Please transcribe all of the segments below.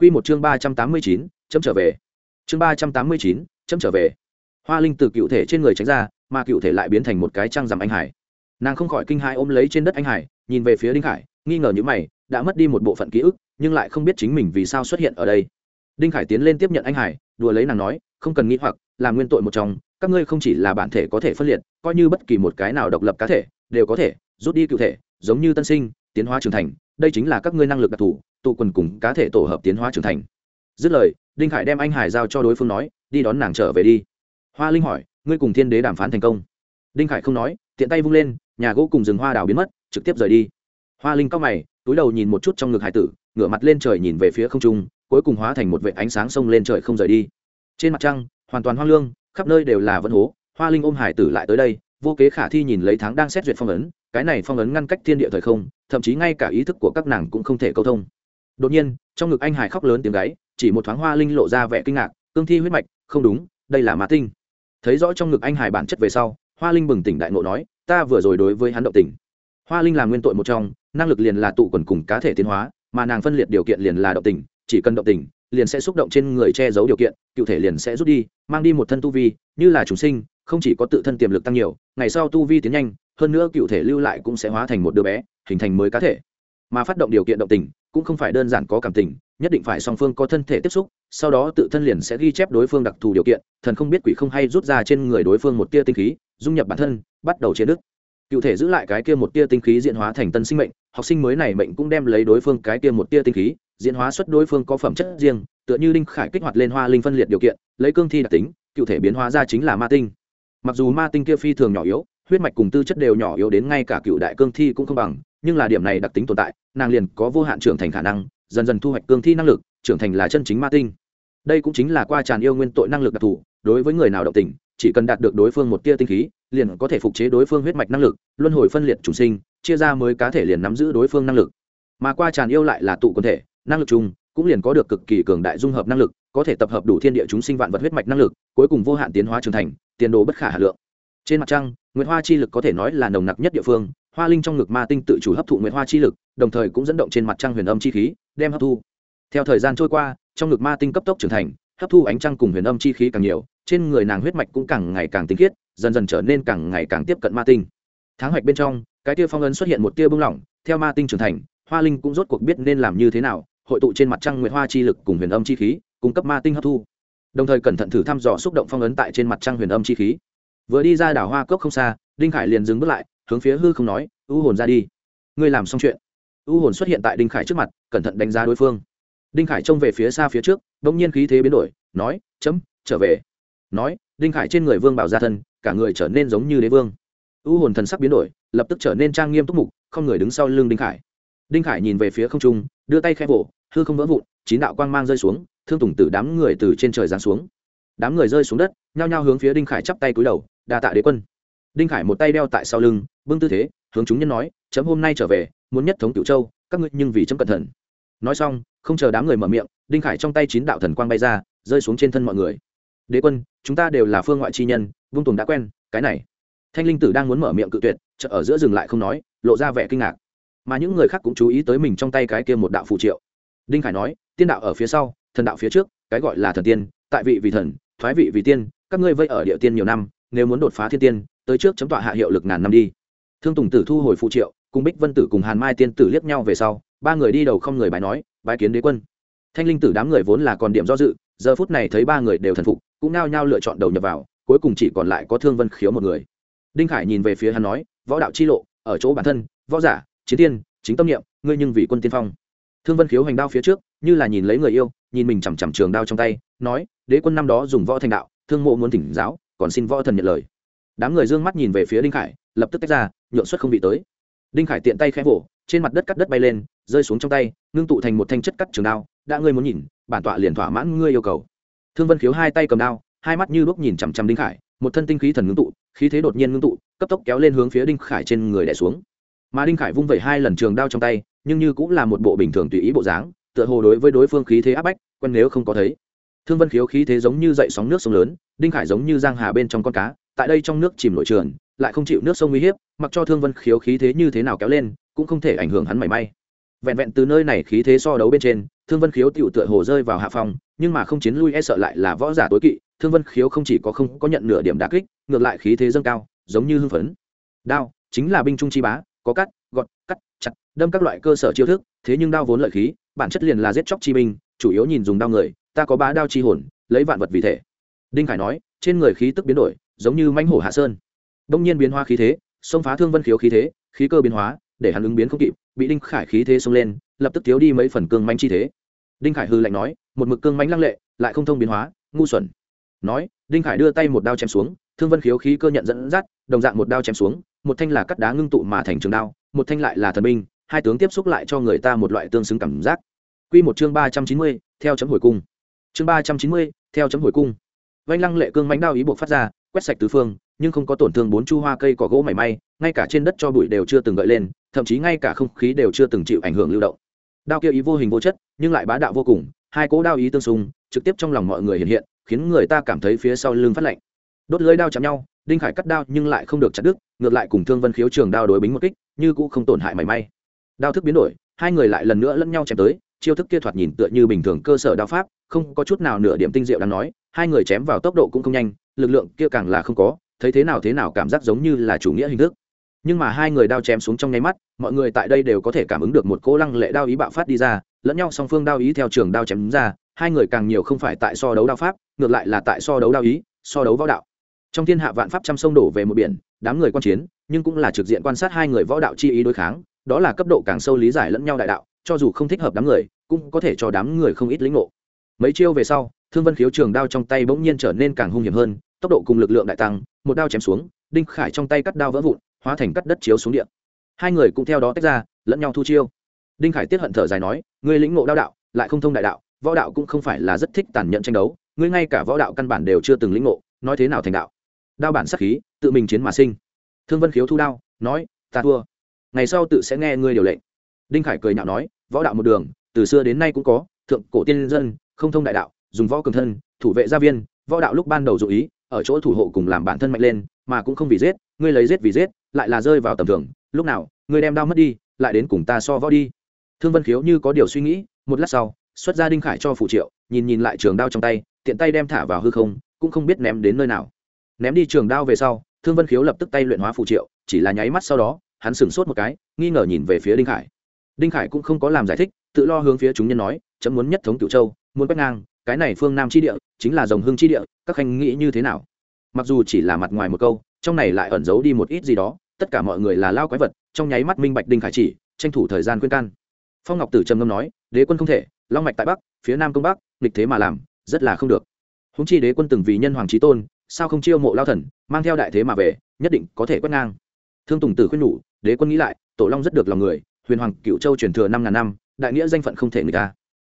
Quy một chương ba trăm tám mươi chín, chấm trở về. Chương ba trăm tám mươi chín, chấm trở về. Hoa linh từ cựu thể trên người tránh ra, mà cựu thể lại biến thành một cái trang rằm anh hải. Nàng không khỏi kinh hãi ôm lấy trên đất anh hải, nhìn về phía đinh khải, nghi ngờ như mày, đã mất đi một bộ phận ký ức, nhưng lại không biết chính mình vì sao xuất hiện ở đây. Đinh khải tiến lên tiếp nhận anh hải, đùa lấy nàng nói, không cần nghĩ hoặc làm nguyên tội một trong, các ngươi không chỉ là bản thể có thể phân liệt, coi như bất kỳ một cái nào độc lập cá thể, đều có thể, rút đi cựu thể, giống như tân sinh, tiến hóa trưởng thành, đây chính là các ngươi năng lực đặc thù tụ quần cùng cá thể tổ hợp tiến hóa trưởng thành. Dứt lời, đinh khải đem anh hải giao cho đối phương nói, đi đón nàng trở về đi. Hoa linh hỏi, ngươi cùng thiên đế đàm phán thành công? Đinh khải không nói, tiện tay vung lên, nhà gỗ cùng rừng hoa đào biến mất, trực tiếp rời đi. Hoa linh cao mày, túi đầu nhìn một chút trong ngực hải tử, ngửa mặt lên trời nhìn về phía không trung, cuối cùng hóa thành một vệ ánh sáng sông lên trời không rời đi. Trên mặt trăng, hoàn toàn hoang lương, khắp nơi đều là vân hố, hoa linh ôm hải tử lại tới đây, vô kế khả thi nhìn lấy tháng đang xét duyệt phong ấn, cái này phong ấn ngăn cách thiên địa thời không, thậm chí ngay cả ý thức của các nàng cũng không thể câu thông đột nhiên, trong ngực anh hải khóc lớn tiếng gáy, chỉ một thoáng hoa linh lộ ra vẻ kinh ngạc, cương thi huyết mạch, không đúng, đây là ma tinh. Thấy rõ trong ngực anh hải bản chất về sau, hoa linh bừng tỉnh đại ngộ nói, ta vừa rồi đối với hắn động tình. Hoa linh là nguyên tội một trong, năng lực liền là tụ quần cùng cá thể tiến hóa, mà nàng phân liệt điều kiện liền là động tình, chỉ cần động tình, liền sẽ xúc động trên người che giấu điều kiện cụ thể liền sẽ rút đi, mang đi một thân tu vi, như là chúng sinh, không chỉ có tự thân tiềm lực tăng nhiều, ngày sau tu vi tiến nhanh, hơn nữa cụ thể lưu lại cũng sẽ hóa thành một đứa bé, hình thành mới cá thể. Mà phát động điều kiện động tình cũng không phải đơn giản có cảm tình, nhất định phải song phương có thân thể tiếp xúc, sau đó tự thân liền sẽ ghi chép đối phương đặc thù điều kiện, thần không biết quỷ không hay rút ra trên người đối phương một tia tinh khí, dung nhập bản thân, bắt đầu chế đức cụ thể giữ lại cái kia một tia tinh khí diễn hóa thành tân sinh mệnh, học sinh mới này mệnh cũng đem lấy đối phương cái kia một tia tinh khí, diễn hóa xuất đối phương có phẩm chất riêng, tựa như linh khải kích hoạt lên hoa linh phân liệt điều kiện, lấy cương thi đặc tính cụ thể biến hóa ra chính là ma tinh. Mặc dù ma tinh kia phi thường nhỏ yếu, huyết mạch cùng tư chất đều nhỏ yếu đến ngay cả cựu đại cương thi cũng không bằng nhưng là điểm này đặc tính tồn tại, nàng liền có vô hạn trưởng thành khả năng, dần dần thu hoạch cương thi năng lực, trưởng thành là chân chính ma tinh. Đây cũng chính là qua tràn yêu nguyên tội năng lực đặc thù, đối với người nào động tình, chỉ cần đạt được đối phương một tia tinh khí, liền có thể phục chế đối phương huyết mạch năng lực, luân hồi phân liệt chủ sinh, chia ra mới cá thể liền nắm giữ đối phương năng lực. Mà qua tràn yêu lại là tụ quần thể, năng lực chung, cũng liền có được cực kỳ cường đại dung hợp năng lực, có thể tập hợp đủ thiên địa chúng sinh vạn vật huyết mạch năng lực, cuối cùng vô hạn tiến hóa trưởng thành, tiền đồ bất khả hà lượng. Trên mặt trăng, nguyệt hoa chi lực có thể nói là nồng nặc nhất địa phương hoa linh trong ngực ma tinh tự chủ hấp thụ nguyệt hoa chi lực, đồng thời cũng dẫn động trên mặt trăng huyền âm chi khí, đem hấp thu. Theo thời gian trôi qua, trong ngực ma tinh cấp tốc trưởng thành, hấp thu ánh trăng cùng huyền âm chi khí càng nhiều, trên người nàng huyết mạch cũng càng ngày càng tinh khiết, dần dần trở nên càng ngày càng tiếp cận ma tinh. Tháng hoạch bên trong, cái tia phong ấn xuất hiện một tia bưng lỏng, theo ma tinh trưởng thành, hoa linh cũng rốt cuộc biết nên làm như thế nào, hội tụ trên mặt trăng nguyệt hoa chi lực cùng huyền âm chi khí, cung cấp ma tinh hấp thu. Đồng thời cẩn thận thử thăm dò xúc động phong ấn tại trên mặt trăng huyền âm chi khí. Vừa đi ra đảo hoa cốc không xa, đinh khải liền dừng bước lại hướng phía hư không nói, u hồn ra đi. Ngươi làm xong chuyện. U hồn xuất hiện tại đinh khải trước mặt, cẩn thận đánh giá đối phương. Đinh khải trông về phía xa phía trước đ ỗ n g nhiên khí thế biến đổi, nói, chấm, trở về. Nói, đinh khải trên người vương bảo gia thân, cả người trở nên giống như đế vương. U hồn thần sắc biến đổi, lập tức trở nên trang nghiêm túc mục, không người đứng sau lưng đinh khải. Đinh khải nhìn về phía không trung, đưa tay khẽ vỗ, hư không vỡ vụn, chín đạo quang mang rơi xuống, thương tùng tử đám người từ trên trời giáng xuống. Đám người rơi xuống đất, nhao nhao hướng phía đinh khải chắp tay cúi đầu, đa tạ đế quân đinh khải một tay đeo tại sau lưng, bưng tư thế, hướng chúng nhân nói, chấm hôm nay trở về, muốn nhất thống cửu châu, các ngươi nhưng vì chấm cẩn thận. Nói xong, không chờ đám người mở miệng, đinh khải trong tay chín đạo thần quang bay ra, rơi xuống trên thân mọi người. Đế quân, chúng ta đều là phương ngoại chi nhân vung tùng đã quen, cái này. Thanh linh tử đang muốn mở miệng cự tuyệt, chợ ở giữa dừng lại không nói, lộ ra vẻ kinh ngạc. Mà những người khác cũng chú ý tới mình trong tay cái kia một đạo phù triệu. Đinh khải nói, tiên đạo ở phía sau, thần đạo phía trước, cái gọi là thần tiên, tại vị vì thần, thoái vị vì tiên, các ngươi vây ở địa tiên nhiều năm, nếu muốn đột phá thiên tiên tới trước chấm tọa hạ hiệu lực ngàn năm đi. Thương tùng tử thu hồi phụ triệu, cùng bích vân tử cùng hàn mai tiên tử liếc nhau về sau, ba người đi đầu không người bài nói bài kiến đế quân. Thanh linh tử đám người vốn là còn điểm do dự, giờ phút này thấy ba người đều thần phục, cũng nao nhao lựa chọn đầu nhập vào, cuối cùng chỉ còn lại có thương vân khiếu một người. Đinh khải nhìn về phía hắn nói, võ đạo chi lộ, ở chỗ bản thân, võ giả, chiến tiên, chính tâm niệm, ngươi nhưng vì quân tiên phong. Thương vân khiếu hành đao phía trước, như là nhìn lấy người yêu, nhìn mình chằm chằm trường đao trong tay, nói, đế quân năm đó dùng võ thành đạo, thương mộ muốn thỉnh giáo, còn xin võ thần nhận lời đám người d ư ơ n g mắt nhìn về phía đinh khải, lập tức tách ra, nhượng suất không bị tới. Đinh khải tiện tay khẽ vỗ, trên mặt đất cắt đất bay lên, rơi xuống trong tay, ngưng tụ thành một thanh chất cắt trường đao, đã ngươi muốn nhìn, bản tọa liền thỏa mãn ngươi yêu cầu. Thương vân khiếu hai tay cầm đao, hai mắt như đuốc nhìn chằm chằm đinh khải, một thân tinh khí thần ngưng tụ, khí thế đột nhiên ngưng tụ, cấp tốc kéo lên hướng phía đinh khải trên người đẻ xuống. Mà đinh khải vung vẩy hai lần trường đao trong tay, nhưng như cũng là một bộ bình thường tùy ý bộ dáng, tựa hồ đối với đối phương khí thế áp bách, quen nếu không có thấy. Thương vân khiếu khí thế giống như dậy sóng nước sông lớn, đinh khải giống như giang hà bên trong con cá tại đây trong nước chìm nổi trường, lại không chịu nước sông uy hiếp, mặc cho thương vân khiếu khí thế như thế nào kéo lên, cũng không thể ảnh hưởng hắn mảy may. Vẹn vẹn từ nơi này khí thế so đấu bên trên, thương vân khiếu tựu tựa hồ rơi vào hạ phòng nhưng mà không chiến lui e sợ lại là võ giả tối kỵ, thương vân khiếu không chỉ có không có nhận nửa điểm đà kích, ngược lại khí thế dâng cao, giống như hưng phấn. Đao, chính là binh trung chi bá, có cắt, gọt, cắt, chặt, đâm các loại cơ sở chiêu thức, thế nhưng đao vốn lợi khí, bản chất liền là giết chóc chi binh, chủ yếu nhìn dùng đao người, ta có bá đao chi hồn, lấy vạn vật vì thể. Đinh khải nói, trên người khí tức biến đổi giống như manh hổ hạ sơn đông nhiên biến hóa khí thế xông phá thương vân khiếu khí thế khí cơ biến hóa để hắn ứng biến không kịp bị đinh khải khí thế xông lên lập tức thiếu đi mấy phần cương manh chi thế đinh khải hư lạnh nói một mực cương manh lăng lệ lại không thông biến hóa ngu xuẩn nói đinh khải đưa tay một đao chém xuống thương vân khiếu khí cơ nhận dẫn dắt đồng dạng một đao chém xuống một thanh là cắt đá ngưng tụ mà thành trường đao một thanh lại là thần binh hai tướng tiếp xúc lại cho người ta một loại tương xứng cảm giác Quy một chương ba trăm chín mươi, theo chấm hồi cung. Chương ba trăm chín mươi, theo chấm hồi cung. vanh lăng lệ cương mánh đao ý buộc phát ra, quét sạch tứ phương, nhưng không có tổn thương bốn chu hoa cây cỏ gỗ mảy may, ngay cả trên đất cho bụi đều chưa từng gợi lên, thậm chí ngay cả không khí đều chưa từng chịu ảnh hưởng lưu động. Đao kia ý vô hình vô chất, nhưng lại bá đạo vô cùng, hai cỗ đao ý tương xung, trực tiếp trong lòng mọi người hiện hiện, khiến người ta cảm thấy phía sau lưng phát lạnh. Đốt lưới đao chạm nhau, Đinh Khải cắt đao nhưng lại không được chặt đứt, ngược lại cùng Thương Vân Khiếu trường đao đối bính một kích, như cũng không tổn hại mảy may. Đao thức biến đổi, hai người lại lần nữa lẫn nhau chém tới, chiêu thức kia thoạt nhìn tựa như bình thường cơ sở đao pháp không có chút nào nửa điểm tinh diệu đáng nói hai người chém vào tốc độ cũng không nhanh lực lượng kia càng là không có, thấy thế nào thế nào cảm giác giống như là chủ nghĩa hình thức. Nhưng mà hai người đao chém xuống trong nháy mắt, mọi người tại đây đều có thể cảm ứng được một cỗ lăng lệ đao ý bạo phát đi ra, lẫn nhau song phương đao ý theo trường đao chém ra, hai người càng nhiều không phải tại so đấu đao pháp, ngược lại là tại so đấu đao ý, so đấu võ đạo. Trong thiên hạ vạn pháp trăm sông đổ về một biển, đám người quan chiến, nhưng cũng là trực diện quan sát hai người võ đạo chi ý đối kháng, đó là cấp độ càng sâu lý giải lẫn nhau đại đạo, cho dù không thích hợp đám người, cũng có thể cho đám người không ít lĩnh ngộ. Mấy chiêu về sau, thương vân khiếu trường đao trong tay bỗng nhiên trở nên càng hung hiểm hơn tốc độ cùng lực lượng đại tăng, một đao chém xuống, đinh khải trong tay cắt đao vỡ vụn, hóa thành cắt đất chiếu xuống điện hai người cũng theo đó tách ra, lẫn nhau thu chiêu. Đinh khải tiết hận thở dài nói, ngươi lĩnh ngộ đao đạo, lại không thông đại đạo, võ đạo cũng không phải là rất thích tàn nhẫn tranh đấu, ngươi ngay cả võ đạo căn bản đều chưa từng lĩnh ngộ, nói thế nào thành đạo? Đao bản sắc khí, tự mình chiến mà sinh. Thương vân khiếu thu đao, nói, ta thua, ngày sau tự sẽ nghe ngươi điều lệnh. Đinh khải cười nhạo nói, võ đạo một đường, từ xưa đến nay cũng có, thượng cổ tiên dân, không thông đại đạo, dùng võ cường thân, thủ vệ gia viên, võ đạo lúc ban đầu dụ ý ở chỗ thủ hộ cùng làm bản thân mạnh lên, mà cũng không vì giết, ngươi lấy giết vì giết, lại là rơi vào tầm thường, lúc nào, ngươi đem đao mất đi, lại đến cùng ta so võ đi. Thương vân khiếu như có điều suy nghĩ, một lát sau, xuất ra đinh khải cho phủ triệu, nhìn nhìn lại trường đao trong tay, tiện tay đem thả vào hư không, cũng không biết ném đến nơi nào. Ném đi trường đao về sau, thương vân khiếu lập tức tay luyện hóa phủ triệu, chỉ là nháy mắt sau đó, hắn sửng sốt một cái, nghi ngờ nhìn về phía đinh khải. Đinh khải cũng không có làm giải thích, tự lo hướng phía chúng nhân nói, chấm muốn nhất thống cửu châu, muốn quét ngang cái này phương nam chi địa, chính là dòng hương chi địa, các khanh nghĩ như thế nào? Mặc dù chỉ là mặt ngoài một câu, trong này lại ẩn giấu đi một ít gì đó, tất cả mọi người là lao quái vật, trong nháy mắt minh bạch đinh khải chỉ, tranh thủ thời gian khuyên can. Phong ngọc tử trầm ngâm nói, đế quân không thể, long mạch tại bắc, phía nam công bắc, nghịch thế mà làm, rất là không được. Húng chi đế quân từng vì nhân hoàng trí tôn, sao không chiêu mộ lao thần, mang theo đại thế mà về, nhất định có thể quét ngang. Thương tùng tử khuyên nhủ, đế quân nghĩ lại, tổ long rất được lòng người, huyền hoàng cựu châu truyền thừa năm ngàn năm, đại nghĩa danh phận không thể người ta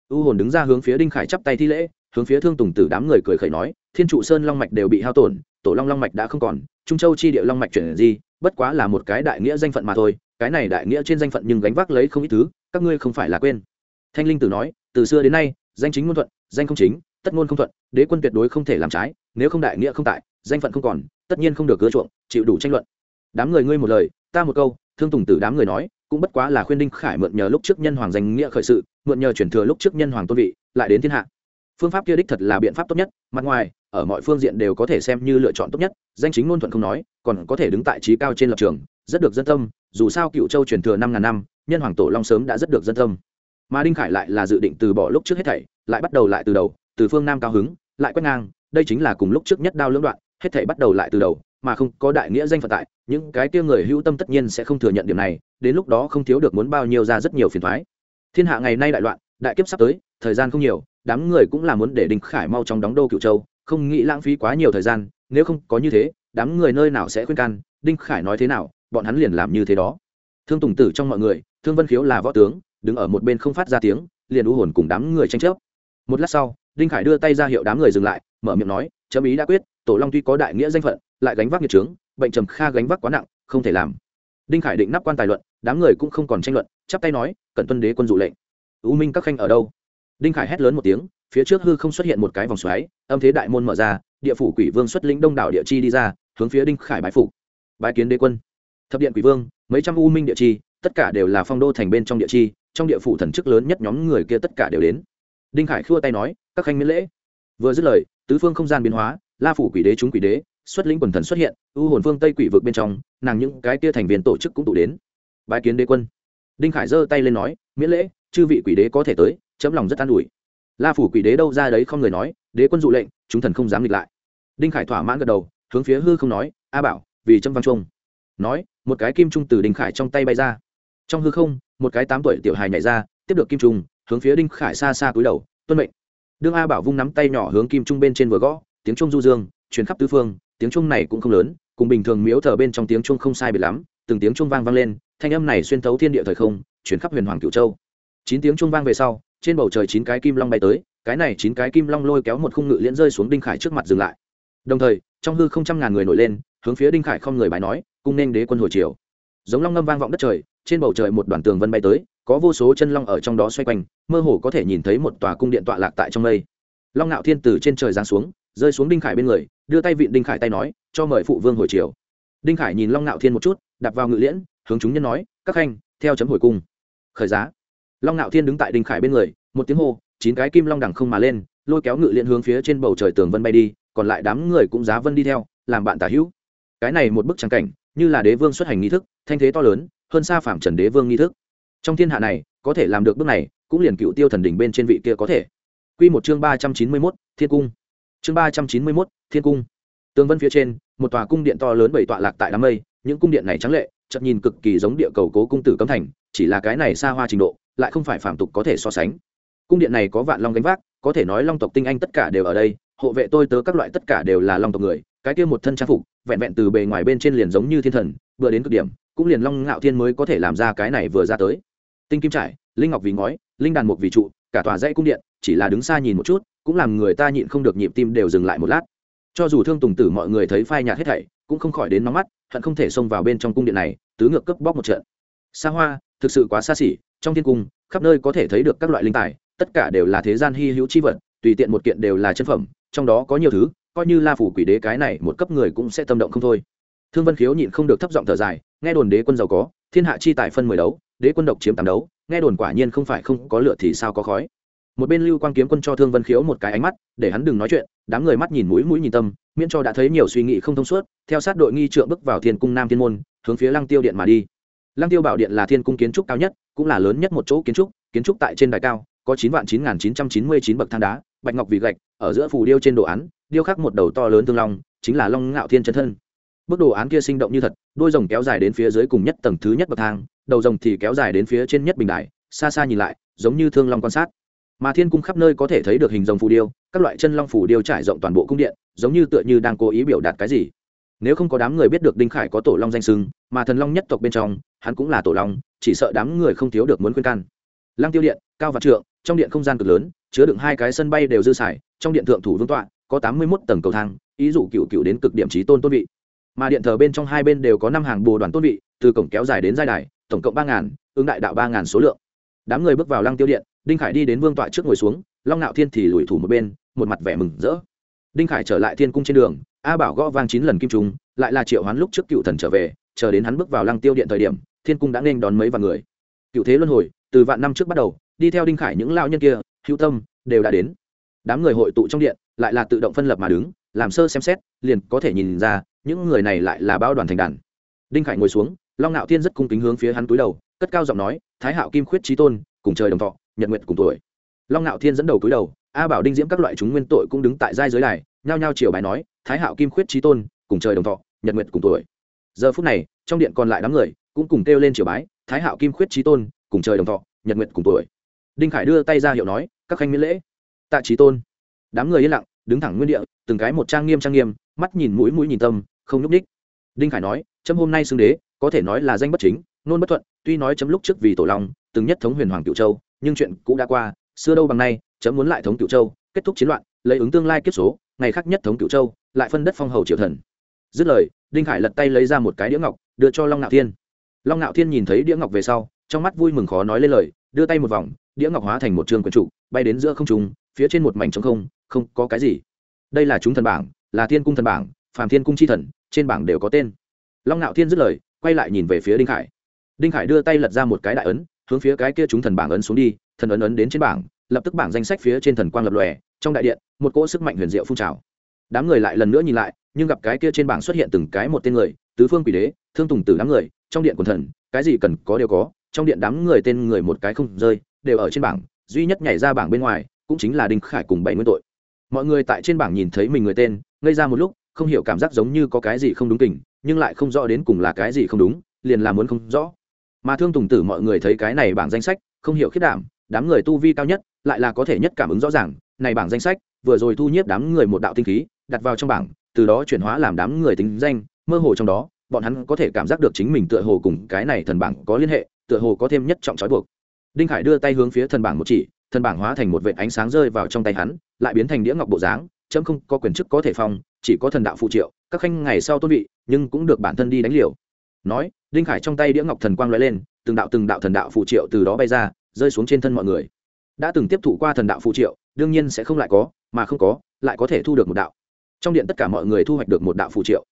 u hồn đứng ra hướng phía đinh khải chắp tay thi lễ, hướng phía thương tùng tử đám người cười khẩy nói, thiên trụ sơn long mạch đều bị hao tổn, tổ long long mạch đã không còn, trung châu chi địa long mạch chuyển gì bất quá là một cái đại nghĩa danh phận mà thôi, cái này đại nghĩa trên danh phận nhưng gánh vác lấy không ít thứ, các ngươi không phải là quên. Thanh linh tử nói, từ xưa đến nay, danh chính ngôn thuận, danh không chính, tất ngôn không thuận, đế quân tuyệt đối không thể làm trái, nếu không đại nghĩa không tại, danh phận không còn, tất nhiên không được cưa chuộng, chịu đủ tranh luận. Đám người ngươi một lời, ta một câu, thương tùng tử đám người nói cũng bất quá là khuyên đinh khải mượn nhờ lúc trước nhân hoàng danh nghĩa khởi sự, mượn nhờ chuyển thừa lúc trước nhân hoàng tôn vị, lại đến thiên hạ. Phương pháp kia đích thật là biện pháp tốt nhất, mặt ngoài, ở mọi phương diện đều có thể xem như lựa chọn tốt nhất, danh chính ngôn thuận không nói, còn có thể đứng tại trí cao trên lập trường, rất được dân tâm, dù sao cựu châu truyền thừa năm ngàn năm, nhân hoàng tổ long sớm đã rất được dân tâm. Mà đinh khải lại là dự định từ bỏ lúc trước hết thảy, lại bắt đầu lại từ đầu, từ phương nam cao hứng, lại quét ngang, đây chính là cùng lúc trước nhất đao lưỡng đoạn hết thảy bắt đầu lại từ đầu, mà không có đại nghĩa danh phận tại, những cái kia người hữu tâm tất nhiên sẽ không thừa nhận điểm này, đến lúc đó không thiếu được muốn bao nhiêu ra rất nhiều phiền thoái. Thiên hạ ngày nay đại loạn, đại kiếp sắp tới, thời gian không nhiều, đám người cũng là muốn để đinh khải mau trong đóng đô cựu châu, không nghĩ lãng phí quá nhiều thời gian, nếu không có như thế, đám người nơi nào sẽ khuyên can, đinh khải nói thế nào, bọn hắn liền làm như thế đó. Thương tùng tử trong mọi người, thương vân khiếu là võ tướng, đứng ở một bên không phát ra tiếng, liền u hồn cùng đám người tranh chấp. Một lát sau, đinh khải đưa tay ra hiệu đám người dừng lại, mở miệng nói, chấm ý đã quyết tổ long tuy có đại nghĩa danh phận, lại gánh vác nghiệp trướng bệnh trầm kha gánh vác quá nặng, không thể làm. Đinh khải định nắp quan tài luận, đám người cũng không còn tranh luận, chắp tay nói cận tuân đế quân dụ lệnh. U minh các khanh ở đâu? Đinh khải hét lớn một tiếng, phía trước hư không xuất hiện một cái vòng xoáy, âm thế đại môn mở ra, địa phủ quỷ vương xuất lĩnh đông đảo địa chi đi ra, hướng phía đinh khải bái phủ bái kiến đế quân. Thập điện quỷ vương, mấy trăm u minh địa chi, tất cả đều là phong đô thành bên trong địa chi, trong địa phủ thần chức lớn nhất nhóm người kia tất cả đều đến. Đinh khải khua tay nói, các khanh miễn lễ. Vừa dứt lời, tứ phương không gian biến hóa la phủ quỷ đế chúng quỷ đế, xuất lĩnh quần thần xuất hiện, u hồn phương tây quỷ vực bên trong, nàng những cái kia thành viên tổ chức cũng tụ đến. Bái kiến đế quân. Đinh khải giơ tay lên nói, miễn lễ, chư vị quỷ đế có thể tới, chấm lòng rất an ủi. La phủ quỷ đế đâu ra đấy không người nói, đế quân dụ lệnh, chúng thần không dám nghịch lại. Đinh khải thỏa mãn gật đầu, hướng phía hư không nói, a bảo, vì châm văn trung nói, một cái kim trung từ đinh khải trong tay bay ra. Trong hư không, một cái tám tuổi tiểu hài nhảy ra, tiếp được kim trung, hướng phía đinh khải xa xa cúi đầu, tuân mệnh. Đương a bảo vung nắm tay nhỏ hướng kim trung bên trên vừa gõ tiếng trung du dương chuyến khắp tứ phương, tiếng trung này cũng không lớn, cùng bình thường miếu thờ bên trong tiếng trung không sai biệt lắm, từng tiếng trung vang vang lên, thanh âm này xuyên thấu thiên địa thời không chuyển khắp huyền hoàng cửu châu. Chín tiếng trung vang về sau, trên bầu trời chín cái kim long bay tới, cái này chín cái kim long lôi kéo một khung ngự liễn rơi xuống đinh khải trước mặt dừng lại. Đồng thời, trong hư không trăm ngàn người nổi lên, hướng phía đinh khải không người bài nói, cung nên đế quân hồi triều. giống long ngâm vang vọng đất trời, trên bầu trời một đoàn tường vân bay tới, có vô số chân long ở trong đó xoay quanh, mơ hồ có thể nhìn thấy một tòa cung điện tọa lạc tại trong mây. Long ngạo thiên từ trên trời giáng xuống rơi xuống đinh khải bên người đưa tay vịn đinh khải tay nói cho mời phụ vương hồi chiều đinh khải nhìn long ngạo thiên một chút đạp vào ngự liễn hướng chúng nhân nói các khanh theo chấm hồi cung. Khởi giá. Long ngạo thiên đứng tại đinh khải bên người một tiếng hô chín cái kim long đằng không mà lên lôi kéo ngự liễn hướng phía trên bầu trời tường vân bay đi còn lại đám người cũng giá vân đi theo làm bạn tả hữu. Cái này một bức trang cảnh như là đế vương xuất hành nghi thức thanh thế to lớn hơn xa phạm trần đế vương nghi thức. Trong thiên hạ này có thể làm được bước này cũng liền cựu tiêu thần đỉnh bên trên vị kia có thể. Quy một chương ba trăm chín mươi 391, Thiên cung. Chương ba trăm chín mươi mốt Thiên cung. Tường vân phía trên, một tòa cung điện to lớn bảy tọa lạc tại đám mây, những cung điện này trắng lệ, chậm nhìn cực kỳ giống địa cầu cố cung tử cấm thành, chỉ là cái này xa hoa trình độ, lại không phải phàm tục có thể so sánh. Cung điện này có vạn long gánh vác, có thể nói long tộc tinh anh tất cả đều ở đây, hộ vệ tôi tớ các loại tất cả đều là long tộc người, cái kia một thân trang phục, vẹn vẹn từ bề ngoài bên trên liền giống như thiên thần, vừa đến cực điểm, cũng liền long ngạo thiên mới có thể làm ra cái này vừa ra tới. Tinh kim trải, linh ngọc vì ngói, linh đàn mục vì trụ, cả tòa dãy cung điện, chỉ là đứng xa nhìn một chút, cũng làm người ta nhịn không được nhịp tim đều dừng lại một lát. Cho dù thương tùng tử mọi người thấy phai nhạt hết thảy, cũng không khỏi đến nóng mắt, hận không thể xông vào bên trong cung điện này, tứ ngược cướp bóc một trận. Xa hoa, thực sự quá xa xỉ, trong thiên cung, khắp nơi có thể thấy được các loại linh tài, tất cả đều là thế gian hi hữu chi vật, tùy tiện một kiện đều là chân phẩm, trong đó có nhiều thứ, coi như La phủ quỷ đế cái này một cấp người cũng sẽ tâm động không thôi. Thương Vân Khiếu nhịn không được thấp giọng thở dài, nghe đồn đế quân giàu có, thiên hạ chi tài phân mười đấu, đế quân độc chiếm tám đấu, nghe đồn quả nhiên không phải không có lửa thì sao có khói. Một bên lưu quang kiếm quân cho thương vân khiếu một cái ánh mắt, để hắn đừng nói chuyện, đám người mắt nhìn mũi mũi nhìn tâm, miễn cho đã thấy nhiều suy nghĩ không thông suốt, theo sát đội nghi trượng bước vào thiên cung nam thiên môn, hướng phía lăng tiêu điện mà đi. Lăng tiêu bảo điện là thiên cung kiến trúc cao nhất, cũng là lớn nhất một chỗ kiến trúc kiến trúc tại trên đài cao, có chín vạn chín nghìn chín trăm chín mươi chín bậc thang đá, bạch ngọc vì gạch, ở giữa phù điêu trên đồ án, điêu khắc một đầu to lớn tương long, chính là long ngạo thiên chân thân. Bức đồ án kia sinh động như thật, đôi rồng kéo dài đến phía dưới cùng nhất tầng thứ nhất bậc thang đầu rồng thì kéo dài đến phía trên nhất bình đài, xa xa nhìn lại, giống như thương long quan sát. Mà thiên cung khắp nơi có thể thấy được hình rồng phù điêu, các loại chân long phù điêu trải rộng toàn bộ cung điện, giống như tựa như đang cố ý biểu đạt cái gì. Nếu không có đám người biết được đinh khải có tổ long danh sưng mà thần long nhất tộc bên trong, hắn cũng là tổ long, chỉ sợ đám người không thiếu được muốn khuyên can. Lăng tiêu điện, cao và trượng, trong điện không gian cực lớn, chứa đựng hai cái sân bay đều dư xài, trong điện thượng thủ vương tọa, có tám mươi mốt tầng cầu thang, ý dụ cựu cựu đến cực điểm trí tôn tôn vị. Mà điện thờ bên trong hai bên đều có năm hàng bồ đoàn tôn vị, từ cổng kéo dài đến giai đài tổng cộng ba ngàn, ứng đại đạo ba ngàn số lượng. Đám người bước vào lăng tiêu điện, đinh khải đi đến vương tọa trước ngồi xuống, long ngạo thiên thì lùi thủ một bên, một mặt vẻ mừng rỡ. Đinh khải trở lại thiên cung trên đường, a bảo gõ vang chín lần kim trung, lại là triệu hoán lúc trước cựu thần trở về, chờ đến hắn bước vào lăng tiêu điện thời điểm, thiên cung đã nên đón mấy vạn người. Cựu thế luân hồi, từ vạn năm trước bắt đầu, đi theo đinh khải những lao nhân kia, hữu tâm, đều đã đến. Đám người hội tụ trong điện, lại là tự động phân lập mà đứng, làm sơ xem xét, liền có thể nhìn ra, những người này lại là bao đoàn thành đàn. Đinh khải ngồi xuống long ngạo thiên rất cung kính hướng phía hắn túi đầu, cất cao giọng nói, thái hạo kim khuyết trí tôn, cùng trời đồng thọ, nhật nguyện cùng tuổi. Long ngạo thiên dẫn đầu túi đầu, a bảo đinh diễm các loại chúng nguyên tội cũng đứng tại giai giới đài, nhao nhao chiều bài nói, thái hạo kim khuyết trí tôn, cùng trời đồng thọ, nhật nguyện cùng tuổi. Giờ phút này, trong điện còn lại đám người cũng cùng kêu lên chiều bái, thái hạo kim khuyết trí tôn, cùng trời đồng thọ, nhật nguyện cùng tuổi. Đinh khải đưa tay ra hiệu nói, các khanh miễn lễ. Tạ trí tôn. Đám người yên lặng, đứng thẳng nguyên địa, từng cái một trang nghiêm trang nghiêm, mắt nhìn mũi mũi nhìn tâm, không nhúc ních đinh khải nói trâm hôm nay xưng đế có thể nói là danh bất chính, nôn bất thuận, tuy nói chấm lúc trước vì tổ long, từng nhất thống huyền hoàng cựu châu, nhưng chuyện cũng đã qua, xưa đâu bằng nay, chấm muốn lại thống cựu châu, kết thúc chiến loạn, lấy ứng tương lai kiếp số, ngày khác nhất thống cựu châu, lại phân đất phong hầu triều thần. Dứt lời, đinh hải lật tay lấy ra một cái đĩa ngọc, đưa cho long ngạo thiên. Long ngạo thiên nhìn thấy đĩa ngọc về sau, trong mắt vui mừng khó nói lên lời, đưa tay một vòng, đĩa ngọc hóa thành một trường quyển trụ, bay đến giữa không trung, phía trên một mảnh trống không không có cái gì. Đây là chúng thần bảng, là thiên cung thần bảng, phàm thiên cung chi thần, trên bảng đều có tên. Long ngạo thiên dứt lời quay lại nhìn về phía đinh khải. Đinh khải đưa tay lật ra một cái đại ấn, hướng phía cái kia chúng thần bảng ấn xuống đi, thần ấn ấn đến trên bảng, lập tức bảng danh sách phía trên thần quang lập lòe, trong đại điện, một cỗ sức mạnh huyền diệu phun trào. Đám người lại lần nữa nhìn lại, nhưng gặp cái kia trên bảng xuất hiện từng cái một tên người, tứ phương quỷ đế, thương tùng tử đám người, trong điện quần thần, cái gì cần có đều có, trong điện đám người tên người một cái không rơi, đều ở trên bảng, duy nhất nhảy ra bảng bên ngoài, cũng chính là đinh khải cùng bảy nguyên tội. Mọi người tại trên bảng nhìn thấy mình người tên, ngây ra một lúc, không hiểu cảm giác giống như có cái gì không đúng tình nhưng lại không rõ đến cùng là cái gì không đúng, liền là muốn không rõ. Mà thương tùng tử mọi người thấy cái này bảng danh sách, không hiểu khiết đảm, đám người tu vi cao nhất, lại là có thể nhất cảm ứng rõ ràng, này bảng danh sách, vừa rồi thu nhiếp đám người một đạo tinh khí, đặt vào trong bảng, từ đó chuyển hóa làm đám người tính danh, mơ hồ trong đó, bọn hắn có thể cảm giác được chính mình tựa hồ cùng cái này thần bảng có liên hệ, tựa hồ có thêm nhất trọng trói buộc. Đinh khải đưa tay hướng phía thần bảng một chỉ, thần bảng hóa thành một vệ ánh sáng rơi vào trong tay hắn, lại biến thành đĩa ngọc bộ dáng, chấm không có quyền chức có thể phong, chỉ có thần đạo phụ triệu, các khanh ngày sau tôn vị nhưng cũng được bản thân đi đánh liều. Nói, đinh khải trong tay đĩa ngọc thần quang lóe lên, từng đạo từng đạo thần đạo phụ triệu từ đó bay ra, rơi xuống trên thân mọi người. Đã từng tiếp thụ qua thần đạo phụ triệu, đương nhiên sẽ không lại có, mà không có, lại có thể thu được một đạo. Trong điện tất cả mọi người thu hoạch được một đạo phụ triệu.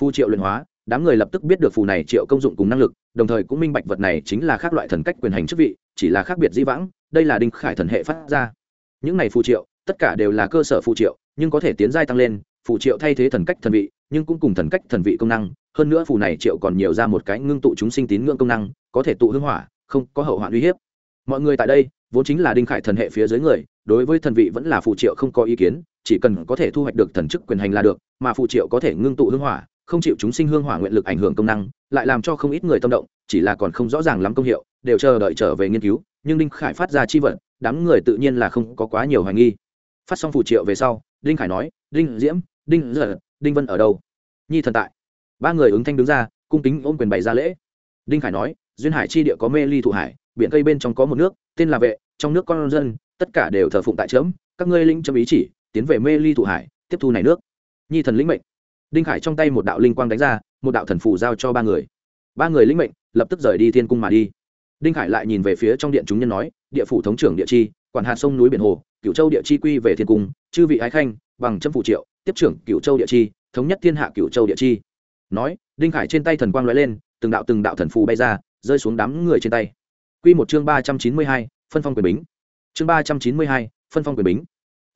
Phụ triệu luyện hóa, đám người lập tức biết được phù này triệu công dụng cùng năng lực, đồng thời cũng minh bạch vật này chính là khác loại thần cách quyền hành chức vị, chỉ là khác biệt di vãng, đây là đinh khải thần hệ phát ra. Những này phù triệu, tất cả đều là cơ sở phù triệu, nhưng có thể tiến giai tăng lên, phù triệu thay thế thần cách thần vị nhưng cũng cùng thần cách thần vị công năng, hơn nữa phù này triệu còn nhiều ra một cái ngưng tụ chúng sinh tín ngưỡng công năng, có thể tụ hưng hỏa, không, có hậu hoạn uy hiếp. Mọi người tại đây, vốn chính là đinh khải thần hệ phía dưới người, đối với thần vị vẫn là phù triệu không có ý kiến, chỉ cần có thể thu hoạch được thần chức quyền hành là được, mà phù triệu có thể ngưng tụ hưng hỏa, không chịu chúng sinh hương hỏa nguyện lực ảnh hưởng công năng, lại làm cho không ít người tâm động, chỉ là còn không rõ ràng lắm công hiệu, đều chờ đợi trở về nghiên cứu, nhưng đinh khải phát ra chi vật đám người tự nhiên là không có quá nhiều hoài nghi. Phát xong phù triệu về sau, đinh khải nói, đinh diễm, đinh dở đinh vân ở đâu? Nhi thần tại. Ba người ứng thanh đứng ra, cung kính ôm quyền bày ra lễ. Đinh khải nói, duyên hải chi địa có mê ly thụ hải, biển cây bên trong có một nước, tên là vệ, trong nước con dân, tất cả đều thờ phụng tại trẫm các ngươi linh chấm ý chỉ, tiến về mê ly thụ hải, tiếp thu này nước. Nhi thần lĩnh mệnh. Đinh khải trong tay một đạo linh quang đánh ra, một đạo thần phù giao cho ba người. Ba người lĩnh mệnh, lập tức rời đi thiên cung mà đi. Đinh khải lại nhìn về phía trong điện chúng nhân nói, địa phủ thống trưởng địa chi, quản hạt sông núi biển hồ cựu châu địa chi quy về thiên cung, chư vị ái khanh, bằng châm phụ triệu tiếp trưởng cựu châu địa chi, thống nhất thiên hạ cựu châu địa chi. Nói, đinh khải trên tay thần quang l lên, từng đạo từng đạo thần phù bay ra, rơi xuống đám người trên tay. Q một chương ba trăm chín mươi hai, phân phong quyền bính. Chương ba trăm chín mươi hai, phân phong quyền bính.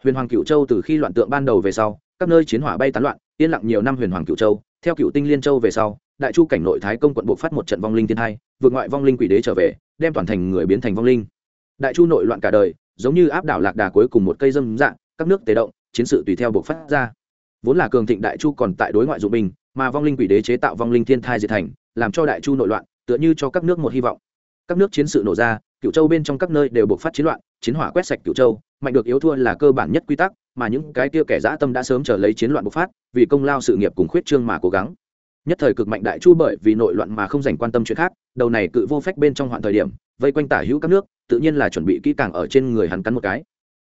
Huyền hoàng cựu châu từ khi loạn tượng ban đầu về sau, các nơi chiến hỏa bay tán loạn, yên lặng nhiều năm huyền hoàng cựu châu. Theo cựu tinh liên châu về sau, đại chu cảnh nội thái công quận buộc phát một trận vong linh thiên hai vượt ngoại vong linh quỷ đế trở về, đem toàn thành người biến thành vong linh. Đại chu nội loạn cả đời, giống như áp đảo lạc đà cuối cùng một cây dâm dạng, các nước tế động chiến sự tùy theo buộc phát ra. Vốn là cường thịnh đại chu còn tại đối ngoại dụng binh mà vong linh quỷ đế chế tạo vong linh thiên thai diệt thành, làm cho đại chu nội loạn, tựa như cho các nước một hy vọng. Các nước chiến sự nổ ra cựu châu bên trong các nơi đều buộc phát chiến loạn, chiến hỏa quét sạch cựu châu, mạnh được yếu thua là cơ bản nhất quy tắc, mà những cái kia kẻ dã tâm đã sớm trở lấy chiến loạn bộc phát, vì công lao sự nghiệp cùng khuyết trương mà cố gắng. Nhất thời cực mạnh đại chu bởi vì nội loạn mà không dành quan tâm chuyện khác, đầu này cự vô phách bên trong hoạn thời điểm, vây quanh tả hữu các nước, tự nhiên là chuẩn bị kỹ càng ở trên người hắn cắn một cái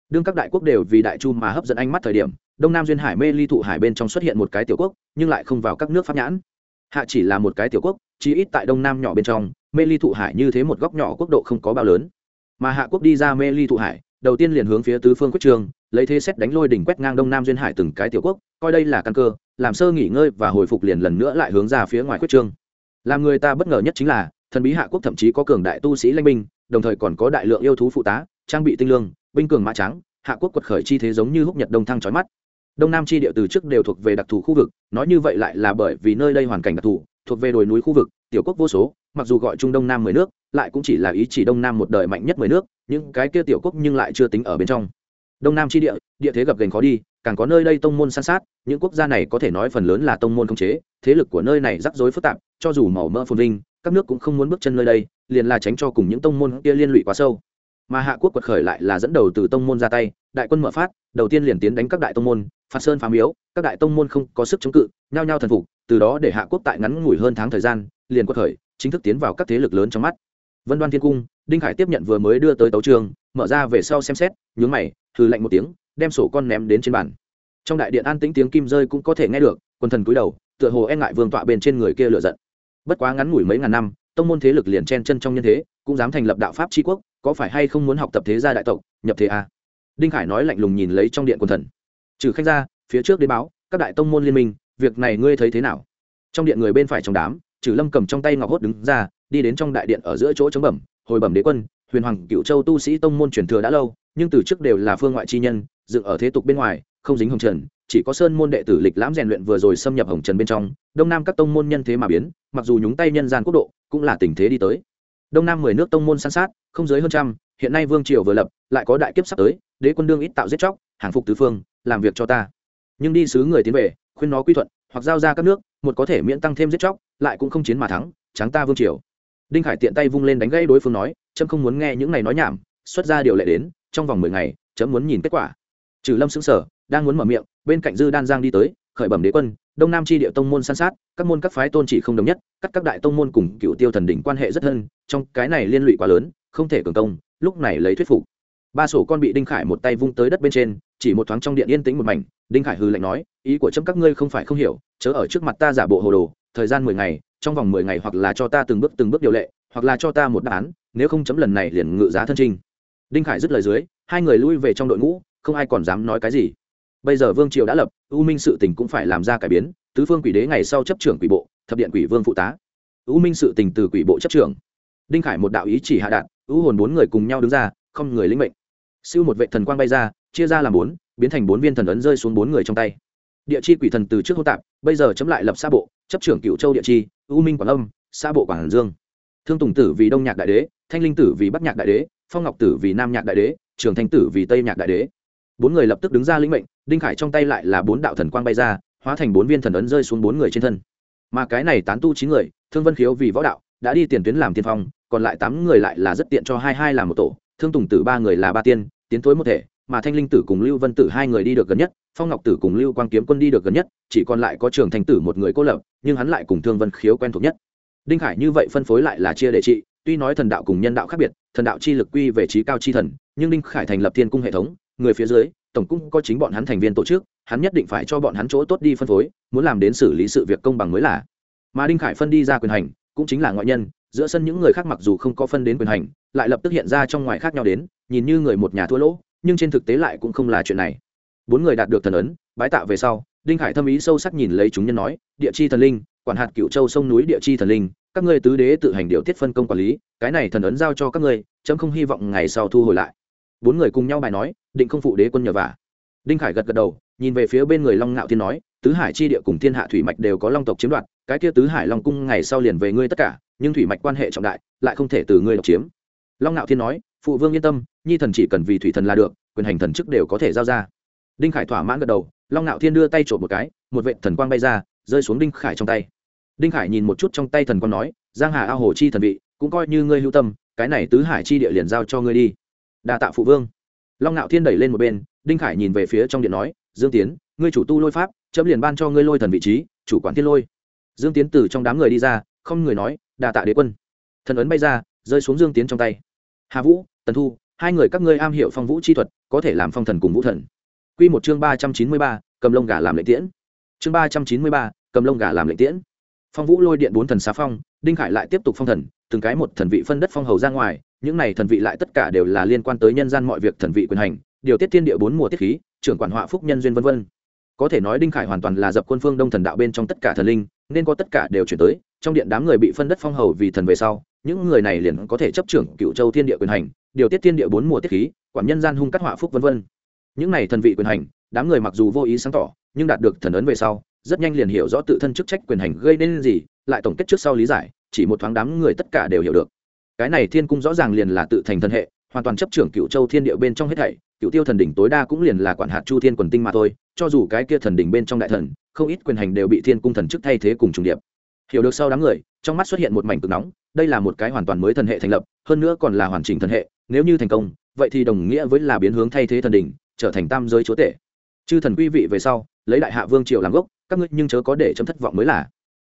đương các đại quốc đều vì đại chu mà hấp dẫn ánh mắt thời điểm, đông nam duyên hải mê ly thụ hải bên trong xuất hiện một cái tiểu quốc, nhưng lại không vào các nước pháp nhãn. Hạ chỉ là một cái tiểu quốc chỉ ít tại đông nam nhỏ bên trong, mê ly thụ hải như thế một góc nhỏ quốc độ không có bao lớn. Mà hạ quốc đi ra mê ly thụ hải, đầu tiên liền hướng phía tứ phương quyết trường, lấy thế xét đánh lôi đỉnh quét ngang đông nam duyên hải từng cái tiểu quốc, coi đây là căn cơ, làm sơ nghỉ ngơi và hồi phục liền lần nữa lại hướng ra phía ngoài quyết trương làm người ta bất ngờ nhất chính là, thần bí hạ quốc thậm chí có cường đại tu sĩ lanh binh đồng thời còn có đại lượng yêu thú phụ tá, trang bị tinh lương binh cường mã trắng, hạ quốc quật khởi chi thế giống như húc nhật đông thăng trói mắt. Đông nam chi địa từ trước đều thuộc về đặc thù khu vực, nói như vậy lại là bởi vì nơi đây hoàn cảnh đặc thù, thuộc về đồi núi khu vực, tiểu quốc vô số, mặc dù gọi trung đông nam mười nước, lại cũng chỉ là ý chỉ đông nam một đời mạnh nhất mười nước những cái kia tiểu quốc nhưng lại chưa tính ở bên trong. Đông nam chi địa địa thế gập gành khó đi, càng có nơi đây tông môn san sát, những quốc gia này có thể nói phần lớn là tông môn không chế, thế lực của nơi này rắc rối phức tạp, cho dù màu mỡ phồn vinh, các nước cũng không muốn bước chân nơi đây, liền là tránh cho cùng những tông môn kia liên lụy quá sâu mà hạ quốc quật khởi lại là dẫn đầu từ tông môn ra tay, đại quân mở phát, đầu tiên liền tiến đánh các đại tông môn, phạt sơn phá miếu, các đại tông môn không có sức chống cự, nhao nhao thần phục, từ đó để hạ quốc tại ngắn ngủi hơn tháng thời gian, liền quật khởi, chính thức tiến vào các thế lực lớn trong mắt. Vân đoan thiên cung, đinh khải tiếp nhận vừa mới đưa tới tấu trường, mở ra về sau xem xét, nhướng mày, hừ lạnh một tiếng, đem sổ con ném đến trên bàn. Trong đại điện an tĩnh tiếng kim rơi cũng có thể nghe được quần thần cúi đầu, tựa hồ e ngại vương tọa bên trên người kia lựa giận. Bất quá ngắn ngủi mấy ngàn năm, tông môn thế lực liền chen chân trong nhân thế, cũng dám thành lập đạo pháp tri quốc có phải hay không muốn học tập thế gia đại tộc, nhập thế à? đinh khải nói lạnh lùng nhìn lấy trong điện quần thần. Trừ khanh ra, phía trước đến báo, các đại tông môn liên minh, việc này ngươi thấy thế nào? Trong điện người bên phải trong đám trừ lâm cầm trong tay ngọc hốt đứng ra, đi đến trong đại điện ở giữa chỗ chống bẩm, hồi bẩm đế quân, huyền hoàng cựu châu tu sĩ tông môn truyền thừa đã lâu, nhưng từ trước đều là phương ngoại chi nhân, dựng ở thế tục bên ngoài, không dính hồng trần, chỉ có sơn môn đệ tử lịch lãm rèn luyện vừa rồi xâm nhập hồng trần bên trong, đông nam các tông môn nhân thế mà biến, mặc dù nhúng tay nhân gian quốc độ, cũng là tình thế đi tới đông nam mười nước tông môn san sát, không dưới hơn trăm, hiện nay vương triều vừa lập, lại có đại kiếp sắp tới, đế quân đương ít tạo giết chóc, hàng phục tứ phương, làm việc cho ta. Nhưng đi sứ người tiến về, khuyên nó quy thuận, hoặc giao ra các nước, một có thể miễn tăng thêm giết chóc, lại cũng không chiến mà thắng tráng ta vương triều. Đinh khải tiện tay vung lên đánh gãy đối phương nói trâm không muốn nghe những này nói nhảm, xuất ra điều lệ đến, trong vòng mười ngày trâm muốn nhìn kết quả. Trừ lâm xứng sở, đang muốn mở miệng, bên cạnh dư đan giang đi tới, khởi bẩm đế quân đông nam tri địa tông môn san sát, các môn các phái tôn chỉ không đồng nhất cắt các đại tông môn cùng cựu tiêu thần đỉnh quan hệ rất thân, trong cái này liên lụy quá lớn, không thể cường công, lúc này lấy thuyết phục. Ba sổ con bị đinh khải một tay vung tới đất bên trên, chỉ một thoáng trong điện yên tĩnh một mảnh, đinh khải hư lạnh nói, ý của chấm các ngươi không phải không hiểu, chớ ở trước mặt ta giả bộ hồ đồ, thời gian mười ngày, trong vòng mười ngày hoặc là cho ta từng bước từng bước điều lệ, hoặc là cho ta một đáp án, nếu không chấm lần này liền ngự giá thân trinh. Đinh khải dứt lời dưới, hai người lui về trong đội ngũ, không ai còn dám nói cái gì bây giờ vương triều đã lập, u minh sự tình cũng phải làm ra cải biến, tứ phương quỷ đế ngày sau chấp trưởng quỷ bộ, thập điện quỷ vương phụ tá. U minh sự tình từ quỷ bộ chấp trưởng. Đinh khải một đạo ý chỉ hạ đạn u hồn bốn người cùng nhau đứng ra, không người lĩnh mệnh. Siêu một vệ thần quang bay ra, chia ra làm bốn, biến thành bốn viên thần ấn rơi xuống bốn người trong tay. Địa chi quỷ thần từ trước hô tạp, bây giờ chấm lại lập xa bộ, chấp trưởng cựu châu địa chi, u minh quảng âm xa bộ quảng dương. Thương tùng tử vì đông nhạc đại đế, thanh linh tử vì bắc nhạc đại đế, phong ngọc tử vì nam nhạc đại đế, trường thanh tử vì tây nhạc đại đế bốn người lập tức đứng ra lĩnh mệnh, đinh khải trong tay lại là bốn đạo thần quang bay ra, hóa thành bốn viên thần ấn rơi xuống bốn người trên thân. Mà cái này tán tu chín người, thương vân khiếu vì võ đạo, đã đi tiền tuyến làm tiên phong, còn lại tám người lại là rất tiện cho hai hai làm một tổ, thương tùng tử ba người là ba tiên, tiến thối một thể, mà thanh linh tử cùng lưu vân tử hai người đi được gần nhất, phong ngọc tử cùng lưu quang kiếm quân đi được gần nhất, chỉ còn lại có trường thanh tử một người cô lập, nhưng hắn lại cùng thương vân khiếu quen thuộc nhất. Đinh khải như vậy phân phối lại là chia để trị, tuy nói thần đạo cùng nhân đạo khác biệt, thần đạo chi lực quy về trí cao chi thần, nhưng đinh khải thành lập thiên cung hệ thống người phía dưới, tổng cũng có chính bọn hắn thành viên tổ chức, hắn nhất định phải cho bọn hắn chỗ tốt đi phân phối, muốn làm đến xử lý sự việc công bằng mới là. Mà đinh khải phân đi ra quyền hành, cũng chính là ngoại nhân, giữa sân những người khác mặc dù không có phân đến quyền hành, lại lập tức hiện ra trong ngoài khác nhau đến, nhìn như người một nhà thua lỗ, nhưng trên thực tế lại cũng không là chuyện này. Bốn người đạt được thần ấn, bái tạ về sau, đinh khải thâm ý sâu sắc nhìn lấy chúng nhân nói, địa chi thần linh, quản hạt cựu châu sông núi địa chi thần linh, các ngươi tứ đế tự hành điều tiết phân công quản lý, cái này thần ấn giao cho các ngươi, chấm không hy vọng ngày sau thu hồi lại. Bốn người cùng nhau bài nói định không phụ đế quân nhờ vả. Đinh khải gật gật đầu, nhìn về phía bên người long ngạo thiên nói, tứ hải chi địa cùng thiên hạ thủy mạch đều có long tộc chiếm đoạt, cái kia tứ hải long cung ngày sau liền về ngươi tất cả, nhưng thủy mạch quan hệ trọng đại, lại không thể từ ngươi độc chiếm. Long ngạo thiên nói, phụ vương yên tâm, nhi thần chỉ cần vì thủy thần là được, quyền hành thần chức đều có thể giao ra. Đinh khải thỏa mãn gật đầu, long ngạo thiên đưa tay trộm một cái, một vệ thần quang bay ra, rơi xuống đinh khải trong tay. Đinh khải nhìn một chút trong tay thần quang nói, giang hà ao hồ chi thần vị, cũng coi như ngươi hữu tâm, cái này tứ hải chi địa liền giao cho ngươi đi. Đa tạ phụ vương long ngạo thiên đẩy lên một bên, đinh khải nhìn về phía trong điện nói, dương tiến, ngươi chủ tu lôi pháp, chấm liền ban cho ngươi lôi thần vị trí, chủ quản thiên lôi. Dương tiến từ trong đám người đi ra, không người nói, đà tạ đế quân. Thần ấn bay ra, rơi xuống dương tiến trong tay. Hà vũ, tần thu, hai người các ngươi am hiểu phong vũ chi thuật, có thể làm phong thần cùng vũ thần. Q một chương ba trăm chín mươi ba, cầm lông gà làm lệ tiễn. Chương ba trăm chín mươi ba, cầm lông gà làm lệ tiễn. Phong vũ lôi điện bốn thần xá phong, đinh khải lại tiếp tục phong thần từng cái một thần vị phân đất phong hầu ra ngoài, những này thần vị lại tất cả đều là liên quan tới nhân gian mọi việc thần vị quyền hành, điều tiết thiên địa bốn mùa tiết khí, trưởng quản họa phúc nhân duyên vân vân. Có thể nói đinh khải hoàn toàn là dập quân phương đông thần đạo bên trong tất cả thần linh, nên có tất cả đều chuyển tới, trong điện đám người bị phân đất phong hầu vì thần về sau, những người này liền có thể chấp trưởng cựu châu thiên địa quyền hành, điều tiết thiên địa bốn mùa tiết khí, quản nhân gian hung cắt họa phúc vân vân. Những này thần vị quyền hành, đám người mặc dù vô ý sáng tỏ, nhưng đạt được thần ấn về sau, rất nhanh liền hiểu rõ tự thân chức trách quyền hành gây nên gì, lại tổng kết trước sau lý giải chỉ một thoáng đám người tất cả đều hiểu được. Cái này thiên cung rõ ràng liền là tự thành thân hệ, hoàn toàn chấp trưởng cựu châu thiên địa bên trong hết thảy cựu tiêu thần đỉnh tối đa cũng liền là quản hạt chu thiên quần tinh mà thôi, cho dù cái kia thần đỉnh bên trong đại thần, không ít quyền hành đều bị thiên cung thần chức thay thế cùng trùng điệp. Hiểu được sau đám người, trong mắt xuất hiện một mảnh cực nóng, đây là một cái hoàn toàn mới thần hệ thành lập, hơn nữa còn là hoàn chỉnh thần hệ, nếu như thành công, vậy thì đồng nghĩa với là biến hướng thay thế thần đỉnh, trở thành tam giới chúa tể. Chư thần quý vị về sau, lấy đại hạ vương triều làm gốc, các ngươi nhưng chớ có để chấm thất vọng mới là.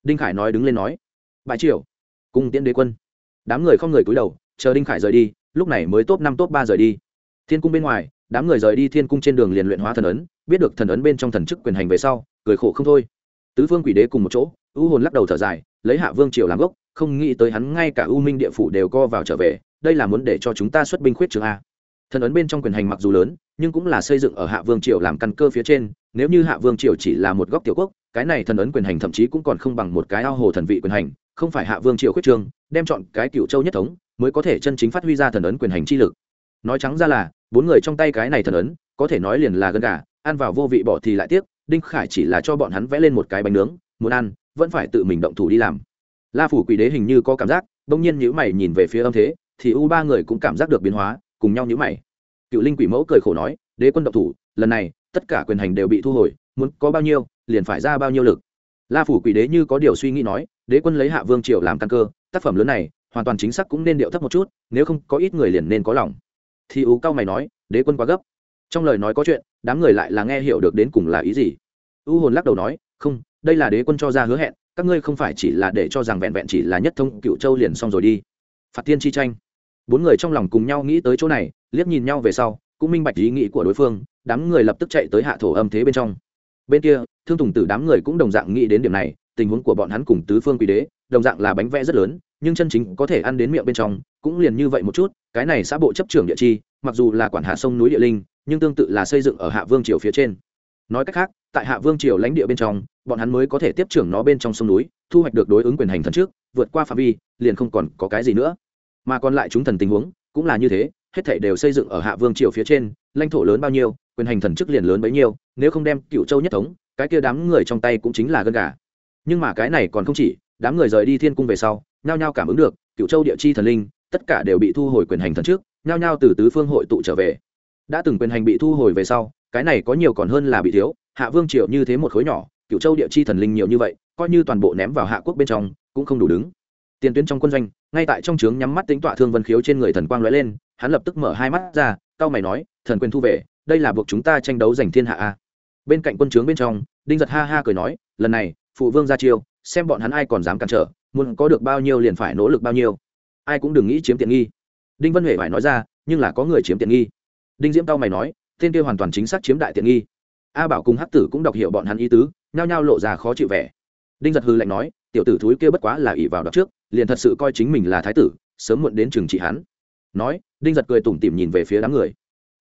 Đinh khải nói đứng lên nói bãi triều. Cung tiễn đế quân. Đám người không người cúi đầu, chờ đinh khải rời đi, lúc này mới top năm top ba rời đi. Thiên cung bên ngoài, đám người rời đi thiên cung trên đường liền luyện hóa thần ấn, biết được thần ấn bên trong thần chức quyền hành về sau, cười khổ không thôi. Tứ phương quỷ đế cùng một chỗ, u hồn lắc đầu thở dài, lấy hạ vương triều làm gốc, không nghĩ tới hắn ngay cả u minh địa phủ đều co vào trở về, đây là muốn để cho chúng ta xuất binh khuyết trường a. Thần ấn bên trong quyền hành mặc dù lớn, nhưng cũng là xây dựng ở hạ vương triều làm căn cơ phía trên, nếu như hạ vương triều chỉ là một góc tiểu quốc, cái này thần ấn quyền hành thậm chí cũng còn không bằng một cái ao hồ thần vị quyền hành không phải hạ vương triều khuyết trường đem chọn cái cựu châu nhất thống, mới có thể chân chính phát huy ra thần ấn quyền hành chi lực. Nói trắng ra là, bốn người trong tay cái này thần ấn, có thể nói liền là gân gà, ăn vào vô vị bỏ thì lại tiếc, đinh khải chỉ là cho bọn hắn vẽ lên một cái bánh nướng, muốn ăn, vẫn phải tự mình động thủ đi làm. La phủ quỷ đế hình như có cảm giác, bỗng nhiên nhữ mày nhìn về phía âm thế, thì u ba người cũng cảm giác được biến hóa, cùng nhau nhữ mày. Cựu linh quỷ mẫu cười khổ nói, đế quân động thủ, lần này, tất cả quyền hành đều bị thu hồi, muốn có bao nhiêu, liền phải ra bao nhiêu lực. La phủ quỷ đế như có điều suy nghĩ nói đế quân lấy hạ vương triều làm căn cơ, tác phẩm lớn này, hoàn toàn chính xác cũng nên điệu thấp một chút, nếu không có ít người liền nên có lòng. Thì ú cao mày nói, đế quân quá gấp. Trong lời nói có chuyện, đám người lại là nghe hiểu được đến cùng là ý gì. U hồn lắc đầu nói, không, đây là đế quân cho ra hứa hẹn, các ngươi không phải chỉ là để cho rằng vẹn vẹn chỉ là nhất thông cựu châu liền xong rồi đi. Phạt tiên chi tranh. Bốn người trong lòng cùng nhau nghĩ tới chỗ này, liếc nhìn nhau về sau, cũng minh bạch ý nghĩ của đối phương, đám người lập tức chạy tới hạ thổ âm thế bên trong. Bên kia, thương tùng tử đám người cũng đồng dạng nghĩ đến điểm này tình huống của bọn hắn cùng tứ phương quỷ đế, đồng dạng là bánh vẽ rất lớn, nhưng chân chính có thể ăn đến miệng bên trong, cũng liền như vậy một chút, cái này xã bộ chấp trưởng địa chi, mặc dù là quản hạ sông núi địa linh, nhưng tương tự là xây dựng ở hạ vương triều phía trên. Nói cách khác, tại hạ vương triều lãnh địa bên trong, bọn hắn mới có thể tiếp trưởng nó bên trong sông núi, thu hoạch được đối ứng quyền hành thần trước, vượt qua phạm vi, liền không còn có cái gì nữa. Mà còn lại chúng thần tình huống, cũng là như thế, hết thảy đều xây dựng ở hạ vương triều phía trên, lãnh thổ lớn bao nhiêu, quyền hành thần chức liền lớn bấy nhiêu, nếu không đem cựu châu nhất thống, cái kia đám người trong tay cũng chính là gân gà nhưng mà cái này còn không chỉ, đám người rời đi thiên cung về sau, nhao nhao cảm ứng được cựu châu địa chi thần linh, tất cả đều bị thu hồi quyền hành thần trước, nhao nhao từ tứ phương hội tụ trở về. Đã từng quyền hành bị thu hồi về sau, cái này có nhiều còn hơn là bị thiếu, hạ vương triều như thế một khối nhỏ cựu châu địa chi thần linh nhiều như vậy, coi như toàn bộ ném vào hạ quốc bên trong, cũng không đủ đứng. Tiền tuyến trong quân doanh, ngay tại trong trướng nhắm mắt tính tọa thương vân khiếu trên người thần quang lóe lên, hắn lập tức mở hai mắt ra cao mày nói, thần quyền thu về, đây là buộc chúng ta tranh đấu giành thiên hạ a. Bên cạnh quân trướng bên trong, đinh giật ha ha cười nói, lần này phụ vương ra chiêu, xem bọn hắn ai còn dám cản trở, muốn có được bao nhiêu liền phải nỗ lực bao nhiêu. Ai cũng đừng nghĩ chiếm tiện nghi. Đinh vân huệ phải nói ra, nhưng là có người chiếm tiện nghi. Đinh diễm tao mày nói, tên kia hoàn toàn chính xác chiếm đại tiện nghi. A bảo cùng hắc tử cũng đọc hiểu bọn hắn ý tứ, nhao nhao lộ ra khó chịu vẻ. Đinh giật hư lạnh nói, tiểu tử thúi kia bất quá là ỷ vào đọc trước, liền thật sự coi chính mình là thái tử, sớm muộn đến trường trị hắn. Nói, đinh giật cười tủm tỉm nhìn về phía đám người.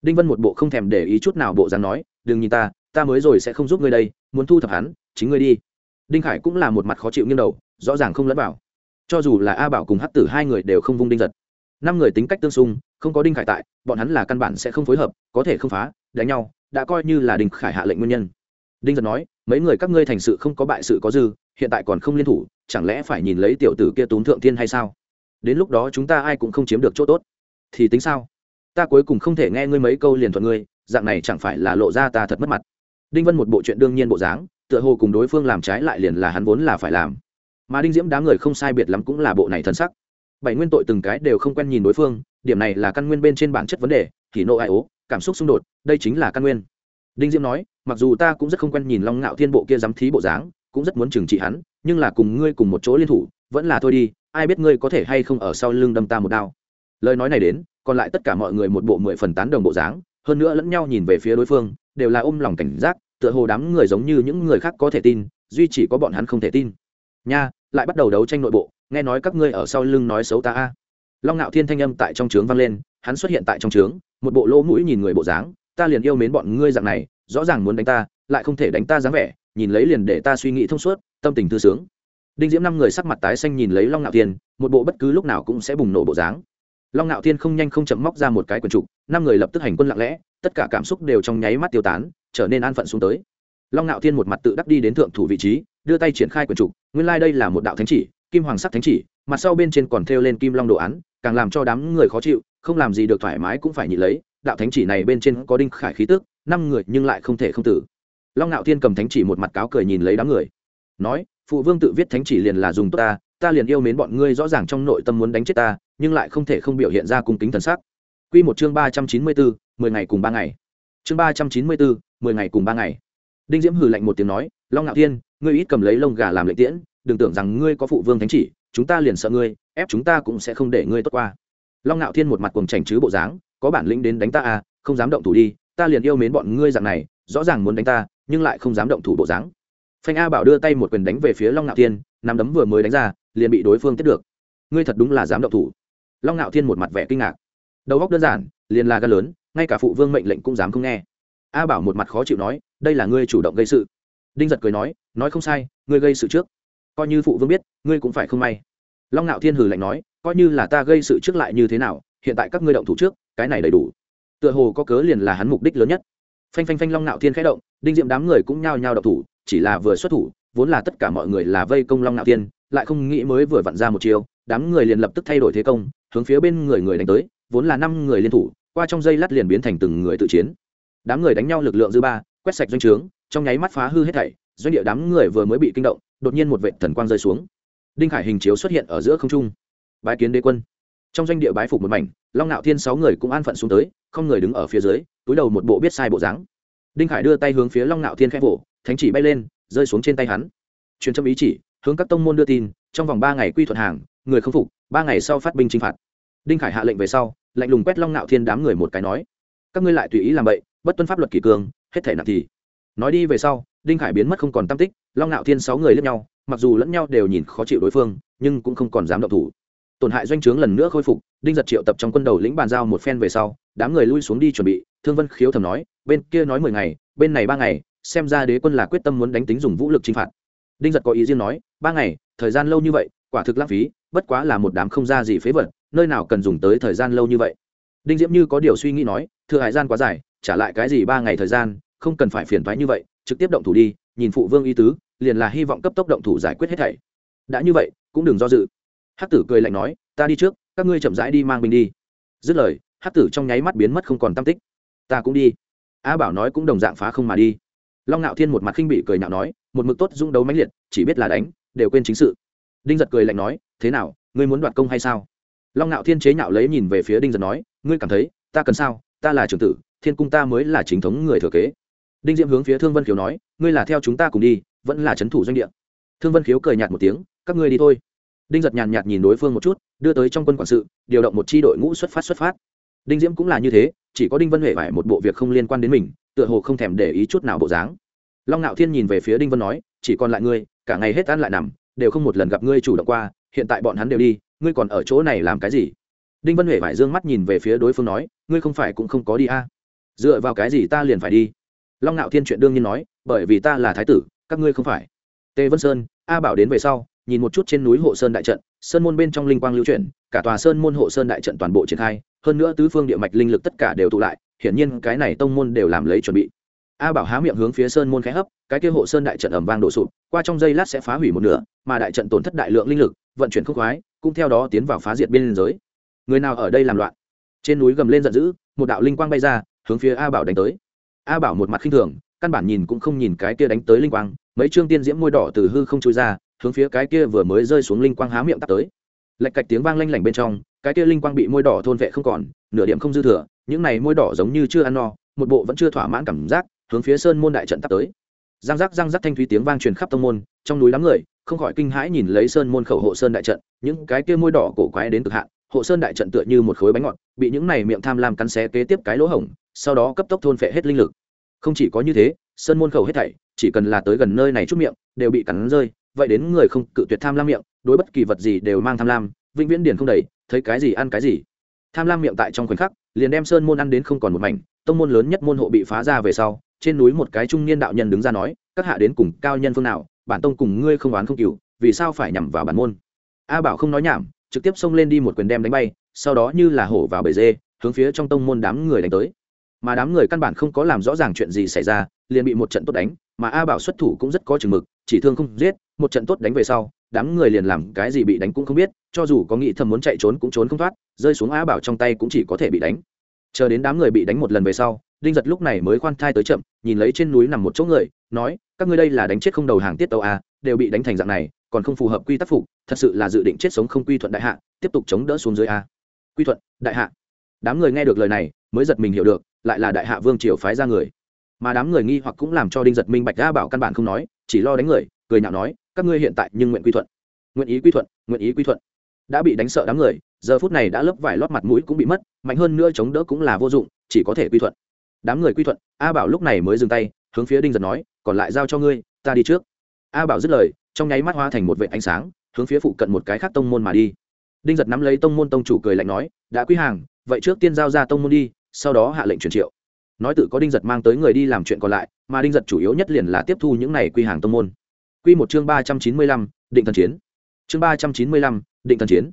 Đinh vân một bộ không thèm để ý chút nào bộ dáng nói, đừng nhìn ta ta mới rồi sẽ không giúp ngươi đây, muốn thu thập hắn, chính ngươi đi đinh khải cũng là một mặt khó chịu nghiêng đầu, rõ ràng không lẫn vào. Cho dù là a bảo cùng hắc tử hai người đều không vung đinh giật. Năm người tính cách tương xung, không có đinh khải tại, bọn hắn là căn bản sẽ không phối hợp, có thể không phá, đánh nhau, đã coi như là đinh khải hạ lệnh nguyên nhân. Đinh giật nói, mấy người các ngươi thành sự không có bại sự có dư, hiện tại còn không liên thủ, chẳng lẽ phải nhìn lấy tiểu tử kia tốn thượng thiên hay sao? Đến lúc đó chúng ta ai cũng không chiếm được chỗ tốt. Thì tính sao? Ta cuối cùng không thể nghe ngươi mấy câu liền thuận ngươi, dạng này chẳng phải là lộ ra ta thật mất mặt. Đinh vân một bộ chuyện đương nhiên bộ dáng tựa hồ cùng đối phương làm trái lại liền là hắn vốn là phải làm. Mà đinh diễm đám người không sai biệt lắm cũng là bộ này thân sắc. Bảy nguyên tội từng cái đều không quen nhìn đối phương, điểm này là căn nguyên bên trên bản chất vấn đề thì nộ ai ố, cảm xúc xung đột, đây chính là căn nguyên. Đinh diễm nói, mặc dù ta cũng rất không quen nhìn long ngạo thiên bộ kia dám thí bộ dáng, cũng rất muốn trừng trị hắn, nhưng là cùng ngươi cùng một chỗ liên thủ, vẫn là thôi đi, ai biết ngươi có thể hay không ở sau lưng đâm ta một đao. Lời nói này đến, còn lại tất cả mọi người một bộ mười phần tán đồng bộ dáng, hơn nữa lẫn nhau nhìn về phía đối phương, đều là ôm lòng cảnh giác tựa hồ đám người giống như những người khác có thể tin, duy chỉ có bọn hắn không thể tin. Nha, lại bắt đầu đấu tranh nội bộ, nghe nói các ngươi ở sau lưng nói xấu ta a. Long ngạo thiên thanh âm tại trong trướng vang lên, hắn xuất hiện tại trong trướng, một bộ lỗ mũi nhìn người bộ dáng, ta liền yêu mến bọn ngươi dạng này, rõ ràng muốn đánh ta, lại không thể đánh ta dáng vẻ, nhìn lấy liền để ta suy nghĩ thông suốt, tâm tình thư sướng. Đinh diễm năm người sắc mặt tái xanh nhìn lấy long ngạo thiên, một bộ bất cứ lúc nào cũng sẽ bùng nổ bộ dáng. Long ngạo thiên không nhanh không chậm móc ra một cái quần trục, năm người lập tức hành quân lặng lẽ tất cả cảm xúc đều trong nháy mắt tiêu tán trở nên an phận xuống tới long ngạo thiên một mặt tự đắc đi đến thượng thủ vị trí đưa tay triển khai quyển trục nguyên lai、like、đây là một đạo thánh chỉ kim hoàng sắc thánh chỉ mặt sau bên trên còn thêu lên kim long đồ án càng làm cho đám người khó chịu không làm gì được thoải mái cũng phải nhị lấy đạo thánh chỉ này bên trên có đinh khải khí tức năm người nhưng lại không thể không tử long ngạo thiên cầm thánh chỉ một mặt cáo cười nhìn lấy đám người nói phụ vương tự viết thánh chỉ liền là dùng tốt ta ta liền yêu mến bọn ngươi rõ ràng trong nội tâm muốn đánh chết ta nhưng lại không thể không biểu hiện ra cung kính thần sắc. Quy một chương 394, mười ngày cùng ba ngày. Chương ba trăm chín mươi bốn, mười ngày cùng ba ngày. Đinh diễm hừ lạnh một tiếng nói, long ngạo thiên, ngươi ít cầm lấy lông gà làm lệ tiễn, đừng tưởng rằng ngươi có phụ vương thánh chỉ, chúng ta liền sợ ngươi, ép chúng ta cũng sẽ không để ngươi tốt qua. Long ngạo thiên một mặt cuồng chảnh chứ bộ dáng, có bản lĩnh đến đánh ta à không dám động thủ đi, ta liền yêu mến bọn ngươi dạng này, rõ ràng muốn đánh ta, nhưng lại không dám động thủ bộ dáng. Phanh a bảo đưa tay một quyền đánh về phía long ngạo thiên, nắm đấm vừa mới đánh ra, liền bị đối phương tiếp được. Ngươi thật đúng là dám động thủ. Long ngạo thiên một mặt vẻ kinh ngạc. Đầu góc đơn giản, liền là gan lớn ngay cả phụ vương mệnh lệnh cũng dám không nghe. A bảo một mặt khó chịu nói, đây là ngươi chủ động gây sự. Đinh giật cười nói nói không sai, ngươi gây sự trước. Coi như phụ vương biết, ngươi cũng phải không may. Long ngạo thiên hử lạnh nói, coi như là ta gây sự trước lại như thế nào, hiện tại các ngươi động thủ trước, cái này đầy đủ. Tựa hồ có cớ liền là hắn mục đích lớn nhất. Phanh phanh phanh long nạo thiên khẽ động, đinh diệm đám người cũng nhao nhao động thủ, chỉ là vừa xuất thủ, vốn là tất cả mọi người là vây công long nạo thiên, lại không nghĩ mới vừa vặn ra một chiều đám người liền lập tức thay đổi thế công, hướng phía bên người người đánh tới, vốn là năm người liên thủ qua trong dây lát liền biến thành từng người tự chiến. Đám người đánh nhau lực lượng dư ba, quét sạch doanh trướng, trong nháy mắt phá hư hết thảy, doanh địa đám người vừa mới bị kinh động, đột nhiên một vệ thần quang rơi xuống. Đinh khải hình chiếu xuất hiện ở giữa không trung. Bái kiến đế quân. Trong doanh địa bái phục một mảnh, long nạo thiên sáu người cũng an phận xuống tới, không người đứng ở phía dưới, túi đầu một bộ biết sai bộ dáng. Đinh khải đưa tay hướng phía long nạo thiên khẽ vỗ, thánh chỉ bay lên, rơi xuống trên tay hắn. Truyền trâm ý chỉ, hướng các tông môn đưa tin, trong vòng ba ngày quy thuận hàng, người không phục, ba ngày sau phát binh chinh phạt. Đinh khải hạ lệnh về sau lạnh lùng quét long ngạo thiên đám người một cái nói, các ngươi lại tùy ý làm vậy bất tuân pháp luật kỷ cương, hết thể nặng thì. Nói đi về sau, đinh khải biến mất không còn tam tích, long ngạo thiên sáu người lẫn nhau, mặc dù lẫn nhau đều nhìn khó chịu đối phương, nhưng cũng không còn dám động thủ. Tổn hại doanh trướng lần nữa khôi phục, đinh giật triệu tập trong quân đầu lĩnh bàn giao một phen về sau, đám người lui xuống đi chuẩn bị, thương vân khiếu thầm nói, bên kia nói mười ngày, bên này ba ngày, xem ra đế quân là quyết tâm muốn đánh tính dùng vũ lực chinh phạt. Đinh giật có ý riêng nói, ba ngày, thời gian lâu như vậy, quả thực lãng phí bất quá là một đám không ra gì phế vật, nơi nào cần dùng tới thời gian lâu như vậy. Đinh diễm như có điều suy nghĩ nói, thừa hải gian quá dài, trả lại cái gì ba ngày thời gian, không cần phải phiền thoái như vậy, trực tiếp động thủ đi, nhìn phụ vương y tứ, liền là hy vọng cấp tốc động thủ giải quyết hết thảy. Đã như vậy, cũng đừng do dự. Hắc tử cười lạnh nói, ta đi trước, các ngươi chậm rãi đi mang mình đi. Dứt lời, hắc tử trong nháy mắt biến mất không còn tam tích. Ta cũng đi. A bảo nói cũng đồng dạng phá không mà đi. Long ngạo thiên một mặt khinh bị cười nhạo nói, một mực tốt dũng đấu mãnh liệt, chỉ biết là đánh, đều quên chính sự. Đinh giật cười lạnh nói thế nào, ngươi muốn đoạt công hay sao? Long ngạo thiên chế nhạo lấy nhìn về phía đinh giật nói, ngươi cảm thấy, ta cần sao, ta là trưởng tử, thiên cung ta mới là chính thống người thừa kế. Đinh diễm hướng phía thương vân khiếu nói, ngươi là theo chúng ta cùng đi, vẫn là c h ấ n thủ doanh địa. Thương vân khiếu cười nhạt một tiếng, các ngươi đi thôi. Đinh giật nhàn nhạt nhìn đối phương một chút, đưa tới trong quân quản sự, điều động một c h i đội ngũ xuất phát xuất phát. Đinh diễm cũng là như thế, chỉ có đinh vân huệ phải một bộ việc không liên quan đến mình, tựa hồ không thèm để ý chút nào bộ dáng. Long ngạo thiên nhìn về phía đinh vân nói, chỉ còn lại ngươi, cả ngày hết ăn lại nằm, đều không một lần gặp ngươi chủ động qua hiện tại bọn hắn đều đi, ngươi còn ở chỗ này làm cái gì? Đinh vân huệ phải d ư ơ n g mắt nhìn về phía đối phương nói, ngươi không phải cũng không có đi a à? dựa vào cái gì ta liền phải đi? Long ngạo thiên chuyện đương nhiên nói, bởi vì ta là thái tử, các ngươi không phải. Tề vân sơn, a bảo đến về sau, nhìn một chút trên núi hộ sơn đại trận, sơn môn bên trong linh quang lưu chuyển, cả tòa sơn môn hộ sơn đại trận toàn bộ triển khai, hơn nữa tứ phương địa mạch linh lực tất cả đều tụ lại, hiển nhiên cái này tông môn đều làm lấy chuẩn bị. A bảo há miệng hướng phía sơn môn khẽ hấp, cái kia hộ sơn đại trận ẩm vang đổ sụp, qua trong giây lát sẽ phá hủy một nửa, mà đại trận tổn thất đại lượng linh lực vận chuyển khúc khoái, cũng theo đó tiến vào phá diệt biên giới. Người nào ở đây làm loạn? Trên núi gầm lên giận dữ, một đạo linh quang bay ra, hướng phía a bảo đánh tới. A bảo một mặt khinh thường, căn bản nhìn cũng không nhìn cái kia đánh tới linh quang, mấy chương tiên diễm môi đỏ từ hư không trôi ra, hướng phía cái kia vừa mới rơi xuống linh quang há miệng tắt tới. Lạch cạch tiếng vang lanh lảnh bên trong, cái kia linh quang bị môi đỏ thôn vệ không còn, nửa điểm không dư thừa, những này môi đỏ giống như chưa ăn no, một bộ vẫn chưa thỏa mãn cảm giác, hướng phía sơn môn đại trận tắt tới. Giang giác giang giác thanh thúy tiếng vang truyền khắp tông môn, trong núi đám người không khỏi kinh hãi nhìn lấy sơn môn khẩu hộ sơn đại trận, những cái kia môi đỏ cổ quái đến cực hạn, hộ sơn đại trận tựa như một khối bánh ngọt, bị những này miệng tham lam cắn xé kế tiếp cái lỗ hổng, sau đó cấp tốc thôn phệ hết linh lực. Không chỉ có như thế, sơn môn khẩu hết thảy, chỉ cần là tới gần nơi này chút miệng, đều bị cắn rơi, vậy đến người không cự tuyệt tham lam miệng, đối bất kỳ vật gì đều mang tham lam, vĩnh viễn điển không đầy, thấy cái gì ăn cái gì. Tham lam miệng tại trong khoảnh khắc, liền đem sơn môn ăn đến không còn một mảnh, tông môn lớn nhất môn hộ bị phá ra về sau, trên núi một cái trung niên đạo nhân đứng ra nói, các hạ đến cùng cao nhân phương nào bản tông cùng ngươi không oán không cừu, vì sao phải nhằm vào bản môn? A bảo không nói nhảm, trực tiếp xông lên đi một quyền đem đánh bay, sau đó như là hổ vào bầy dê, hướng phía trong tông môn đám người đánh tới. Mà đám người căn bản không có làm rõ ràng chuyện gì xảy ra, liền bị một trận tốt đánh, mà a bảo xuất thủ cũng rất có chừng mực, chỉ thương không giết, một trận tốt đánh về sau, đám người liền làm cái gì bị đánh cũng không biết, cho dù có nghĩ thầm muốn chạy trốn cũng trốn không thoát, rơi xuống a bảo trong tay cũng chỉ có thể bị đánh. Chờ đến đám người bị đánh một lần về sau đinh giật lúc này mới khoan thai tới chậm, nhìn lấy trên núi nằm một chỗ người, nói, các ngươi đây là đánh chết không đầu hàng tiết tàu a à, đều bị đánh thành dạng này, còn không phù hợp quy tắc phục, thật sự là dự định chết sống không quy thuận đại hạ, tiếp tục chống đỡ xuống dưới a. Quy thuận, đại hạ. Đám người nghe được lời này, mới giật mình hiểu được, lại là đại hạ vương triều phái ra người. Mà đám người nghi hoặc cũng làm cho đinh giật minh bạch ra bảo căn bản không nói, chỉ lo đánh người, cười nhạo nói, các ngươi hiện tại nhưng nguyện quy thuận. Nguyện ý quy thuận, nguyện ý quy thuận. Đã bị đánh sợ đám người, giờ phút này đã lấp vải lót mặt mũi cũng bị mất, mạnh hơn nữa chống đỡ cũng là vô dụng, chỉ có thể quy thuận đám người quy thuận, a bảo lúc này mới dừng tay, hướng phía đinh giật nói, còn lại giao cho ngươi, ta đi trước. A bảo dứt lời, trong nháy mắt hoa thành một vệ ánh sáng, hướng phía phụ cận một cái khác tông môn mà đi. Đinh giật nắm lấy tông môn tông chủ cười lạnh nói, đã quy hàng, vậy trước tiên giao ra tông môn đi, sau đó hạ lệnh truyền triệu. Nói tự có đinh giật mang tới người đi làm chuyện còn lại, mà đinh giật chủ yếu nhất liền là tiếp thu những này quy hàng tông môn. Quy một chương ba trăm chín mươi lăm, định thần chiến. Chương ba trăm chín mươi lăm, định thần chiến.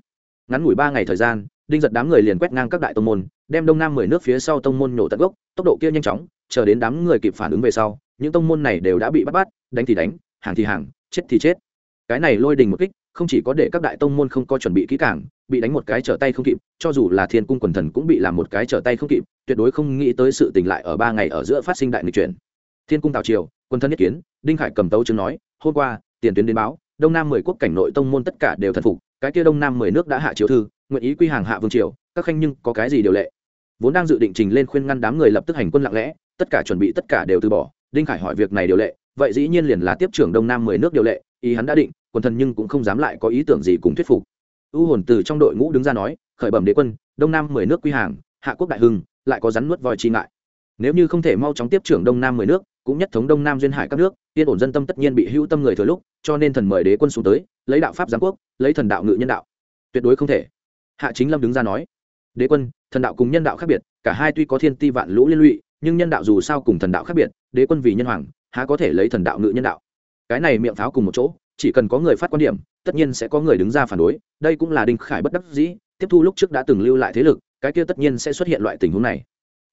Ngắn ngủi ba ngày thời gian, đinh giật đám người liền quét ngang các đại tông môn, đem đông nam mười nước phía sau tông môn nhổ tận gốc tốc độ kia nhanh chóng, chờ đến đám người kịp phản ứng về sau, những tông môn này đều đã bị bắt bắt, đánh thì đánh, hàng thì hàng, chết thì chết. Cái này lôi đình một kích, không chỉ có để các đại tông môn không có chuẩn bị kỹ càng, bị đánh một cái trở tay không kịp, cho dù là thiên cung quần thần cũng bị làm một cái trở tay không kịp, tuyệt đối không nghĩ tới sự tình lại ở ba ngày ở giữa phát sinh đại nghịch chuyển. Thiên cung tào triều quân thân nhất kiến, đinh khải cầm tấu chứng nói, hôm qua, tiền tuyến đến báo, đông nam mười quốc cảnh nội tông môn tất cả đều thần phục, cái kia đông nam mười nước đã hạ chiếu thư, nguyện ý quy hàng hạ vương triều, các khanh nhưng có cái gì điều lệ? Vốn đang dự định trình lên khuyên ngăn đám người lập tức hành quân lặng lẽ, tất cả chuẩn bị tất cả đều từ bỏ. Đinh khải hỏi việc này điều lệ, vậy dĩ nhiên liền là tiếp trưởng đông nam mười nước điều lệ, ý hắn đã định, quần thần nhưng cũng không dám lại có ý tưởng gì cùng thuyết phục. U hồn từ trong đội ngũ đứng ra nói, khởi bẩm đế quân, đông nam mười nước quy hàng, hạ quốc đại hưng, lại có rắn nuốt voi chi ngại. Nếu như không thể mau chóng tiếp trưởng đông nam mười nước, cũng nhất thống đông nam duyên hải các nước, yên ổn dân tâm tất nhiên bị hữu tâm người thừa lúc, cho nên thần mời đế quân xuống tới, lấy đạo pháp giáng quốc, lấy thần đạo ngự nhân đạo. Tuyệt đối không thể. Hạ chính lâm đứng ra nói đế quân, thần đạo cùng nhân đạo khác biệt, cả hai tuy có thiên ti vạn lũ liên lụy, nhưng nhân đạo dù sao cùng thần đạo khác biệt, đế quân vì nhân hoàng, há có thể lấy thần đạo ngự nhân đạo? Cái này miệng pháo cùng một chỗ, chỉ cần có người phát quan điểm, tất nhiên sẽ có người đứng ra phản đối, đây cũng là đinh khải bất đắc dĩ, tiếp thu lúc trước đã từng lưu lại thế lực, cái kia tất nhiên sẽ xuất hiện loại tình huống này.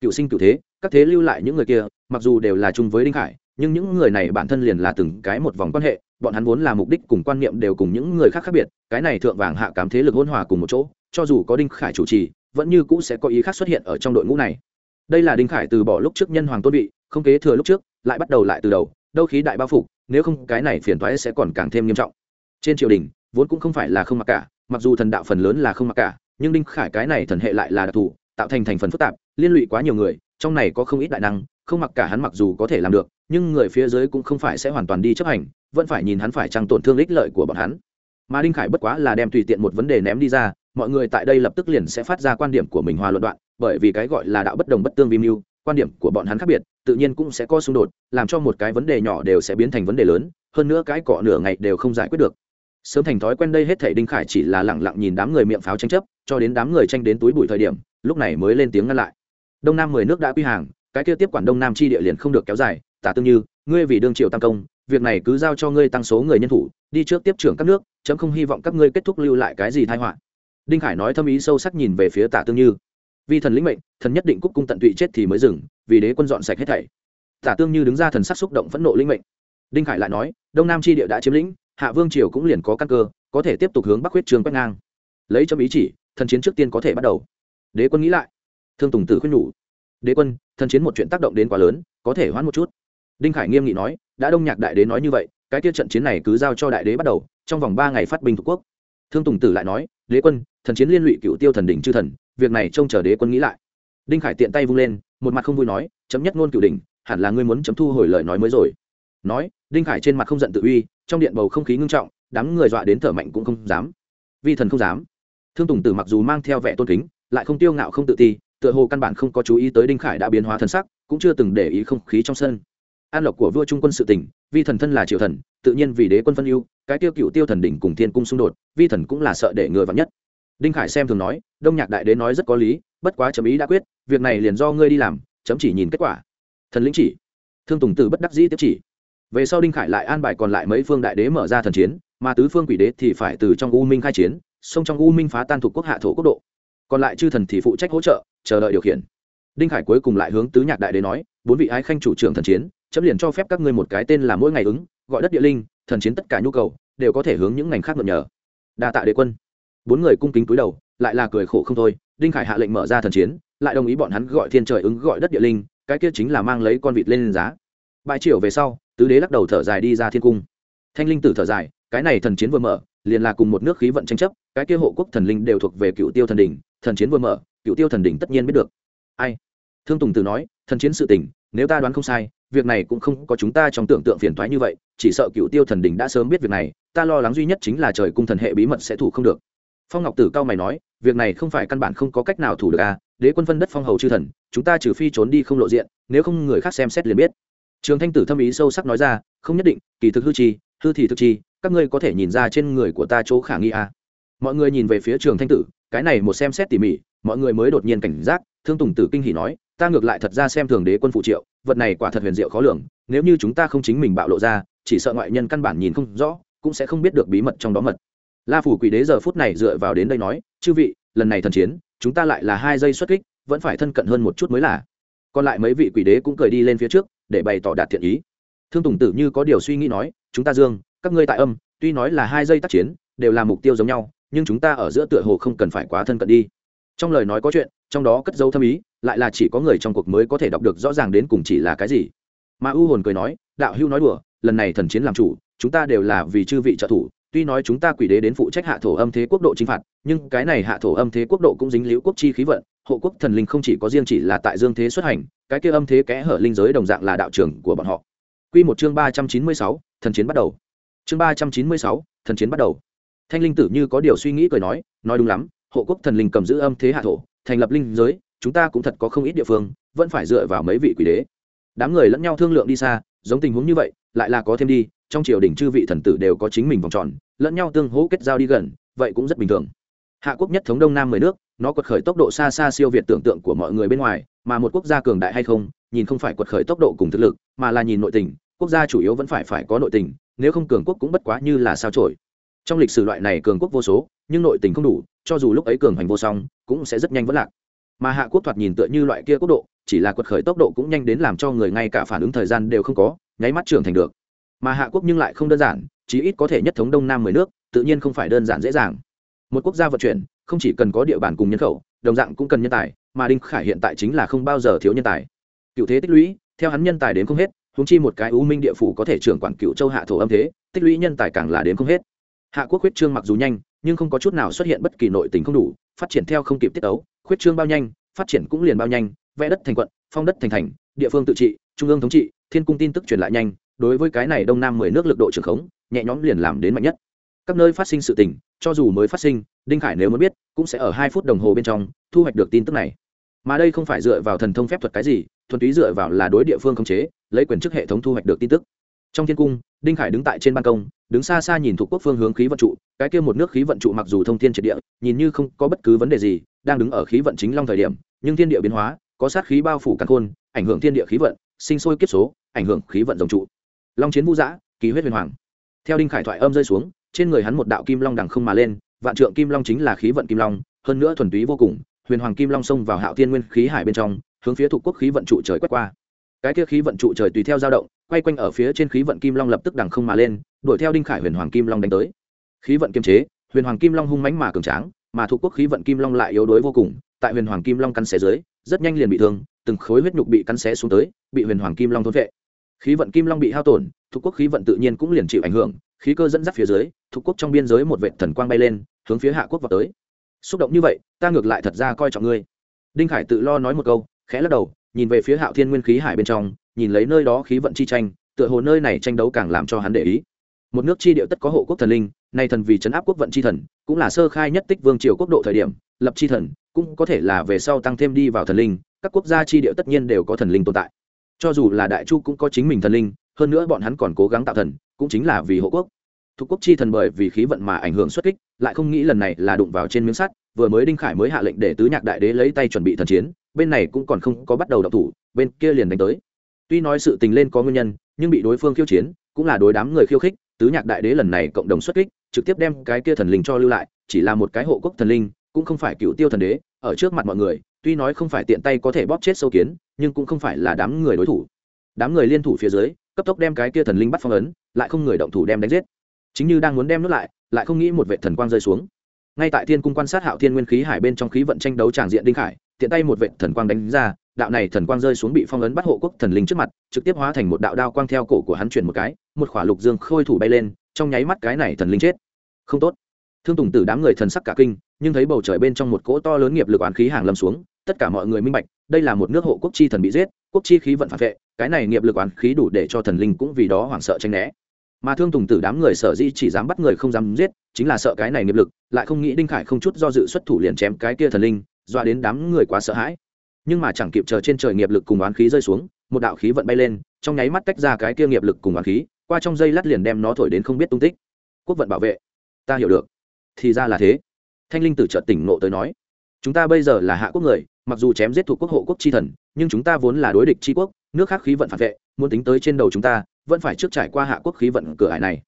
Cựu sinh cựu thế, các thế lưu lại những người kia, mặc dù đều là chung với đinh khải, nhưng những người này bản thân liền là từng cái một vòng quan hệ, bọn hắn vốn là mục đích cùng quan niệm đều cùng những người khác khác biệt, cái này thượng vàng hạ cám thế lực hôn hòa cùng một chỗ, cho dù có đinh khải chủ trì vẫn như cũ sẽ có ý khác xuất hiện ở trong đội ngũ này. Đây là đinh khải từ bỏ lúc trước nhân hoàng tôn vị, không kế thừa lúc trước, lại bắt đầu lại từ đầu, đâu khí đại bao phục nếu không cái này phiền toái sẽ còn càng thêm nghiêm trọng. Trên triều đình, vốn cũng không phải là không mặc cả, mặc dù thần đạo phần lớn là không mặc cả, nhưng đinh khải cái này thần hệ lại là đặc thù, tạo thành thành phần phức tạp, liên lụy quá nhiều người, trong này có không ít đại năng, không mặc cả hắn mặc dù có thể làm được, nhưng người phía dưới cũng không phải sẽ hoàn toàn đi chấp hành, vẫn phải nhìn hắn phải chăng tổn thương ích lợi của bọn hắn. Mà đinh khải bất quá là đem tùy tiện một vấn đề ném đi ra mọi người tại đây lập tức liền sẽ phát ra quan điểm của mình hòa luận đoạn, bởi vì cái gọi là đạo bất đồng bất tương vi mưu, quan điểm của bọn hắn khác biệt, tự nhiên cũng sẽ có xung đột, làm cho một cái vấn đề nhỏ đều sẽ biến thành vấn đề lớn, hơn nữa cái cọ nửa ngày đều không giải quyết được. Sớm thành thói quen đây hết thảy đinh khải chỉ là lẳng lặng nhìn đám người miệng pháo tranh chấp, cho đến đám người tranh đến túi bụi thời điểm, lúc này mới lên tiếng ngăn lại. Đông nam mười nước đã quy hàng, cái kia tiếp quản đông nam chi địa liền không được kéo dài, tả tương như, ngươi vì đương triều tam công, việc này cứ giao cho ngươi tăng số người nhân thủ, đi trước tiếp trưởng các nước, chấm không hy vọng các ngươi kết thúc lưu lại cái gì tai họa đinh khải nói thâm ý sâu sắc nhìn về phía tả tương như. Vì thần lĩnh mệnh, thần nhất định cúc cung tận tụy chết thì mới dừng, vì đế quân dọn sạch hết thảy. Tả tương như đứng ra thần sắc xúc động phẫn nộ lĩnh mệnh. Đinh khải lại nói, đông nam tri địa đã chiếm lĩnh, hạ vương triều cũng liền có căn cơ, có thể tiếp tục hướng bắc huyết trường quét ngang. Lấy cho ý chỉ, thần chiến trước tiên có thể bắt đầu. Đế quân nghĩ lại. Thương tùng tử khuyên nhủ, đế quân, thần chiến một chuyện tác động đến quá lớn, có thể hoãn một chút. Đinh khải nghiêm nghị nói, đã đông nhạc đại đế nói như vậy, cái tiết trận chiến này cứ giao cho đại đế bắt đầu, trong vòng ba ngày phát binh thuộc quốc. Thương tùng tử lại nói, đế quân thần chiến liên lụy cựu tiêu thần đỉnh chư thần, việc này trông chờ đế quân nghĩ lại. Đinh khải tiện tay vung lên, một mặt không vui nói, chấm nhất ngôn cựu đỉnh, hẳn là ngươi muốn chấm thu hồi lời nói mới rồi. Nói, đinh khải trên mặt không giận tự uy, trong điện bầu không khí ngưng trọng, đám người dọa đến thở mạnh cũng không dám. Vi thần không dám. Thương tùng tử mặc dù mang theo vẻ tôn kính, lại không tiêu ngạo không tự ti, tựa hồ căn bản không có chú ý tới đinh khải đã biến hóa thần sắc, cũng chưa từng để ý không khí trong sân. An lộc của vua trung quân sự tỉnh, vi thần thân là triều thần, tự nhiên vì đế quân phân ưu, cái tiêu cựu tiêu thần đỉnh cùng thiên cung xung đột, vi thần cũng là sợ để ngừa vắn nhất đinh khải xem thường nói, đông nhạc đại đế nói rất có lý, bất quá chấm ý đã quyết, việc này liền do ngươi đi làm, chấm chỉ nhìn kết quả. Thần lĩnh chỉ. Thương tùng tử bất đắc dĩ tiếp chỉ. Về sau đinh khải lại an bài còn lại mấy phương đại đế mở ra thần chiến, mà tứ phương quỷ đế thì phải từ trong u minh khai chiến, xông trong u minh phá tan thuộc quốc hạ thổ quốc độ. Còn lại chư thần thì phụ trách hỗ trợ, chờ đợi điều khiển. Đinh khải cuối cùng lại hướng tứ nhạc đại đế nói, bốn vị ái khanh chủ trưởng thần chiến, chấm liền cho phép các ngươi một cái tên là mỗi ngày ứng, gọi đất địa linh, thần chiến tất cả nhu cầu, đều có thể hướng những ngành khác mượn nhờ. Đa tạ đế quân bốn người cung kính cúi đầu, lại là cười khổ không thôi, đinh khải hạ lệnh mở ra thần chiến, lại đồng ý bọn hắn gọi thiên trời ứng gọi đất địa linh, cái kia chính là mang lấy con vịt lên giá. Bãi chiều về sau, tứ đế lắc đầu thở dài đi ra thiên cung. Thanh linh tử thở dài, cái này thần chiến vừa mở, liền là cùng một nước khí vận tranh chấp, cái kia hộ quốc thần linh đều thuộc về cựu tiêu thần đỉnh, thần chiến vừa mở cựu tiêu thần đỉnh tất nhiên biết được. Ai? Thương tùng từ nói, thần chiến sự tình, nếu ta đoán không sai, việc này cũng không có chúng ta trong tưởng tượng phiền thoái như vậy, chỉ sợ cựu tiêu thần đỉnh đã sớm biết việc này, ta lo lắng duy nhất chính là trời cung thần hệ bí mật sẽ thủ không được phong ngọc tử cao mày nói, việc này không phải căn bản không có cách nào thủ được à đế quân phân đất phong hầu chư thần, chúng ta trừ phi trốn đi không lộ diện, nếu không người khác xem xét liền biết trường thanh tử thâm ý sâu sắc nói ra, không nhất định, kỳ thực hư chi hư thì thực chi các ngươi có thể nhìn ra trên người của ta chỗ khả nghi à. mọi người nhìn về phía trường thanh tử, cái này một xem xét tỉ mỉ, mọi người mới đột nhiên cảnh giác, thương tùng tử kinh hỉ nói, ta ngược lại thật ra xem thường đế quân phụ triệu, vật này quả thật huyền diệu khó lường, nếu như chúng ta không chính mình bạo lộ ra, chỉ sợ ngoại nhân căn bản nhìn không rõ, cũng sẽ không biết được bí mật trong đó mật la phủ quỷ đế giờ phút này dựa vào đến đây nói, chư vị, lần này thần chiến, chúng ta lại là hai giây xuất kích, vẫn phải thân cận hơn một chút mới là. Còn lại mấy vị quỷ đế cũng cười đi lên phía trước, để bày tỏ đạt thiện ý. Thương tùng tử như có điều suy nghĩ nói, chúng ta dương, các ngươi tại âm, tuy nói là hai giây tác chiến, đều là mục tiêu giống nhau, nhưng chúng ta ở giữa tựa hồ không cần phải quá thân cận đi. Trong lời nói có chuyện, trong đó cất dấu thâm ý, lại là chỉ có người trong cuộc mới có thể đọc được rõ ràng đến cùng chỉ là cái gì. Mà u hồn cười nói, đạo hưu nói đùa, lần này thần chiến làm chủ, chúng ta đều là vì chư vị trợ thủ tuy nói chúng ta quỷ đế đến phụ trách hạ thổ âm thế quốc độ chính phạt, nhưng cái này hạ thổ âm thế quốc độ cũng dính liễu quốc chi khí vận, hộ quốc thần linh không chỉ có riêng chỉ là tại dương thế xuất hành, cái kia âm thế kẽ hở linh giới đồng dạng là đạo trưởng của bọn họ. Quy một chương ba trăm chín mươi sáu, thần chiến bắt đầu. Chương ba trăm chín mươi sáu, thần chiến bắt đầu. Thanh linh tử như có điều suy nghĩ cười nói nói đúng lắm, hộ quốc thần linh cầm giữ âm thế hạ thổ, thành lập linh giới, chúng ta cũng thật có không ít địa phương, vẫn phải dựa vào mấy vị quỷ đế. Đám người lẫn nhau thương lượng đi xa giống tình huống như vậy, lại là có thêm đi, trong triều đình chư vị thần tử đều có chính mình vòng tròn, lẫn nhau tương hỗ kết giao đi gần, vậy cũng rất bình thường. Hạ quốc nhất thống đông nam mười nước, nó quật khởi tốc độ xa xa siêu việt tưởng tượng của mọi người bên ngoài, mà một quốc gia cường đại hay không, nhìn không phải quật khởi tốc độ cùng thực lực, mà là nhìn nội tình, quốc gia chủ yếu vẫn phải phải có nội tình, nếu không cường quốc cũng bất quá như là sao trổi trong lịch sử loại này cường quốc vô số, nhưng nội tình không đủ, cho dù lúc ấy cường hành vô song, cũng sẽ rất nhanh vất lạc mà hạ quốc thoạt nhìn tựa như loại kia quốc độ, chỉ là quật khởi tốc độ cũng nhanh đến làm cho người ngay cả phản ứng thời gian đều không có, nháy mắt trưởng thành được. Mà hạ quốc nhưng lại không đơn giản, chí ít có thể nhất thống đông nam mười nước, tự nhiên không phải đơn giản dễ dàng. Một quốc gia vận chuyển, không chỉ cần có địa bàn cùng nhân khẩu, đồng dạng cũng cần nhân tài, mà đinh khải hiện tại chính là không bao giờ thiếu nhân tài. Cựu thế tích lũy, theo hắn nhân tài đến không hết húng chi một cái ưu minh địa phủ có thể trưởng quản cựu châu hạ thổ âm thế, tích lũy nhân tài càng là đến không hết. Hạ quốc huyết trương mặc dù nhanh, nhưng không có chút nào xuất hiện bất kỳ nội tình không đủ, phát triển theo không kịp tiết ấu khuyết trương bao nhanh, phát triển cũng liền bao nhanh, vẽ đất thành quận, phong đất thành thành, địa phương tự trị, trung ương thống trị, thiên cung tin tức truyền lại nhanh, đối với cái này đông nam mười nước lực độ trưởng khống, nhẹ nhõm liền làm đến mạnh nhất. Các nơi phát sinh sự tình, cho dù mới phát sinh, đinh khải nếu muốn biết, cũng sẽ ở hai phút đồng hồ bên trong, thu hoạch được tin tức này. Mà đây không phải dựa vào thần thông phép thuật cái gì, thuần túy dựa vào là đối địa phương khống chế, lấy quyền chức hệ thống thu hoạch được tin tức trong thiên cung, đinh khải đứng tại trên ban công, đứng xa xa nhìn thuộc quốc phương hướng khí vận trụ, cái kia một nước khí vận trụ mặc dù thông thiên triệt địa, nhìn như không có bất cứ vấn đề gì, đang đứng ở khí vận chính long thời điểm, nhưng thiên địa biến hóa, có sát khí bao phủ căn khôn, ảnh hưởng thiên địa khí vận, sinh sôi kiếp số, ảnh hưởng khí vận dòng trụ. Long chiến vũ giã ký huyết huyền hoàng. Theo đinh khải thoại âm rơi xuống, trên người hắn một đạo kim long đằng không mà lên, vạn trượng kim long chính là khí vận kim long, hơn nữa thuần túy vô cùng, huyền hoàng kim long xông vào hạo thiên nguyên khí hải bên trong, hướng phía thuộc quốc khí vận trụ trời quét qua. Cái kia khí vận trụ trời tùy theo dao động quay quanh ở phía trên khí vận kim long lập tức đằng không mà lên, đuổi theo đinh khải huyền hoàng kim long đánh tới. Khí vận kiềm chế, huyền hoàng kim long hung mãnh mà cường tráng, mà thuộc quốc khí vận kim long lại yếu đuối vô cùng, tại huyền hoàng kim long cắn xé dưới, rất nhanh liền bị thương, từng khối huyết nhục bị cắn xé xuống tới, bị huyền hoàng kim long thôn vệ. Khí vận kim long bị hao tổn, thuộc quốc khí vận tự nhiên cũng liền chịu ảnh hưởng, khí cơ dẫn dắt phía dưới, thuộc quốc trong biên giới một vệ thần quang bay lên, hướng phía hạ quốc vào tới. Xúc động như vậy, ta ngược lại thật ra coi trọng ngươi. Đinh khải tự lo nói một câu, khẽ lắc đầu, nhìn về phía hạo thiên nguyên khí hải bên trong nhìn lấy nơi đó khí vận chi tranh, tựa hồ nơi này tranh đấu càng làm cho hắn để ý. Một nước chi điệu tất có hộ quốc thần linh, nay thần vì chấn áp quốc vận chi thần, cũng là sơ khai nhất tích vương triều quốc độ thời điểm, lập chi thần, cũng có thể là về sau tăng thêm đi vào thần linh, các quốc gia chi điệu tất nhiên đều có thần linh tồn tại. Cho dù là đại chu cũng có chính mình thần linh, hơn nữa bọn hắn còn cố gắng tạo thần, cũng chính là vì hộ quốc. Thuộc quốc chi thần bởi vì khí vận mà ảnh hưởng xuất kích, lại không nghĩ lần này là đụng vào trên miếng sắt, vừa mới đinh khải mới hạ lệnh để tứ nhạc đại đế lấy tay chuẩn bị thần chiến, bên này cũng còn không có bắt đầu đọc thủ, bên kia liền đánh tới tuy nói sự tình lên có nguyên nhân, nhưng bị đối phương khiêu chiến, cũng là đối đám người khiêu khích, tứ nhạc đại đế lần này cộng đồng xuất kích, trực tiếp đem cái kia thần linh cho lưu lại, chỉ là một cái hộ quốc thần linh, cũng không phải cựu tiêu thần đế, ở trước mặt mọi người, tuy nói không phải tiện tay có thể bóp chết sâu kiến, nhưng cũng không phải là đám người đối thủ. Đám người liên thủ phía dưới, cấp tốc đem cái kia thần linh bắt phong ấn, lại không người động thủ đem đánh giết. Chính như đang muốn đem nút lại lại không nghĩ một vệ thần quang rơi xuống. Ngay tại thiên cung quan sát hạo thiên nguyên khí hải bên trong khí vận tranh đấu tràng diện đinh khải, tiện tay một vệ thần quang đánh ra đạo này thần quang rơi xuống bị phong ấn bắt hộ quốc thần linh trước mặt, trực tiếp hóa thành một đạo đao quang theo cổ của hắn chuyển một cái, một khỏa lục dương khôi thủ bay lên, trong nháy mắt cái này thần linh chết. Không tốt. Thương tùng tử đám người thần sắc cả kinh, nhưng thấy bầu trời bên trong một cỗ to lớn nghiệp lực oán khí hàng lâm xuống, tất cả mọi người minh bạch, đây là một nước hộ quốc chi thần bị giết, quốc chi khí vận phản vệ, cái này nghiệp lực oán khí đủ để cho thần linh cũng vì đó hoảng sợ tranh né. Mà thương tùng tử đám người sở dĩ chỉ dám bắt người không dám giết, chính là sợ cái này nghiệp lực, lại không nghĩ đinh khải không chút do dự xuất thủ liền chém cái kia thần linh, dọa đến đám người quá sợ hãi nhưng mà chẳng kịp chờ trên trời nghiệp lực cùng oán khí rơi xuống, một đạo khí vận bay lên, trong nháy mắt tách ra cái kia nghiệp lực cùng oán khí, qua trong dây lát liền đem nó thổi đến không biết tung tích. Quốc vận bảo vệ, ta hiểu được. Thì ra là thế. Thanh linh tử trợ tỉnh nộ tới nói, chúng ta bây giờ là hạ quốc người, mặc dù chém giết thuộc quốc hộ quốc chi thần, nhưng chúng ta vốn là đối địch tri quốc, nước khác khí vận phản vệ, muốn tính tới trên đầu chúng ta, vẫn phải trước trải qua hạ quốc khí vận cửa hải này.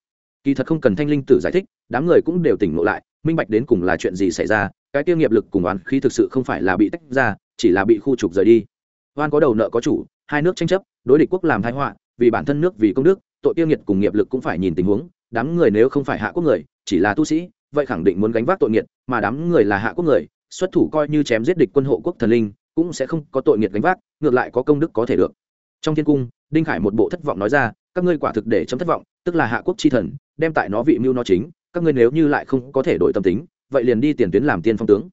Kỳ thật không cần thanh linh tử giải thích, đám người cũng đều tỉnh ngộ lại, minh bạch đến cùng là chuyện gì xảy ra, cái tiêu nghiệp lực cùng oán khí thực sự không phải là bị tách ra chỉ là bị khu trục rời đi. Hoan có đầu nợ có chủ, hai nước tranh chấp, đối địch quốc làm thái họa, vì bản thân nước, vì công đức, tội tiêu nghiệt cùng nghiệp lực cũng phải nhìn tình huống, đám người nếu không phải hạ quốc người, chỉ là tu sĩ, vậy khẳng định muốn gánh vác tội nghiệt, mà đám người là hạ quốc người, xuất thủ coi như chém giết địch quân hộ quốc thần linh, cũng sẽ không có tội nghiệt gánh vác, ngược lại có công đức có thể được. Trong thiên cung, đinh khải một bộ thất vọng nói ra, các ngươi quả thực để chấm thất vọng, tức là hạ quốc chi thần, đem tại nó vị mưu nó chính, các ngươi nếu như lại không có thể đổi tâm tính, vậy liền đi tiền tuyến làm tiên phong tướng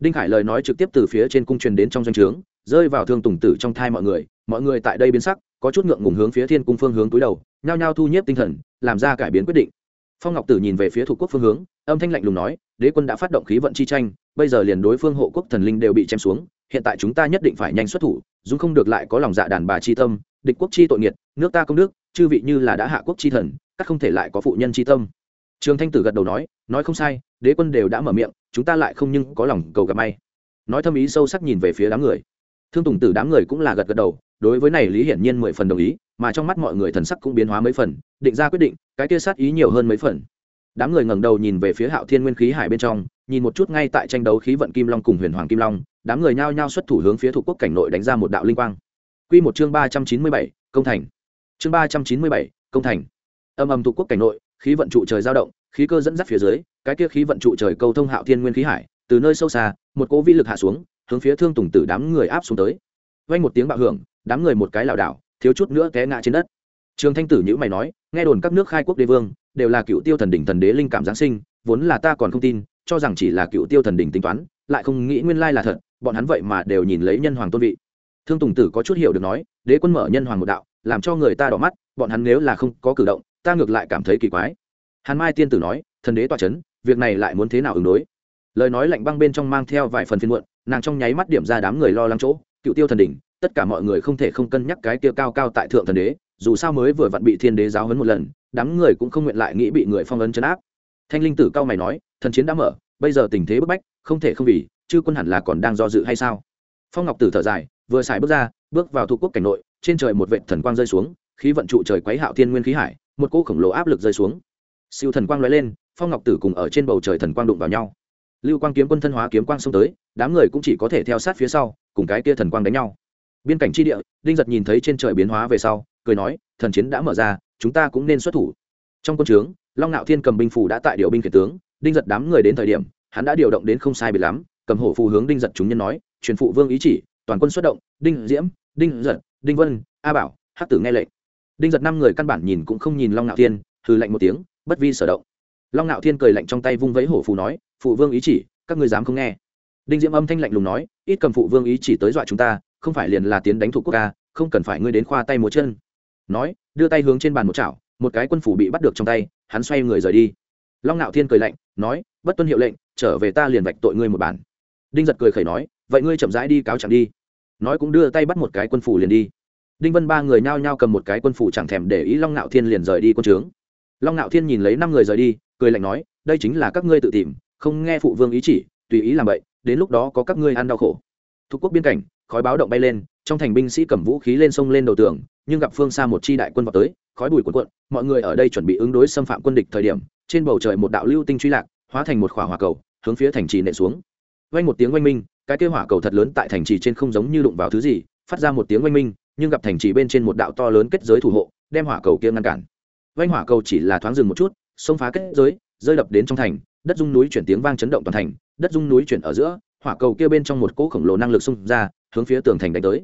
đinh khải lời nói trực tiếp từ phía trên cung truyền đến trong doanh trướng, rơi vào thương tùng tử trong thai mọi người mọi người tại đây biến sắc, có chút ngượng ngùng hướng phía thiên cung phương hướng túi đầu, nhao nhao thu nhếp tinh thần, làm ra cải biến quyết định. Phong ngọc tử nhìn về phía thủ quốc phương hướng, âm thanh lạnh lùng nói, đế quân đã phát động khí vận chi tranh, bây giờ liền đối phương hộ quốc thần linh đều bị chém xuống, hiện tại chúng ta nhất định phải nhanh xuất thủ, dù không được lại có lòng dạ đàn bà chi tâm, địch quốc chi tội nghiệt, nước ta công đức, chư vị như là đã hạ quốc chi thần, các không thể lại có phụ nhân chi tâm trường thanh tử gật đầu nói nói không sai, đế quân đều đã mở miệng, chúng ta lại không nhưng có lòng cầu gặp may. Nói thâm ý sâu sắc nhìn về phía đám người. Thương tùng tử đám người cũng là gật gật đầu, đối với này lý hiển nhiên mười phần đồng ý, mà trong mắt mọi người thần sắc cũng biến hóa mấy phần, định ra quyết định, cái kia sát ý nhiều hơn mấy phần. Đám người ngẩng đầu nhìn về phía hạo thiên nguyên khí hải bên trong, nhìn một chút ngay tại tranh đấu khí vận kim long cùng huyền hoàng kim long, đám người nhao nhao xuất thủ hướng phía thủ quốc cảnh nội đánh ra một đạo linh quang. Quy một chương ba trăm chín mươi bảy, công thành. Chương ba trăm chín mươi bảy, công thành. Âm âm thủ quốc cảnh nội khí vận trụ trời dao động, khí cơ dẫn dắt phía dưới, cái kia khí vận trụ trời câu thông hạo thiên nguyên khí hải, từ nơi sâu xa, một cỗ vi lực hạ xuống, hướng phía thương tùng tử đám người áp xuống tới. Vang một tiếng bạo hưởng, đám người một cái lảo đảo, thiếu chút nữa té ngã trên đất. Trường thanh tử nhữ mày nói, nghe đồn các nước khai quốc đế vương đều là cựu tiêu thần đỉnh thần đế linh cảm giáng sinh, vốn là ta còn không tin, cho rằng chỉ là cựu tiêu thần đỉnh tính toán, lại không nghĩ nguyên lai là thật, bọn hắn vậy mà đều nhìn lấy nhân hoàng tôn vị. Thương tùng tử có chút hiểu được nói, đế quân mở nhân hoàng một đạo, làm cho người ta đỏ mắt, bọn hắn nếu là không có cử động ta ngược lại cảm thấy kỳ quái. Hàn mai tiên tử nói, thần đế toa c h ấ n việc này lại muốn thế nào ứng đối? Lời nói lạnh băng bên trong mang theo vài phần phiên muộn, nàng trong nháy mắt điểm ra đám người lo lắng chỗ, cựu tiêu thần đỉnh, tất cả mọi người không thể không cân nhắc cái tiêu cao cao tại thượng thần đế, dù sao mới vừa vặn bị thiên đế giáo hấn một lần, đám người cũng không nguyện lại nghĩ bị người phong ấn chấn áp. Thanh linh tử cao mày nói, thần chiến đã mở, bây giờ tình thế bức bách, không thể không vì chứ quân hẳn là còn đang do dự hay sao? Phong ngọc tử thở dài, vừa xài bước ra, bước vào thu quốc cảnh nội, trên trời một vệ thần quang rơi xuống khí vận trụ trời quấy hạo thiên nguyên khí hải, một cỗ khổng lồ áp lực rơi xuống. Siêu thần quang lóe lên, phong ngọc tử cùng ở trên bầu trời thần quang đụng vào nhau. Lưu quang kiếm quân thân hóa kiếm quang xông tới, đám người cũng chỉ có thể theo sát phía sau, cùng cái kia thần quang đánh nhau. Biên cảnh tri địa, đinh giật nhìn thấy trên trời biến hóa về sau, cười nói, thần chiến đã mở ra, chúng ta cũng nên xuất thủ. Trong quân trướng, long nạo thiên cầm binh phủ đã tại điều binh kể tướng, đinh giật đám người đến thời điểm, hắn đã điều động đến không sai biệt lắm, cầm hổ phù hướng đinh giật chúng nhân nói, truyền phụ vương ý chỉ, toàn quân xuất động, đinh diễm, đinh giật, đinh vân, a bảo, hắc tử nghe lệnh đinh giật năm người căn bản nhìn cũng không nhìn long ngạo thiên, hừ lạnh một tiếng, bất vi sở động. Long ngạo thiên cười lạnh trong tay vung vẫy hổ phù nói, phụ vương ý chỉ, các ngươi dám không nghe? Đinh diễm âm thanh lạnh lùng nói, ít cầm phụ vương ý chỉ tới dọa chúng ta, không phải liền là tiến đánh thủ quốc ca, không cần phải ngươi đến khoa tay múa chân. Nói, đưa tay hướng trên bàn một chảo, một cái quân phủ bị bắt được trong tay, hắn xoay người rời đi. Long ngạo thiên cười lạnh, nói, bất tuân hiệu lệnh, trở về ta liền vạch tội ngươi một bản. Đinh giật cười khẩy nói, vậy ngươi chậm rãi đi cáo chẳng đi. Nói cũng đưa tay bắt một cái quân phủ liền đi đinh vân ba người nhao nhao cầm một cái quân phủ chẳng thèm để ý long ngạo thiên liền rời đi quân trướng. Long ngạo thiên nhìn lấy năm người rời đi, cười lạnh nói, đây chính là các ngươi tự tìm, không nghe phụ vương ý chỉ, tùy ý làm vậy đến lúc đó có các ngươi ăn đau khổ. Thuộc quốc biên cảnh, khói báo động bay lên, trong thành binh sĩ cầm vũ khí lên sông lên đầu tường, nhưng gặp phương xa một chi đại quân vào tới, khói bùi cuộn cuộn, mọi người ở đây chuẩn bị ứng đối xâm phạm quân địch thời điểm, trên bầu trời một đạo lưu tinh truy lạc, hóa thành một khỏa hỏa cầu, hướng phía thành trì nện xuống. Vang một tiếng oanh minh, cái kêu hỏa cầu thật lớn tại thành trì trên không giống như đụng vào thứ gì, phát ra một tiếng oanh minh nhưng gặp thành trì bên trên một đạo to lớn kết giới thủ hộ, đem hỏa cầu kia ngăn cản. Vanh hỏa cầu chỉ là thoáng dừng một chút, xông phá kết giới, rơi đập đến trong thành, đất dung núi chuyển tiếng vang chấn động toàn thành, đất dung núi chuyển ở giữa, hỏa cầu kia bên trong một cỗ khổng lồ năng lực xung ra, hướng phía tường thành đánh tới.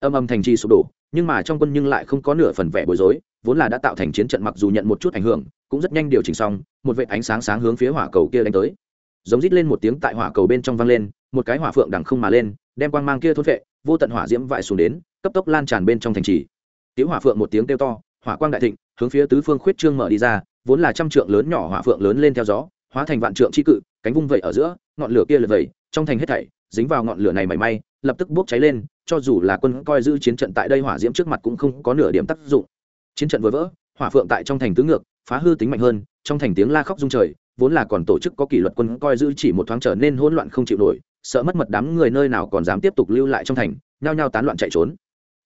Âm âm thành trì sụp đổ, nhưng mà trong quân nhưng lại không có nửa phần vẻ bối rối, vốn là đã tạo thành chiến trận mặc dù nhận một chút ảnh hưởng, cũng rất nhanh điều chỉnh xong, một vệ ánh sáng sáng hướng phía hỏa cầu kia đánh tới. Giống rít lên một tiếng tại hỏa cầu bên trong vang lên, một cái hỏa phượng đằng không mà lên, đem quang mang kia thốt vệ vô tận hỏa diễm vại xuống đến cấp tốc lan tràn bên trong thành trì. Tiểu hỏa phượng một tiếng kêu to, hỏa quang đại thịnh, hướng phía tứ phương khuyết trương mở đi ra, vốn là trăm trượng lớn nhỏ hỏa phượng lớn lên theo gió, hóa thành vạn trượng chi cự, cánh vung vẩy ở giữa, ngọn lửa kia lượt vẩy, trong thành hết thảy, dính vào ngọn lửa này mảy may, lập tức bốc cháy lên, cho dù là quân coi giữ chiến trận tại đây hỏa diễm trước mặt cũng không có nửa điểm tác dụng. Chiến trận vừa vỡ, hỏa phượng tại trong thành tứ ngược, phá hư tính mạnh hơn, trong thành tiếng la khóc rung trời, vốn là còn tổ chức có kỷ luật quân coi giữ chỉ một thoáng trở nên hỗn loạn không chịu nổi, sợ mất mật đám người nơi nào còn dám tiếp tục lưu lại trong thành, nhao nhao tán loạn chạy trốn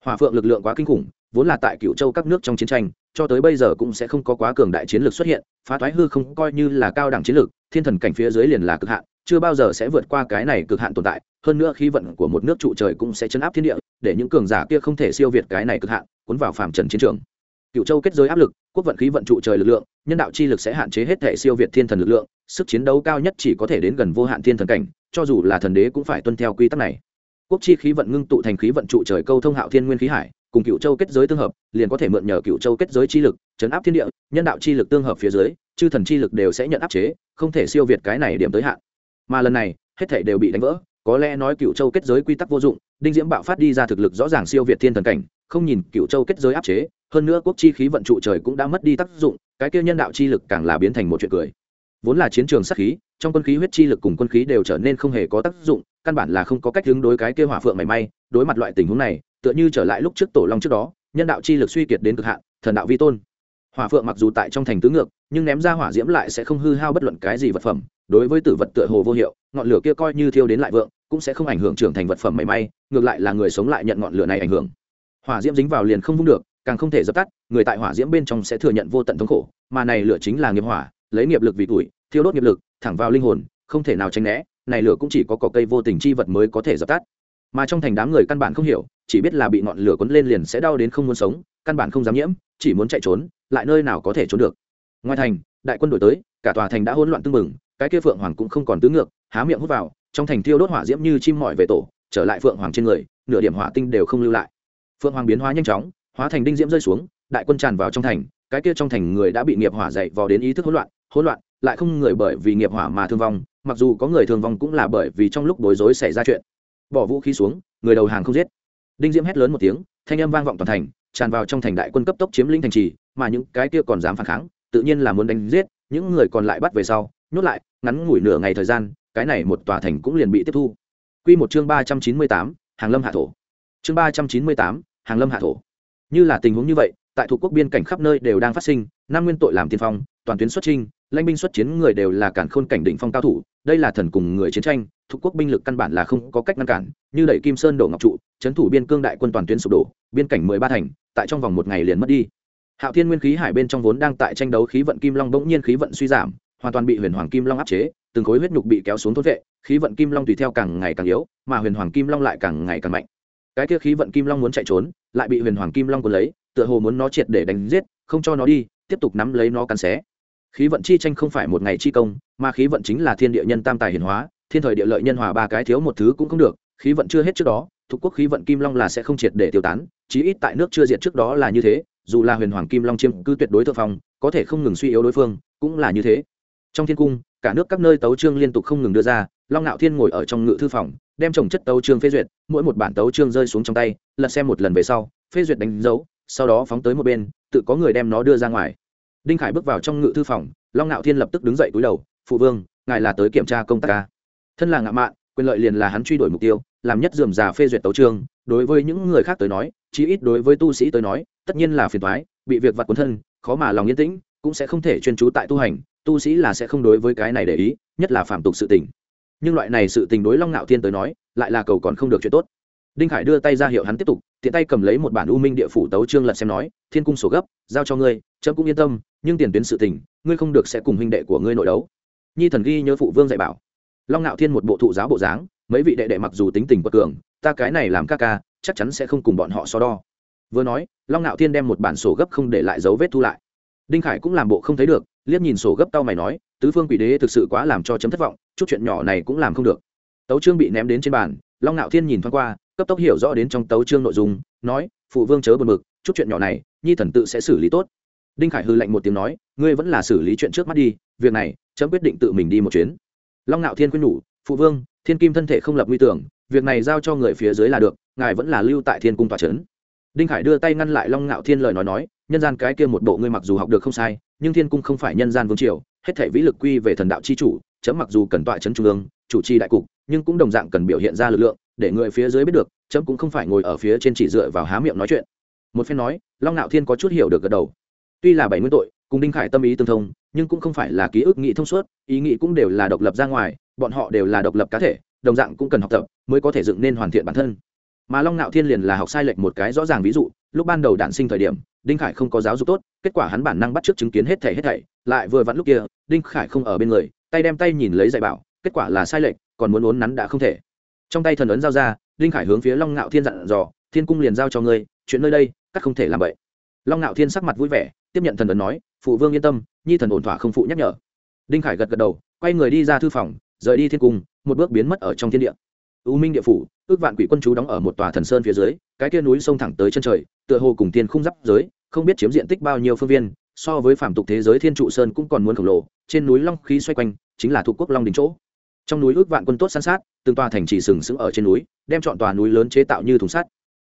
hỏa phượng lực lượng quá kinh khủng, vốn là tại cựu châu các nước trong chiến tranh, cho tới bây giờ cũng sẽ không có quá cường đại chiến lược xuất hiện, phá thoái hư không coi như là cao đẳng chiến lược, thiên thần cảnh phía dưới liền là cực hạn, chưa bao giờ sẽ vượt qua cái này cực hạn tồn tại, hơn nữa khí vận của một nước trụ trời cũng sẽ chấn áp thiên địa, để những cường giả kia không thể siêu việt cái này cực hạn, cuốn vào phàm trần chiến trường. Cựu châu kết giới áp lực, quốc vận khí vận trụ trời lực lượng, nhân đạo chi lực sẽ hạn chế hết thể siêu việt thiên thần lực lượng, sức chiến đấu cao nhất chỉ có thể đến gần vô hạn thiên thần cảnh, cho dù là thần đế cũng phải tuân theo quy tắc này quốc chi khí vận ngưng tụ thành khí vận trụ trời câu thông hạo thiên nguyên khí hải, cùng cựu châu kết giới tương hợp, liền có thể mượn nhờ cựu châu kết giới chi lực chấn áp thiên địa, nhân đạo chi lực tương hợp phía dưới, chư thần chi lực đều sẽ nhận áp chế, không thể siêu việt cái này điểm tới hạn. Mà lần này, hết thể đều bị đánh vỡ, có lẽ nói cựu châu kết giới quy tắc vô dụng, đinh diễm bạo phát đi ra thực lực rõ ràng siêu việt thiên thần cảnh, không nhìn cựu châu kết giới áp chế, hơn nữa quốc chi khí vận trụ trời cũng đã mất đi tác dụng, cái kia nhân đạo chi lực càng là biến thành một chuyện cười. Vốn là chiến trường sát khí, trong quân khí huyết chi lực cùng quân khí đều trở nên không hề có tác dụng căn bản là không có cách hướng đối cái kia hỏa phượng mảy may, đối mặt loại tình huống này, tựa như trở lại lúc trước tổ long trước đó, nhân đạo chi lực suy kiệt đến cực hạn, thần đạo vi tôn. Hỏa phượng mặc dù tại trong thành tứ ngược, nhưng ném ra hỏa diễm lại sẽ không hư hao bất luận cái gì vật phẩm, đối với tử vật tựa hồ vô hiệu, ngọn lửa kia coi như thiêu đến lại vượng, cũng sẽ không ảnh hưởng trưởng thành vật phẩm mảy may, ngược lại là người sống lại nhận ngọn lửa này ảnh hưởng. Hỏa diễm dính vào liền không vung được, càng không thể dập tắt, người tại hỏa diễm bên trong sẽ thừa nhận vô tận thống khổ, mà này lửa chính là nghiệp hỏa, lấy nghiệp lực vì tuổi, thiêu đốt nghiệp lực, thẳng vào linh hồn, không thể nào tránh né này lửa cũng chỉ có cỏ cây vô tình chi vật mới có thể dập tắt. Mà trong thành đám người căn bản không hiểu, chỉ biết là bị ngọn lửa cuốn lên liền sẽ đau đến không muốn sống, căn bản không dám nhiễm, chỉ muốn chạy trốn, lại nơi nào có thể trốn được. Ngoài thành, đại quân đổi tới, cả tòa thành đã hỗn loạn tưng bừng, cái kia phượng hoàng cũng không còn tứ ngược, há miệng hút vào, trong thành thiêu đốt hỏa diễm như chim mỏi về tổ, trở lại phượng hoàng trên người, nửa điểm hỏa tinh đều không lưu lại. Phượng hoàng biến hóa nhanh chóng, hóa thành đinh diễm rơi xuống, đại quân tràn vào trong thành, cái kia trong thành người đã bị nghiệp hỏa dậy vào đến ý thức hỗn loạn hỗn loạn, lại không người bởi vì nghiệp hỏa mà thương vong mặc dù có người thương vong cũng là bởi vì trong lúc bối rối xảy ra chuyện. Bỏ vũ khí xuống, người đầu hàng không giết. Đinh diễm hét lớn một tiếng, thanh âm vang vọng toàn thành, tràn vào trong thành đại quân cấp tốc chiếm lĩnh thành trì, mà những cái kia còn dám phản kháng, tự nhiên là muốn đánh giết, những người còn lại bắt về sau, nhốt lại, ngắn ngủi nửa ngày thời gian, cái này một tòa thành cũng liền bị tiếp thu. Quy một chương ba trăm chín mươi tám, hàng lâm hạ thổ. Chương ba trăm chín mươi tám, hàng lâm hạ thổ. Như là tình huống như vậy, tại thuộc quốc biên cảnh khắp nơi đều đang phát sinh, năm nguyên tội làm tiên phong, toàn tuyến xuất trinh lãnh binh xuất chiến người đều là cản khôn cảnh đỉnh phong cao thủ đây là thần cùng người chiến tranh, thuộc quốc binh lực căn bản là không có cách ngăn cản, như đẩy kim sơn đổ ngọc trụ trấn thủ biên cương đại quân toàn tuyến sụp đổ, biên cảnh mười ba thành, tại trong vòng một ngày liền mất đi. Hạo thiên nguyên khí hải bên trong vốn đang tại tranh đấu khí vận kim long bỗng nhiên khí vận suy giảm, hoàn toàn bị huyền hoàng kim long áp chế, từng khối huyết nhục bị kéo xuống thốt vệ, khí vận kim long tùy theo càng ngày càng yếu, mà huyền hoàng kim long lại càng ngày càng mạnh. Cái kia khí vận kim long muốn chạy trốn, lại bị huyền hoàng kim long cuốn lấy, tựa hồ muốn nó triệt để đánh giết, không cho nó đi, tiếp tục nắm lấy nó cắn xé. Khí vận chi tranh không phải một ngày chi công mà khí vận chính là thiên địa nhân tam tài hiển hóa, thiên thời địa lợi nhân hòa ba cái thiếu một thứ cũng không được, khí vận chưa hết trước đó, thuộc quốc khí vận kim long là sẽ không triệt để tiêu tán, chí ít tại nước chưa diệt trước đó là như thế, dù là huyền hoàng kim long chiêm cư tuyệt đối thượng phong, có thể không ngừng suy yếu đối phương, cũng là như thế. Trong thiên cung, cả nước các nơi tấu trương liên tục không ngừng đưa ra, long ngạo thiên ngồi ở trong ngự thư phòng, đem trồng chất tấu trương phê duyệt, mỗi một bản tấu trương rơi xuống trong tay, lật xem một lần về sau, phê duyệt đánh dấu, sau đó phóng tới một bên, tự có người đem nó đưa ra ngoài. Đinh khải bước vào trong ngự thư phòng, long ngạo thiên lập tức đứng dậy cúi đầu phụ vương, ngài là tới kiểm tra công tác ca thân là ngạo mạn, quyền lợi liền là hắn truy đuổi mục tiêu, làm nhất dườm già phê duyệt tấu trương đối với những người khác tới nói, chí ít đối với tu sĩ tới nói, tất nhiên là phiền thoái bị việc vặt cuốn thân, khó mà lòng yên tĩnh, cũng sẽ không thể chuyên trú tại tu hành, tu sĩ là sẽ không đối với cái này để ý, nhất là phạm tục sự tình. Nhưng loại này sự tình đối long ngạo thiên tới nói, lại là cầu còn không được chuyện tốt. Đinh khải đưa tay ra hiệu hắn tiếp tục, tiện tay cầm lấy một bản u minh địa phủ tấu trương lật xem nói, thiên cung sổ gấp, giao cho ngươi trẫm cũng yên tâm, nhưng tiền tuyến sự tình, ngươi không được sẽ cùng huynh đệ của ngươi nội đấu nhi thần ghi nhớ phụ vương dạy bảo. Long ngạo thiên một bộ thụ giáo bộ dáng, mấy vị đệ đệ mặc dù tính tình bất cường, ta cái này làm ca ca, chắc chắn sẽ không cùng bọn họ so đo. Vừa nói, long ngạo thiên đem một bản sổ gấp không để lại dấu vết thu lại. Đinh khải cũng làm bộ không thấy được, liếc nhìn sổ gấp tao mày nói, tứ phương quỷ đế thực sự quá làm cho chấm thất vọng, chút chuyện nhỏ này cũng làm không được. Tấu trương bị ném đến trên bàn, long ngạo thiên nhìn thoáng qua, cấp tốc hiểu rõ đến trong tấu trương nội dung, nói, phụ vương chớ buồn mực chút chuyện nhỏ này, nhi thần tự sẽ xử lý tốt. Đinh khải hư lạnh một tiếng nói, ngươi vẫn là xử lý chuyện trước mắt đi, việc này chấm quyết định tự mình đi một chuyến. Long ngạo thiên khuyên nhủ, phụ vương, thiên kim thân thể không lập nguy tưởng, việc này giao cho người phía dưới là được, ngài vẫn là lưu tại thiên cung tòa trấn. Đinh khải đưa tay ngăn lại long ngạo thiên lời nói nói, nhân gian cái kia một bộ ngươi mặc dù học được không sai, nhưng thiên cung không phải nhân gian vương triều, hết thể vĩ lực quy về thần đạo c h i chủ, chấm mặc dù cần tọa trấn trung ương, chủ trì đại cục, nhưng cũng đồng dạng cần biểu hiện ra lực lượng, để người phía dưới biết được, chấm cũng không phải ngồi ở phía trên chỉ dựa vào há miệng nói chuyện. Một phen nói, long ngạo thiên có chút hiểu được gật đầu. Tuy là bảy nguyên tội, cùng đinh khải tâm ý tương thông nhưng cũng không phải là ký ức nghĩ thông suốt, ý nghĩ cũng đều là độc lập ra ngoài, bọn họ đều là độc lập cá thể, đồng dạng cũng cần học tập mới có thể dựng nên hoàn thiện bản thân. Mà long Nạo thiên liền là học sai lệch một cái rõ ràng ví dụ, lúc ban đầu đản sinh thời điểm, đinh khải không có giáo dục tốt, kết quả hắn bản năng bắt t r ư ớ c chứng kiến hết thể hết thảy, lại vừa vặn lúc kia, đinh khải không ở bên người, tay đem tay nhìn lấy dạy bảo, kết quả là sai lệch, còn muốn uốn nắn đã không thể. Trong tay thần ấn giao ra, đinh khải hướng phía long ngạo thiên dặn dò, thiên cung liền giao cho ngươi, chuyện nơi đây, các không thể làm vậy. Long ngạo thiên sắc mặt vui vẻ, tiếp nhận thần ấn nói, phụ vương yên tâm nhi thần ổn thỏa không phụ nhắc nhở. Đinh khải gật gật đầu, quay người đi ra thư phòng, rời đi thiên cung, một bước biến mất ở trong thiên địa. U minh địa phủ, ước vạn quỷ quân chú đóng ở một tòa thần sơn phía dưới, cái kia núi sông thẳng tới chân trời, tựa hồ cùng tiên khung giáp giới, không biết chiếm diện tích bao nhiêu phương viên, so với phạm tục thế giới thiên trụ sơn cũng còn muốn khổng lồ, trên núi long khí xoay quanh, chính là thuộc quốc long đình chỗ. Trong núi ước vạn quân tốt san sát, từng tòa thành trì sừng sững ở trên núi, đem chọn tòa núi lớn chế tạo như thùng sắt.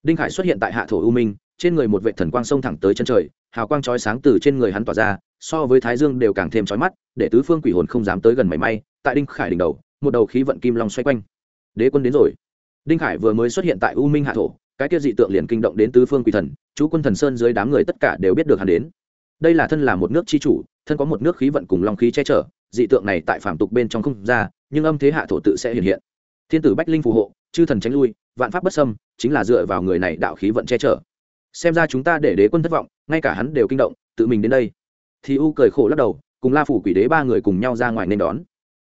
Đinh khải xuất hiện tại hạ thổ u minh, trên người một vệ thần quang sông thẳng tới chân trời hào quang chói sáng từ trên người hắn tỏa ra, so với thái dương đều càng thêm chói mắt, để tứ phương quỷ hồn không dám tới gần mảy may, tại đinh khải đỉnh đầu, một đầu khí vận kim long xoay quanh. Đế quân đến rồi. Đinh khải vừa mới xuất hiện tại u minh hạ thổ, cái kia dị tượng liền kinh động đến tứ phương quỷ thần, chú quân thần sơn dưới đám người tất cả đều biết được hắn đến. Đây là thân là một nước chi chủ, thân có một nước khí vận cùng long khí che chở, dị tượng này tại phạm tục bên trong không ra, nhưng âm thế hạ thổ tự sẽ hiện hiện. Thiên tử bách linh phù hộ, chư thần tránh lui, vạn pháp bất xâm, chính là dựa vào người này đạo khí vận che chở xem ra chúng ta để đế quân thất vọng, ngay cả hắn đều kinh động, tự mình đến đây. Thì u cười khổ lắc đầu, cùng la phủ quỷ đế ba người cùng nhau ra ngoài nên đón.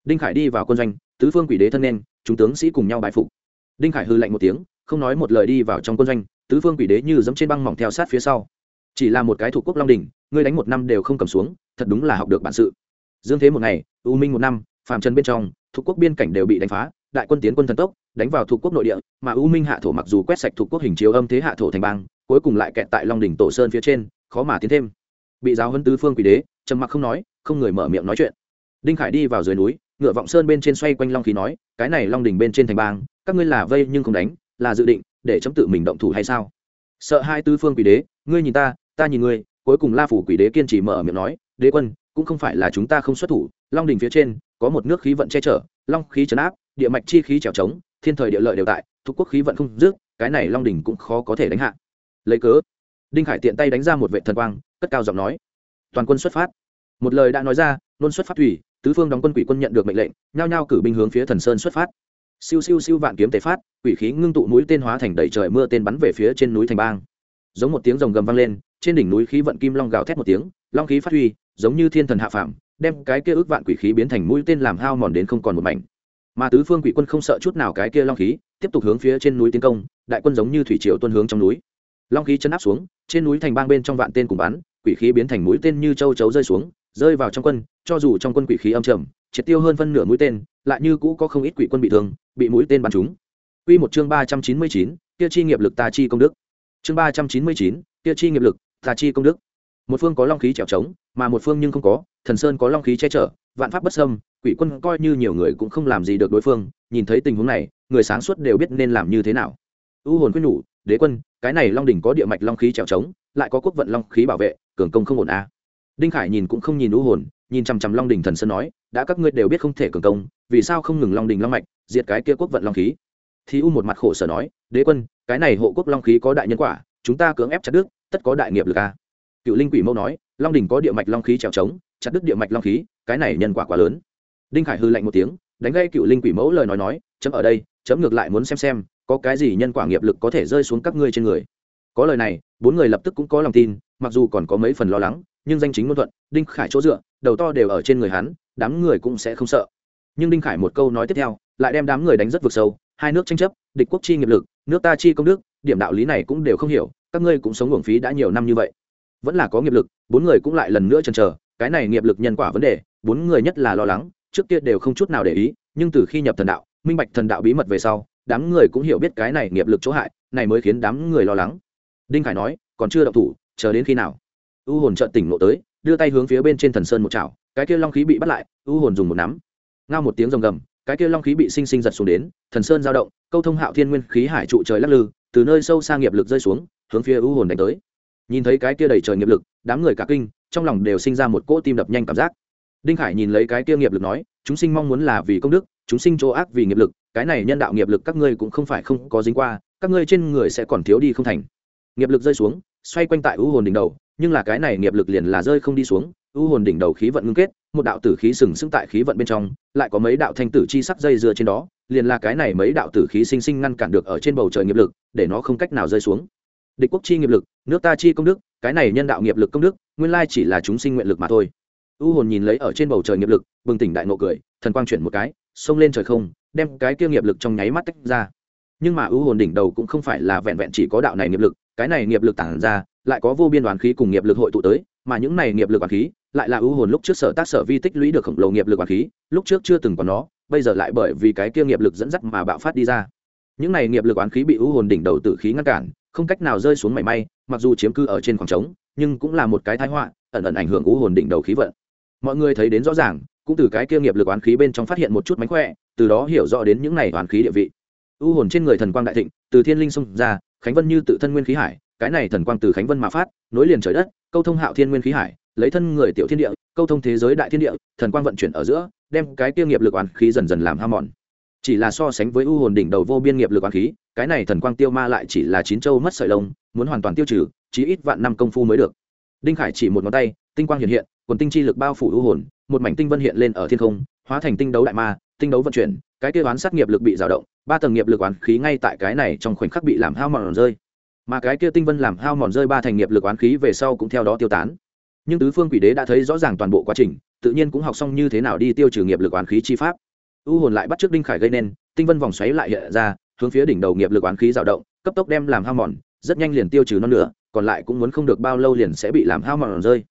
Đinh khải đi vào quân doanh, tứ phương quỷ đế thân nên, chúng tướng sĩ cùng nhau bãi phục. Đinh khải hư lạnh một tiếng, không nói một lời đi vào trong quân doanh, tứ phương quỷ đế như dẫm trên băng mỏng theo sát phía sau. Chỉ là một cái thuộc quốc long đình, ngươi đánh một năm đều không cầm xuống, thật đúng là học được bản sự. Dương thế một ngày, u minh một năm phàm trần bên trong thuộc quốc biên cảnh đều bị đánh phá, đại quân tiến quân thần tốc, đánh vào thuộc quốc nội địa, mà u minh hạ thổ mặc dù quét sạch thuộc quốc hình chiếu âm thế hạ thổ thành bang cuối cùng lại kẹt tại long đỉnh tổ sơn phía trên, khó mà tiến thêm. Bị giáo hấn tứ phương quỷ đế, trầm mặc không nói, không người mở miệng nói chuyện. Đinh khải đi vào dưới núi, ngựa vọng sơn bên trên xoay quanh long khí nói, cái này long đỉnh bên trên thành bang, các ngươi là vây nhưng không đánh, là dự định để chấm tự mình động thủ hay sao? Sợ hai tứ phương quỷ đế, ngươi nhìn ta ta nhìn ngươi. Cuối cùng la phủ quỷ đế kiên trì mở miệng nói, đế quân, cũng không phải là chúng ta không xuất thủ, long đỉnh phía trên có một nước khí vận che chở, long khí chấn áp, địa mạch chi khí trèo trống, thiên thời địa lợi đều tại, thuộc quốc khí vận không dứt, cái này long đỉnh cũng khó có thể đánh hạ lấy cớ. Đinh khải tiện tay đánh ra một vệ thần quang, cất cao giọng nói. Toàn quân xuất phát. Một lời đã nói ra luôn xuất phát thủy, tứ phương đóng quân quỷ quân nhận được mệnh lệnh, nhao nhao cử binh hướng phía thần sơn xuất phát. Siêu siêu siêu vạn kiếm tề phát, quỷ khí ngưng tụ mũi tên hóa thành đầy trời mưa tên bắn về phía trên núi thành bang. Giống một tiếng rồng gầm vang lên, trên đỉnh núi khí vận kim long gào thét một tiếng, long khí phát huy, giống như thiên thần hạ phàm, đem cái kia ước vạn quỷ khí biến thành mũi tên làm hao mòn đến không còn một mảnh. Mà tứ phương quỷ quân không sợ chút nào cái kia long khí, tiếp tục hướng phía trên núi tiến công, đại quân giống như thủy triều tuân hướng trong núi long khí chấn áp xuống trên núi thành bang bên trong vạn tên cùng bắn quỷ khí biến thành mũi tên như châu chấu rơi xuống rơi vào trong quân cho dù trong quân quỷ khí âm trầm triệt tiêu hơn phân nửa mũi tên lại như cũ có không ít quỷ quân bị thương bị mũi tên bắn trúng Quy một chương ba trăm chín mươi chín, kia chi nghiệp lực ta chi công đức. Chương ba trăm chín mươi chín, kia chi nghiệp lực, ta chi công đức. Một phương có long khí trèo trống, mà một phương nhưng không có, thần sơn có long khí che chở, vạn pháp bất xâm, quỷ quân coi như nhiều người cũng không làm gì được đối phương, nhìn thấy tình huống này, người sáng suốt đều biết nên làm như thế nào. U hồn quyết nhủ, đế quân, cái này long đỉnh có địa mạch long khí trèo trống, lại có quốc vận long khí bảo vệ, cường công không ổn a. À. Đinh Khải nhìn cũng không nhìn U hồn, nhìn chằm chằm long đỉnh thần sơn nói, đã các ngươi đều biết không thể cường công, vì sao không ngừng long đỉnh long mạch, diệt cái kia quốc vận long khí? Thì U một mặt khổ sở nói, đế quân, cái này hộ quốc long khí có đại nhân quả, chúng ta cưỡng ép chặt đứt, tất có đại nghiệp lực a. À. Cựu Linh Quỷ mẫu nói, long đỉnh có địa mạch long khí trèo trống, chặt đứt địa mạch long khí, cái này nhân quả quá lớn. Đinh Khải hư lạnh một tiếng, đánh gây Cựu Linh Quỷ Mẫu lời nói nói, chấm ở đây, chấm ngược lại muốn xem xem, có cái gì nhân quả nghiệp lực có thể rơi xuống các ngươi trên người? Có lời này, bốn người lập tức cũng có lòng tin, mặc dù còn có mấy phần lo lắng, nhưng danh chính ngôn thuận, đinh khải chỗ dựa, đầu to đều ở trên người hắn, đám người cũng sẽ không sợ. Nhưng đinh khải một câu nói tiếp theo, lại đem đám người đánh rất vực sâu, hai nước tranh chấp, địch quốc chi nghiệp lực, nước ta chi công đức, điểm đạo lý này cũng đều không hiểu, các ngươi cũng sống uổng phí đã nhiều năm như vậy. Vẫn là có nghiệp lực, bốn người cũng lại lần nữa chần chờ, cái này nghiệp lực nhân quả vấn đề, bốn người nhất là lo lắng, trước kia đều không chút nào để ý, nhưng từ khi nhập thần đạo, minh bạch thần đạo bí mật về sau đám người cũng hiểu biết cái này nghiệp lực chỗ hại, này mới khiến đám người lo lắng. Đinh khải nói, còn chưa động thủ, chờ đến khi nào? U hồn trợn tỉnh lộ tới, đưa tay hướng phía bên trên thần sơn một chảo, cái kia long khí bị bắt lại, u hồn dùng một nắm. Ngao một tiếng rồng gầm, cái kia long khí bị sinh sinh giật xuống đến, thần sơn giao động, câu thông hạo thiên nguyên khí hải trụ trời lắc lư, từ nơi sâu xa nghiệp lực rơi xuống, hướng phía u hồn đánh tới. Nhìn thấy cái kia đầy trời nghiệp lực, đám người cả kinh, trong lòng đều sinh ra một cỗ tim đập nhanh cảm giác. Đinh khải nhìn lấy cái kia nghiệp lực nói chúng sinh mong muốn là vì công đức, chúng sinh chỗ ác vì nghiệp lực, cái này nhân đạo nghiệp lực các ngươi cũng không phải không có dính qua, các ngươi trên người sẽ còn thiếu đi không thành. Nghiệp lực rơi xuống, xoay quanh tại u hồn đỉnh đầu, nhưng là cái này nghiệp lực liền là rơi không đi xuống u hồn đỉnh đầu khí vận ngưng kết, một đạo tử khí sừng sững tại khí vận bên trong, lại có mấy đạo thanh tử chi sắc dây dưa trên đó, liền là cái này mấy đạo tử khí sinh sinh ngăn cản được ở trên bầu trời nghiệp lực, để nó không cách nào rơi xuống. Địch quốc chi nghiệp lực, nước ta chi công đức, cái này nhân đạo nghiệp lực công đức, nguyên lai chỉ là chúng sinh nguyện lực mà thôi u hồn nhìn lấy ở trên bầu trời nghiệp lực, bừng tỉnh đại nộ cười, thần quang chuyển một cái, xông lên trời không, đem cái kia nghiệp lực trong nháy mắt tách ra. Nhưng mà u hồn đỉnh đầu cũng không phải là vẹn vẹn chỉ có đạo này nghiệp lực, cái này nghiệp lực tản ra, lại có vô biên đoàn khí cùng nghiệp lực hội tụ tới, mà những này nghiệp lực đoàn khí lại là u hồn lúc trước sở tác sở vi tích lũy được khổng lồ nghiệp lực đoàn khí, lúc trước chưa từng có nó, bây giờ lại bởi vì cái kia nghiệp lực dẫn dắt mà bạo phát đi ra. Những này nghiệp lực đoàn khí bị u hồn đỉnh đầu tử khí ngăn cản, không cách nào rơi xuống mảy may, mặc dù chiếm cư ở trên khoảng trống, nhưng cũng là một cái thái họa, ẩn ẩn ảnh hưởng u hồn đỉnh đầu khí vận mọi người thấy đến rõ ràng, cũng từ cái kia nghiệp lực oán khí bên trong phát hiện một chút mánh khỏe, từ đó hiểu rõ đến những này oán khí địa vị. U hồn trên người thần quang đại thịnh, từ thiên linh xông ra, khánh vân như tự thân nguyên khí hải, cái này thần quang từ khánh vân mà phát, nối liền trời đất, câu thông hạo thiên nguyên khí hải, lấy thân người tiểu thiên địa, câu thông thế giới đại thiên địa, thần quang vận chuyển ở giữa, đem cái kia nghiệp lực oán khí dần dần làm ham mòn. Chỉ là so sánh với u hồn đỉnh đầu vô biên nghiệp lực oán khí, cái này thần quang tiêu ma lại chỉ là chín châu mất sợi lông, muốn hoàn toàn tiêu trừ chỉ ít vạn năm công phu mới được. Đinh khải chỉ một ngón tay, tinh quang hiện hiện quần tinh chi lực bao phủ u hồn, một mảnh tinh vân hiện lên ở thiên không, hóa thành tinh đấu đại ma, tinh đấu vận chuyển, cái kia oán sát nghiệp lực bị rào động, ba tầng nghiệp lực oán khí ngay tại cái này trong khoảnh khắc bị làm hao mòn rơi. Mà cái kia tinh vân làm hao mòn rơi ba thành nghiệp lực oán khí về sau cũng theo đó tiêu tán. Nhưng tứ phương quỷ đế đã thấy rõ ràng toàn bộ quá trình, tự nhiên cũng học xong như thế nào đi tiêu trừ nghiệp lực oán khí chi pháp. U hồn lại bắt trước đinh khải gây nên, tinh vân vòng xoáy lại hiện ra, hướng phía đỉnh đầu nghiệp lực oán khí rào động, cấp tốc đem làm hao mòn, rất nhanh liền tiêu trừ non nữa, còn lại cũng muốn không được bao lâu liền sẽ bị làm hao mòn rơi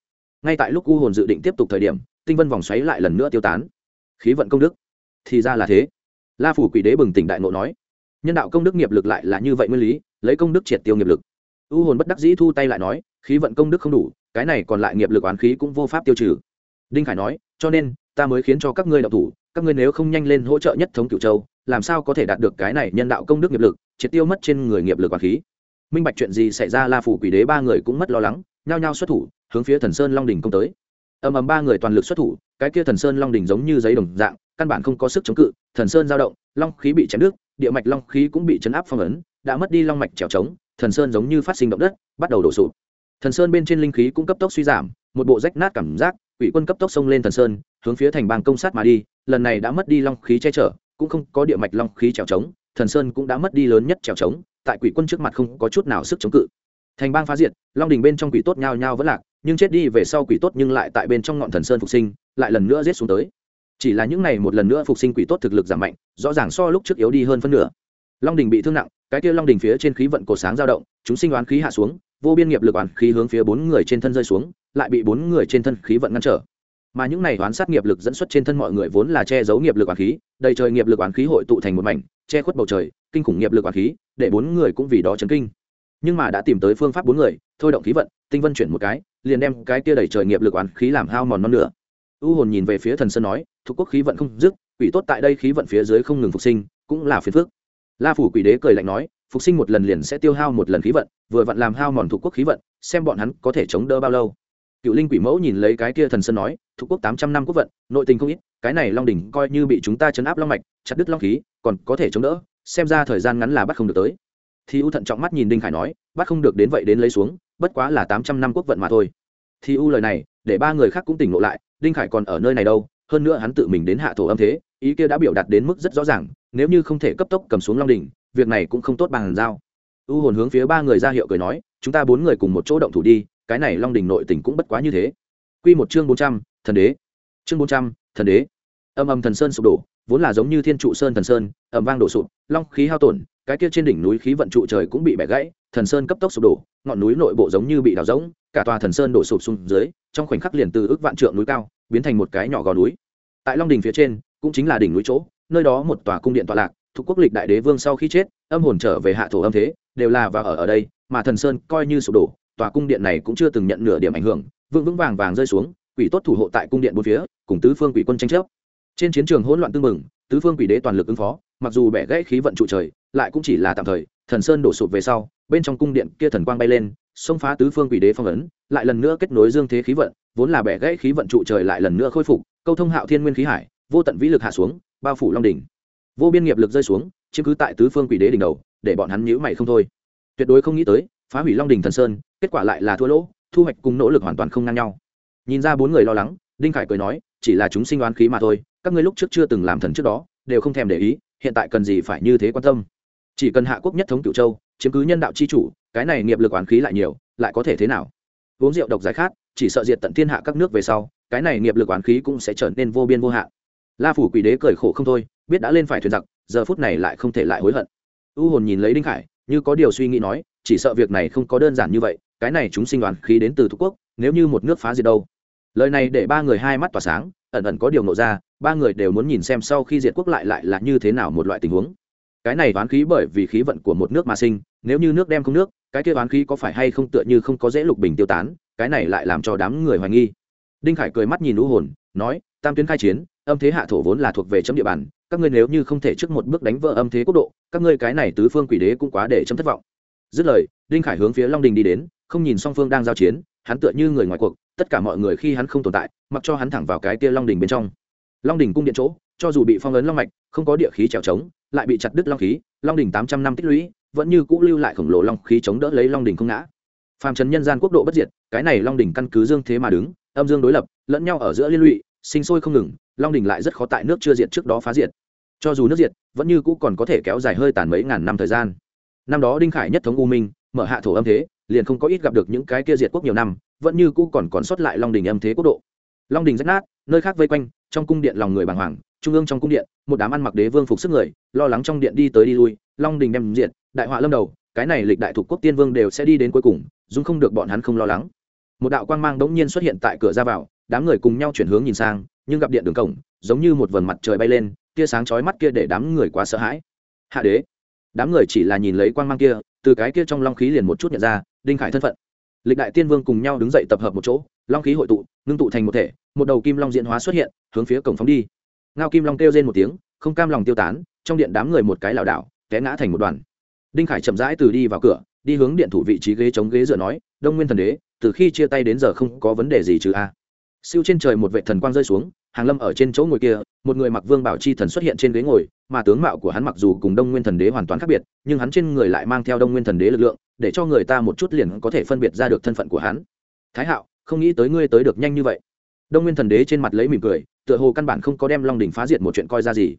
ngay tại lúc u hồn dự định tiếp tục thời điểm, tinh vân vòng xoáy lại lần nữa tiêu tán. Khí vận công đức. Thì ra là thế. La phủ quỷ đế bừng tỉnh đại nộ nói. Nhân đạo công đức nghiệp lực lại là như vậy nguyên lý, lấy công đức triệt tiêu nghiệp lực. U hồn bất đắc dĩ thu tay lại nói, khí vận công đức không đủ, cái này còn lại nghiệp lực oán khí cũng vô pháp tiêu trừ. Đinh khải nói, cho nên, ta mới khiến cho các ngươi đạo thủ, các ngươi nếu không nhanh lên hỗ trợ nhất thống cửu châu, làm sao có thể đạt được cái này nhân đạo công đức nghiệp lực, triệt tiêu mất trên người nghiệp lực oán khí. Minh bạch chuyện gì xảy ra, la phủ quỷ đế ba người cũng mất lo lắng nhao nhao xuất thủ, hướng phía thần sơn long đình công tới. Ầm ầm ba người toàn lực xuất thủ, cái kia thần sơn long đình giống như giấy đồng dạng, căn bản không có sức chống cự, thần sơn dao động, long khí bị chém nước địa mạch long khí cũng bị chấn áp phong ấn, đã mất đi long mạch trèo trống, thần sơn giống như phát sinh động đất, bắt đầu đổ sụp. Thần sơn bên trên linh khí cũng cấp tốc suy giảm, một bộ rách nát cảm giác, quỷ quân cấp tốc xông lên thần sơn, hướng phía thành bang công sát mà đi, lần này đã mất đi long khí che chở, cũng không có địa mạch long khí trèo trống, thần sơn cũng đã mất đi lớn nhất trèo trống, tại quỷ quân trước mặt không có chút nào sức chống cự thành bang phá diệt, long đình bên trong quỷ tốt nhao nhao vẫn lạc, nhưng chết đi về sau quỷ tốt nhưng lại tại bên trong ngọn thần sơn phục sinh, lại lần nữa giết xuống tới. Chỉ là những này một lần nữa phục sinh quỷ tốt thực lực giảm mạnh, rõ ràng so lúc trước yếu đi hơn phân nửa. Long đình bị thương nặng, cái kia long đình phía trên khí vận cổ sáng dao động, chúng sinh oán khí hạ xuống, vô biên nghiệp lực oán khí hướng phía bốn người trên thân rơi xuống, lại bị bốn người trên thân khí vận ngăn trở. Mà những này oán sát nghiệp lực dẫn xuất trên thân mọi người vốn là che giấu nghiệp lực oán khí, đầy trời nghiệp lực oán khí hội tụ thành một mảnh, che khuất bầu trời, kinh khủng nghiệp lực oán khí, để bốn người cũng vì đó chấn kinh nhưng mà đã tìm tới phương pháp bốn người, thôi động khí vận, tinh vân chuyển một cái, liền đem cái kia đẩy trời nghiệp lực oán khí làm hao mòn non nửa. U hồn nhìn về phía thần sơn nói thuộc quốc khí vận không dứt, quỷ tốt tại đây khí vận phía dưới không ngừng phục sinh, cũng là phiền phước la phủ quỷ đế cười lạnh nói, phục sinh một lần liền sẽ tiêu hao một lần khí vận, vừa vặn làm hao mòn thuộc quốc khí vận, xem bọn hắn có thể chống đỡ bao lâu. Cựu linh quỷ mẫu nhìn lấy cái kia thần sơn nói thuộc quốc tám trăm năm quốc vận, nội tình không ít, cái này long đỉnh coi như bị chúng ta chấn áp long mạch, chặt đứt long khí, còn có thể chống đỡ, xem ra thời gian ngắn là bắt không được tới thì u thận trọng mắt nhìn đinh khải nói, bắt không được đến vậy đến lấy xuống, bất quá là tám trăm năm quốc vận mà thôi. Thì u lời này, để ba người khác cũng tỉnh ngộ lại, đinh khải còn ở nơi này đâu, hơn nữa hắn tự mình đến hạ thổ âm thế, ý kia đã biểu đạt đến mức rất rõ ràng, nếu như không thể cấp tốc cầm xuống long đỉnh, việc này cũng không tốt bằng giao. U hồn hướng phía ba người ra hiệu cười nói, chúng ta bốn người cùng một chỗ động thủ đi, cái này long đỉnh nội tình cũng bất quá như thế. Quy một chương bốn trăm, thần đế. Chương bốn trăm, thần đế. Âm âm thần sơn sụp đổ, vốn là giống như thiên trụ sơn thần sơn ẩm vang đổ sụp, long khí hao tổn cái kia trên đỉnh núi khí vận trụ trời cũng bị bẻ gãy, thần sơn cấp tốc sụp đổ, ngọn núi nội bộ giống như bị đào rỗng, cả tòa thần sơn đổ sụp xuống dưới, trong khoảnh khắc liền từ ước vạn trượng núi cao, biến thành một cái nhỏ gò núi. Tại long đình phía trên, cũng chính là đỉnh núi chỗ, nơi đó một tòa cung điện tọa lạc, thuộc quốc lịch đại đế vương sau khi chết, âm hồn trở về hạ thổ âm thế, đều là và ở ở đây, mà thần sơn coi như sụp đổ, tòa cung điện này cũng chưa từng nhận nửa điểm ảnh hưởng, vững vững vàng vàng rơi xuống, quỷ tốt thủ hộ tại cung điện bốn phía, cùng tứ phương quỷ quân tranh chấp. Trên chiến trường hỗn loạn tương mừng tứ phương quỷ đế toàn lực ứng phó mặc dù bẻ gãy khí vận trụ trời, lại cũng chỉ là tạm thời, thần sơn đổ sụp về sau, bên trong cung điện kia thần quang bay lên, xông phá tứ phương quỷ đế phong ấn, lại lần nữa kết nối dương thế khí vận, vốn là bẻ gãy khí vận trụ trời lại lần nữa khôi phục, câu thông hạo thiên nguyên khí hải, vô tận vĩ lực hạ xuống, bao phủ long đỉnh. Vô biên nghiệp lực rơi xuống, chiếm cứ tại tứ phương quỷ đế đỉnh đầu, để bọn hắn nhíu mày không thôi. Tuyệt đối không nghĩ tới, phá hủy long đỉnh thần sơn, kết quả lại là thua lỗ, thu hoạch cùng nỗ lực hoàn toàn không ngang nhau. Nhìn ra bốn người lo lắng, đinh khải cười nói, chỉ là chúng sinh oán khí mà thôi, các ngươi lúc trước chưa từng làm thần trước đó, đều không thèm để ý hiện tại cần gì phải như thế quan tâm. Chỉ cần hạ quốc nhất thống cửu châu, chiếm cứ nhân đạo chi chủ, cái này nghiệp lực oán khí lại nhiều, lại có thể thế nào? Uống rượu độc giải khát, chỉ sợ diệt tận thiên hạ các nước về sau, cái này nghiệp lực oán khí cũng sẽ trở nên vô biên vô hạn. La phủ quỷ đế cười khổ không thôi, biết đã lên phải thuyền giặc, giờ phút này lại không thể lại hối hận. U hồn nhìn lấy đinh khải, như có điều suy nghĩ nói, chỉ sợ việc này không có đơn giản như vậy, cái này chúng sinh đoàn khí đến từ thuộc quốc, nếu như một nước phá diệt đâu lời này để ba người hai mắt tỏa sáng, ẩn ẩn có điều nộ ra, ba người đều muốn nhìn xem sau khi diệt quốc lại lại là như thế nào một loại tình huống. Cái này oán khí bởi vì khí vận của một nước mà sinh, nếu như nước đem không nước, cái kia oán khí có phải hay không tựa như không có dễ lục bình tiêu tán, cái này lại làm cho đám người hoài nghi. Đinh khải cười mắt nhìn lũ hồn, nói, tam tuyến khai chiến, âm thế hạ thổ vốn là thuộc về chấm địa bàn, các ngươi nếu như không thể trước một bước đánh vỡ âm thế quốc độ, các ngươi cái này tứ phương quỷ đế cũng quá để chấm thất vọng. Dứt lời, đinh khải hướng phía long đình đi đến, không nhìn song phương đang giao chiến hắn tựa như người ngoài cuộc, tất cả mọi người khi hắn không tồn tại, mặc cho hắn thẳng vào cái kia long đình bên trong. Long đình cung điện chỗ, cho dù bị phong ấn long mạch, không có địa khí trèo trống, lại bị chặt đứt long khí, long đình tám trăm năm tích lũy, vẫn như cũ lưu lại khổng lồ long khí chống đỡ lấy long đình không ngã. Phàm trần nhân gian quốc độ bất diệt, cái này long đình căn cứ dương thế mà đứng, âm dương đối lập, lẫn nhau ở giữa liên lụy, sinh sôi không ngừng, long đình lại rất khó tại nước chưa diệt trước đó phá diệt. Cho dù nước diệt, vẫn như cũ còn có thể kéo dài hơi tàn mấy ngàn năm thời gian. Năm đó đinh khải nhất thống u minh, mở hạ thổ âm thế liền không có ít gặp được những cái kia diệt quốc nhiều năm, vẫn như cũ còn còn sót lại long đình âm thế quốc độ. Long đình rách nát, nơi khác vây quanh, trong cung điện lòng người bàng hoàng, trung ương trong cung điện, một đám ăn mặc đế vương phục sức người, lo lắng trong điện đi tới đi lui, long đình đem diện đại họa lâm đầu, cái này lịch đại thuộc quốc tiên vương đều sẽ đi đến cuối cùng dung không được bọn hắn không lo lắng. Một đạo quang mang đống nhiên xuất hiện tại cửa ra vào, đám người cùng nhau chuyển hướng nhìn sang, nhưng gặp điện đường cổng, giống như một vầng mặt trời bay lên, tia sáng chói mắt kia để đám người quá sợ hãi. Hạ đế, đám người chỉ là nhìn lấy quang mang kia, từ cái kia trong long khí liền một chút nhận ra đinh khải thân phận. Lịch đại tiên vương cùng nhau đứng dậy tập hợp một chỗ, long khí hội tụ, ngưng tụ thành một thể, một đầu kim long diễn hóa xuất hiện, hướng phía cổng phóng đi. Ngao kim long kêu lên một tiếng, không cam lòng tiêu tán, trong điện đám người một cái lảo đảo, té ngã thành một đoàn. Đinh khải chậm rãi từ đi vào cửa, đi hướng điện thủ vị trí ghế chống ghế dựa nói, đông nguyên thần đế, từ khi chia tay đến giờ không có vấn đề gì chứ a? Siêu trên trời một vệ thần quang rơi xuống, hàng lâm ở trên chỗ ngồi kia, một người mặc vương bảo chi thần xuất hiện trên ghế ngồi, mà tướng mạo của hắn mặc dù cùng đông nguyên thần đế hoàn toàn khác biệt, nhưng hắn trên người lại mang theo đông nguyên thần đế lực lượng, để cho người ta một chút liền có thể phân biệt ra được thân phận của hắn. Thái hạo, không nghĩ tới ngươi tới được nhanh như vậy. Đông nguyên thần đế trên mặt lấy mỉm cười, tựa hồ căn bản không có đem long đỉnh phá diệt một chuyện coi ra gì.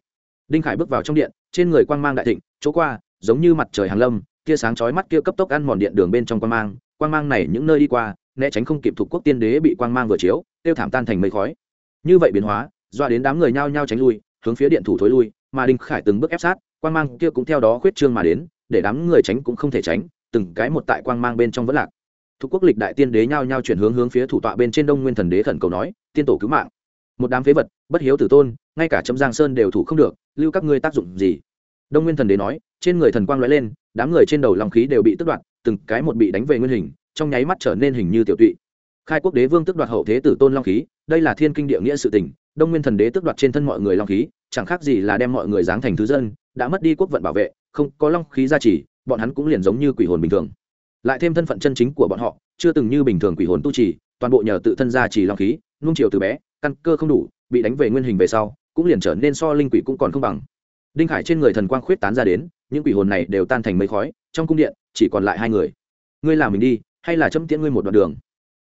Đinh khải bước vào trong điện, trên người quang mang đại thịnh, chỗ qua, giống như mặt trời hàng lâm, tia sáng chói mắt kia cấp tốc ăn mòn điện đường bên trong quang mang quang mang này những nơi đi qua né tránh không kịp thuộc quốc tiên đế bị quang mang vừa chiếu, tiêu thảm tan thành mây khói. Như vậy biến hóa, doa đến đám người nhao nhao tránh lui, hướng phía điện thủ thối lui, mà đinh khải từng bước ép sát, quang mang kia cũng theo đó khuyết trương mà đến, để đám người tránh cũng không thể tránh, từng cái một tại quang mang bên trong vẫn lạc. Thuộc quốc lịch đại tiên đế nhao nhao chuyển hướng hướng phía thủ tọa bên trên đông nguyên thần đế khẩn cầu nói, tiên tổ cứu mạng. Một đám phế vật, bất hiếu tử tôn, ngay cả trâm giang sơn đều thủ không được, lưu các ngươi tác dụng gì? Đông nguyên thần đế nói, trên người thần quang lóe lên, đám người trên đầu lòng khí đều bị tước đoạt, từng cái một bị đánh về nguyên hình trong nháy mắt trở nên hình như tiểu tụy. Khai quốc đế vương tước đoạt hậu thế tử tôn long khí, đây là thiên kinh địa nghĩa sự tình, đông nguyên thần đế tước đoạt trên thân mọi người long khí, chẳng khác gì là đem mọi người giáng thành thứ dân, đã mất đi quốc vận bảo vệ, không có long khí gia trì, bọn hắn cũng liền giống như quỷ hồn bình thường. Lại thêm thân phận chân chính của bọn họ, chưa từng như bình thường quỷ hồn tu trì, toàn bộ nhờ tự thân gia trì long khí nung chiều từ bé, căn cơ không đủ, bị đánh về nguyên hình về sau, cũng liền trở nên so linh quỷ cũng còn không bằng. Đinh khải trên người thần quang khuyết tán ra đến, những quỷ hồn này đều tan thành mây khói, trong cung điện chỉ còn lại hai người. Ngươi làm mình đi hay là châm tiễn ngươi một đoạn đường?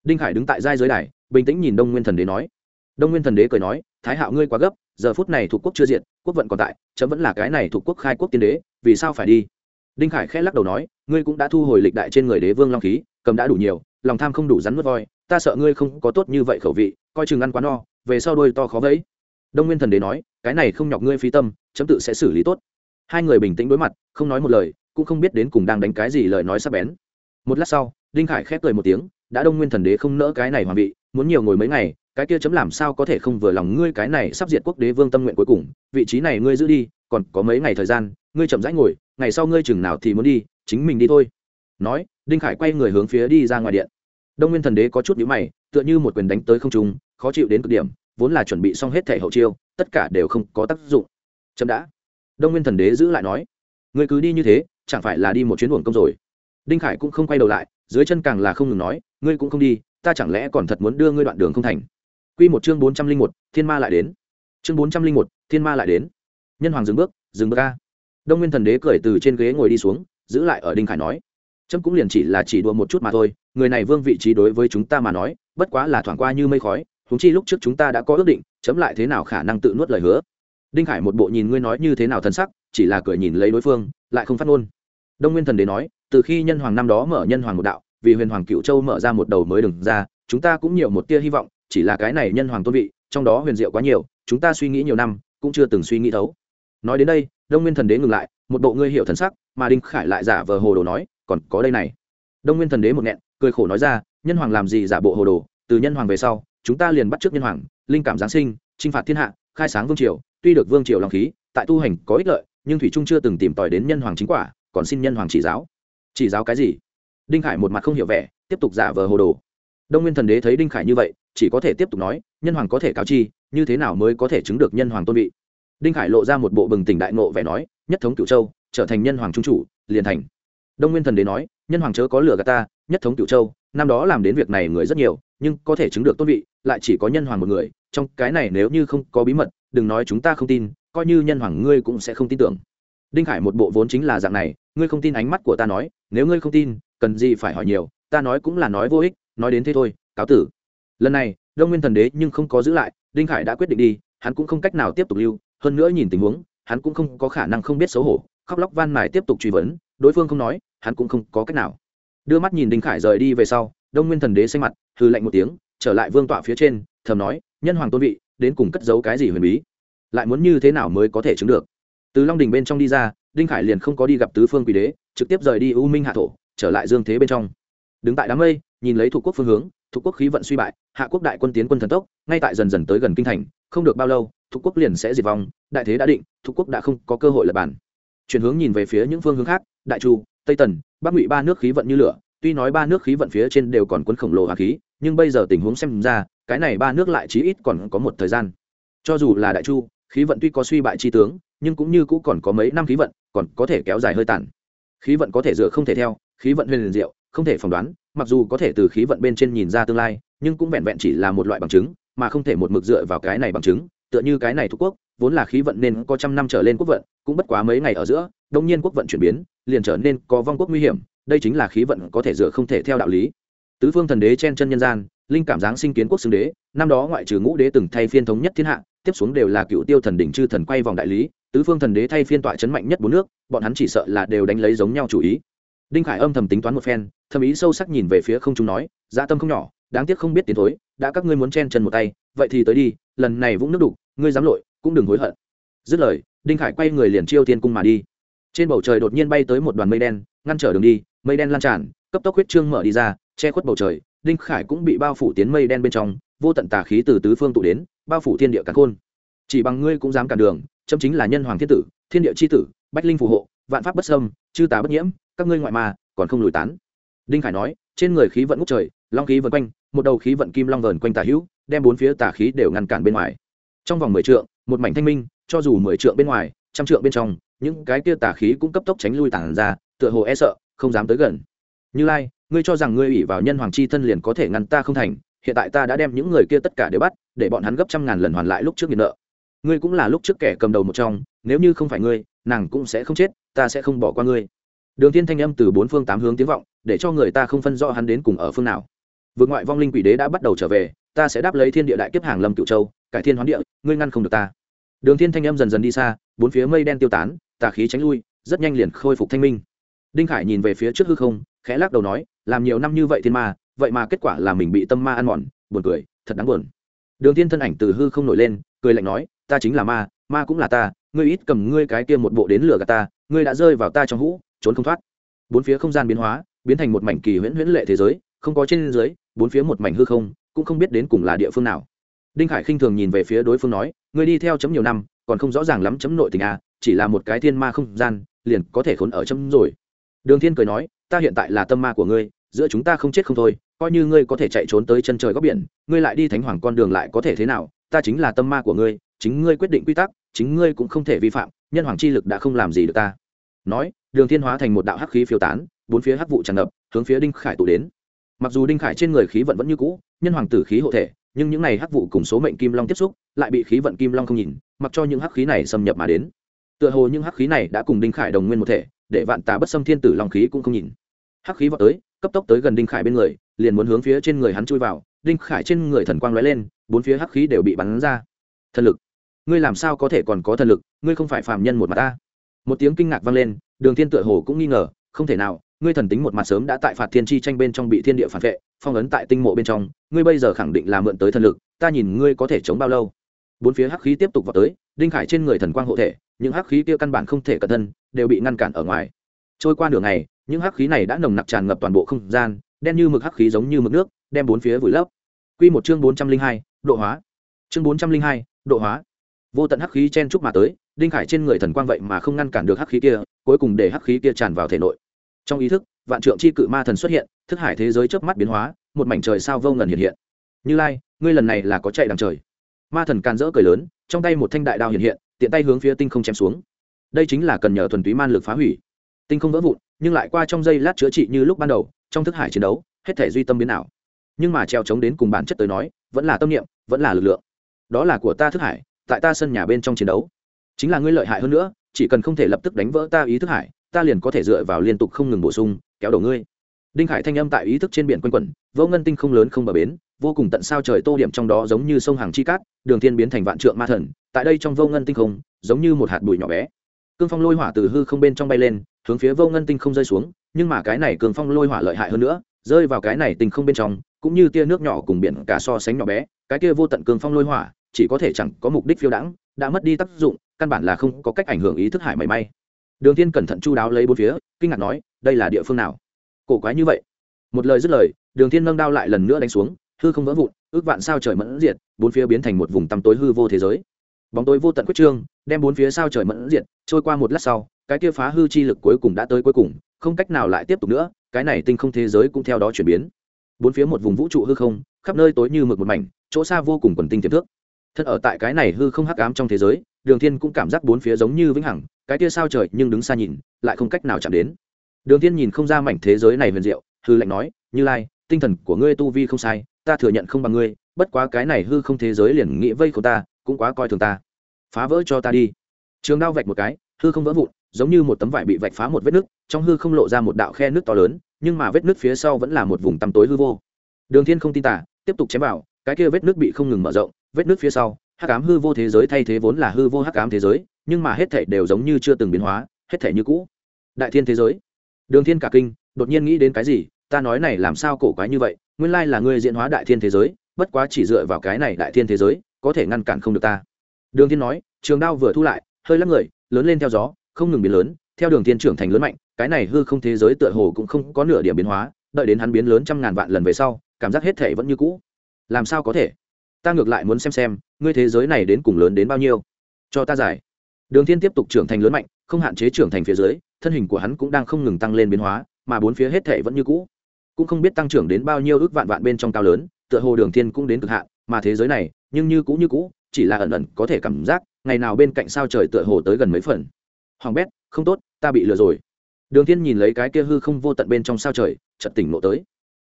Đinh khải đứng tại giai giới đài, bình tĩnh nhìn đông nguyên thần đế nói. Đông nguyên thần đế cười nói, thái hạo ngươi quá gấp, giờ phút này thuộc quốc chưa diện quốc vận còn tại, chấm vẫn là cái này thuộc quốc khai quốc tiên đế, vì sao phải đi? Đinh khải khẽ lắc đầu nói, ngươi cũng đã thu hồi lịch đại trên người đế vương long khí, cầm đã đủ nhiều, lòng tham không đủ rắn mất voi, ta sợ ngươi không có tốt như vậy khẩu vị, coi chừng ăn quá no, về sau đôi to khó vẫy. Đông nguyên thần đế nói, cái này không nhọc ngươi phí tâm, chấm tự sẽ xử lý tốt. Hai người bình tĩnh đối mặt, không nói một lời, cũng không biết đến cùng đang đánh cái gì lời nói sắp bén. Một lát sau đinh khải khép cười một tiếng, đã đông nguyên thần đế không nỡ cái này hoàng vị, muốn nhiều ngồi mấy ngày, cái kia chấm làm sao có thể không vừa lòng ngươi cái này sắp diệt quốc đế vương tâm nguyện cuối cùng, vị trí này ngươi giữ đi, còn có mấy ngày thời gian, ngươi chậm rãi ngồi, ngày sau ngươi chừng nào thì muốn đi, chính mình đi thôi. Nói, đinh khải quay người hướng phía đi ra ngoài điện. Đông nguyên thần đế có chút nhữ mày, tựa như một quyền đánh tới không trung, khó chịu đến cực điểm, vốn là chuẩn bị xong hết thể hậu chiêu, tất cả đều không có tác dụng. Chậm đã. Đông nguyên thần đế giữ lại nói, ngươi cứ đi như thế, chẳng phải là đi một chuyến buồng công rồi? Đinh khải cũng không quay đầu lại dưới chân càng là không ngừng nói, ngươi cũng không đi, ta chẳng lẽ còn thật muốn đưa ngươi đoạn đường không thành? Q một chương bốn trăm linh một, thiên ma lại đến. Chương bốn trăm linh một, thiên ma lại đến. Nhân hoàng dừng bước dừng bước ca đông nguyên thần đế cười từ trên ghế ngồi đi xuống, giữ lại ở đinh khải nói trâm cũng liền chỉ là chỉ đùa một chút mà thôi, người này vương vị trí đối với chúng ta mà nói, bất quá là thoảng qua như mây khói húng chi lúc trước chúng ta đã có ước định, chấm lại thế nào khả năng tự nuốt lời hứa? Đinh khải một bộ nhìn ngươi nói như thế nào thân sắc, chỉ là cười nhìn lấy đối phương, lại không phát ngôn. Đông nguyên thần đế nói từ khi nhân hoàng năm đó mở nhân hoàng một đạo, vì huyền hoàng cựu châu mở ra một đầu mới đừng ra, chúng ta cũng nhiều một tia hy vọng, chỉ là cái này nhân hoàng tôn vị, trong đó huyền diệu quá nhiều, chúng ta suy nghĩ nhiều năm, cũng chưa từng suy nghĩ thấu. Nói đến đây, đông nguyên thần đế ngừng lại, một bộ ngươi hiểu thần sắc, mà đinh khải lại giả vờ hồ đồ nói, còn có đây này. Đông nguyên thần đế một nghẹn, cười khổ nói ra, nhân hoàng làm gì giả bộ hồ đồ, từ nhân hoàng về sau, chúng ta liền bắt trước nhân hoàng, linh cảm giáng sinh, chinh phạt thiên hạ, khai sáng vương triều, tuy được vương triều lòng khí, tại tu hành có ích lợi, nhưng thủy trung chưa từng tìm tòi đến nhân hoàng chính quả, còn xin nhân hoàng chỉ giáo chỉ giáo cái gì? Đinh khải một mặt không hiểu vẻ, tiếp tục giả vờ hồ đồ. Đông nguyên thần đế thấy đinh khải như vậy, chỉ có thể tiếp tục nói, nhân hoàng có thể cáo chi, như thế nào mới có thể chứng được nhân hoàng tôn vị? Đinh khải lộ ra một bộ bừng tỉnh đại ngộ vẻ nói, nhất thống cửu châu, trở thành nhân hoàng trung chủ, liền thành. Đông nguyên thần đế nói, nhân hoàng chớ có lừa gạt ta, nhất thống cửu châu, năm đó làm đến việc này người rất nhiều, nhưng có thể chứng được tôn vị, lại chỉ có nhân hoàng một người, trong cái này nếu như không có bí mật, đừng nói chúng ta không tin, coi như nhân hoàng ngươi cũng sẽ không tin tưởng đinh khải một bộ vốn chính là dạng này, ngươi không tin ánh mắt của ta nói, nếu ngươi không tin, cần gì phải hỏi nhiều, ta nói cũng là nói vô ích, nói đến thế thôi, cáo tử. Lần này, đông nguyên thần đế nhưng không có giữ lại, đinh khải đã quyết định đi, hắn cũng không cách nào tiếp tục lưu, hơn nữa nhìn tình huống, hắn cũng không có khả năng không biết xấu hổ, khóc lóc van mài tiếp tục truy vấn, đối phương không nói, hắn cũng không có cách nào. Đưa mắt nhìn đinh khải rời đi về sau, đông nguyên thần đế xanh mặt hư lạnh một tiếng, trở lại vương tọa phía trên, thầm nói, nhân hoàng tôn vị, đến cùng cất giấu cái gì huyền bí? Lại muốn như thế nào mới có thể chứng được? Từ long đình bên trong đi ra, đinh khải liền không có đi gặp tứ phương quỷ đế, trực tiếp rời đi u minh hạ thổ, trở lại dương thế bên trong. Đứng tại đám mây, nhìn lấy thủ quốc phương hướng thủ quốc khí vận suy bại, hạ quốc đại quân tiến quân thần tốc, ngay tại dần dần tới gần kinh thành, không được bao lâu thủ quốc liền sẽ diệt vong, đại thế đã định thủ quốc đã không có cơ hội lập bản chuyển hướng nhìn về phía những phương hướng khác, đại chu, tây tần, bắc ngụy ba nước khí vận như lửa, tuy nói ba nước khí vận phía trên đều còn quân khổng lồ hà khí, nhưng bây giờ tình huống xem ra, cái này ba nước lại chí ít còn có một thời gian. Cho dù là đại chu, khí vận tuy có suy bại chi tướng nhưng cũng như cũ còn có mấy năm khí vận, còn có thể kéo dài hơi tàn. Khí vận có thể dựa không thể theo, khí vận huyền liền diệu, không thể phỏng đoán, mặc dù có thể từ khí vận bên trên nhìn ra tương lai, nhưng cũng vẹn vẹn chỉ là một loại bằng chứng, mà không thể một mực dựa vào cái này bằng chứng. Tựa như cái này thuộc quốc, vốn là khí vận nên có trăm năm trở lên quốc vận, cũng bất quá mấy ngày ở giữa, đông nhiên quốc vận chuyển biến, liền trở nên có vong quốc nguy hiểm, đây chính là khí vận có thể dựa không thể theo đạo lý. Tứ phương thần đế chen chân nhân gian, linh cảm giáng sinh kiến quốc xưng đế, năm đó ngoại trừ ngũ đế từng thay phiên thống nhất thiên hạ, tiếp xuống đều là cựu tiêu thần đỉnh chư thần quay vòng đại lý tứ phương thần đế thay phiên tọa chấn mạnh nhất bốn nước, bọn hắn chỉ sợ là đều đánh lấy giống nhau chủ ý. Đinh khải âm thầm tính toán một phen, thầm ý sâu sắc nhìn về phía không chúng nói dã tâm không nhỏ, đáng tiếc không biết tiến thối, đã các ngươi muốn chen chân một tay, vậy thì tới đi, lần này vũng nước đục, ngươi dám lội, cũng đừng hối hận. Dứt lời, đinh khải quay người liền chiêu tiên cung mà đi. Trên bầu trời đột nhiên bay tới một đoàn mây đen, ngăn trở đường đi, mây đen lan tràn, cấp tốc huyết trương mở đi ra, che khuất bầu trời, đinh khải cũng bị bao phủ tiến mây đen bên trong, vô tận tà khí từ tứ phương tụ đến, bao phủ thiên địa cắn khôn. Chỉ bằng ngươi cũng dám cản đường chấm chính là nhân hoàng thiên tử, thiên địa c h i tử, bách linh phù hộ, vạn pháp bất sâm chư tá bất nhiễm, các ngươi ngoại mà, còn không lùi tán. Đinh khải nói, trên người khí vận ngốc trời, long khí vần quanh, một đầu khí vận kim long vờn quanh tà hữu, đem bốn phía tà khí đều ngăn cản bên ngoài. Trong vòng mười trượng, một mảnh thanh minh, cho dù mười trượng bên ngoài, trăm trượng bên trong, những cái kia tà khí cũng cấp tốc tránh lui tản ra, tựa hồ e sợ, không dám tới gần. Như lai, ngươi cho rằng ngươi ủy vào nhân hoàng chi thân liền có thể ngăn ta không thành, hiện tại ta đã đem những người kia tất cả đều bắt, để bọn hắn gấp trăm ngàn lần hoàn lại lúc trước nghiện nợ ngươi cũng là lúc trước kẻ cầm đầu một trong, nếu như không phải ngươi, nàng cũng sẽ không chết, ta sẽ không bỏ qua ngươi. Đường thiên thanh âm từ bốn phương tám hướng tiếng vọng, để cho người ta không phân rõ hắn đến cùng ở phương nào. Vượt ngoại vong linh quỷ đế đã bắt đầu trở về, ta sẽ đáp lấy thiên địa đại kiếp hàng lâm cựu châu, cải thiên hoán địa, ngươi ngăn không được ta. Đường thiên thanh âm dần dần đi xa, bốn phía mây đen tiêu tán, tà khí tránh lui, rất nhanh liền khôi phục thanh minh. Đinh khải nhìn về phía trước hư không, khẽ lắc đầu nói, làm nhiều năm như vậy thiên ma, vậy mà kết quả là mình bị tâm ma ăn mòn, buồn cười, thật đáng buồn. Đường thiên thân ảnh từ hư không nổi lên, cười lạnh nói ta chính là ma ma cũng là ta, ngươi ít cầm ngươi cái kia một bộ đến lửa gạt ta, ngươi đã rơi vào ta trong hũ, trốn không thoát. Bốn phía không gian biến hóa, biến thành một mảnh kỳ huyễn huyễn lệ thế giới, không có trên dưới, bốn phía một mảnh hư không, cũng không biết đến cùng là địa phương nào. Đinh khải khinh thường nhìn về phía đối phương nói, ngươi đi theo chấm nhiều năm, còn không rõ ràng lắm chấm nội tình à chỉ là một cái thiên ma không gian, liền có thể khốn ở chấm rồi. Đường thiên cười nói, ta hiện tại là tâm ma của ngươi, giữa chúng ta không chết không thôi, coi như ngươi có thể chạy trốn tới chân trời góc biển, ngươi lại đi thánh hoàng con đường lại có thể thế nào, ta chính là tâm ma của ngươi chính ngươi quyết định quy tắc, chính ngươi cũng không thể vi phạm, nhân hoàng chi lực đã không làm gì được ta. Nói, đường thiên hóa thành một đạo hắc khí phiêu tán, bốn phía hắc vụ tràn ngập, hướng phía đinh khải tụ đến. Mặc dù đinh khải trên người khí vận vẫn như cũ, nhân hoàng tử khí hộ thể, nhưng những này hắc vụ cùng số mệnh kim long tiếp xúc, lại bị khí vận kim long không nhìn, mặc cho những hắc khí này xâm nhập mà đến. Tựa hồ những hắc khí này đã cùng đinh khải đồng nguyên một thể, để vạn tà bất xâm thiên tử long khí cũng không nhìn. Hắc khí vọt tới, cấp tốc tới gần đinh khải bên người, liền muốn hướng phía trên người hắn chui vào, đinh khải trên người thần quang lóe lên, bốn phía hắc khí đều bị bắn ra. Thần lực ngươi làm sao có thể còn có thần lực, ngươi không phải phàm nhân một mặt ta. Một tiếng kinh ngạc vang lên, đường thiên tựa hồ cũng nghi ngờ, không thể nào, ngươi thần tính một mặt sớm đã tại phạt thiên chi tranh bên trong bị thiên địa phản vệ, phong ấn tại tinh mộ bên trong, ngươi bây giờ khẳng định là mượn tới thần lực, ta nhìn ngươi có thể chống bao lâu. Bốn phía hắc khí tiếp tục vào tới, đinh khải trên người thần quang hộ thể, những hắc khí kia căn bản không thể cẩn thân, đều bị ngăn cản ở ngoài. Trôi qua nửa ngày, những hắc khí này đã nồng nặc tràn ngập toàn bộ không gian, đen như mực hắc khí giống như mực nước, đem bốn phía vùi lấp. Quy một chương bốn trăm linh hai, độ hóa. Chương bốn trăm linh hai, độ hóa vô tận hắc khí chen chúc mà tới, đinh khải trên người thần quang vậy mà không ngăn cản được hắc khí kia, cuối cùng để hắc khí kia tràn vào thể nội. Trong ý thức, vạn trượng chi cự ma thần xuất hiện, thức hải thế giới chớp mắt biến hóa, một mảnh trời sao vô ngần hiện hiện. Như lai, ngươi lần này là có chạy đằng trời. Ma thần can dỡ cười lớn, trong tay một thanh đại đao hiện hiện, tiện tay hướng phía tinh không chém xuống. Đây chính là cần nhờ thuần túy man lực phá hủy. Tinh không vỡ vụn, nhưng lại qua trong giây lát chữa trị như lúc ban đầu, trong thức hải chiến đấu, hết thể duy tâm biến nào nhưng mà treo chống đến cùng bản chất tới nói, vẫn là tâm niệm, vẫn là lực lượng. Đó là của ta thức hải tại ta sân nhà bên trong chiến đấu. Chính là ngươi lợi hại hơn nữa, chỉ cần không thể lập tức đánh vỡ ta ý thức hải, ta liền có thể dựa vào liên tục không ngừng bổ sung, kéo đổ ngươi. Đinh Hải thanh âm tại ý thức trên biển quanh quẩn, vô ngân tinh không lớn không bờ bến, vô cùng tận sao trời tô điểm trong đó giống như sông hàng chi cát, đường thiên biến thành vạn trượng ma thần, tại đây trong vô ngân tinh không, giống như một hạt bụi nhỏ bé. Cương phong lôi hỏa từ hư không bên trong bay lên, hướng phía vô ngân tinh không rơi xuống, nhưng mà cái này cường phong lôi hỏa lợi hại hơn nữa, rơi vào cái này tinh không bên trong, cũng như tia nước nhỏ cùng biển cả so sánh nhỏ bé, cái kia vô tận cường phong lôi hỏa chỉ có thể chẳng có mục đích phiêu đãng, đã mất đi tác dụng, căn bản là không có cách ảnh hưởng ý thức hải mảy may. Đường thiên cẩn thận chu đáo lấy bốn phía, kinh ngạc nói, đây là địa phương nào? Cổ quái như vậy. Một lời dứt lời, đường thiên nâng đao lại lần nữa đánh xuống, hư không vỡ vụn, ước vạn sao trời mẫn diệt, bốn phía biến thành một vùng tăm tối hư vô thế giới. Bóng tối vô tận quyết trương, đem bốn phía sao trời mẫn diệt, trôi qua một lát sau, cái kia phá hư chi lực cuối cùng đã tới cuối cùng, không cách nào lại tiếp tục nữa, cái này tinh không thế giới cũng theo đó chuyển biến. Bốn phía một vùng vũ trụ hư không, khắp nơi tối như mực một mảnh, chỗ xa vô cùng quần tinh tiềm thước thật ở tại cái này hư không hắc ám trong thế giới, đường thiên cũng cảm giác bốn phía giống như vĩnh hằng, cái kia sao trời nhưng đứng xa nhìn, lại không cách nào chạm đến. Đường thiên nhìn không ra mảnh thế giới này huyền diệu, hư lệnh nói, như lai, tinh thần của ngươi tu vi không sai, ta thừa nhận không bằng ngươi, bất quá cái này hư không thế giới liền nghĩ vây của ta, cũng quá coi thường ta. Phá vỡ cho ta đi. Trường đao vạch một cái, hư không vỡ vụn, giống như một tấm vải bị vạch phá một vết nứt, trong hư không lộ ra một đạo khe nước to lớn, nhưng mà vết nứt phía sau vẫn là một vùng tăm tối hư vô. Đường thiên không tin tả tiếp tục chém vào, cái kia vết nứt bị không ngừng mở rộng vết nứt phía sau, hắc ám hư vô thế giới thay thế vốn là hư vô hắc ám thế giới, nhưng mà hết thảy đều giống như chưa từng biến hóa, hết thảy như cũ. Đại thiên thế giới. Đường thiên cả kinh, đột nhiên nghĩ đến cái gì, ta nói này làm sao cổ quái như vậy, nguyên lai là ngươi diễn hóa đại thiên thế giới, bất quá chỉ dựa vào cái này đại thiên thế giới, có thể ngăn cản không được ta. Đường thiên nói, trường đao vừa thu lại, hơi lắc người, lớn lên theo gió, không ngừng biến lớn, theo đường thiên trưởng thành lớn mạnh, cái này hư không thế giới tựa hồ cũng không có nửa điểm biến hóa, đợi đến hắn biến lớn trăm ngàn vạn lần về sau, cảm giác hết thể vẫn như cũ. Làm sao có thể? Ta ngược lại muốn xem xem, ngươi thế giới này đến cùng lớn đến bao nhiêu. Cho ta giải. Đường thiên tiếp tục trưởng thành lớn mạnh, không hạn chế trưởng thành phía dưới, thân hình của hắn cũng đang không ngừng tăng lên biến hóa, mà bốn phía hết thảy vẫn như cũ. Cũng không biết tăng trưởng đến bao nhiêu ước vạn vạn bên trong cao lớn, tựa hồ đường thiên cũng đến cực hạn, mà thế giới này, nhưng như cũ như cũ, chỉ là ẩn ẩn có thể cảm giác, ngày nào bên cạnh sao trời tựa hồ tới gần mấy phần. Hoàng bét, không tốt, ta bị lừa rồi. Đường thiên nhìn lấy cái kia hư không vô tận bên trong sao trời, chợt tỉnh nộ tới.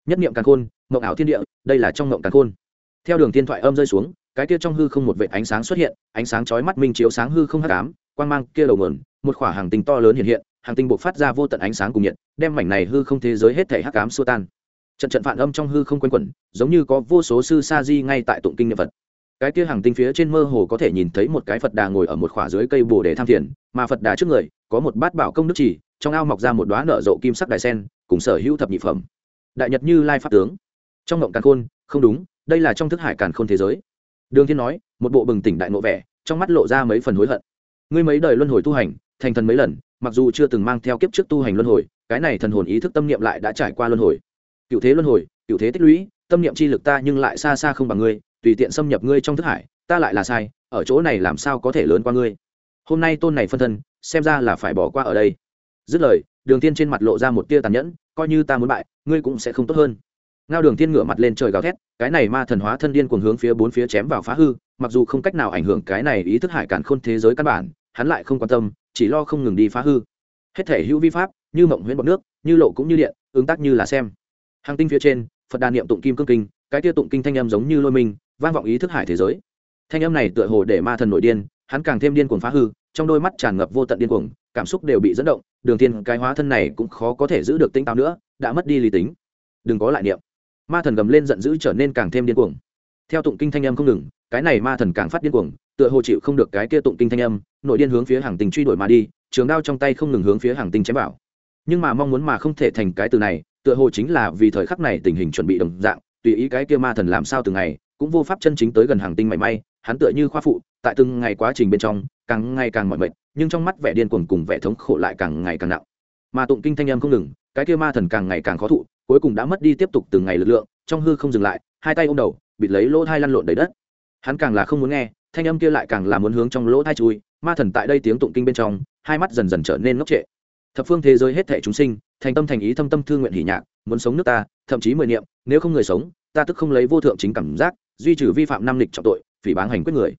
Nhất niệm càn khôn mộng ảo thiên địa, đây là trong mộng càn khôn theo đường thiên thoại âm rơi xuống, cái kia trong hư không một vệt ánh sáng xuất hiện, ánh sáng chói mắt minh chiếu sáng hư không hắc ám, quang mang kia đầu nguồn, một khỏa hàng tinh to lớn hiện hiện, hàng tinh bộc phát ra vô tận ánh sáng cùng nhiệt, đem mảnh này hư không thế giới hết thảy hắc ám xua tan. Trận trận phản âm trong hư không quanh quẩn, giống như có vô số sư sa di ngay tại tụng kinh niệm phật. Cái kia hàng tinh phía trên mơ hồ có thể nhìn thấy một cái phật đà ngồi ở một khỏa dưới cây bồ để tham thiền, mà phật đà trước người, có một bát bảo công đức chỉ trong ao mọc ra một đoá nở rộ kim sắc đài sen, cùng sở hữu thập nhị phẩm. Đại nhật như lai pháp tướng. Trong ngọng càn khôn, không đúng đây là trong thức hải càn khôn thế giới. Đường thiên nói, một bộ bừng tỉnh đại ngộ vẻ, trong mắt lộ ra mấy phần hối hận. Ngươi mấy đời luân hồi tu hành, thành thần mấy lần, mặc dù chưa từng mang theo kiếp trước tu hành luân hồi, cái này thần hồn ý thức tâm niệm lại đã trải qua luân hồi. Cựu thế luân hồi, cựu thế tích lũy, tâm niệm chi lực ta nhưng lại xa xa không bằng ngươi, tùy tiện xâm nhập ngươi trong thức hải, ta lại là sai, ở chỗ này làm sao có thể lớn qua ngươi? Hôm nay tôn này phân thân, xem ra là phải bỏ qua ở đây. Dứt lời, đường tiên trên mặt lộ ra một tia tàn nhẫn, coi như ta muốn bại, ngươi cũng sẽ không tốt hơn ngao đường tiên ngửa mặt lên trời gào thét cái này ma thần hóa thân điên cuồng hướng phía bốn phía chém vào phá hư mặc dù không cách nào ảnh hưởng cái này ý thức hải cản khôn thế giới căn bản hắn lại không quan tâm chỉ lo không ngừng đi phá hư. Hết thể hữu vi pháp như mộng huyễn bọt nước như lộ cũng như điện ứng tác như là xem. Hàng tinh phía trên phật đàn niệm tụng kim cương kinh cái kia tụng kinh thanh âm giống như lôi mình, vang vọng ý thức hải thế giới. Thanh âm này tựa hồ để ma thần nội điên hắn càng thêm điên cuồng phá hư trong đôi mắt tràn ngập vô tận điên cuồng cảm xúc đều bị dẫn động đường tiên cái hóa thân này cũng khó có thể giữ được tinh táo nữa đã mất đi lý tính. Đừng có lại niệm ma thần gầm lên giận dữ trở nên càng thêm điên cuồng. Theo tụng kinh thanh âm không ngừng, cái này ma thần càng phát điên cuồng, tựa hồ chịu không được cái kia tụng kinh thanh âm, nội điên hướng phía hàng tinh truy đuổi mà đi, trường đao trong tay không ngừng hướng phía hàng tinh chém vào. Nhưng mà mong muốn mà không thể thành cái từ này, tựa hồ chính là vì thời khắc này tình hình chuẩn bị đồng dạng, tùy ý cái kia ma thần làm sao từng ngày, cũng vô pháp chân chính tới gần hàng tinh mảy may, hắn tựa như khoa phụ, tại từng ngày quá trình bên trong, càng ngày càng mỏi mệt, nhưng trong mắt vẻ điên cuồng cùng vẻ thống khổ lại càng ngày càng nặng. Mà tụng kinh thanh âm không ngừng, cái kia ma thần càng ngày càng khó thụ cuối cùng đã mất đi tiếp tục từng ngày lực lượng, trong hư không dừng lại, hai tay ôm đầu, bịt lấy lỗ thai lăn lộn đầy đất. Hắn càng là không muốn nghe, thanh âm kia lại càng là muốn hướng trong lỗ thai chui, ma thần tại đây tiếng tụng kinh bên trong, hai mắt dần dần trở nên ngốc trệ. Thập phương thế giới hết thể chúng sinh, thành tâm thành ý thâm tâm thương nguyện hỷ nhạc, muốn sống nước ta, thậm chí mười niệm, nếu không người sống, ta tức không lấy vô thượng chính cảm giác, duy trừ vi phạm nam lịch trọng tội, phỉ báng hành quyết người.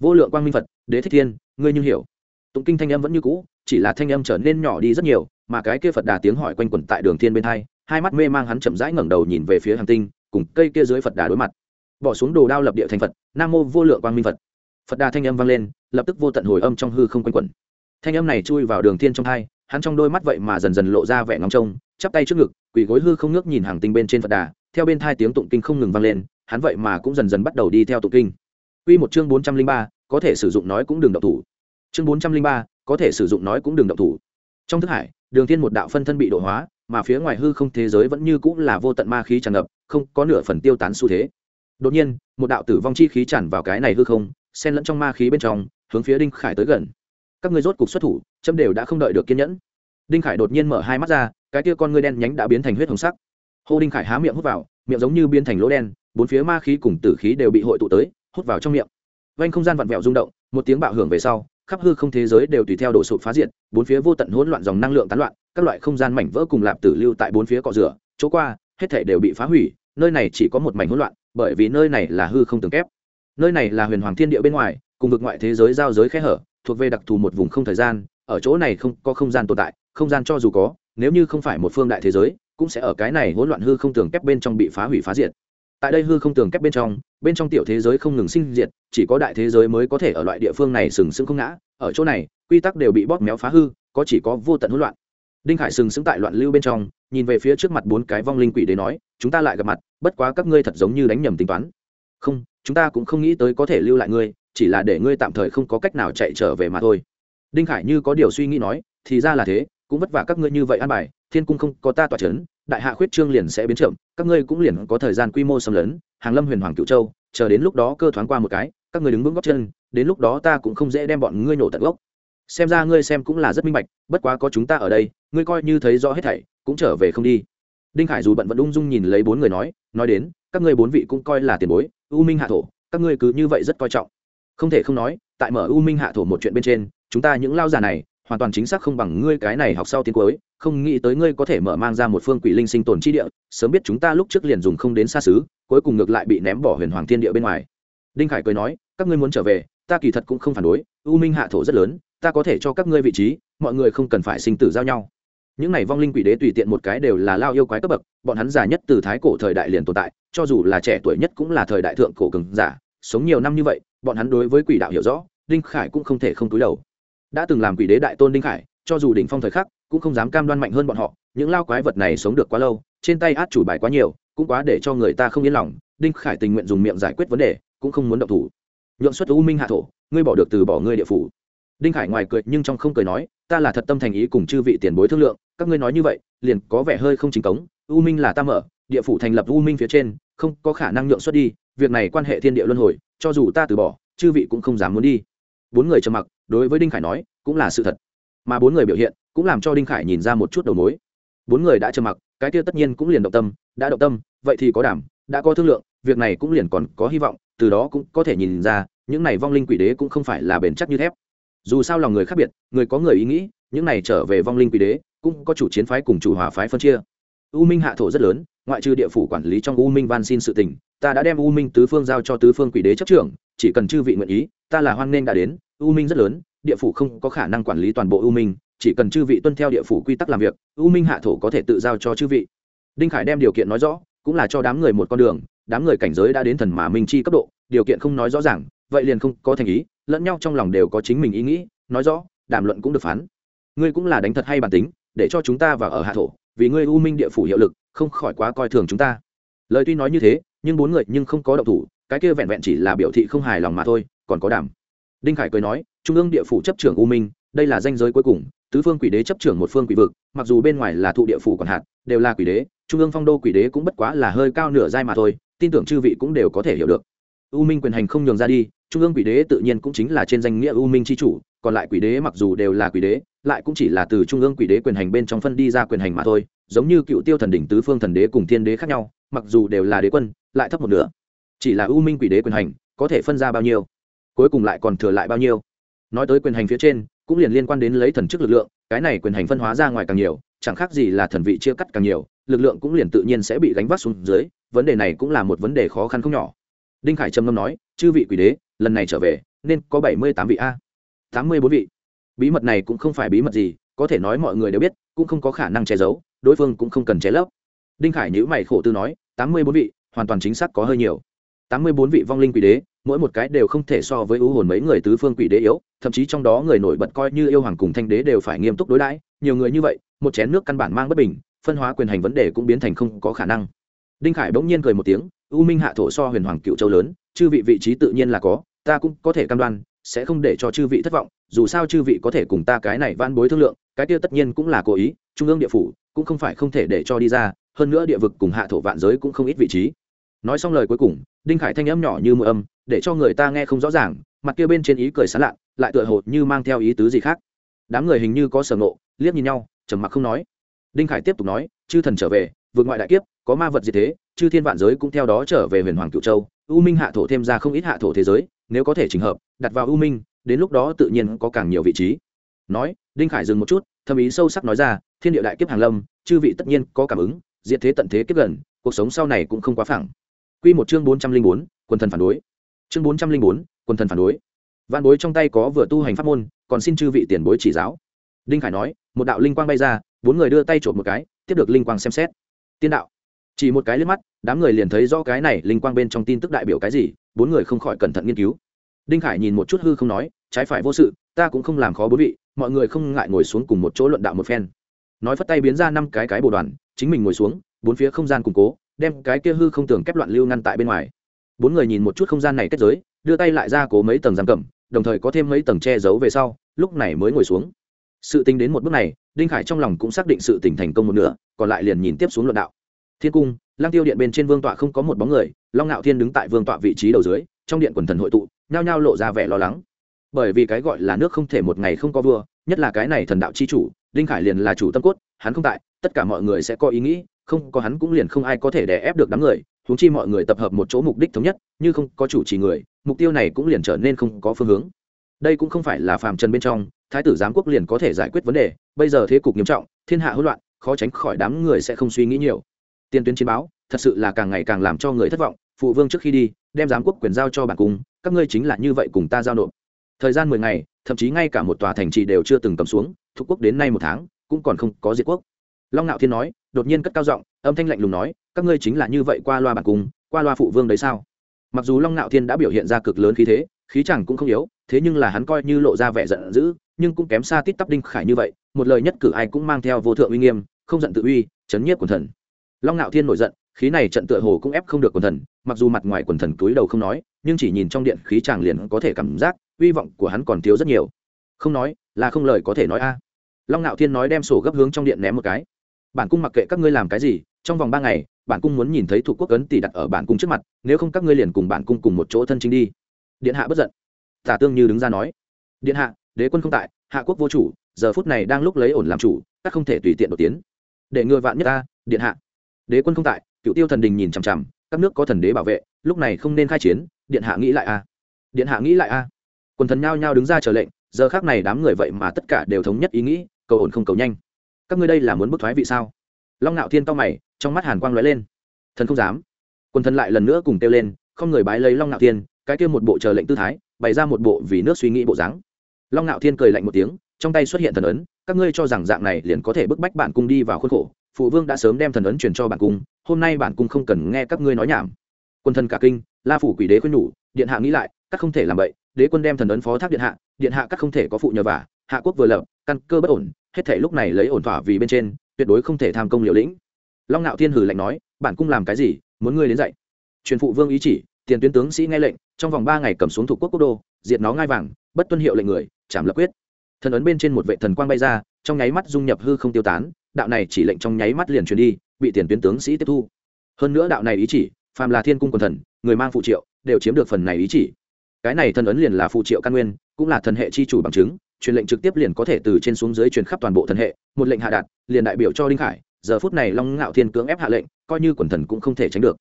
Vô lượng quang minh phật, đế thích thiên, ngươi như hiểu. Tụng kinh thanh âm vẫn như cũ, chỉ là thanh âm trở nên nhỏ đi rất nhiều, mà cái kia phật đà tiếng hỏi quanh quẩn tại đường thiên bên hai hai mắt mê mang hắn chậm rãi ngẩng đầu nhìn về phía hành tinh cùng cây kia dưới phật đà đối mặt bỏ xuống đồ đao lập địa thành phật nam mô vô lượng quang minh phật phật đà thanh âm vang lên lập tức vô tận hồi âm trong hư không quanh quẩn thanh âm này chui vào đường thiên trong hai hắn trong đôi mắt vậy mà dần dần lộ ra vẻ ngóng trông chắp tay trước ngực quỳ gối hư không ngước nhìn hàng tinh bên trên phật đà theo bên thai tiếng tụng kinh không ngừng vang lên hắn vậy mà cũng dần dần bắt đầu đi theo tụng kinh Quy một chương 403, có thể sử dụng nói cũng đừng động thủ. Chương 403, có thể sử dụng nói cũng đừng động thủ. Trong thức hải, Đường Thiên một đạo phân thân bị độ hóa, mà phía ngoài hư không thế giới vẫn như cũng là vô tận ma khí tràn ngập, không có nửa phần tiêu tán xu thế. Đột nhiên, một đạo tử vong chi khí tràn vào cái này hư không, xen lẫn trong ma khí bên trong, hướng phía Đinh Khải tới gần. Các ngươi rốt cục xuất thủ, chấm đều đã không đợi được kiên nhẫn. Đinh Khải đột nhiên mở hai mắt ra, cái kia con ngươi đen nhánh đã biến thành huyết hồng sắc. Hô Đinh Khải há miệng hút vào, miệng giống như biến thành lỗ đen, bốn phía ma khí cùng tử khí đều bị hội tụ tới, hút vào trong miệng vanh không gian vặn vẹo rung động một tiếng bạo hưởng về sau khắp hư không thế giới đều tùy theo đổ sụp phá diện bốn phía vô tận hỗn loạn dòng năng lượng tán loạn, các loại không gian mảnh vỡ cùng lạp tử lưu tại bốn phía cọ rửa, chỗ qua, hết thể đều bị phá hủy, nơi này chỉ có một mảnh hỗn loạn, bởi vì nơi này là hư không tường kép. Nơi này là huyền hoàng thiên địa bên ngoài, cùng vực ngoại thế giới giao giới khe hở, thuộc về đặc thù một vùng không thời gian, ở chỗ này không có không gian tồn tại, không gian cho dù có, nếu như không phải một phương đại thế giới, cũng sẽ ở cái này hỗn loạn hư không tường kép bên trong bị phá hủy phá diệt tại đây hư không tường kép bên trong bên trong tiểu thế giới không ngừng sinh diệt, chỉ có đại thế giới mới có thể ở loại địa phương này sừng sững không ngã. Ở chỗ này, quy tắc đều bị bóp méo phá hư, có chỉ có vô tận hỗn loạn. Đinh khải sừng sững tại loạn lưu bên trong, nhìn về phía trước mặt bốn cái vong linh quỷ để nói, chúng ta lại gặp mặt, bất quá các ngươi thật giống như đánh nhầm tính toán. Không, chúng ta cũng không nghĩ tới có thể lưu lại ngươi, chỉ là để ngươi tạm thời không có cách nào chạy trở về mà thôi. Đinh khải như có điều suy nghĩ nói, thì ra là thế, cũng vất vả các ngươi như vậy an bài, thiên cung không có ta tỏa c h ấ n đại hạ khuyết trương liền sẽ biến chậm, các ngươi cũng liền có thời gian quy mô xâm lấn, hàng lâm huyền hoàng cựu châu, chờ đến lúc đó cơ thoáng qua một cái, các ngươi đứng vững góc chân, đến lúc đó ta cũng không dễ đem bọn ngươi nổ tận gốc. Xem ra ngươi xem cũng là rất minh bạch, bất quá có chúng ta ở đây, ngươi coi như thấy rõ hết thảy, cũng trở về không đi. Đinh khải dù bận vẫn ung dung nhìn lấy bốn người nói nói đến, các ngươi bốn vị cũng coi là tiền bối, u minh hạ thổ, các ngươi cứ như vậy rất coi trọng. Không thể không nói, tại mở u minh hạ thổ một chuyện bên trên, chúng ta những lao già này hoàn toàn chính xác không bằng ngươi cái này học sau tiến cuối, không nghĩ tới ngươi có thể mở mang ra một phương quỷ linh sinh tồn chi địa, sớm biết chúng ta lúc trước liền dùng không đến xa xứ, cuối cùng ngược lại bị ném bỏ huyền hoàng thiên địa bên ngoài. Đinh khải cười nói, các ngươi muốn trở về, ta kỳ thật cũng không phản đối, u minh hạ thổ rất lớn, ta có thể cho các ngươi vị trí, mọi người không cần phải sinh tử giao nhau. Những này vong linh quỷ đế tùy tiện một cái đều là lao yêu quái cấp bậc, bọn hắn già nhất từ thái cổ thời đại liền tồn tại, cho dù là trẻ tuổi nhất cũng là thời đại thượng cổ cường giả, sống nhiều năm như vậy, bọn hắn đối với quỷ đạo hiểu rõ, đinh khải cũng không thể không túi đầu đã từng làm quỷ đế đại tôn đinh khải, cho dù đỉnh phong thời khắc, cũng không dám cam đoan mạnh hơn bọn họ, những lao quái vật này sống được quá lâu, trên tay át chủ bài quá nhiều, cũng quá để cho người ta không yên lòng, đinh khải tình nguyện dùng miệng giải quyết vấn đề, cũng không muốn động thủ. Nhượng xuất u minh hạ thổ, ngươi bỏ được từ bỏ ngươi địa phủ. Đinh khải ngoài cười nhưng trong không cười nói, ta là thật tâm thành ý cùng chư vị tiền bối thương lượng, các ngươi nói như vậy, liền có vẻ hơi không chính cống, u minh là ta mở, địa phủ thành lập u minh phía trên, không có khả năng nhượng xuất đi, việc này quan hệ thiên địa luân hồi, cho dù ta từ bỏ, chư vị cũng không dám muốn đi bốn người trầm mặc, đối với đinh khải nói, cũng là sự thật. Mà bốn người biểu hiện cũng làm cho đinh khải nhìn ra một chút đầu mối. Bốn người đã trầm mặc, cái kia tất nhiên cũng liền động tâm, đã động tâm, vậy thì có đảm, đã có thương lượng, việc này cũng liền còn có hy vọng, từ đó cũng có thể nhìn ra, những này vong linh quỷ đế cũng không phải là bền chắc như thép. Dù sao lòng người khác biệt, người có người ý nghĩ, những này trở về vong linh quỷ đế cũng có chủ chiến phái cùng chủ hòa phái phân chia. U minh hạ thổ rất lớn, ngoại trừ địa phủ quản lý trong u minh van xin sự tình, ta đã đem u minh tứ phương giao cho tứ phương quỷ đế chấp trưởng, chỉ cần chư vị nguyện ý ta là hoan nên đã đến, u minh rất lớn, địa phủ không có khả năng quản lý toàn bộ u minh, chỉ cần chư vị tuân theo địa phủ quy tắc làm việc, u minh hạ thổ có thể tự giao cho chư vị. Đinh khải đem điều kiện nói rõ, cũng là cho đám người một con đường, đám người cảnh giới đã đến thần mà minh chi cấp độ, điều kiện không nói rõ ràng, vậy liền không có thành ý, lẫn nhau trong lòng đều có chính mình ý nghĩ, nói rõ, đàm luận cũng được phán. Ngươi cũng là đánh thật hay bản tính, để cho chúng ta vào ở hạ thổ, vì ngươi u minh địa phủ hiệu lực, không khỏi quá coi thường chúng ta. Lời tuy nói như thế, nhưng bốn người nhưng không có động thủ, cái kia vẹn vẹn chỉ là biểu thị không hài lòng mà thôi còn có đảm. Đinh khải cười nói, trung ương địa phủ chấp trưởng u minh, đây là danh giới cuối cùng, tứ phương quỷ đế chấp trưởng một phương quỷ vực, mặc dù bên ngoài là thụ địa phủ còn hạt đều là quỷ đế, trung ương phong đô quỷ đế cũng bất quá là hơi cao nửa giai mà thôi, tin tưởng chư vị cũng đều có thể hiểu được. U minh quyền hành không nhường ra đi, trung ương quỷ đế tự nhiên cũng chính là trên danh nghĩa u minh c h i chủ, còn lại quỷ đế mặc dù đều là quỷ đế, lại cũng chỉ là từ trung ương quỷ đế quyền hành bên trong phân đi ra quyền hành mà thôi, giống như cựu tiêu thần đỉnh tứ phương thần đế cùng thiên đế khác nhau, mặc dù đều là đế quân, lại thấp một nửa. Chỉ là u minh quỷ đế quyền hành, có thể phân ra bao nhiêu? Cuối cùng lại còn thừa lại bao nhiêu. Nói tới quyền hành phía trên, cũng liền liên quan đến lấy thần chức lực lượng, cái này quyền hành phân hóa ra ngoài càng nhiều, chẳng khác gì là thần vị chia cắt càng nhiều, lực lượng cũng liền tự nhiên sẽ bị gánh vác xuống dưới, vấn đề này cũng là một vấn đề khó khăn không nhỏ. Đinh khải trầm ngâm nói, chư vị quỷ đế, lần này trở về, nên có bảy mươi tám vị a. Tám mươi bốn vị. Bí mật này cũng không phải bí mật gì, có thể nói mọi người đều biết, cũng không có khả năng che giấu, đối phương cũng không cần che lấp. Đinh khải nhữ mày khổ tư nói, tám mươi bốn vị, hoàn toàn chính xác có hơi nhiều tám mươi bốn vị vong linh quỷ đế, mỗi một cái đều không thể so với ưu hồn mấy người tứ phương quỷ đế yếu, thậm chí trong đó người nổi bật coi như yêu hoàng cùng thanh đế đều phải nghiêm túc đối đãi, nhiều người như vậy, một chén nước căn bản mang bất bình, phân hóa quyền hành vấn đề cũng biến thành không có khả năng. Đinh khải bỗng nhiên cười một tiếng, u minh hạ thổ so huyền hoàng cựu châu lớn, chư vị vị trí tự nhiên là có, ta cũng có thể cam đoan, sẽ không để cho chư vị thất vọng, dù sao chư vị có thể cùng ta cái này van bối thương lượng, cái tiêu tất nhiên cũng là cố ý, trung ương địa phủ cũng không phải không thể để cho đi ra, hơn nữa địa vực cùng hạ thổ vạn giới cũng không ít vị trí nói xong lời cuối cùng, đinh khải thanh âm nhỏ như mưa âm, để cho người ta nghe không rõ ràng, mặt kia bên trên ý cười sán lạ lại tựa hồ như mang theo ý tứ gì khác. Đám người hình như có sở nộ liếc nhìn nhau, trầm mặc không nói. Đinh khải tiếp tục nói, chư thần trở về, vượt ngoại đại kiếp, có ma vật gì thế? Chư thiên vạn giới cũng theo đó trở về huyền hoàng cựu châu, u minh hạ thổ thêm ra không ít hạ thổ thế giới, nếu có thể trình hợp, đặt vào u minh, đến lúc đó tự nhiên có càng nhiều vị trí. Nói, đinh khải dừng một chút thâm ý sâu sắc nói ra, thiên địa đại kiếp hàng lâm, chư vị tất nhiên có cảm ứng, diệt thế tận thế kiếp gần, cuộc sống sau này cũng không quá phẳng. Quy một chương bốn trăm linh bốn, quần thần phản đối. Chương bốn trăm linh bốn, quần thần phản đối. Văn bối trong tay có vừa tu hành pháp môn, còn xin chư vị tiền bối chỉ giáo. Đinh khải nói, một đạo linh quang bay ra, bốn người đưa tay chộp một cái, tiếp được linh quang xem xét. Tiên đạo. Chỉ một cái liếc mắt, đám người liền thấy rõ cái này linh quang bên trong tin tức đại biểu cái gì, bốn người không khỏi cẩn thận nghiên cứu. Đinh khải nhìn một chút hư không nói, trái phải vô sự, ta cũng không làm khó bốn vị, mọi người không ngại ngồi xuống cùng một chỗ luận đạo một phen. Nói phất tay biến ra năm cái cái bồ đoàn, chính mình ngồi xuống, bốn phía không gian củng cố đem cái kia hư không tưởng kép loạn lưu ngăn tại bên ngoài. Bốn người nhìn một chút không gian này kết giới, đưa tay lại ra cố mấy tầng giam cầm, đồng thời có thêm mấy tầng che giấu về sau, lúc này mới ngồi xuống. Sự tính đến một bước này, đinh khải trong lòng cũng xác định sự tỉnh thành công một nửa, còn lại liền nhìn tiếp xuống luận đạo. Thiên cung lang tiêu điện bên trên vương tọa không có một bóng người, long ngạo thiên đứng tại vương tọa vị trí đầu dưới, trong điện quần thần hội tụ, nhao nhao lộ ra vẻ lo lắng. Bởi vì cái gọi là nước không thể một ngày không có vua, nhất là cái này thần đạo chi chủ, đinh khải liền là chủ tâm cốt, hắn không tại, tất cả mọi người sẽ có ý nghĩ không có hắn cũng liền không ai có thể đè ép được đám người, huống chi mọi người tập hợp một chỗ mục đích thống nhất, như không có chủ trì người, mục tiêu này cũng liền trở nên không có phương hướng. Đây cũng không phải là phàm trần bên trong, thái tử giám quốc liền có thể giải quyết vấn đề, bây giờ thế cục nghiêm trọng, thiên hạ hỗn loạn, khó tránh khỏi đám người sẽ không suy nghĩ nhiều. Tiên tuyến chiến báo, thật sự là càng ngày càng làm cho người thất vọng, phụ vương trước khi đi, đem giám quốc quyền giao cho bản cung, các ngươi chính là như vậy cùng ta giao nộp. Thời gian mười ngày, thậm chí ngay cả một tòa thành trì đều chưa từng cầm xuống, thuộc quốc đến nay một tháng, cũng còn không có diệt quốc. Long ngạo thiên nói đột nhiên cất cao giọng, âm thanh lạnh lùng nói, các ngươi chính là như vậy qua loa bản cung, qua loa phụ vương đấy sao? Mặc dù long ngạo thiên đã biểu hiện ra cực lớn khí thế, khí chẳng cũng không yếu, thế nhưng là hắn coi như lộ ra vẻ giận dữ, nhưng cũng kém xa tít tắp đinh khải như vậy, một lời nhất cử ai cũng mang theo vô thượng uy nghiêm, không giận tự uy, chấn nhiếp quần thần. Long ngạo thiên nổi giận, khí này trận tựa hồ cũng ép không được quần thần, mặc dù mặt ngoài quần thần túi đầu không nói, nhưng chỉ nhìn trong điện khí chàng liền có thể cảm giác, uy vọng của hắn còn thiếu rất nhiều. Không nói, là không lời có thể nói a. Long ngạo thiên nói đem sổ gấp hướng trong điện ném một cái bản cung mặc kệ các ngươi làm cái gì, trong vòng ba ngày, bản cung muốn nhìn thấy thuộc quốc ấn tỷ đặt ở bản cung trước mặt, nếu không các ngươi liền cùng bản cung cùng một chỗ thân chính đi. Điện hạ bất giận. Tả tương như đứng ra nói. Điện hạ, đế quân không tại, hạ quốc vô chủ, giờ phút này đang lúc lấy ổn làm chủ, các không thể tùy tiện đột tiến. Để ngừa vạn nhất ta, điện hạ. Đế quân không tại, cựu tiêu thần đình nhìn chằm chằm, các nước có thần đế bảo vệ, lúc này không nên khai chiến, điện hạ nghĩ lại a. Điện hạ nghĩ lại a. Quần thần nhao nhao đứng ra chờ lệnh, giờ khác này đám người vậy mà tất cả đều thống nhất ý nghĩ, cầu ổn không cầu nhanh các ngươi đây là muốn bức thoái vị sao? Long ngạo thiên to mày, trong mắt hàn quang lóe lên. Thần không dám. Quần thần lại lần nữa cùng kêu lên, không người bái lấy long ngạo thiên, cái kia một bộ chờ lệnh tư thái, bày ra một bộ vì nước suy nghĩ bộ dáng. Long ngạo thiên cười lạnh một tiếng, trong tay xuất hiện thần ấn, các ngươi cho rằng dạng này liền có thể bức bách bản cung đi vào khuôn khổ, phụ vương đã sớm đem thần ấn truyền cho bản cung, hôm nay bản cung không cần nghe các ngươi nói nhảm. Quân thần cả kinh, la phủ quỷ đế khuyên nhủ, điện hạ nghĩ lại, các không thể làm vậy đế quân đem thần ấn phó thác điện hạ điện hạ các không thể có phụ nhờ vả, hạ quốc vừa lập, căn cơ bất ổn hết thể lúc này lấy ổn thỏa vì bên trên, tuyệt đối không thể tham công liều lĩnh. Long ngạo thiên hử lạnh nói, bản cung làm cái gì, muốn ngươi đến dạy? Truyền phụ vương ý chỉ, tiền tuyến tướng sĩ nghe lệnh, trong vòng ba ngày cầm xuống thủ quốc quốc đô, diệt nó ngai vàng, bất tuân hiệu lệnh người, chảm lập quyết. Thần ấn bên trên một vệ thần quang bay ra, trong nháy mắt dung nhập hư không tiêu tán, đạo này chỉ lệnh trong nháy mắt liền truyền đi, bị tiền tuyến tướng sĩ tiếp thu. Hơn nữa đạo này ý chỉ, phàm là thiên cung quần thần, người mang phụ triệu, đều chiếm được phần này ý chỉ. Cái này thần ấn liền là phụ triệu căn nguyên, cũng là thần hệ chi chủ bằng chứng truyền lệnh trực tiếp liền có thể từ trên xuống dưới truyền khắp toàn bộ thần hệ, một lệnh hạ đạt, liền đại biểu cho đinh khải, giờ phút này long ngạo thiên cưỡng ép hạ lệnh, coi như quần thần cũng không thể tránh được.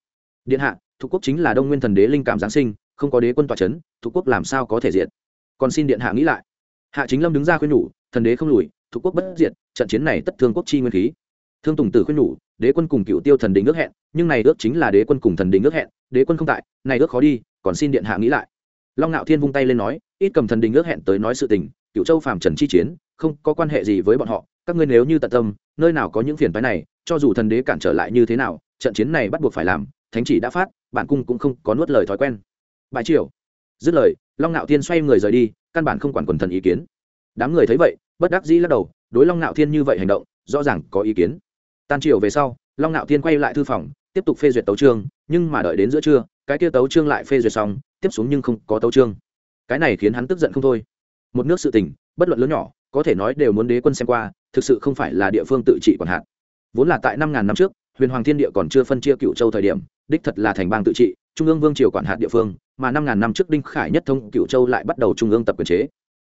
Điện hạ thuộc quốc chính là đông nguyên thần đế linh cảm giáng sinh, không có đế quân tòa c h ấ n thuộc quốc làm sao có thể diệt? Còn xin điện hạ nghĩ lại. Hạ chính lâm đứng ra khuyên nhủ, thần đế không lùi thuộc quốc bất diệt, trận chiến này tất thương quốc chi nguyên khí. Thương tùng tử khuyên nhủ, đế quân cùng cựu tiêu thần đình ước hẹn, nhưng này ước chính là đế quân cùng thần đình ước hẹn, đế quân không tại, này ước khó đi, còn xin điện hạ nghĩ lại. Long ngạo thiên vung tay lên nói, ít cầm thần đình ước hẹn tới nói sự tình cựu châu phàm trần chi chiến, không có quan hệ gì với bọn họ, các ngươi nếu như tận tâm, nơi nào có những phiền phái này, cho dù thần đế cản trở lại như thế nào, trận chiến này bắt buộc phải làm, thánh chỉ đã phát, bản cung cũng không có nuốt lời thói quen. Bãi triều. Dứt lời, long ngạo thiên xoay người rời đi, căn bản không quản quần thần ý kiến. Đám người thấy vậy, bất đắc dĩ lắc đầu, đối long ngạo thiên như vậy hành động, rõ ràng có ý kiến. Tan triều về sau, long ngạo thiên quay lại thư phòng, tiếp tục phê duyệt tấu trương nhưng mà đợi đến giữa trưa, cái kia tấu trương lại phê duyệt xong, tiếp xuống nhưng không có tấu trương cái này khiến hắn tức giận không thôi một nước sự tình, bất luận lớn nhỏ, có thể nói đều muốn đế quân xem qua, thực sự không phải là địa phương tự trị còn hạn vốn là tại năm ngàn năm trước, huyền hoàng thiên địa còn chưa phân chia cựu châu thời điểm, đích thật là thành bang tự trị, trung ương vương triều quản hạt địa phương, mà năm ngàn năm trước đinh khải nhất thông cựu châu lại bắt đầu trung ương tập quyền chế.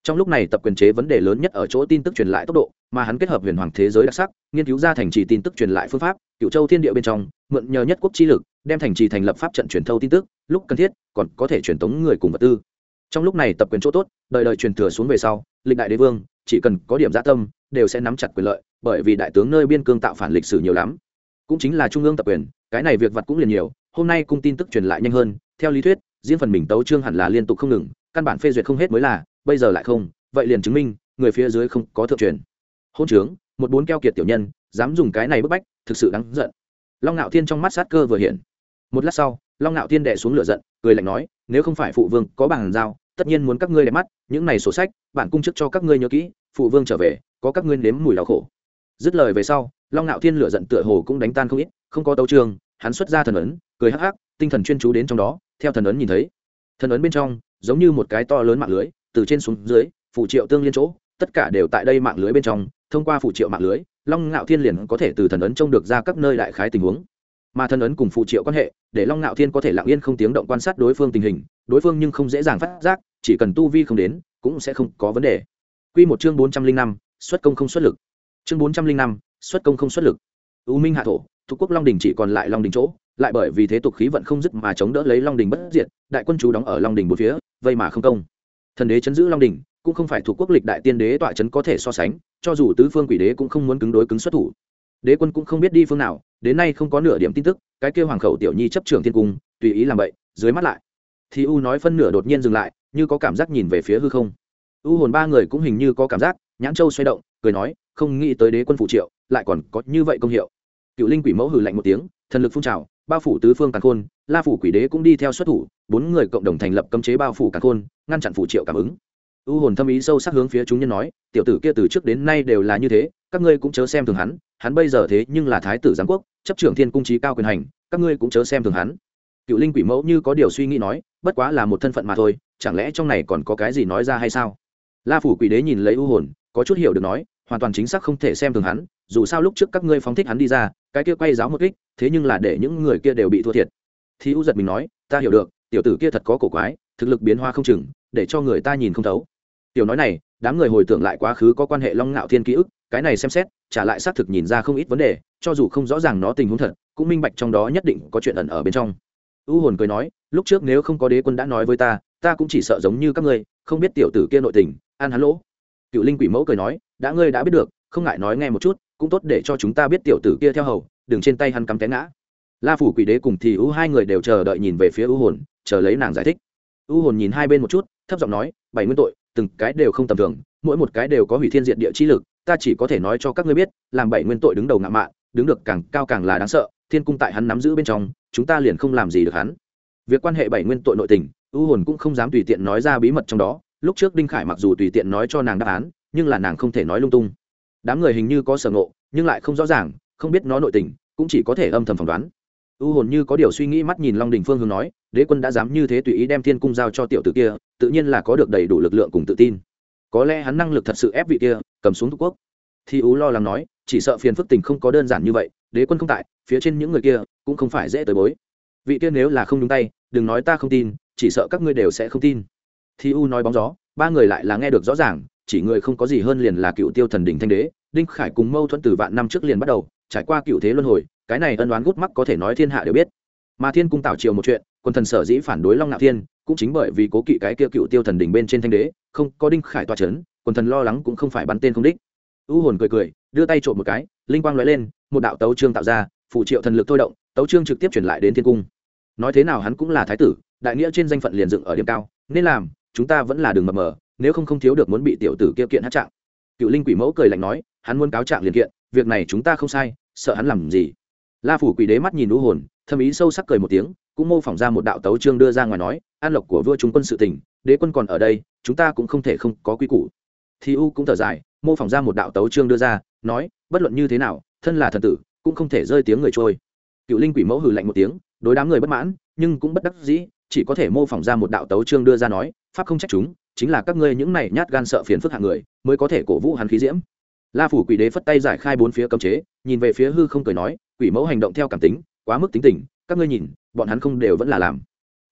Trong lúc này tập quyền chế vấn đề lớn nhất ở chỗ tin tức truyền lại tốc độ, mà hắn kết hợp huyền hoàng thế giới đặc sắc, nghiên cứu ra thành trì tin tức truyền lại phương pháp cựu châu thiên địa bên trong, mượn nhờ nhất quốc chi lực, đem thành trì thành lập pháp trận truyền thâu tin tức, lúc cần thiết, còn có thể truyền tống người cùng vật tư trong lúc này tập quyền chỗ tốt đợi đợi truyền thừa xuống về sau, lịch đại đế vương, chỉ cần có điểm gia tâm, đều sẽ nắm chặt quyền lợi, bởi vì đại tướng nơi biên cương tạo phản lịch sử nhiều lắm. Cũng chính là trung ương tập quyền, cái này việc vặt cũng liền nhiều, hôm nay cung tin tức truyền lại nhanh hơn, theo lý thuyết riêng phần mình tấu trương hẳn là liên tục không ngừng, căn bản phê duyệt không hết mới là, bây giờ lại không, vậy liền chứng minh, người phía dưới không có thượng truyền. Hôn trướng, một bốn keo kiệt tiểu nhân, dám dùng cái này bức bách, thực sự đáng giận. Long ngạo thiên trong mắt sát cơ vừa hiện. Một lát sau long ngạo thiên đệ xuống lửa giận, cười lạnh nói, nếu không phải phụ vương có bàn giao, tất nhiên muốn các ngươi đẹp mắt, những này sổ sách, bản cung chức cho các ngươi nhớ kỹ, phụ vương trở về, có các ngươi nếm mùi đau khổ. Dứt lời về sau, long ngạo thiên lửa giận tựa hồ cũng đánh tan không ít, không có tấu trường, hắn xuất ra thần ấn, cười hắc hắc, tinh thần chuyên chú đến trong đó, theo thần ấn nhìn thấy. Thần ấn bên trong, giống như một cái to lớn mạng lưới, từ trên xuống dưới phụ triệu tương liên chỗ, tất cả đều tại đây mạng lưới bên trong, thông qua phụ triệu mạng lưới, long ngạo thiên liền có thể từ thần ấn trông được ra các nơi đại khái tình huống. Mà thần ấn cùng phụ triệu quan hệ để long ngạo thiên có thể lặng yên không tiếng động quan sát đối phương tình hình, đối phương nhưng không dễ dàng phát giác, chỉ cần tu vi không đến, cũng sẽ không có vấn đề. Quy một chương bốn trăm linh năm, xuất công không xuất lực. Chương bốn trăm linh năm, xuất công không xuất lực. U minh hạ thổ thuộc quốc long đình chỉ còn lại long đình chỗ, lại bởi vì thế tục khí vận không dứt mà chống đỡ lấy long đình bất diệt, đại quân chú đóng ở long đình bốn phía, vây mà không công. Thần đế chấn giữ long đình, cũng không phải thuộc quốc lịch đại tiên đế tọa chấn có thể so sánh, cho dù tứ phương quỷ đế cũng không muốn cứng đối cứng xuất thủ. Đế quân cũng không biết đi phương nào đến nay không có nửa điểm tin tức, cái kêu hoàng khẩu tiểu nhi chấp trường thiên cung, tùy ý làm vậy dưới mắt lại. Thì u nói phân nửa đột nhiên dừng lại, như có cảm giác nhìn về phía hư không. U hồn ba người cũng hình như có cảm giác, nhãn châu xoay động, cười nói, không nghĩ tới đế quân phụ triệu, lại còn có như vậy công hiệu. Cựu linh quỷ mẫu hử lạnh một tiếng, thần lực phun trào bao phủ tứ phương càng khôn, la phủ quỷ đế cũng đi theo xuất thủ, bốn người cộng đồng thành lập cấm chế bao phủ càng khôn, ngăn chặn phủ triệu cảm ứng. U hồn thâm ý sâu sắc hướng phía chúng nhân nói, tiểu tử kia từ trước đến nay đều là như thế, các ngươi cũng chớ xem thường hắn hắn bây giờ thế nhưng là thái tử giám quốc, chấp trưởng thiên cung trí cao quyền hành, các ngươi cũng chớ xem thường hắn. Cựu linh quỷ mẫu như có điều suy nghĩ nói, bất quá là một thân phận mà thôi, chẳng lẽ trong này còn có cái gì nói ra hay sao? La phủ quỷ đế nhìn lấy u hồn, có chút hiểu được nói, hoàn toàn chính xác không thể xem thường hắn, dù sao lúc trước các ngươi phóng thích hắn đi ra, cái kia quay giáo một kích, thế nhưng là để những người kia đều bị thua thiệt. Thì u giật mình nói, ta hiểu được, tiểu tử kia thật có cổ quái, thực lực biến hoa không chừng, để cho người ta nhìn không thấu. Tiểu nói này, đám người hồi tưởng lại quá khứ có quan hệ long ngạo thiên ký ức cái này xem xét, trả lại xác thực nhìn ra không ít vấn đề, cho dù không rõ ràng nó tình huống thật, cũng minh bạch trong đó nhất định có chuyện ẩn ở bên trong. U hồn cười nói, lúc trước nếu không có đế quân đã nói với ta ta cũng chỉ sợ giống như các ngươi, không biết tiểu tử kia nội tình ăn hắn lỗ. Cựu linh quỷ mẫu cười nói, đã ngươi đã biết được, không ngại nói nghe một chút, cũng tốt để cho chúng ta biết tiểu tử kia theo hầu, đừng trên tay hắn cắm té ngã. La phủ quỷ đế cùng thì ưu hai người đều chờ đợi nhìn về phía U hồn, chờ lấy nàng giải thích. U hồn nhìn hai bên một chút, thấp giọng nói, bảy nguyên tội, từng cái đều không tầm thường, mỗi một cái đều có hủy thiên diện địa chi lực ta chỉ có thể nói cho các ngươi biết, làm bảy nguyên tội đứng đầu ngạo mạn, đứng được càng cao càng là đáng sợ, thiên cung tại hắn nắm giữ bên trong, chúng ta liền không làm gì được hắn. Việc quan hệ bảy nguyên tội nội tình U hồn cũng không dám tùy tiện nói ra bí mật trong đó, lúc trước đinh khải mặc dù tùy tiện nói cho nàng đáp án, nhưng là nàng không thể nói lung tung. Đám người hình như có sở ngộ, nhưng lại không rõ ràng, không biết nó nội tình, cũng chỉ có thể âm thầm phỏng đoán. U hồn như có điều suy nghĩ mắt nhìn long đình phương hướng nói, đế quân đã dám như thế tùy ý đem thiên cung giao cho tiểu tử kia, tự nhiên là có được đầy đủ lực lượng cùng tự tin có lẽ hắn năng lực thật sự ép vị kia, cầm xuống thuộc quốc. Thì ú lo lắng nói, chỉ sợ phiền phức tình không có đơn giản như vậy, đế quân không tại, phía trên những người kia cũng không phải dễ tới bối. Vị kia nếu là không đúng tay, đừng nói ta không tin, chỉ sợ các ngươi đều sẽ không tin. Thì u nói bóng gió, ba người lại là nghe được rõ ràng, chỉ người không có gì hơn liền là cựu tiêu thần đỉnh thanh đế, đinh khải cùng mâu thuẫn từ vạn năm trước liền bắt đầu, trải qua cựu thế luân hồi, cái này ân đoán gút mắc có thể nói thiên hạ đều biết. Mà thiên cung tảo triều một chuyện quân thần sở dĩ phản đối long ngạo thiên, cũng chính bởi vì cố kỵ cái kia cựu tiêu thần đỉnh bên trên thanh đế, không có đinh khải toa c h ấ n quân thần lo lắng cũng không phải bắn tên không đích. U hồn cười cười, đưa tay trộm một cái, linh quang nói lên, một đạo tấu trương tạo ra phụ triệu thần lực thôi động, tấu trương trực tiếp chuyển lại đến thiên cung. Nói thế nào hắn cũng là thái tử, đại nghĩa trên danh phận liền dựng ở điểm cao, nên làm, chúng ta vẫn là đường mập mờ, nếu không không thiếu được muốn bị tiểu tử kia kiện hát trạng. Cựu linh quỷ mẫu cười lạnh nói, hắn muốn cáo trạng liền kiện, việc này chúng ta không sai, sợ hắn làm gì. La phủ quỷ đế mắt nhìn U hồn thâm ý sâu sắc cười một tiếng cũng mô phỏng ra một đạo tấu trương đưa ra ngoài nói, an lộc của vua chúng quân sự tỉnh, đế quân còn ở đây, chúng ta cũng không thể không có quy củ. Thì u cũng thở dài, mô phỏng ra một đạo tấu trương đưa ra, nói, bất luận như thế nào, thân là thần tử, cũng không thể rơi tiếng người trôi. Cựu linh quỷ mẫu hừ lạnh một tiếng, đối đám người bất mãn, nhưng cũng bất đắc dĩ, chỉ có thể mô phỏng ra một đạo tấu trương đưa ra nói, pháp không trách chúng, chính là các ngươi những này nhát gan sợ phiền phức hạng người, mới có thể cổ vũ hắn khí diễm. La phủ quỷ đế phất tay giải khai bốn phía cấm chế, nhìn về phía hư không cười nói, quỷ mẫu hành động theo cảm tính, quá mức tính tình các ngươi nhìn, bọn hắn không đều vẫn là làm.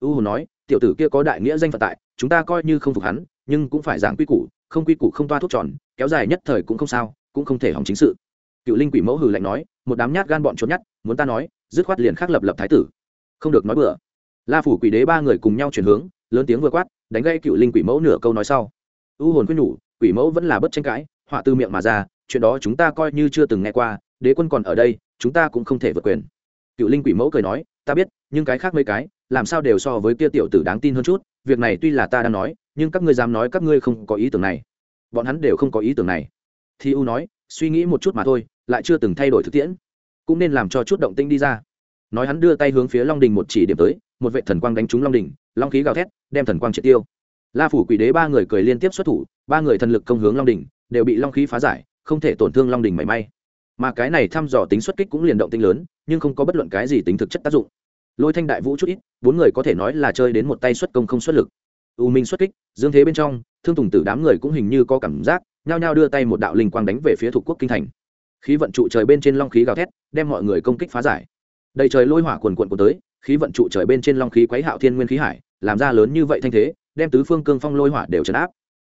U hồn nói, tiểu tử kia có đại nghĩa danh phận tại, chúng ta coi như không phục hắn, nhưng cũng phải giảng quy củ, không quy củ không toa thuốc tròn, kéo dài nhất thời cũng không sao, cũng không thể hỏng chính sự. Cựu linh quỷ mẫu hừ lạnh nói, một đám nhát gan bọn trốn nhát, muốn ta nói, dứt khoát liền khắc lập lập thái tử. Không được nói bừa. La phủ quỷ đế ba người cùng nhau chuyển hướng, lớn tiếng vừa quát, đánh gây cựu linh quỷ mẫu nửa câu nói sau. U hồn quyết nhủ, quỷ mẫu vẫn là bất tranh cãi, họa từ miệng mà ra, chuyện đó chúng ta coi như chưa từng nghe qua, đế quân còn ở đây, chúng ta cũng không thể vượt quyền cựu linh quỷ mẫu cười nói, ta biết, nhưng cái khác mấy cái, làm sao đều so với kia tiểu tử đáng tin hơn chút, việc này tuy là ta đang nói, nhưng các ngươi dám nói các ngươi không có ý tưởng này. Bọn hắn đều không có ý tưởng này. Thì u nói, suy nghĩ một chút mà thôi, lại chưa từng thay đổi thực tiễn, cũng nên làm cho chút động tinh đi ra. Nói hắn đưa tay hướng phía long đình một chỉ điểm tới, một vệ thần quang đánh trúng long đình, long khí gào thét, đem thần quang triệt tiêu. La phủ quỷ đế ba người cười liên tiếp xuất thủ, ba người thần lực công hướng long đình, đều bị long khí phá giải, không thể tổn thương long đình mảy may. Mà cái này thăm dò tính xuất kích cũng liền động tinh lớn nhưng không có bất luận cái gì tính thực chất tác dụng. Lôi thanh đại vũ chút ít, bốn người có thể nói là chơi đến một tay xuất công không xuất lực. U minh xuất kích, dương thế bên trong, thương tùng tử đám người cũng hình như có cảm giác, nhao nhao đưa tay một đạo linh quang đánh về phía thuộc quốc kinh thành. Khí vận trụ trời bên trên long khí gào thét, đem mọi người công kích phá giải. Đầy trời lôi hỏa quần quận của tới, khí vận trụ trời bên trên long khí quấy hạo thiên nguyên khí hải, làm ra lớn như vậy thanh thế, đem tứ phương cương phong lôi hỏa đều trấn áp.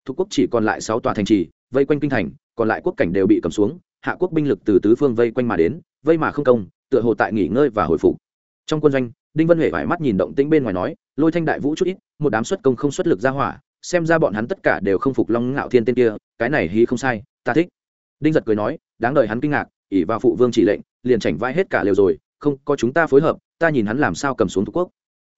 Thuộc quốc chỉ còn lại sáu tòa thành trì, vây quanh kinh thành, còn lại quốc cảnh đều bị cầm xuống, hạ quốc binh lực từ tứ phương vây quanh mà đến vây mà không công, tựa hồ tại nghỉ ngơi và hồi phục. Trong quân doanh, đinh vân huệ vải mắt nhìn động tĩnh bên ngoài nói, lôi thanh đại vũ chút ít, một đám xuất công không xuất lực ra hỏa, xem ra bọn hắn tất cả đều không phục long ngạo thiên tên kia, cái này hí không sai, ta thích. Đinh giật cười nói, đáng đời hắn kinh ngạc ỉ vào phụ vương chỉ lệnh, liền chảnh vai hết cả liều rồi, không, có chúng ta phối hợp, ta nhìn hắn làm sao cầm xuống thuộc quốc.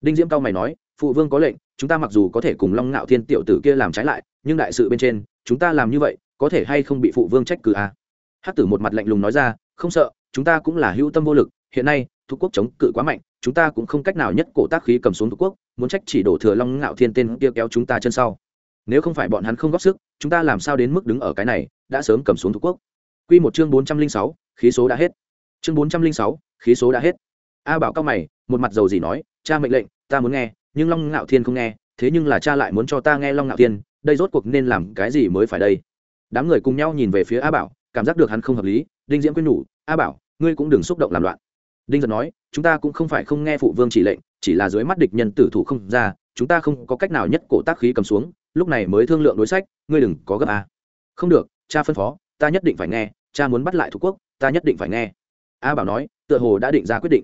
Đinh diễm cao mày nói, phụ vương có lệnh, chúng ta mặc dù có thể cùng long ngạo thiên tiểu tử kia làm trái lại, nhưng đại sự bên trên, chúng ta làm như vậy, có thể hay không bị phụ vương trách cứ à? hắc tử một mặt lạnh lùng nói ra, không sợ chúng ta cũng là hữu tâm vô lực, hiện nay thuộc quốc chống cự quá mạnh, chúng ta cũng không cách nào nhất cổ tác khí cầm xuống thuộc quốc, muốn trách chỉ đổ thừa long ngạo thiên tên kia kéo chúng ta chân sau. Nếu không phải bọn hắn không góp sức, chúng ta làm sao đến mức đứng ở cái này, đã sớm cầm xuống thuộc quốc. Quy một chương bốn trăm linh sáu, khí số đã hết. Chương bốn trăm linh sáu, khí số đã hết. A bảo cao mày, một mặt dầu gì nói, cha mệnh lệnh, ta muốn nghe, nhưng long ngạo thiên không nghe, thế nhưng là cha lại muốn cho ta nghe long ngạo thiên, đây rốt cuộc nên làm cái gì mới phải đây? Đám người cùng nhau nhìn về phía a bảo, cảm giác được hắn không hợp lý, đinh diễm quyết nhủ a bảo, ngươi cũng đừng xúc động làm loạn. Đinh giật nói, chúng ta cũng không phải không nghe phụ vương chỉ lệnh, chỉ là dưới mắt địch nhân tử thủ không ra, chúng ta không có cách nào nhất cổ tác khí cầm xuống, lúc này mới thương lượng đối sách, ngươi đừng có gấp a. Không được, cha phân phó, ta nhất định phải nghe, cha muốn bắt lại thủ quốc, ta nhất định phải nghe. A bảo nói, tựa hồ đã định ra quyết định.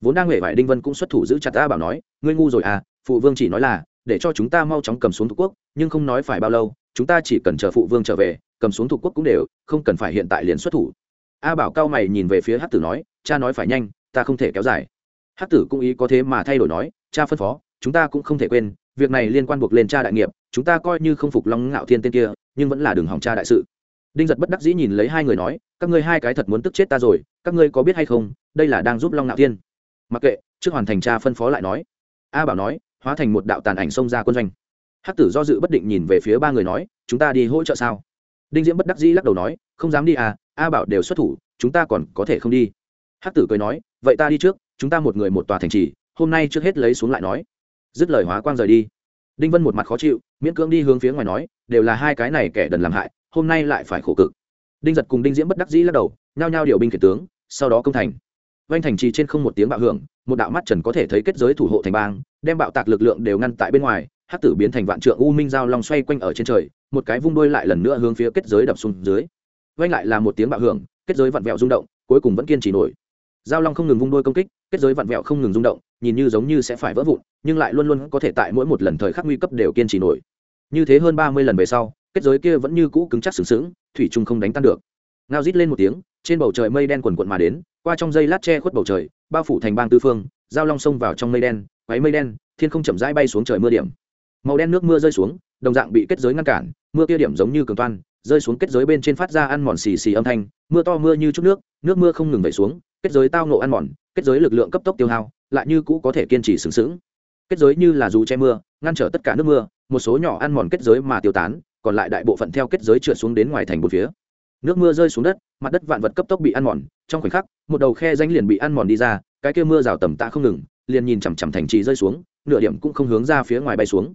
Vốn đang huệ vải đinh vân cũng xuất thủ giữ chặt a bảo nói, ngươi ngu rồi à phụ vương chỉ nói là, để cho chúng ta mau chóng cầm xuống thủ quốc, nhưng không nói phải bao lâu, chúng ta chỉ cần chờ phụ vương trở về, cầm xuống thủ quốc cũng đều, không cần phải hiện tại liền xuất thủ a bảo cao mày nhìn về phía hát tử nói, cha nói phải nhanh, ta không thể kéo dài. Hát tử cũng ý có thế mà thay đổi nói, cha phân phó, chúng ta cũng không thể quên, việc này liên quan buộc lên cha đại nghiệp, chúng ta coi như không phục long ngạo thiên tên kia, nhưng vẫn là đường hỏng cha đại sự. Đinh giật bất đắc dĩ nhìn lấy hai người nói, các ngươi hai cái thật muốn tức chết ta rồi, các ngươi có biết hay không, đây là đang giúp long ngạo thiên. Mặc kệ, trước hoàn thành cha phân phó lại nói. A bảo nói, hóa thành một đạo tàn ảnh xông ra quân doanh. Hắc tử do dự bất định nhìn về phía ba người nói, chúng ta đi hỗ trợ sao? Đinh diễm bất đắc dĩ lắc đầu nói, không dám đi à a bảo đều xuất thủ, chúng ta còn có thể không đi. Hắc tử cười nói, vậy ta đi trước, chúng ta một người một tòa thành trì, hôm nay trước hết lấy xuống lại nói. Dứt lời hóa quang rời đi. Đinh vân một mặt khó chịu, miễn cưỡng đi hướng phía ngoài nói, đều là hai cái này kẻ đần làm hại, hôm nay lại phải khổ cực. Đinh giật cùng đinh diễm bất đắc dĩ lắc đầu, nhao nhao điều binh khiển tướng, sau đó công thành. Vanh thành trì trên không một tiếng bạo hưởng, một đạo mắt trần có thể thấy kết giới thủ hộ thành bang, đem bạo tạc lực lượng đều ngăn tại bên ngoài hát tử biến thành vạn trượng u minh giao long xoay quanh ở trên trời, một cái vung đôi lại lần nữa hướng phía kết giới đập xuống dưới vang lại là một tiếng bạo hưởng, kết giới vặn vẹo rung động, cuối cùng vẫn kiên trì nổi. Giao long không ngừng vung đôi công kích, kết giới vặn vẹo không ngừng rung động, nhìn như giống như sẽ phải vỡ vụn, nhưng lại luôn luôn có thể tại mỗi một lần thời khắc nguy cấp đều kiên trì nổi. Như thế hơn ba mươi lần về sau, kết giới kia vẫn như cũ cứng chắc sừng sững, thủy trung không đánh tan được. Ngao rít lên một tiếng, trên bầu trời mây đen quần quận mà đến, qua trong dây lát che khuất bầu trời, bao phủ thành bang tư phương, giao long xông vào trong mây đen quáy mây đen, thiên không chậm rãi bay xuống trời mưa điểm. Màu đen nước mưa rơi xuống, đồng dạng bị kết giới ngăn cản, mưa kia điểm giống như cường toan rơi xuống kết giới bên trên phát ra ăn mòn xì xì âm thanh, mưa to mưa như chút nước nước mưa không ngừng vẩy xuống, kết giới tao nộ ăn mòn, kết giới lực lượng cấp tốc tiêu hao, lại như cũ có thể kiên trì sừng sững. Kết giới như là dù che mưa, ngăn trở tất cả nước mưa, một số nhỏ ăn mòn kết giới mà tiêu tán, còn lại đại bộ phận theo kết giới trượt xuống đến ngoài thành một phía. Nước mưa rơi xuống đất, mặt đất vạn vật cấp tốc bị ăn mòn, trong khoảnh khắc, một đầu khe danh liền bị ăn mòn đi ra, cái kia mưa rào tầm tạ không ngừng, liền nhìn chằm chằm thành trì rơi xuống, nửa điểm cũng không hướng ra phía ngoài bay xuống.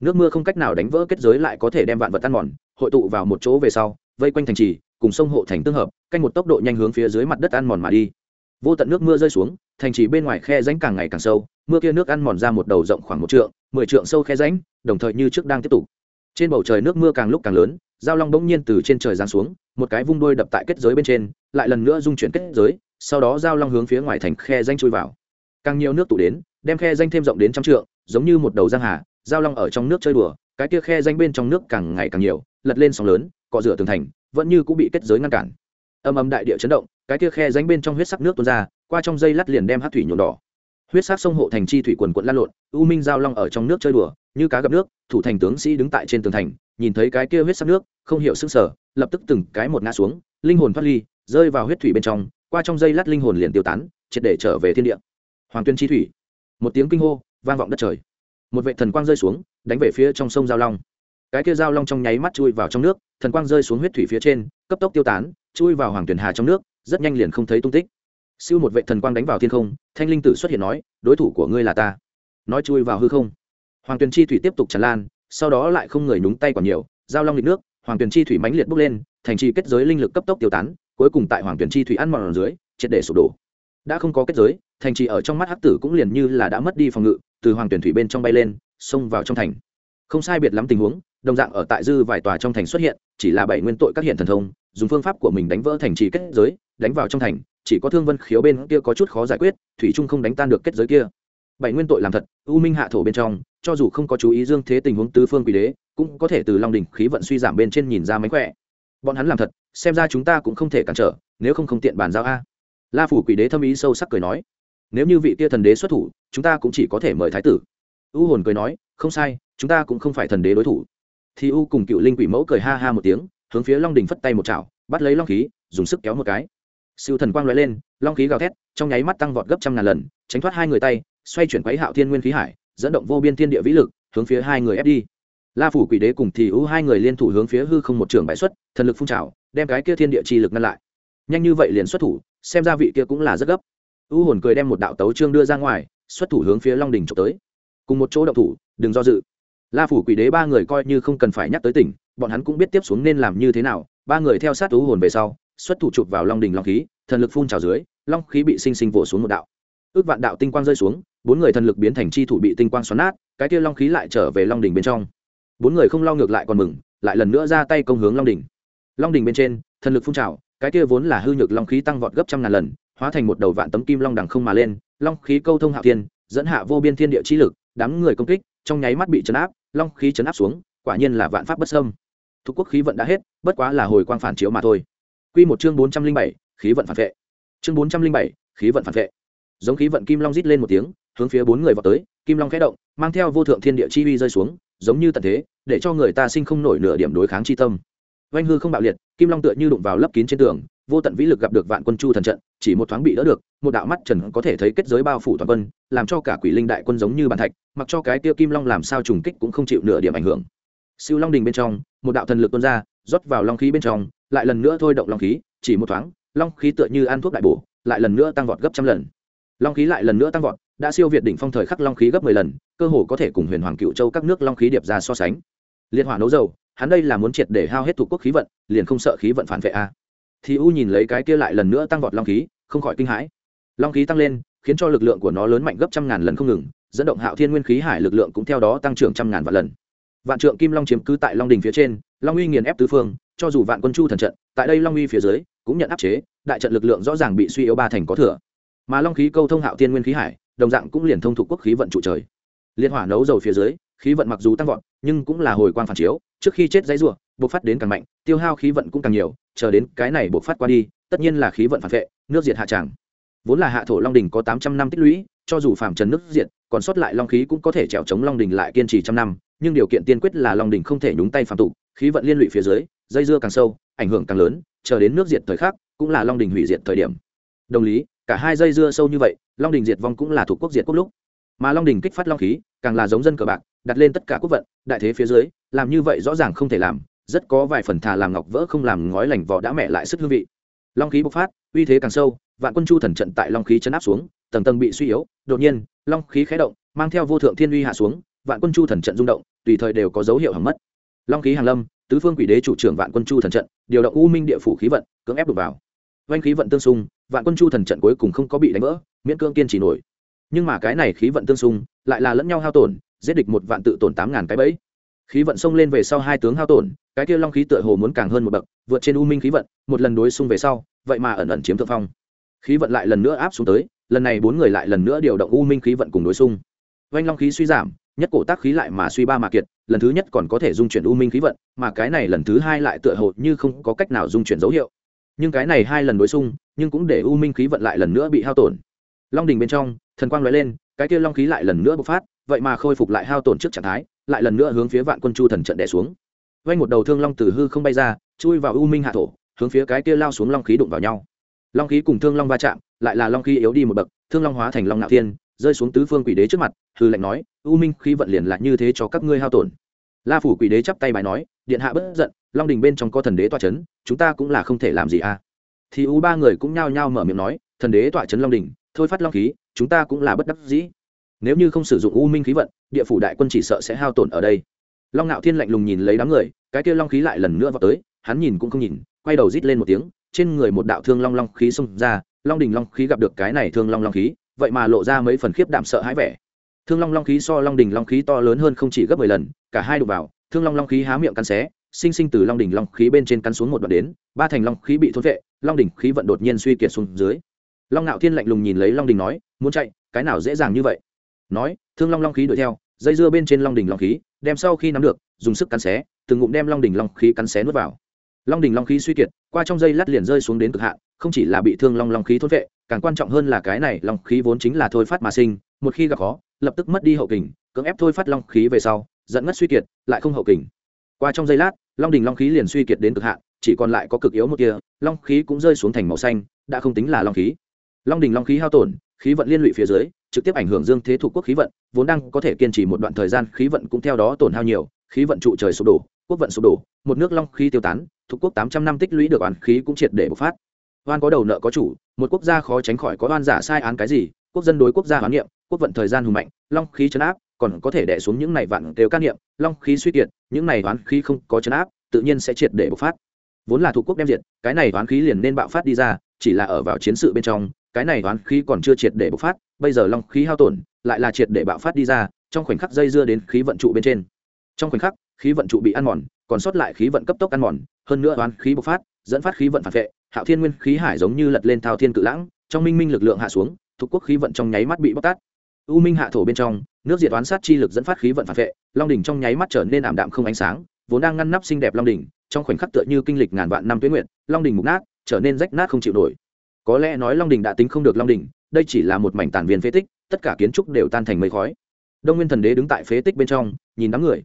Nước mưa không cách nào đánh vỡ kết giới lại có thể đem vạn vật ăn mòn hội tụ vào một chỗ về sau, vây quanh thành trì, cùng sông hộ thành tương hợp canh một tốc độ nhanh hướng phía dưới mặt đất ăn mòn mà đi. Vô tận nước mưa rơi xuống, thành trì bên ngoài khe rãnh càng ngày càng sâu, mưa kia nước ăn mòn ra một đầu rộng khoảng một trượng, mười trượng sâu khe rãnh, đồng thời như trước đang tiếp tục. Trên bầu trời nước mưa càng lúc càng lớn, giao long bỗng nhiên từ trên trời giáng xuống, một cái vung đôi đập tại kết giới bên trên, lại lần nữa dung chuyển kết giới, sau đó giao long hướng phía ngoài thành khe danh chui vào. Càng nhiều nước tụ đến, đem khe danh thêm rộng đến trăm trượng, giống như một đầu giang hà, giao long ở trong nước chơi đùa, cái kia khe danh bên trong nước càng ngày càng nhiều lật lên sóng lớn, cọ rửa tường thành, vẫn như cũng bị kết giới ngăn cản. Âm âm đại địa chấn động, cái kia khe ránh bên trong huyết sắc nước tuôn ra, qua trong dây lát liền đem hát thủy nhuộm đỏ. Huyết sắc sông hộ thành chi thủy quần quận lan lộn, u minh giao long ở trong nước chơi đùa, như cá gặp nước, thủ thành tướng sĩ đứng tại trên tường thành, nhìn thấy cái kia huyết sắc nước, không hiểu sức sở lập tức từng cái một ngã xuống, linh hồn thoát ly, rơi vào huyết thủy bên trong, qua trong dây lát linh hồn liền tiêu tán, triệt để trở về thiên địa. Hoàng tuyên chi thủy. Một tiếng kinh hô, vang vọng đất trời. Một vệ thần quang rơi xuống, đánh về phía trong sông giao long cái kia dao long trong nháy mắt chui vào trong nước, thần quang rơi xuống huyết thủy phía trên, cấp tốc tiêu tán, chui vào hoàng tuyển hà trong nước, rất nhanh liền không thấy tung tích. Siêu một vệ thần quang đánh vào thiên không, thanh linh tử xuất hiện nói, đối thủ của ngươi là ta. Nói chui vào hư không. Hoàng tuyền chi thủy tiếp tục tràn lan, sau đó lại không người nhúng tay còn nhiều, giao long lịch nước, hoàng tuyền chi thủy mãnh liệt bốc lên, thành trì kết giới linh lực cấp tốc tiêu tán, cuối cùng tại hoàng tuyền chi thủy ăn mòn dưới, triệt để sụp đổ. Đã không có kết giới, thành trì ở trong mắt hắc tử cũng liền như là đã mất đi phòng ngự, từ hoàng tuyển thủy bên trong bay lên, xông vào trong thành. Không sai biệt lắm tình huống đồng dạng ở tại dư vài tòa trong thành xuất hiện, chỉ là bảy nguyên tội các hiện thần thông, dùng phương pháp của mình đánh vỡ thành trì kết giới, đánh vào trong thành, chỉ có thương vân khiếu bên kia có chút khó giải quyết, thủy trung không đánh tan được kết giới kia. Bảy nguyên tội làm thật, u minh hạ thổ bên trong, cho dù không có chú ý dương thế tình huống tứ phương quỷ đế, cũng có thể từ long đỉnh khí vận suy giảm bên trên nhìn ra mánh khỏe. Bọn hắn làm thật, xem ra chúng ta cũng không thể cản trở, nếu không không tiện bàn giao a. La phủ quỷ đế thâm ý sâu sắc cười nói, nếu như vị tia thần đế xuất thủ, chúng ta cũng chỉ có thể mời thái tử. U hồn cười nói, không sai, chúng ta cũng không phải thần đế đối thủ thì u cùng cựu linh quỷ mẫu cười ha ha một tiếng, hướng phía long đình phất tay một chảo, bắt lấy long khí, dùng sức kéo một cái. Siêu thần quang l lên, long khí gào thét, trong nháy mắt tăng vọt gấp trăm ngàn lần, tránh thoát hai người tay, xoay chuyển quấy hạo thiên nguyên khí hải, dẫn động vô biên thiên địa vĩ lực, hướng phía hai người ép đi. La phủ quỷ đế cùng thì U hai người liên thủ hướng phía hư không một trường bãi xuất, thần lực phun trào, đem cái kia thiên địa chi lực ngăn lại. Nhanh như vậy liền xuất thủ, xem ra vị kia cũng là rất gấp. U hồn cười đem một đạo tấu trương đưa ra ngoài, xuất thủ hướng phía long đình trộm tới. Cùng một chỗ động thủ, đừng do dự la phủ quỷ đế ba người coi như không cần phải nhắc tới tỉnh, bọn hắn cũng biết tiếp xuống nên làm như thế nào. Ba người theo sát tú hồn về sau, xuất thủ chụp vào long đình long khí, thần lực phun trào dưới, long khí bị sinh sinh vỗ xuống một đạo. Ước vạn đạo tinh quang rơi xuống, bốn người thần lực biến thành chi thủ bị tinh quang xoắn nát, cái kia long khí lại trở về long đình bên trong. Bốn người không lo ngược lại còn mừng, lại lần nữa ra tay công hướng long đình. Long đình bên trên, thần lực phun trào, cái kia vốn là hư nhược long khí tăng vọt gấp trăm ngàn lần, hóa thành một đầu vạn tấm kim long đằng không mà lên, long khí câu thông hạ thiên, dẫn hạ vô biên thiên địa chi lực, đám người công kích trong nháy mắt bị chấn áp, long khí chấn áp xuống, quả nhiên là vạn pháp bất sâm thuộc quốc khí vận đã hết, bất quá là hồi quang phản chiếu mà thôi. Quy một chương bốn trăm linh bảy, khí vận phản vệ. Chương bốn trăm linh bảy, khí vận phản vệ. Giống khí vận kim long rít lên một tiếng, hướng phía bốn người vào tới, kim long khẽ động, mang theo vô thượng thiên địa chi uy rơi xuống, giống như tận thế, để cho người ta sinh không nổi nửa điểm đối kháng chi tâm. Oanh hư không bạo liệt, kim long tựa như đụng vào lấp kín trên tường vô tận vĩ lực gặp được vạn quân chu thần trận, chỉ một thoáng bị đỡ được, một đạo mắt trần có thể thấy kết giới bao phủ toàn quân, làm cho cả quỷ linh đại quân giống như bàn thạch, mặc cho cái tiêu kim long làm sao trùng kích cũng không chịu nửa điểm ảnh hưởng. Siêu long đình bên trong, một đạo thần lực tuôn ra, rót vào long khí bên trong, lại lần nữa thôi động long khí, chỉ một thoáng, long khí tựa như ăn thuốc đại bổ, lại lần nữa tăng vọt gấp trăm lần. Long khí lại lần nữa tăng vọt, đã siêu việt đỉnh phong thời khắc long khí gấp mười lần, cơ hồ có thể cùng huyền hoàng cựu châu các nước long khí điệp ra so sánh. Liên hỏa nấu dầu, hắn đây là muốn triệt để hao hết thuộc quốc khí vận, liền không sợ khí vận phản vệ a thì u nhìn lấy cái kia lại lần nữa tăng vọt long khí, không khỏi kinh hãi. Long khí tăng lên, khiến cho lực lượng của nó lớn mạnh gấp trăm ngàn lần không ngừng, dẫn động hạo thiên nguyên khí hải lực lượng cũng theo đó tăng trưởng trăm ngàn vạn lần. Vạn trượng kim long chiếm cứ tại long đình phía trên, long uy nghiền ép tứ phương, cho dù vạn quân chu thần trận, tại đây long uy phía dưới, cũng nhận áp chế, đại trận lực lượng rõ ràng bị suy yếu ba thành có thừa. Mà long khí câu thông hạo thiên nguyên khí hải, đồng dạng cũng liền thông thuộc quốc khí vận trụ trời. Liên hỏa nấu dầu phía dưới, khí vận mặc dù tăng vọt, nhưng cũng là hồi quang phản chiếu, trước khi chết dãy rủa bộc phát đến càng mạnh, tiêu hao khí vận cũng càng nhiều, chờ đến cái này bộc phát qua đi, tất nhiên là khí vận phản vệ, nước diệt hạ tràng. Vốn là hạ thổ long đình có tám trăm năm tích lũy, cho dù phạm trần nước diệt, còn sót lại long khí cũng có thể trèo chống long đình lại kiên trì trăm năm, nhưng điều kiện tiên quyết là long đình không thể nhúng tay phạm tụ khí vận liên lụy phía dưới, dây dưa càng sâu, ảnh hưởng càng lớn, chờ đến nước diệt thời khắc, cũng là long đình hủy diệt thời điểm. Đồng lý, cả hai dây dưa sâu như vậy, long đình diệt vong cũng là thuộc quốc diệt quốc lúc. Mà long đình kích phát long khí, càng là giống dân cờ bạc, đặt lên tất cả quốc vận, đại thế phía dưới, làm như vậy rõ ràng không thể làm rất có vài phần thà làm ngọc vỡ không làm ngói lành vỏ đã mẹ lại sức hương vị. Long khí bộc phát, uy thế càng sâu, vạn quân chu thần trận tại long khí chấn áp xuống, tầng tầng bị suy yếu, đột nhiên, long khí khé động, mang theo vô thượng thiên uy hạ xuống, vạn quân chu thần trận rung động, tùy thời đều có dấu hiệu hỏng mất. Long khí hàng lâm, tứ phương quỷ đế chủ trưởng vạn quân chu thần trận, điều động u minh địa phủ khí vận, cưỡng ép đục vào. Vanh khí vận tương xung, vạn quân chu thần trận cuối cùng không có bị đánh vỡ, miễn cưỡng kiên trì nổi. Nhưng mà cái này khí vận tương xung, lại là lẫn nhau hao tổn, giết địch một vạn tự tổn tám ngàn cái bẫy khí vận xông lên về sau hai tướng hao tổn, cái kia long khí tựa hồ muốn càng hơn một bậc, vượt trên u minh khí vận, một lần đối xung về sau, vậy mà ẩn ẩn chiếm thượng phong. Khí vận lại lần nữa áp xuống tới, lần này bốn người lại lần nữa điều động u minh khí vận cùng đối xung. Vanh long khí suy giảm, nhất cổ tác khí lại mà suy ba mà kiệt, lần thứ nhất còn có thể dung chuyển u minh khí vận, mà cái này lần thứ hai lại tựa hồ như không có cách nào dung chuyển dấu hiệu. Nhưng cái này hai lần đối xung, nhưng cũng để u minh khí vận lại lần nữa bị hao tổn. Long đình bên trong, thần quang l lên, cái kia long khí lại lần nữa bộc phát, vậy mà khôi phục lại hao tổn trước trạng thái lại lần nữa hướng phía vạn quân chu thần trận đè xuống. Vay một đầu thương long từ hư không bay ra, chui vào u minh hạ thổ, hướng phía cái kia lao xuống long khí đụng vào nhau. Long khí cùng thương long va chạm, lại là long khí yếu đi một bậc, thương long hóa thành long nạo thiên, rơi xuống tứ phương quỷ đế trước mặt, hư lệnh nói, u minh khí vận liền là như thế cho các ngươi hao tổn. La phủ quỷ đế chắp tay bài nói, điện hạ bất giận, long đình bên trong có thần đế tọa c h ấ n chúng ta cũng là không thể làm gì à. Thì u ba người cũng nhao nhao mở miệng nói, thần đế tọa c h ấ n long đình, thôi phát long khí, chúng ta cũng là bất đắc dĩ nếu như không sử dụng u minh khí vận, địa phủ đại quân chỉ sợ sẽ hao tổn ở đây. Long ngạo thiên lạnh lùng nhìn lấy đám người, cái kia long khí lại lần nữa vào tới, hắn nhìn cũng không nhìn, quay đầu rít lên một tiếng, trên người một đạo thương long long khí xông ra, long đình long khí gặp được cái này thương long long khí, vậy mà lộ ra mấy phần khiếp đảm sợ hãi vẻ. Thương long long khí so long đình long khí to lớn hơn không chỉ gấp mười lần, cả hai đục vào, thương long long khí há miệng cắn xé, sinh sinh từ long đỉnh long khí bên trên cắn xuống một đoạn đến, ba thành long khí bị thôn vệ, long đỉnh khí vận đột nhiên suy kiệt xuống dưới. Long ngạo thiên lạnh lùng nhìn lấy long đỉnh nói, muốn chạy, cái nào dễ dàng như vậy? Nói, thương long long khí đuổi theo, dây dưa bên trên long đỉnh long khí, đem sau khi nắm được, dùng sức cắn xé, từng ngụm đem long đỉnh long khí cắn xé nuốt vào. Long đỉnh long khí suy kiệt, qua trong dây lát liền rơi xuống đến cực hạn, không chỉ là bị thương long long khí thốt vệ, càng quan trọng hơn là cái này long khí vốn chính là thôi phát mà sinh, một khi gặp khó, lập tức mất đi hậu kình, cưỡng ép thôi phát long khí về sau, dẫn ngất suy kiệt, lại không hậu kình. Qua trong giây lát, long đình long khí liền suy kiệt đến cực hạn, chỉ còn lại có cực yếu một kia, long khí cũng rơi xuống thành màu xanh, đã không tính là long khí long đình long khí hao tổn, khí vận liên lụy phía dưới, trực tiếp ảnh hưởng dương thế thủ quốc khí vận, vốn đang có thể kiên trì một đoạn thời gian, khí vận cũng theo đó tổn hao nhiều, khí vận trụ trời sụp đổ, quốc vận sụp đổ, một nước long khí tiêu tán, thuộc quốc tám trăm năm tích lũy được oán khí cũng triệt để bộc phát. Oan có đầu nợ có chủ, một quốc gia khó tránh khỏi có oan giả sai án cái gì, quốc dân đối quốc gia hoán niệm, quốc vận thời gian hùng mạnh, long khí chấn áp, còn có thể đẻ xuống những này vạn đều can niệm, long khí suy kiệt, những này oán khí không có chấn áp, tự nhiên sẽ triệt để bộc phát vốn là thuộc quốc đem diệt, cái này toán khí liền nên bạo phát đi ra, chỉ là ở vào chiến sự bên trong, cái này toán khí còn chưa triệt để bộc phát, bây giờ long khí hao tổn, lại là triệt để bạo phát đi ra, trong khoảnh khắc dây dưa đến khí vận trụ bên trên. Trong khoảnh khắc, khí vận trụ bị ăn mòn, còn sót lại khí vận cấp tốc ăn mòn, hơn nữa toán khí bộc phát, dẫn phát khí vận phản vệ, hạo thiên nguyên khí hải giống như lật lên thao thiên cự lãng, trong minh minh lực lượng hạ xuống, thuộc quốc khí vận trong nháy mắt bị bóc tát. U minh hạ thổ bên trong, nước diệt toán sát chi lực dẫn phát khí vận phản vệ, long đỉnh trong nháy mắt trở nên ảm đạm không ánh sáng vốn đang ngăn nắp xinh đẹp long đỉnh, trong khoảnh khắc tựa như kinh lịch ngàn vạn năm tuyến nguyện long đỉnh mục nát, trở nên rách nát không chịu nổi. Có lẽ nói long đỉnh đã tính không được long đỉnh, đây chỉ là một mảnh tàn viên phế tích, tất cả kiến trúc đều tan thành mây khói. Đông nguyên thần đế đứng tại phế tích bên trong, nhìn đám người.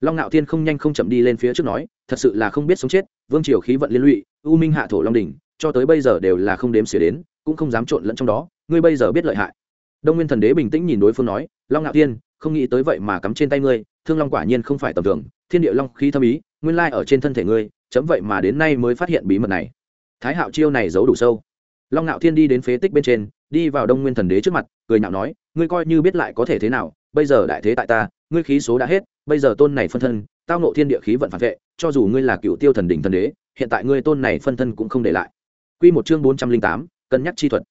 Long ngạo thiên không nhanh không chậm đi lên phía trước nói, thật sự là không biết sống chết, vương triều khí vận liên lụy, u minh hạ thổ long đỉnh, cho tới bây giờ đều là không đếm xỉa đến, cũng không dám trộn lẫn trong đó, ngươi bây giờ biết lợi hại. Đông nguyên thần đế bình tĩnh nhìn đối phương nói, long ngạo thiên không nghĩ tới vậy mà cắm trên tay ngươi, thương long quả nhiên không phải tầm thường, thiên địa long khí thâm ý, nguyên lai ở trên thân thể ngươi, chấm vậy mà đến nay mới phát hiện bí mật này. Thái hạo chiêu này giấu đủ sâu. Long ngạo thiên đi đến phế tích bên trên, đi vào đông nguyên thần đế trước mặt, cười nhạo nói, ngươi coi như biết lại có thể thế nào, bây giờ đại thế tại ta, ngươi khí số đã hết, bây giờ tôn này phân thân, tao nộ thiên địa khí vận phản vệ, cho dù ngươi là cựu tiêu thần đỉnh thần đế, hiện tại ngươi tôn này phân thân cũng không để lại. Quy một chương bốn trăm linh tám, cân nhắc chi thuật.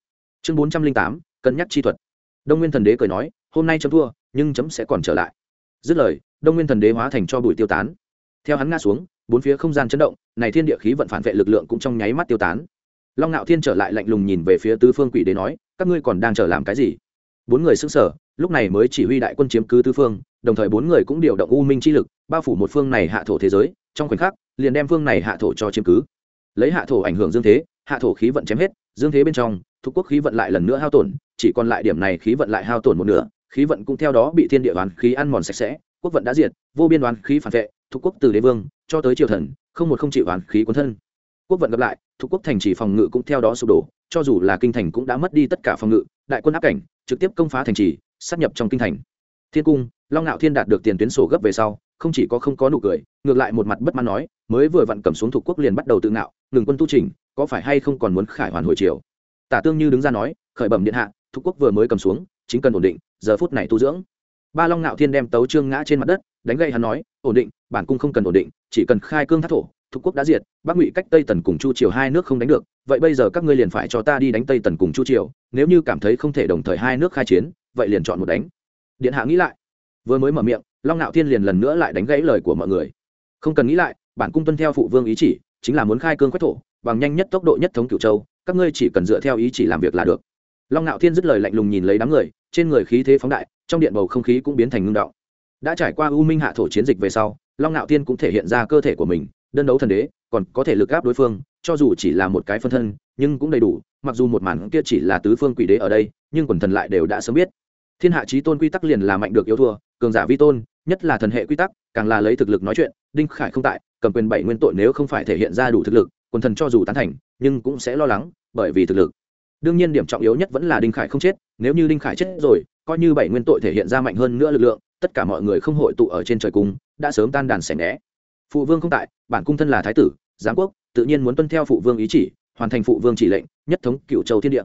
Chương bốn trăm linh tám, cân nhắc chi thuật. Đông nguyên thần đế cười nói, hôm nay chấm thua nhưng chấm sẽ còn trở lại. Dứt lời, đông nguyên thần đế hóa thành cho bụi tiêu tán. Theo hắn ngã xuống, bốn phía không gian chấn động, này thiên địa khí vận phản vệ lực lượng cũng trong nháy mắt tiêu tán. Long ngạo thiên trở lại lạnh lùng nhìn về phía tứ phương quỷ đế nói, các ngươi còn đang chờ làm cái gì? Bốn người xứng sở lúc này mới chỉ huy đại quân chiếm cứ tứ phương, đồng thời bốn người cũng điều động u minh chi lực, bao phủ một phương này hạ thổ thế giới, trong khoảnh khắc, liền đem phương này hạ thổ cho chiếm cứ. Lấy hạ thổ ảnh hưởng dương thế, hạ thổ khí vận chém hết, dương thế bên trong, thuộc quốc khí vận lại lần nữa hao tổn, chỉ còn lại điểm này khí vận lại hao tổn một nửa khí vận cũng theo đó bị thiên địa đoán khí ăn mòn sạch sẽ, quốc vận đã diệt, vô biên đoán khí phản vệ, thuộc quốc từ đế vương, cho tới triều thần, không một không chịu đoán khí quân thân. Quốc vận gặp lại, thuộc quốc thành trì phòng ngự cũng theo đó sụp đổ, cho dù là kinh thành cũng đã mất đi tất cả phòng ngự, đại quân áp cảnh, trực tiếp công phá thành trì, sát nhập trong kinh thành. Thiên cung, long ngạo thiên đạt được tiền tuyến sổ gấp về sau, không chỉ có không có nụ cười, ngược lại một mặt bất mãn nói, mới vừa vặn cầm xuống thuộc quốc liền bắt đầu tự ngạo, ngừng quân tu trình, có phải hay không còn muốn khải hoàn hồi chiều tả tương như đứng ra nói, khởi bẩm điện hạ, thuộc quốc vừa mới cầm xuống chính cần ổn định, giờ phút này tu dưỡng. Ba long ngạo thiên đem tấu trương ngã trên mặt đất, đánh gậy hắn nói, ổn định, bản cung không cần ổn định, chỉ cần khai cương thác thổ, thuộc quốc đã diệt, bắc ngụy cách tây tần cùng chu triều hai nước không đánh được, vậy bây giờ các ngươi liền phải cho ta đi đánh tây tần cùng chu triều, nếu như cảm thấy không thể đồng thời hai nước khai chiến, vậy liền chọn một đánh. Điện hạ nghĩ lại, vừa mới mở miệng, long ngạo thiên liền lần nữa lại đánh gãy lời của mọi người. Không cần nghĩ lại, bản cung tuân theo phụ vương ý chỉ, chính là muốn khai cương quách thổ, bằng nhanh nhất tốc độ nhất thống cửu châu, các ngươi chỉ cần dựa theo ý chỉ làm việc là được long ngạo thiên dứt lời lạnh lùng nhìn lấy đám người, trên người khí thế phóng đại, trong điện bầu không khí cũng biến thành ngưng động. Đã trải qua u minh hạ thổ chiến dịch về sau, long ngạo thiên cũng thể hiện ra cơ thể của mình, đơn đấu thần đế, còn có thể lực áp đối phương, cho dù chỉ là một cái phân thân, nhưng cũng đầy đủ, mặc dù một màn kia chỉ là tứ phương quỷ đế ở đây, nhưng quần thần lại đều đã sớm biết. Thiên hạ trí tôn quy tắc liền là mạnh được yếu thua, cường giả vi tôn, nhất là thần hệ quy tắc, càng là lấy thực lực nói chuyện, đinh khải không tại, cầm quyền bảy nguyên tội nếu không phải thể hiện ra đủ thực lực, quần thần cho dù tán thành, nhưng cũng sẽ lo lắng, bởi vì thực lực đương nhiên điểm trọng yếu nhất vẫn là đinh khải không chết, nếu như đinh khải chết rồi, coi như bảy nguyên tội thể hiện ra mạnh hơn nữa lực lượng, tất cả mọi người không hội tụ ở trên trời cung đã sớm tan đàn xẻ né phụ vương không tại, bản cung thân là thái tử, giám quốc, tự nhiên muốn tuân theo phụ vương ý chỉ, hoàn thành phụ vương chỉ lệnh, nhất thống cựu châu thiên địa.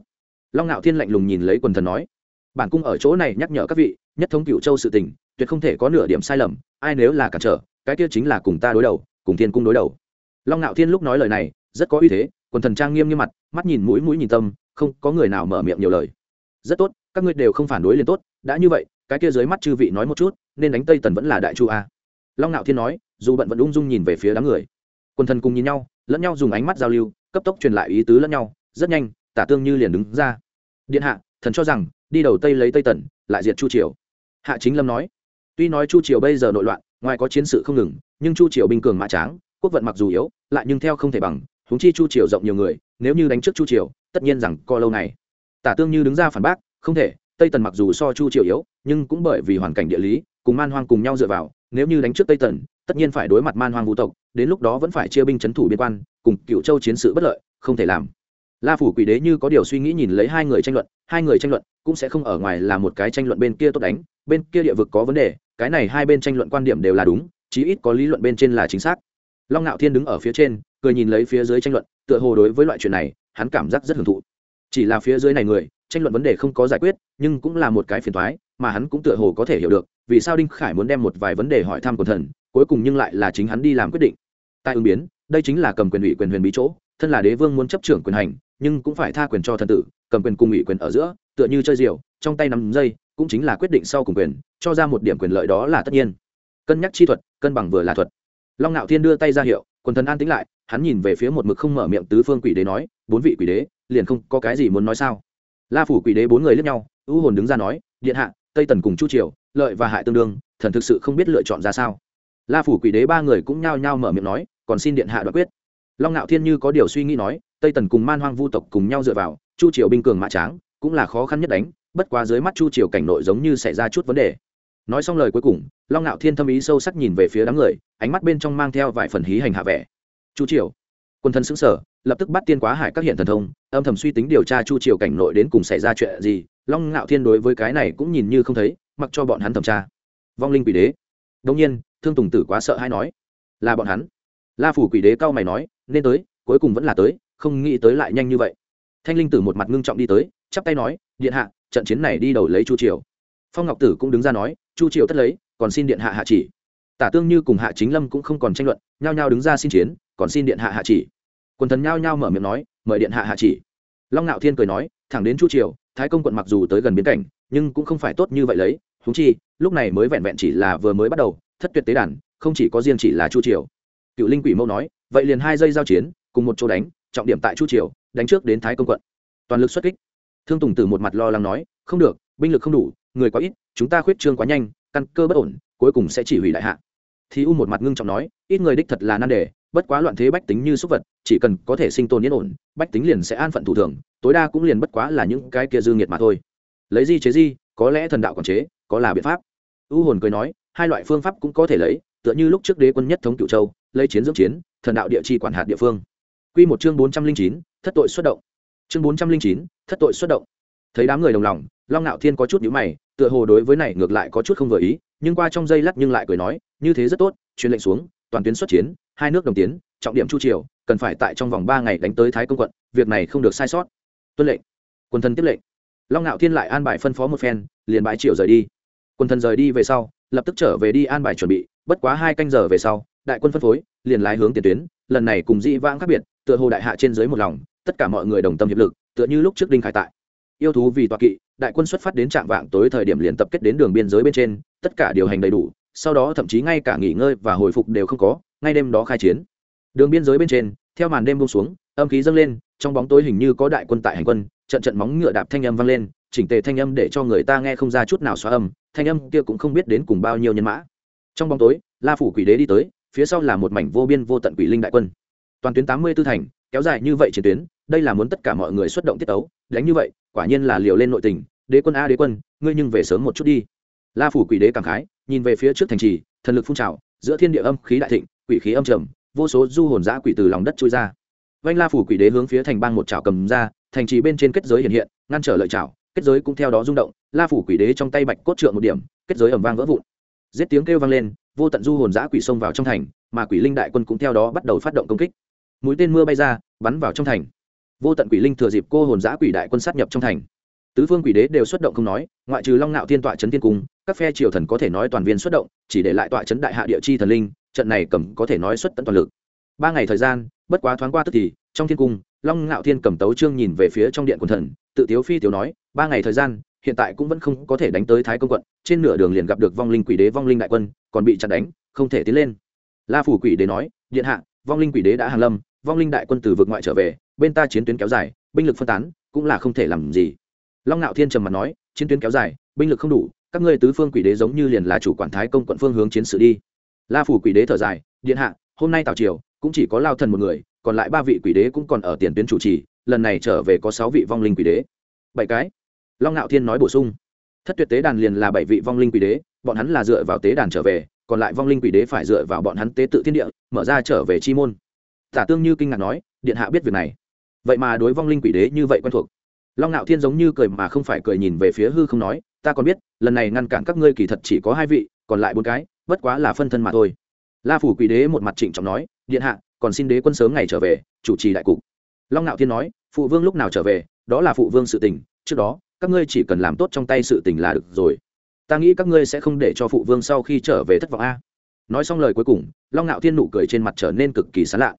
Long ngạo thiên lạnh lùng nhìn lấy quần thần nói, bản cung ở chỗ này nhắc nhở các vị, nhất thống cựu châu sự tình, tuyệt không thể có nửa điểm sai lầm, ai nếu là cản trở, cái kia chính là cùng ta đối đầu, cùng thiên cung đối đầu. Long ngạo thiên lúc nói lời này, rất có uy thế, quần thần trang nghiêm như mặt, mắt nhìn mũi mũi nhìn tâm không có người nào mở miệng nhiều lời. Rất tốt, các ngươi đều không phản đối liền tốt, đã như vậy, cái kia dưới mắt chư vị nói một chút, nên đánh tây tần vẫn là đại chu a. Long Nạo thiên nói, dù bận vẫn ung dung nhìn về phía đám người. Quần thần cùng nhìn nhau, lẫn nhau dùng ánh mắt giao lưu, cấp tốc truyền lại ý tứ lẫn nhau, rất nhanh, tả tương như liền đứng ra. Điện hạ, thần cho rằng, đi đầu tây lấy tây tần, lại diệt chu triều. Hạ chính lâm nói, tuy nói chu triều bây giờ nội loạn, ngoài có chiến sự không ngừng, nhưng chu triều binh cường mã tráng, quốc vận mặc dù yếu, lại nhưng theo không thể bằng, huống chi chu triều rộng nhiều người, nếu như đánh trước chu triều tất nhiên rằng co lâu này. Tả tương như đứng ra phản bác, không thể, tây tần mặc dù so chu triều yếu, nhưng cũng bởi vì hoàn cảnh địa lý, cùng man hoang cùng nhau dựa vào, nếu như đánh trước tây tần, tất nhiên phải đối mặt man hoang vũ tộc, đến lúc đó vẫn phải chia binh c h ấ n thủ biên quan, cùng cựu châu chiến sự bất lợi, không thể làm. La phủ quỷ đế như có điều suy nghĩ nhìn lấy hai người tranh luận, hai người tranh luận cũng sẽ không ở ngoài là một cái tranh luận bên kia tốt đánh, bên kia địa vực có vấn đề, cái này hai bên tranh luận quan điểm đều là đúng, chí ít có lý luận bên trên là chính xác. Long ngạo thiên đứng ở phía trên, cười nhìn lấy phía dưới tranh luận, tựa hồ đối với loại chuyện này hắn cảm giác rất hưởng thụ. Chỉ là phía dưới này người, tranh luận vấn đề không có giải quyết, nhưng cũng là một cái phiền thoái mà hắn cũng tựa hồ có thể hiểu được, vì sao đinh khải muốn đem một vài vấn đề hỏi thăm quần thần, cuối cùng nhưng lại là chính hắn đi làm quyết định. Tại ứng biến, đây chính là cầm quyền ủy quyền huyền bí chỗ, thân là đế vương muốn chấp trưởng quyền hành, nhưng cũng phải tha quyền cho thần tử, cầm quyền cùng ủy quyền ở giữa, tựa như chơi diều trong tay nắm dây, cũng chính là quyết định sau cùng quyền, cho ra một điểm quyền lợi đó là tất nhiên. Cân nhắc chi thuật, cân bằng vừa là thuật. Long ngạo thiên đưa tay ra hiệu quần thần an tĩnh lại, hắn nhìn về phía một mực không mở miệng tứ phương quỷ đế nói, bốn vị quỷ đế, liền không có cái gì muốn nói sao? La phủ quỷ đế bốn người lướt nhau, u hồn đứng ra nói, điện hạ, tây tần cùng chu triều, lợi và hại tương đương, thần thực sự không biết lựa chọn ra sao. La phủ quỷ đế ba người cũng nhao nhao mở miệng nói, còn xin điện hạ đoạt quyết. Long ngạo thiên như có điều suy nghĩ nói, tây tần cùng man hoang vu tộc cùng nhau dựa vào, chu triều binh cường mã tráng, cũng là khó khăn nhất đánh, bất quá dưới mắt chu triều cảnh nội giống như xảy ra chút vấn đề nói xong lời cuối cùng, long ngạo thiên thâm ý sâu sắc nhìn về phía đám người, ánh mắt bên trong mang theo vài phần hí hành hạ vẻ. Chu triều. Quân thân xứng sở lập tức bắt tiên quá hải các hiện thần thông, âm thầm suy tính điều tra chu triều cảnh nội đến cùng xảy ra chuyện gì, long ngạo thiên đối với cái này cũng nhìn như không thấy, mặc cho bọn hắn thẩm tra. Vong linh quỷ đế. Đông nhiên, thương tùng tử quá sợ hay nói, là bọn hắn. La phủ quỷ đế cao mày nói, nên tới, cuối cùng vẫn là tới, không nghĩ tới lại nhanh như vậy. Thanh linh tử một mặt ngưng trọng đi tới, chắp tay nói, điện hạ, trận chiến này đi đầu lấy chu triều phong ngọc tử cũng đứng ra nói, chu triều tất lấy, còn xin điện hạ hạ chỉ. Tả tương như cùng hạ chính lâm cũng không còn tranh luận, nhao nhao đứng ra xin chiến, còn xin điện hạ hạ chỉ. Quần thần nhao nhao mở miệng nói, mời điện hạ hạ chỉ. Long ngạo thiên cười nói, thẳng đến chu triều, thái công quận mặc dù tới gần biến cảnh, nhưng cũng không phải tốt như vậy lấy. Húng chi, lúc này mới vẹn vẹn chỉ là vừa mới bắt đầu, thất tuyệt tế đàn, không chỉ có riêng chỉ là chu triều. Cựu linh quỷ mâu nói, vậy liền hai giây giao chiến, cùng một chỗ đánh, trọng điểm tại chu triều, đánh trước đến thái công quận. Toàn lực xuất kích. Thương tùng Tử một mặt lo lắng nói, không được, binh lực không đủ người quá ít, chúng ta khuyết trương quá nhanh, căn cơ bất ổn, cuối cùng sẽ chỉ hủy đại hạ. Thì u một mặt ngưng trọng nói, ít người đích thật là nan đề, bất quá loạn thế bách tính như súc vật, chỉ cần có thể sinh tồn yên ổn, bách tính liền sẽ an phận thủ thường, tối đa cũng liền bất quá là những cái kia dư nghiệt mà thôi. Lấy di chế di, có lẽ thần đạo còn chế, có là biện pháp. U hồn cười nói, hai loại phương pháp cũng có thể lấy, tựa như lúc trước đế quân nhất thống cựu châu, lấy chiến dưỡng chiến, thần đạo địa chi quản hạt địa phương. Quy một chương bốn trăm linh chín, thất tội xuất động. Chương bốn trăm linh chín, thất tội xuất động thấy đám người đồng lòng, long nạo thiên có chút nhữ mày, tựa hồ đối với này ngược lại có chút không vừa ý, nhưng qua trong dây lắc nhưng lại cười nói, như thế rất tốt, truyền lệnh xuống, toàn tuyến xuất chiến, hai nước đồng tiến, trọng điểm chu triều, cần phải tại trong vòng ba ngày đánh tới thái công quận, việc này không được sai sót. Tuân lệnh. Quân thân tiếp lệnh. Long ngạo thiên lại an bài phân phó một phen, liền bãi triều rời đi. Quân thân rời đi về sau, lập tức trở về đi an bài chuẩn bị, bất quá hai canh giờ về sau, đại quân phân phối, liền lái hướng tiền tuyến, lần này cùng dĩ vãng khác biệt, tựa hồ đại hạ trên dưới một lòng, tất cả mọi người đồng tâm hiệp lực, tựa như lúc trước đinh khải tại yêu thú vì tọa kỵ, đại quân xuất phát đến trạm vạng tối thời điểm liền tập kết đến đường biên giới bên trên, tất cả điều hành đầy đủ, sau đó thậm chí ngay cả nghỉ ngơi và hồi phục đều không có, ngay đêm đó khai chiến. Đường biên giới bên trên, theo màn đêm buông xuống, âm khí dâng lên, trong bóng tối hình như có đại quân tại hành quân, trận trận móng ngựa đạp thanh âm vang lên, chỉnh tề thanh âm để cho người ta nghe không ra chút nào xóa âm, thanh âm kia cũng không biết đến cùng bao nhiêu nhân mã. Trong bóng tối, la phủ quỷ đế đi tới, phía sau là một mảnh vô biên vô tận quỷ linh đại quân. Toàn tuyến tám mươi tư thành kéo dài như vậy chiến tuyến, đây là muốn tất cả mọi người xuất động tiết tấu, đánh như vậy, quả nhiên là liều lên nội tình, đế quân a đế quân, ngươi nhưng về sớm một chút đi. La phủ quỷ đế cảm khái, nhìn về phía trước thành trì, thần lực phun trào, giữa thiên địa âm khí đại thịnh, quỷ khí âm trầm, vô số du hồn giã quỷ từ lòng đất trôi ra. Vanh la phủ quỷ đế hướng phía thành bang một chảo cầm ra, thành trì bên trên kết giới hiện hiện, ngăn trở lợi chảo, kết giới cũng theo đó rung động, la phủ quỷ đế trong tay bạch cốt trượng một điểm, kết giới ẩm vang vỡ vụn. Giết tiếng kêu vang lên, vô tận du hồn giã quỷ xông vào trong thành, mà quỷ linh đại quân cũng theo đó bắt đầu phát động công kích mũi tên mưa bay ra, bắn vào trong thành. Vô tận quỷ linh thừa dịp cô hồn giã quỷ đại quân sát nhập trong thành. Tứ phương quỷ đế đều xuất động không nói, ngoại trừ long nạo thiên tọa trấn tiên cung, các phe triều thần có thể nói toàn viên xuất động, chỉ để lại tọa trấn đại hạ địa chi thần linh, trận này cầm có thể nói xuất tận toàn lực. Ba ngày thời gian, bất quá thoáng qua tức thì, trong thiên cung, long ngạo thiên cầm tấu trương nhìn về phía trong điện quần thần, tự tiếu phi tiểu nói, ba ngày thời gian, hiện tại cũng vẫn không có thể đánh tới thái công quận, trên nửa đường liền gặp được vong linh quỷ đế, vong linh đại quân, còn bị chặn đánh, không thể tiến lên. La phủ quỷ đế nói, điện hạ, vong linh quỷ đế đã hàng lâm vong linh đại quân từ vực ngoại trở về, bên ta chiến tuyến kéo dài, binh lực phân tán, cũng là không thể làm gì. Long ngạo thiên trầm mặt nói, chiến tuyến kéo dài, binh lực không đủ, các ngươi tứ phương quỷ đế giống như liền là chủ quản thái công quận phương hướng chiến sự đi. La phủ quỷ đế thở dài, điện hạ, hôm nay tào triều, cũng chỉ có lao thần một người, còn lại ba vị quỷ đế cũng còn ở tiền tuyến chủ trì, lần này trở về có sáu vị vong linh quỷ đế. Bảy cái. Long ngạo thiên nói bổ sung. Thất tuyệt tế đàn liền là bảy vị vong linh quỷ đế, bọn hắn là dựa vào tế đàn trở về, còn lại vong linh quỷ đế phải dựa vào bọn hắn tế tự thiên địa, mở ra trở về chi môn tả tương như kinh ngạc nói, điện hạ biết việc này. Vậy mà đối vong linh quỷ đế như vậy quen thuộc. Long ngạo thiên giống như cười mà không phải cười nhìn về phía hư không nói, ta còn biết, lần này ngăn cản các ngươi kỳ thật chỉ có hai vị, còn lại bốn cái, bất quá là phân thân mà thôi. La phủ quỷ đế một mặt trịnh trọng nói, điện hạ, còn xin đế quân sớm ngày trở về, chủ trì đại cục. Long ngạo thiên nói, phụ vương lúc nào trở về, đó là phụ vương sự tình, trước đó, các ngươi chỉ cần làm tốt trong tay sự tình là được rồi. Ta nghĩ các ngươi sẽ không để cho phụ vương sau khi trở về thất vọng a. Nói xong lời cuối cùng, long ngạo thiên nụ cười trên mặt trở nên cực kỳ sán lạ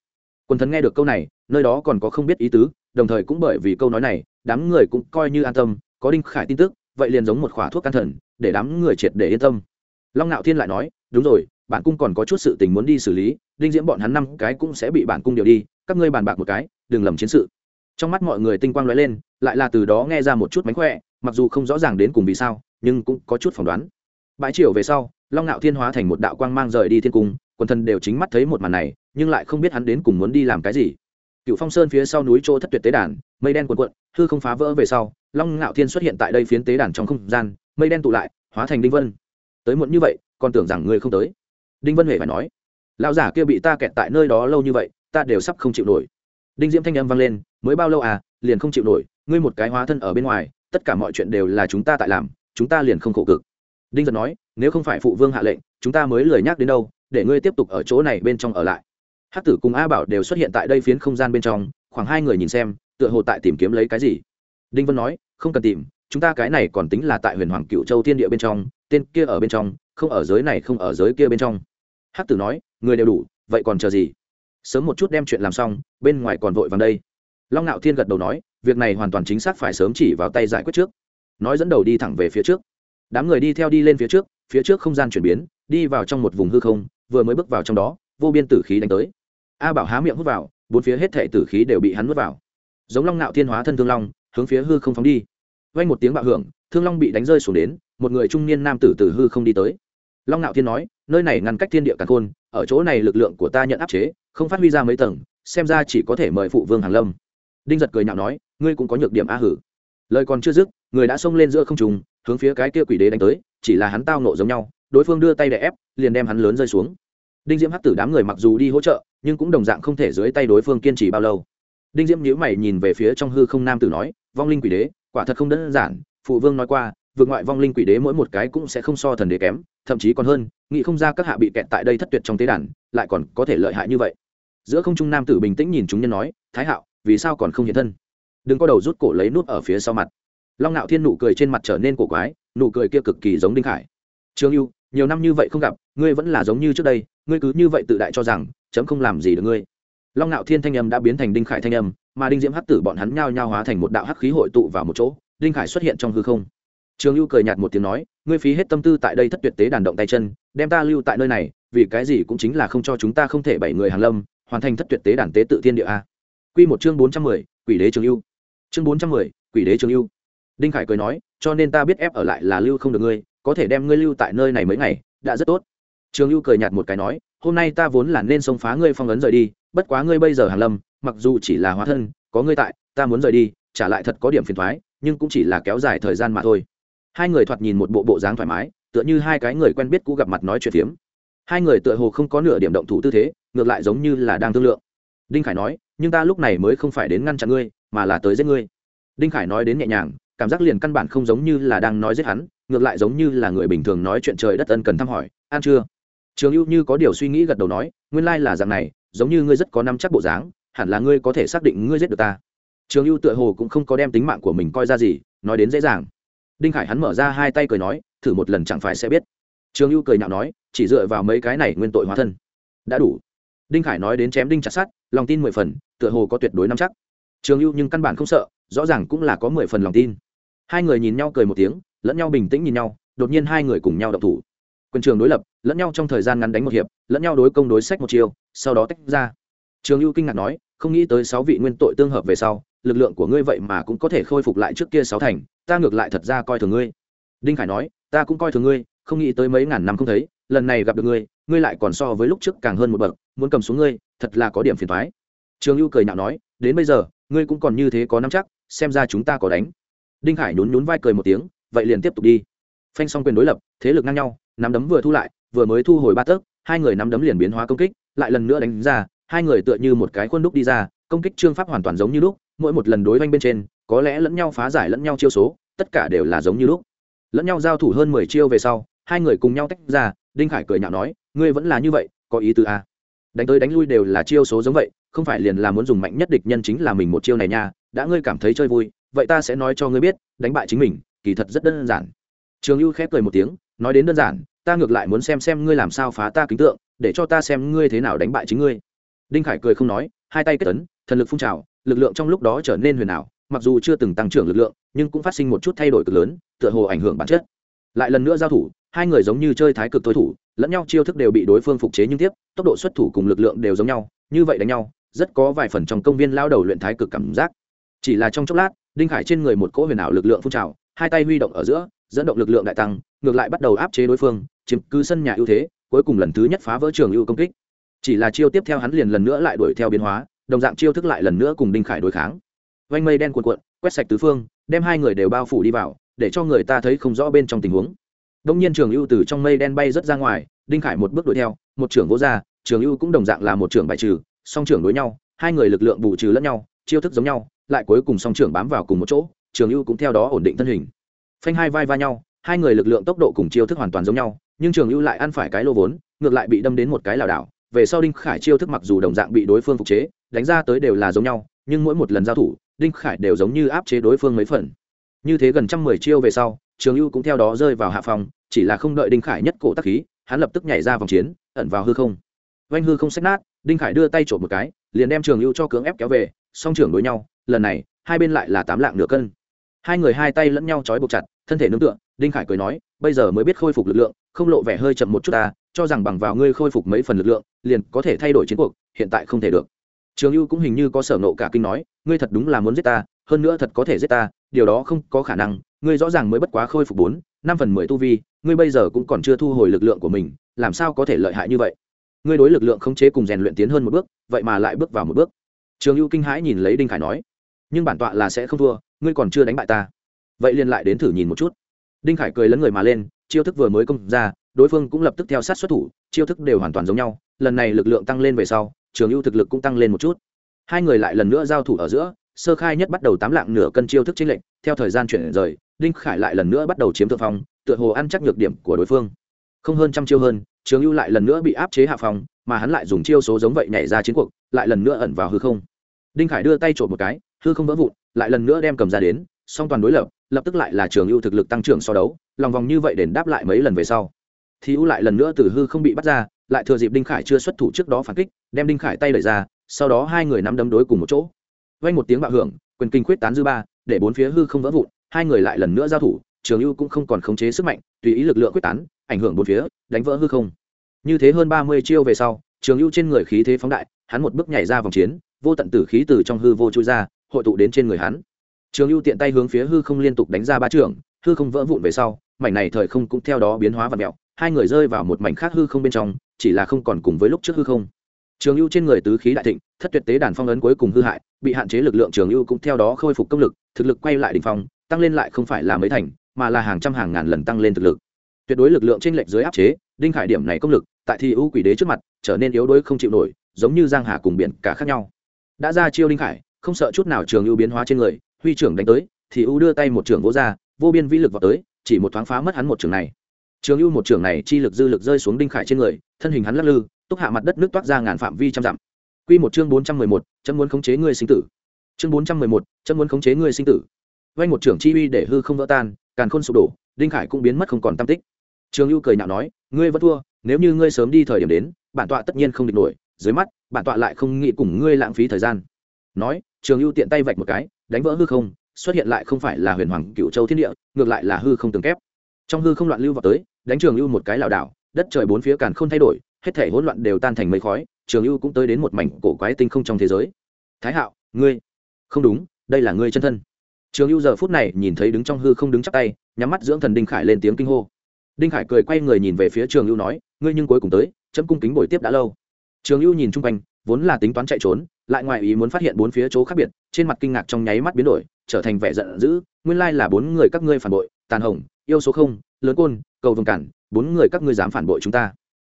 quần thần nghe được câu này, nơi đó còn có không biết ý tứ, đồng thời cũng bởi vì câu nói này, đám người cũng coi như an tâm, có đinh khải tin tức, vậy liền giống một khỏa thuốc can thần, để đám người triệt để yên tâm. Long ngạo thiên lại nói, đúng rồi, bản cung còn có chút sự tình muốn đi xử lý, đinh diễm bọn hắn năm cái cũng sẽ bị bản cung điều đi, các ngươi bàn bạc một cái, đừng lầm chiến sự. Trong mắt mọi người tinh quang lóe lên, lại là từ đó nghe ra một chút mánh khỏe, mặc dù không rõ ràng đến cùng vì sao, nhưng cũng có chút phỏng đoán. Bãi chiều về sau long ngạo thiên hóa thành một đạo quang mang rời đi thiên cung, quần thần đều chính mắt thấy một màn này, nhưng lại không biết hắn đến cùng muốn đi làm cái gì. Cựu phong sơn phía sau núi chỗ thất tuyệt tế đàn, mây đen cuộn cuộn, hư không phá vỡ về sau, long ngạo thiên xuất hiện tại đây phiến tế đàn trong không gian, mây đen tụ lại, hóa thành đinh vân. Tới muộn như vậy, còn tưởng rằng ngươi không tới. Đinh vân huệ phải nói, lão giả kia bị ta kẹt tại nơi đó lâu như vậy, ta đều sắp không chịu nổi. Đinh diễm thanh âm vang lên, mới bao lâu à liền không chịu nổi, ngươi một cái hóa thân ở bên ngoài, tất cả mọi chuyện đều là chúng ta tại làm, chúng ta liền không khổ cực. Đinh giật nói nếu không phải phụ vương hạ lệnh, chúng ta mới lười nhắc đến đâu, để ngươi tiếp tục ở chỗ này bên trong ở lại. Hắc tử cùng a bảo đều xuất hiện tại đây phiến không gian bên trong, khoảng hai người nhìn xem, tựa hồ tại tìm kiếm lấy cái gì. Đinh vân nói, không cần tìm, chúng ta cái này còn tính là tại huyền hoàng cựu châu thiên địa bên trong, tên kia ở bên trong, không ở giới này không ở giới kia bên trong. Hắc tử nói, người đều đủ, vậy còn chờ gì? Sớm một chút đem chuyện làm xong, bên ngoài còn vội vàng đây. Long ngạo thiên gật đầu nói, việc này hoàn toàn chính xác phải sớm chỉ vào tay giải quyết trước. Nói dẫn đầu đi thẳng về phía trước. Đám người đi theo đi lên phía trước phía trước không gian chuyển biến, đi vào trong một vùng hư không, vừa mới bước vào trong đó, vô biên tử khí đánh tới. A bảo há miệng hút vào, bốn phía hết thệ tử khí đều bị hắn nuốt vào. Giống long nạo thiên hóa thân thương long, hướng phía hư không phóng đi. Vay một tiếng bạo hưởng, thương long bị đánh rơi xuống đến, một người trung niên nam tử từ hư không đi tới. Long nạo thiên nói, nơi này ngăn cách thiên địa cả khôn, ở chỗ này lực lượng của ta nhận áp chế, không phát huy ra mấy tầng, xem ra chỉ có thể mời phụ vương hàn lâm. Đinh giật cười nhạo nói, ngươi cũng có nhược điểm a hử. Lời còn chưa dứt, người đã xông lên giữa không trùng hướng phía cái kia quỷ đế đánh tới chỉ là hắn tao nộ giống nhau, đối phương đưa tay để ép, liền đem hắn lớn rơi xuống. Đinh diễm hắc tử đám người mặc dù đi hỗ trợ, nhưng cũng đồng dạng không thể dưới tay đối phương kiên trì bao lâu. Đinh diễm nhíu mày nhìn về phía trong hư không nam tử nói, vong linh quỷ đế, quả thật không đơn giản, phụ vương nói qua, vượt ngoại vong linh quỷ đế mỗi một cái cũng sẽ không so thần đế kém, thậm chí còn hơn, nghĩ không ra các hạ bị kẹt tại đây thất tuyệt trong tế đàn, lại còn có thể lợi hại như vậy. Giữa không trung nam tử bình tĩnh nhìn chúng nhân nói, thái hạo, vì sao còn không hiện thân? Đừng có đầu rút cổ lấy nút ở phía sau mặt. Long Nạo thiên nụ cười trên mặt trở nên cổ quái nụ cười kia cực kỳ giống đinh khải. Trương ưu, nhiều năm như vậy không gặp, ngươi vẫn là giống như trước đây, ngươi cứ như vậy tự đại cho rằng, chấm không làm gì được ngươi. Long ngạo thiên thanh âm đã biến thành đinh khải thanh âm, mà đinh diễm hắc tử bọn hắn nhao nhao hóa thành một đạo hắc khí hội tụ vào một chỗ, đinh khải xuất hiện trong hư không. Trường ưu cười nhạt một tiếng nói, ngươi phí hết tâm tư tại đây thất tuyệt tế đàn động tay chân, đem ta lưu tại nơi này, vì cái gì cũng chính là không cho chúng ta không thể bảy người hàn lâm, hoàn thành thất tuyệt tế đàn tế tự thiên địa a. Quy một chương bốn trăm mười, quỷ đế trường ưu. Chương bốn trăm mười, quỷ đế trường ưu. Đinh khải cười nói cho nên ta biết ép ở lại là lưu không được ngươi, có thể đem ngươi lưu tại nơi này mấy ngày, đã rất tốt. Trường Lưu cười nhạt một cái nói, hôm nay ta vốn là nên xông phá ngươi phong ấn rời đi, bất quá ngươi bây giờ hàn lâm, mặc dù chỉ là hóa thân, có ngươi tại, ta muốn rời đi, trả lại thật có điểm phiền thoái nhưng cũng chỉ là kéo dài thời gian mà thôi. Hai người thoạt nhìn một bộ bộ dáng thoải mái, tựa như hai cái người quen biết cũ gặp mặt nói chuyện phiếm. Hai người tựa hồ không có nửa điểm động thủ tư thế, ngược lại giống như là đang thương lượng. Đinh khải nói, nhưng ta lúc này mới không phải đến ngăn chặn ngươi, mà là tới giết ngươi. Đinh khải nói đến nhẹ nhàng cảm giác liền căn bản không giống như là đang nói giết hắn, ngược lại giống như là người bình thường nói chuyện trời đất ân cần thăm hỏi ăn chưa? Trường ưu như có điều suy nghĩ gật đầu nói, nguyên lai là dạng này, giống như ngươi rất có năm chắc bộ dáng, hẳn là ngươi có thể xác định ngươi giết được ta. Trường ưu tựa hồ cũng không có đem tính mạng của mình coi ra gì, nói đến dễ dàng. Đinh khải hắn mở ra hai tay cười nói, thử một lần chẳng phải sẽ biết. Trường ưu cười nhạo nói, chỉ dựa vào mấy cái này nguyên tội hóa thân. Đã đủ. Đinh khải nói đến chém đinh chặt sát lòng tin mười phần, tựa hồ có tuyệt đối năm chắc. Trường ưu nhưng căn bản không sợ, rõ ràng cũng là có mười phần lòng tin hai người nhìn nhau cười một tiếng, lẫn nhau bình tĩnh nhìn nhau, đột nhiên hai người cùng nhau đập thủ. Quân trường đối lập, lẫn nhau trong thời gian ngắn đánh một hiệp, lẫn nhau đối công đối sách một chiều sau đó tách ra. Trường ưu kinh ngạc nói, không nghĩ tới sáu vị nguyên tội tương hợp về sau, lực lượng của ngươi vậy mà cũng có thể khôi phục lại trước kia sáu thành, ta ngược lại thật ra coi thường ngươi. Đinh khải nói, ta cũng coi thường ngươi, không nghĩ tới mấy ngàn năm không thấy, lần này gặp được ngươi ngươi lại còn so với lúc trước càng hơn một bậc, muốn cầm xuống ngươi, thật là có điểm phiền thoái trường ưu cười nhạo nói, đến bây giờ, ngươi cũng còn như thế có nắm chắc, xem ra chúng ta có đánh đinh khải nhún nhún vai cười một tiếng, vậy liền tiếp tục đi phanh xong quyền đối lập, thế lực ngang nhau, nắm đấm vừa thu lại, vừa mới thu hồi ba tấc, hai người nắm đấm liền biến hóa công kích, lại lần nữa đánh ra, hai người tựa như một cái khuôn đúc đi ra, công kích trương pháp hoàn toàn giống như lúc, mỗi một lần đối oanh bên trên, có lẽ lẫn nhau phá giải lẫn nhau chiêu số, tất cả đều là giống như lúc lẫn nhau giao thủ hơn mười chiêu về sau, hai người cùng nhau tách ra, đinh khải cười nhạo nói, ngươi vẫn là như vậy, có ý tứ à? đánh tới đánh lui đều là chiêu số giống vậy, không phải liền là muốn dùng mạnh nhất địch nhân chính là mình một chiêu này nha, đã ngươi cảm thấy chơi vui vậy ta sẽ nói cho ngươi biết, đánh bại chính mình, kỳ thật rất đơn giản. Trường ưu khép cười một tiếng, nói đến đơn giản, ta ngược lại muốn xem xem ngươi làm sao phá ta kính tượng, để cho ta xem ngươi thế nào đánh bại chính ngươi. Đinh khải cười không nói, hai tay kết tấn thần lực phun trào, lực lượng trong lúc đó trở nên huyền ảo, mặc dù chưa từng tăng trưởng lực lượng, nhưng cũng phát sinh một chút thay đổi cực lớn, tựa hồ ảnh hưởng bản chất. Lại lần nữa giao thủ, hai người giống như chơi thái cực tối thủ, lẫn nhau chiêu thức đều bị đối phương phục chế nhưng tiếp, tốc độ xuất thủ cùng lực lượng đều giống nhau, như vậy đánh nhau, rất có vài phần trong công viên lao đầu luyện thái cực cảm giác. Chỉ là trong chốc lát đinh khải trên người một cỗ huyền ảo lực lượng phun trào, hai tay huy động ở giữa, dẫn động lực lượng đại tăng, ngược lại bắt đầu áp chế đối phương, chiếm cứ sân nhà ưu thế, cuối cùng lần thứ nhất phá vỡ trường ưu công kích. Chỉ là chiêu tiếp theo hắn liền lần nữa lại đuổi theo biến hóa, đồng dạng chiêu thức lại lần nữa cùng đinh khải đối kháng. Vanh mây đen cuộn cuộn, quét sạch tứ phương, đem hai người đều bao phủ đi vào, để cho người ta thấy không rõ bên trong tình huống. Đông nhiên trường ưu từ trong mây đen bay rất ra ngoài, đinh khải một bước đuổi theo, một trưởng vô gia trường ưu cũng đồng dạng là một trưởng bài trừ, song trưởng đối nhau, hai người lực lượng bù trừ lẫn nhau chiêu thức giống nhau, lại cuối cùng song trưởng bám vào cùng một chỗ, trường ưu cũng theo đó ổn định thân hình. Phanh hai vai va nhau, hai người lực lượng tốc độ cùng chiêu thức hoàn toàn giống nhau, nhưng trường ưu lại ăn phải cái lô vốn, ngược lại bị đâm đến một cái lảo đảo. Về sau đinh khải chiêu thức mặc dù đồng dạng bị đối phương phục chế, đánh ra tới đều là giống nhau, nhưng mỗi một lần giao thủ, đinh khải đều giống như áp chế đối phương mấy phần. Như thế gần trăm mười chiêu về sau, trường ưu cũng theo đó rơi vào hạ phòng, chỉ là không đợi đinh khải nhất cổ tắc khí, hắn lập tức nhảy ra vòng chiến, ẩn vào hư không. Vanh hư không xét nát, đinh khải đưa tay trộm một cái liền đem trường lưu cho cưỡng ép kéo về, song trưởng đối nhau, lần này, hai bên lại là tám lạng nửa cân. Hai người hai tay lẫn nhau trói buộc chặt, thân thể nương tựa, đinh khải cười nói, bây giờ mới biết khôi phục lực lượng, không lộ vẻ hơi chậm một chút ta, cho rằng bằng vào ngươi khôi phục mấy phần lực lượng, liền có thể thay đổi chiến cuộc, hiện tại không thể được. Trường lưu cũng hình như có sở nộ cả kinh nói, ngươi thật đúng là muốn giết ta, hơn nữa thật có thể giết ta, điều đó không có khả năng, ngươi rõ ràng mới bất quá khôi phục bốn, năm phần mười tu vi, ngươi bây giờ cũng còn chưa thu hồi lực lượng của mình, làm sao có thể lợi hại như vậy? Ngươi đối lực lượng khống chế cùng rèn luyện tiến hơn một bước, vậy mà lại bước vào một bước. Trường ưu kinh hãi nhìn lấy đinh khải nói, nhưng bản tọa là sẽ không thua, ngươi còn chưa đánh bại ta. Vậy liền lại đến thử nhìn một chút. Đinh khải cười lấn người mà lên, chiêu thức vừa mới công ra, đối phương cũng lập tức theo sát xuất thủ, chiêu thức đều hoàn toàn giống nhau, lần này lực lượng tăng lên về sau, trường ưu thực lực cũng tăng lên một chút. Hai người lại lần nữa giao thủ ở giữa, sơ khai nhất bắt đầu tám lạng nửa cân chiêu thức chính lệnh theo thời gian chuyển rời, đinh khải lại lần nữa bắt đầu chiếm thượng phong, tựa hồ ăn chắc nhược điểm của đối phương không hơn trăm chiêu hơn, trường ưu lại lần nữa bị áp chế hạ phòng, mà hắn lại dùng chiêu số giống vậy nhảy ra chiến cuộc, lại lần nữa ẩn vào hư không. Đinh khải đưa tay trộm một cái, hư không vỡ vụn, lại lần nữa đem cầm ra đến, song toàn đối lập lập tức lại là trường ưu thực lực tăng trưởng so đấu, lòng vòng như vậy đền đáp lại mấy lần về sau. Thì ưu lại lần nữa từ hư không bị bắt ra, lại thừa dịp đinh khải chưa xuất thủ trước đó phản kích, đem đinh khải tay đẩy ra, sau đó hai người nắm đấm đối cùng một chỗ. Vay một tiếng bạo hưởng, quyền kinh quyết tán dư ba, để bốn phía hư không vỡ vụn, hai người lại lần nữa giao thủ, trường ưu cũng không còn khống chế sức mạnh, tùy ý lực lượng quyết tán ảnh hưởng bốn phía, đánh vỡ hư không. Như thế hơn ba mươi chiêu về sau, trường ưu trên người khí thế phóng đại, hắn một bước nhảy ra vòng chiến, vô tận tử khí từ trong hư vô chui ra, hội tụ đến trên người hắn. Trường ưu tiện tay hướng phía hư không liên tục đánh ra ba trường hư không vỡ vụn về sau, mảnh này thời không cũng theo đó biến hóa và mẹo hai người rơi vào một mảnh khác hư không bên trong, chỉ là không còn cùng với lúc trước hư không. Trường ưu trên người tứ khí đại thịnh, thất tuyệt tế đàn phong ấn cuối cùng hư hại, bị hạn chế lực lượng trường ưu cũng theo đó khôi phục công lực, thực lực quay lại đ ỉ n h phong, tăng lên lại không phải là mấy thành, mà là hàng trăm hàng ngàn lần tăng lên thực lực tuyệt đối lực lượng trên lệch dưới áp chế, đinh khải điểm này công lực, tại thi ưu quỷ đế trước mặt, trở nên yếu đuối không chịu nổi, giống như giang hà cùng biển cả khác nhau. Đã ra chiêu đinh khải, không sợ chút nào trường ưu biến hóa trên người, huy trưởng đánh tới thì ưu đưa tay một trường vỗ ra, vô biên vĩ lực vào tới, chỉ một thoáng phá mất hắn một trường này. Trường ưu một trường này chi lực dư lực rơi xuống đinh khải trên người, thân hình hắn lắc lư, túc hạ mặt đất nước toát ra ngàn phạm vi trăm dặm. Quy một chương bốn trăm mười một, chấm muốn khống chế người sinh tử. Chương bốn trăm mười một, chấm muốn khống chế người sinh tử. Vay một trưởng chi uy để hư không vỡ tan, càn khôn sụp đổ đinh khải cũng biến mất không còn tam tích. Trường lưu cười nhạo nói, ngươi vẫn thua, nếu như ngươi sớm đi thời điểm đến, bản tọa tất nhiên không địch nổi, dưới mắt, bản tọa lại không nghĩ cùng ngươi lãng phí thời gian. Nói, trường lưu tiện tay vạch một cái, đánh vỡ hư không, xuất hiện lại không phải là huyền hoàng cựu châu thiên địa, ngược lại là hư không tường kép. Trong hư không loạn lưu vào tới, đánh trường lưu một cái lảo đảo, đất trời bốn phía càn không thay đổi, hết thể hỗn loạn đều tan thành mây khói, trường lưu cũng tới đến một mảnh cổ quái tinh không trong thế giới. Thái hạo, ngươi, không đúng, đây là ngươi chân thân trường ưu giờ phút này nhìn thấy đứng trong hư không đứng chắc tay, nhắm mắt dưỡng thần đinh khải lên tiếng kinh hô. Đinh khải cười quay người nhìn về phía trường ưu nói, ngươi nhưng cuối cùng tới, chấm cung kính buổi tiếp đã lâu. Trường ưu nhìn chung quanh, vốn là tính toán chạy trốn, lại ngoài ý muốn phát hiện bốn phía chỗ khác biệt, trên mặt kinh ngạc trong nháy mắt biến đổi, trở thành vẻ giận dữ, nguyên lai là bốn người các ngươi phản bội, tàn hồng, yêu số không, lớn côn, cầu vồng cản, bốn người các ngươi dám phản bội chúng ta.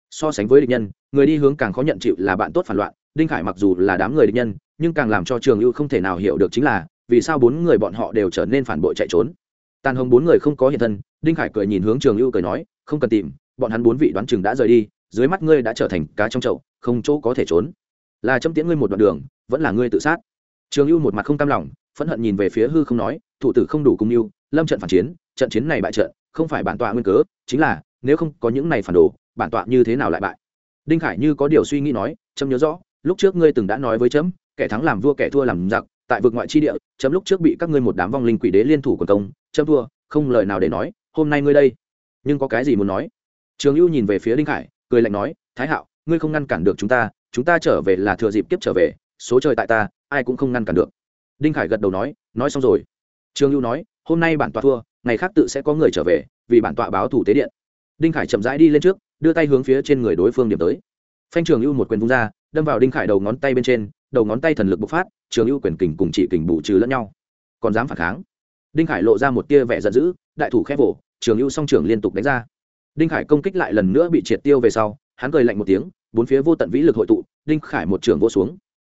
So sánh với địch nhân, người đi hướng càng khó nhận chịu là bạn tốt phản loạn, đinh khải mặc dù là đám người địch nhân, nhưng càng làm cho trường ưu không thể nào hiểu được chính là vì sao bốn người bọn họ đều trở nên phản bội chạy trốn? Tàn hồng bốn người không có hiện thân, đinh khải cười nhìn hướng trường ưu cười nói, không cần tìm, bọn hắn bốn vị đoán chừng đã rời đi, dưới mắt ngươi đã trở thành cá trong chậu, không chỗ có thể trốn. Là châm tiễn ngươi một đoạn đường, vẫn là ngươi tự sát. Trường ưu một mặt không cam lòng, phẫn hận nhìn về phía hư không nói, thủ tử không đủ cung ưu lâm trận phản chiến, trận chiến này bại trận, không phải bản tọa nguyên cớ, chính là, nếu không có những này phản đồ, bản tọa như thế nào lại bại? Đinh khải như có điều suy nghĩ nói trâm nhớ rõ, lúc trước ngươi từng đã nói với trẫm kẻ thắng làm vua kẻ thua làm giặc tại vực ngoại chi địa trẫm lúc trước bị các ngươi một đám vong linh quỷ đế liên thủ quần công trẫm thua, không lời nào để nói, hôm nay ngươi đây. Nhưng có cái gì muốn nói? Trường ưu nhìn về phía đinh khải, cười lạnh nói, thái hạo, ngươi không ngăn cản được chúng ta chúng ta trở về là thừa dịp tiếp trở về, số trời tại ta, ai cũng không ngăn cản được. Đinh khải gật đầu nói nói xong rồi. Trường ưu nói, hôm nay bản tọa thua, ngày khác tự sẽ có người trở về, vì bản tọa báo thủ tế điện. Đinh khải chậm rãi đi lên trước, đưa tay hướng phía trên người đối phương điểm tới. Phanh trường ưu một quyền vung ra, đâm vào đinh khải đầu ngón tay bên trên đầu ngón tay thần lực bộc phát, trường ưu quyền kình cùng chỉ kình bù trừ lẫn nhau. Còn dám phản kháng? Đinh khải lộ ra một tia vẻ giận dữ, đại thủ khép vỗ trường ưu song trưởng liên tục đánh ra. Đinh khải công kích lại lần nữa bị triệt tiêu về sau, hắn cười lạnh một tiếng, bốn phía vô tận vĩ lực hội tụ, đinh khải một trường vô xuống.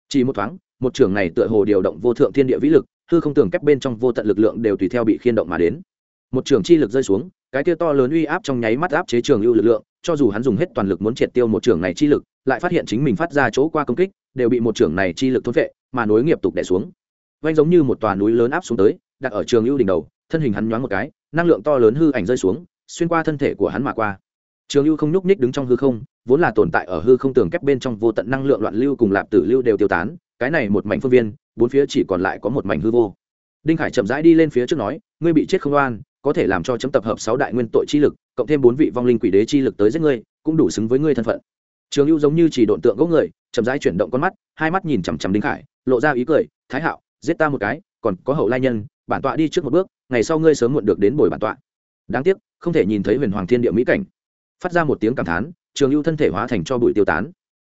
Chỉ một thoáng, một trường này tựa hồ điều động vô thượng thiên địa vĩ lực, hư không tưởng kép bên trong vô tận lực lượng đều tùy theo bị khiên động mà đến. Một trường chi lực rơi xuống, cái tia to lớn uy áp trong nháy mắt áp chế trường ưu lực lượng, cho dù hắn dùng hết toàn lực muốn triệt tiêu một trường này chi lực, lại phát hiện chính mình phát ra chỗ qua công kích đều bị một trưởng này chi lực thôn vệ mà nối nghiệp tục đẻ xuống. Vanh giống như một tòa núi lớn áp xuống tới, đặt ở trường ưu đỉnh đầu, thân hình hắn nhoáng một cái, năng lượng to lớn hư ảnh rơi xuống, xuyên qua thân thể của hắn mà qua. Trường lưu không nhúc ních đứng trong hư không, vốn là tồn tại ở hư không tường kép bên trong vô tận năng lượng loạn lưu cùng lạp tử lưu đều tiêu tán, cái này một mảnh phương viên, bốn phía chỉ còn lại có một mảnh hư vô. Đinh khải chậm rãi đi lên phía trước nói, ngươi bị chết không oan, có thể làm cho chấm tập hợp sáu đại nguyên tội chi lực, cộng thêm bốn vị vong linh quỷ đế chi lực tới giết ngươi, cũng đủ xứng với ngươi thân phận trường lưu giống như chỉ độn tượng gỗ người, chậm rãi chuyển động con mắt, hai mắt nhìn chằm chằm đinh khải, lộ ra ý cười, thái hạo, giết ta một cái, còn có hậu lai nhân, bản tọa đi trước một bước, ngày sau ngươi sớm muộn được đến bồi bản tọa. Đáng tiếc, không thể nhìn thấy huyền hoàng thiên địa mỹ cảnh. Phát ra một tiếng cảm thán, trường lưu thân thể hóa thành cho bụi tiêu tán.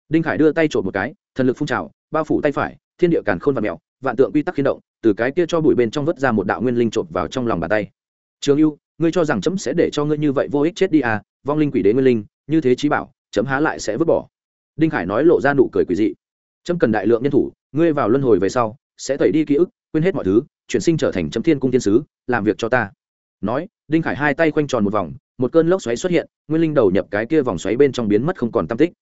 Đinh khải đưa tay trộm một cái, thần lực phun trào, bao phủ tay phải, thiên địa càn khôn và mèo, vạn tượng quy tắc khiến động, từ cái kia cho bụi bên trong vớt ra một đạo nguyên linh trộm vào trong lòng bàn tay. Trường lưu ngươi cho rằng chấm sẽ để cho ngươi như vậy vô ích chết đi à? Vong linh quỷ đế nguyên linh, như thế trí bảo chấm há lại sẽ vứt bỏ. Đinh khải nói lộ ra nụ cười quỷ dị. Chấm cần đại lượng nhân thủ, ngươi vào luân hồi về sau, sẽ tẩy đi ký ức, quên hết mọi thứ, chuyển sinh trở thành chấm thiên cung thiên sứ, làm việc cho ta. Nói, đinh khải hai tay quanh tròn một vòng, một cơn lốc xoáy xuất hiện, nguyên linh đầu nhập cái kia vòng xoáy bên trong biến mất không còn tam tích.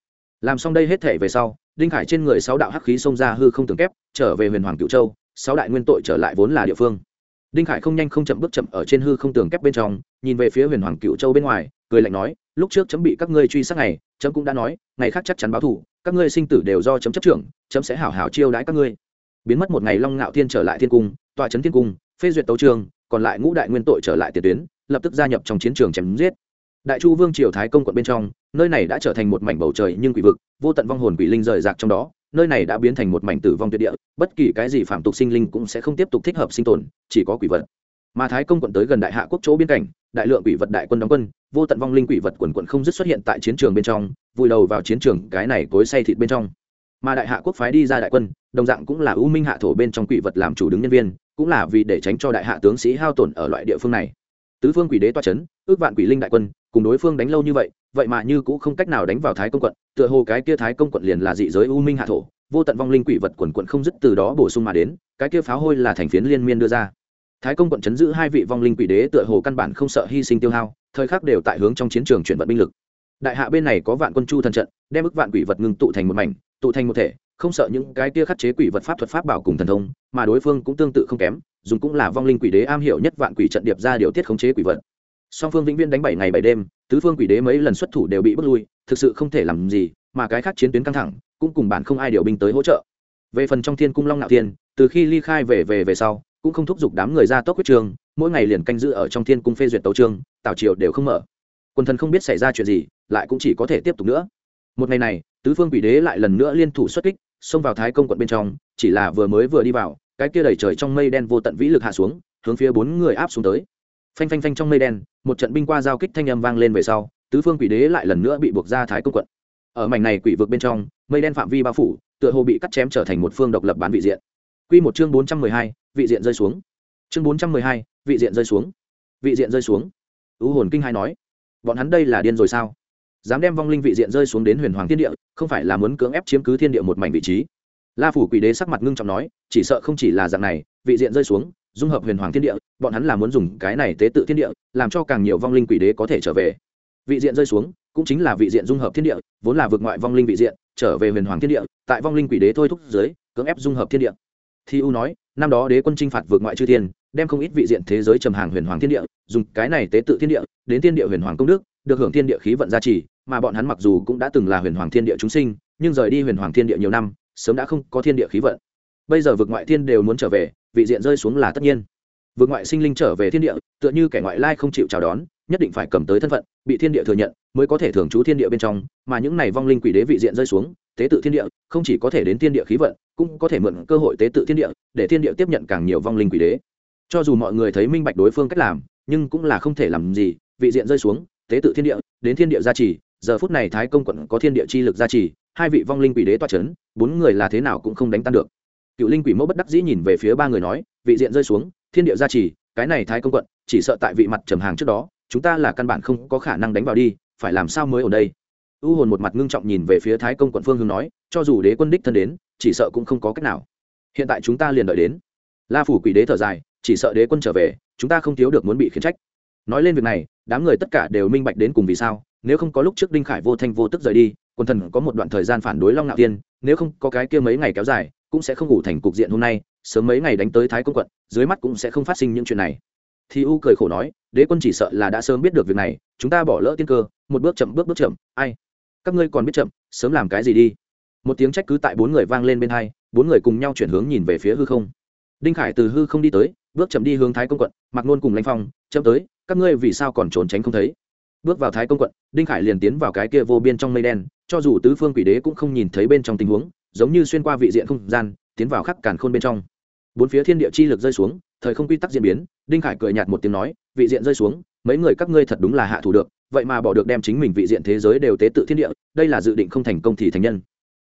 Làm xong đây hết thể về sau, đinh khải trên người sáu đạo hắc khí xông ra hư không tường kép, trở về huyền hoàng cựu châu, sáu đại nguyên tội trở lại vốn là địa phương. Đinh khải không nhanh không chậm bước chậm ở trên hư không tường kép bên trong, nhìn về phía huyền hoàng cựu châu bên ngoài, cười lạnh nói lúc trước chấm bị các ngươi truy sát ngày chấm cũng đã nói, ngày khác chắc chắn báo thù, các ngươi sinh tử đều do chấm chấp trưởng, chấm sẽ hảo hảo chiêu đãi các ngươi. Biến mất một ngày long ngạo thiên trở lại thiên cung tọa trấn thiên cung, phê duyệt tấu trường, còn lại ngũ đại nguyên tội trở lại tiền tuyến, lập tức gia nhập trong chiến trường chém giết. Đại chu vương triều thái công quận bên trong, nơi này đã trở thành một mảnh bầu trời nhưng quỷ vực, vô tận vong hồn quỷ linh rời rạc trong đó, nơi này đã biến thành một mảnh tử vong tuyệt địa, bất kỳ cái gì phạm tục sinh linh cũng sẽ không tiếp tục thích hợp sinh tồn, chỉ có quỷ vật. Mà thái công quận tới gần đại hạ quốc chỗ biên cảnh, đại lượng quỷ vật đại quân đóng quân vô tận vong linh quỷ vật quần quần không dứt xuất hiện tại chiến trường bên trong, vùi đầu vào chiến trường cái này cối say thịt bên trong. Mà đại hạ quốc phái đi ra đại quân, đồng dạng cũng là ưu minh hạ thổ bên trong quỷ vật làm chủ đứng nhân viên, cũng là vì để tránh cho đại hạ tướng sĩ hao tổn ở loại địa phương này. Tứ phương quỷ đế toa c h ấ n ước vạn quỷ linh đại quân, cùng đối phương đánh lâu như vậy vậy mà như cũng không cách nào đánh vào thái công quận, tựa hồ cái kia thái công quận liền là dị giới u minh hạ thổ, vô tận vong linh quỷ vật quần quận không dứt từ đó bổ sung mà đến, cái kia pháo hôi là thành phiến liên miên đưa ra thái công quận chấn giữ hai vị vong linh quỷ đế tựa hồ căn bản không sợ hy sinh tiêu hao, thời khắc đều tại hướng trong chiến trường chuyển vận binh lực. Đại hạ bên này có vạn quân chu thần trận, đem ức vạn quỷ vật ngưng tụ thành một mảnh, tụ thành một thể, không sợ những cái kia khắc chế quỷ vật pháp thuật pháp bảo cùng thần thông, mà đối phương cũng tương tự không kém, dùng cũng là vong linh quỷ đế am hiểu nhất vạn quỷ trận điệp ra điều tiết khống chế quỷ vật. Song phương vĩnh viên đánh bảy ngày bảy đêm, tứ phương quỷ đế mấy lần xuất thủ đều bị bước lui, thực sự không thể làm gì, mà cái khác chiến tuyến căng thẳng, cũng cùng bản không ai điều binh tới hỗ trợ. Về phần trong thiên cung long nạo thiên, từ khi ly khai về về về sau cũng không thúc giục đám người ra tốc huyết trường mỗi ngày liền canh giữ ở trong thiên cung phê duyệt tấu trường tào triều đều không mở. Quần thần không biết xảy ra chuyện gì, lại cũng chỉ có thể tiếp tục nữa. Một ngày này, tứ phương quỷ đế lại lần nữa liên thủ xuất kích, xông vào thái công quận bên trong, chỉ là vừa mới vừa đi vào, cái kia đẩy trời trong mây đen vô tận vĩ lực hạ xuống, hướng phía bốn người áp xuống tới. Phanh phanh phanh trong mây đen, một trận binh qua giao kích thanh âm vang lên về sau, tứ phương quỷ đế lại lần nữa bị buộc ra thái công quận. Ở mảnh này quỷ vực bên trong, mây đen phạm vi bao phủ, tựa hồ bị cắt chém trở thành một phương độc lập bán vị diện. Quy một chương bốn trăm mười hai, vị diện rơi xuống. Chương bốn trăm mười hai, vị diện rơi xuống. Vị diện rơi xuống. U hồn kinh hai nói, bọn hắn đây là điên rồi sao? dám đem vong linh vị diện rơi xuống đến huyền hoàng thiên địa không phải là muốn cưỡng ép chiếm cứ thiên địa một mảnh vị trí la phủ quỷ đế sắc mặt ngưng trọng nói chỉ sợ không chỉ là dạng này vị diện rơi xuống dung hợp huyền hoàng thiên địa bọn hắn là muốn dùng cái này tế tự thiên địa làm cho càng nhiều vong linh quỷ đế có thể trở về vị diện rơi xuống cũng chính là vị diện dung hợp thiên địa vốn là vượt ngoại vong linh vị diện trở về huyền hoàng thiên địa tại vong linh quỷ đế thôi thúc dưới cưỡng ép dung hợp thiên địa thi u nói, năm đó đế quân chinh phạt vượt ngoại chư thiên, đem không ít vị diện thế giới trầm hàng huyền hoàng thiên địa, dùng cái này tế tự thiên địa, đến thiên địa huyền hoàng công đức, được hưởng thiên địa khí vận gia trì, mà bọn hắn mặc dù cũng đã từng là huyền hoàng thiên địa chúng sinh, nhưng rời đi huyền hoàng thiên địa nhiều năm, sớm đã không có thiên địa khí vận. Bây giờ vượt ngoại thiên đều muốn trở về, vị diện rơi xuống là tất nhiên. Vượt ngoại sinh linh trở về thiên địa, tựa như kẻ ngoại lai không chịu chào đón nhất định phải cầm tới thân phận, bị thiên địa thừa nhận, mới có thể thường trú thiên địa bên trong, mà những này vong linh quỷ đế vị diện rơi xuống, tế tự thiên địa, không chỉ có thể đến thiên địa khí vận, cũng có thể mượn cơ hội tế tự thiên địa, để thiên địa tiếp nhận càng nhiều vong linh quỷ đế. Cho dù mọi người thấy minh bạch đối phương cách làm, nhưng cũng là không thể làm gì, vị diện rơi xuống, tế tự thiên địa, đến thiên địa gia trì, giờ phút này thái công quận có thiên địa chi lực gia trì, hai vị vong linh quỷ đế toa c h ấ n bốn người là thế nào cũng không đánh tan được. Cựu linh quỷ mẫu bất đắc dĩ nhìn về phía ba người nói, vị diện rơi xuống, thiên địa gia trì, cái này thái công quận, chỉ sợ tại vị mặt trầm hàng trước đó chúng ta là căn bản không có khả năng đánh vào đi, phải làm sao mới ở đây? U hồn một mặt ngưng trọng nhìn về phía thái công quận phương hướng nói, cho dù đế quân đích thân đến, chỉ sợ cũng không có cách nào. Hiện tại chúng ta liền đợi đến. La phủ quỷ đế thở dài, chỉ sợ đế quân trở về, chúng ta không thiếu được muốn bị khiển trách. Nói lên việc này, đám người tất cả đều minh bạch đến cùng vì sao, nếu không có lúc trước đinh khải vô thanh vô tức rời đi, quần thần có một đoạn thời gian phản đối long ngạo tiên, nếu không có cái kia mấy ngày kéo dài, cũng sẽ không ngủ thành cục diện hôm nay, sớm mấy ngày đánh tới thái công quận, dưới mắt cũng sẽ không phát sinh những chuyện này thì u cười khổ nói, đế quân chỉ sợ là đã sớm biết được việc này, chúng ta bỏ lỡ tiên cơ, một bước chậm, bước bước chậm, ai? Các ngươi còn biết chậm, sớm làm cái gì đi? Một tiếng trách cứ tại bốn người vang lên bên hai, bốn người cùng nhau chuyển hướng nhìn về phía hư không. Đinh khải từ hư không đi tới, bước chậm đi hướng thái công quận, mặc nôn cùng lãnh phong, chậm tới, các ngươi vì sao còn trốn tránh không thấy? Bước vào thái công quận, đinh khải liền tiến vào cái kia vô biên trong mây đen, cho dù tứ phương quỷ đế cũng không nhìn thấy bên trong tình huống, giống như xuyên qua vị diện không gian, tiến vào khắc cản khôn bên trong. Bốn phía thiên địa chi lực rơi xuống thời không quy tắc diễn biến, đinh khải cười nhạt một tiếng nói, vị diện rơi xuống, mấy người các ngươi thật đúng là hạ thủ được, vậy mà bỏ được đem chính mình vị diện thế giới đều tế tự thiên địa, đây là dự định không thành công thì thành nhân.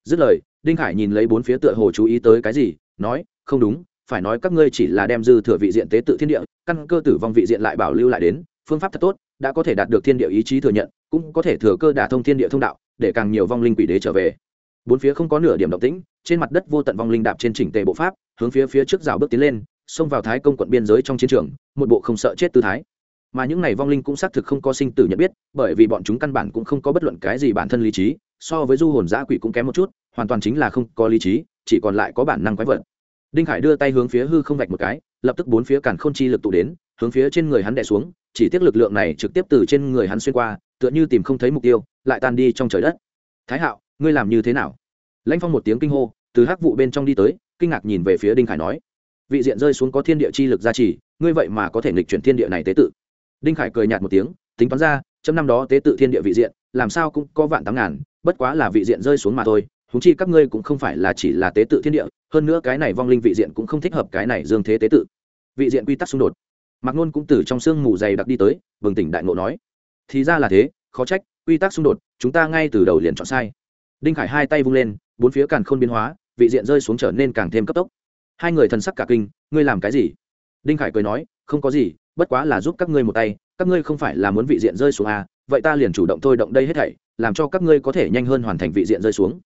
Dứt lời, đinh khải nhìn lấy bốn phía tựa hồ chú ý tới cái gì, nói, không đúng, phải nói các ngươi chỉ là đem dư thừa vị diện tế tự thiên địa, căn cơ tử vong vị diện lại bảo lưu lại đến, phương pháp thật tốt, đã có thể đạt được thiên địa ý chí thừa nhận, cũng có thể thừa cơ đả thông thiên địa thông đạo, để càng nhiều vong linh quỷ đế trở về. Bốn phía không có nửa điểm động tĩnh, trên mặt đất vô tận vong linh đạp trên chỉnh tề bộ pháp, hướng phía phía trước rào bước tiến lên xông vào thái công quận biên giới trong chiến trường, một bộ không sợ chết tư thái. Mà những này vong linh cũng xác thực không có sinh tử nhận biết, bởi vì bọn chúng căn bản cũng không có bất luận cái gì bản thân lý trí, so với du hồn giã quỷ cũng kém một chút, hoàn toàn chính là không có lý trí, chỉ còn lại có bản năng quái vật. Đinh khải đưa tay hướng phía hư không vạch một cái, lập tức bốn phía cản k h ô n chi lực tụ đến, hướng phía trên người hắn đẻ xuống, chỉ tiếc lực lượng này trực tiếp từ trên người hắn xuyên qua, tựa như tìm không thấy mục tiêu, lại tan đi trong trời đất. Thái hạo, ngươi làm như thế nào? Lãnh phong một tiếng kinh hô, từ hắc vụ bên trong đi tới, kinh ngạc nhìn về phía đinh khải nói vị diện rơi xuống có thiên địa chi lực gia trì, ngươi vậy mà có thể nghịch chuyển thiên địa này tế tự. Đinh khải cười nhạt một tiếng, tính toán ra trong năm đó tế tự thiên địa vị diện, làm sao cũng có vạn tám ngàn, bất quá là vị diện rơi xuống mà thôi húng chi các ngươi cũng không phải là chỉ là tế tự thiên địa, hơn nữa cái này vong linh vị diện cũng không thích hợp cái này dương thế tế tự. Vị diện quy tắc xung đột. Mạc nôn cũng từ trong sương mù dày đặc đi tới, bừng tỉnh đại ngộ nói, thì ra là thế, khó trách, quy tắc xung đột, chúng ta ngay từ đầu liền chọn sai. Đinh khải hai tay vung lên, bốn phía càn khôn biến hóa, vị diện rơi xuống trở nên càng thêm cấp tốc hai người thần sắc cả kinh ngươi làm cái gì? Đinh khải cười nói không có gì bất quá là giúp các ngươi một tay các ngươi không phải là muốn vị diện rơi xuống à, vậy ta liền chủ động thôi động đây hết thảy làm cho các ngươi có thể nhanh hơn hoàn thành vị diện rơi xuống.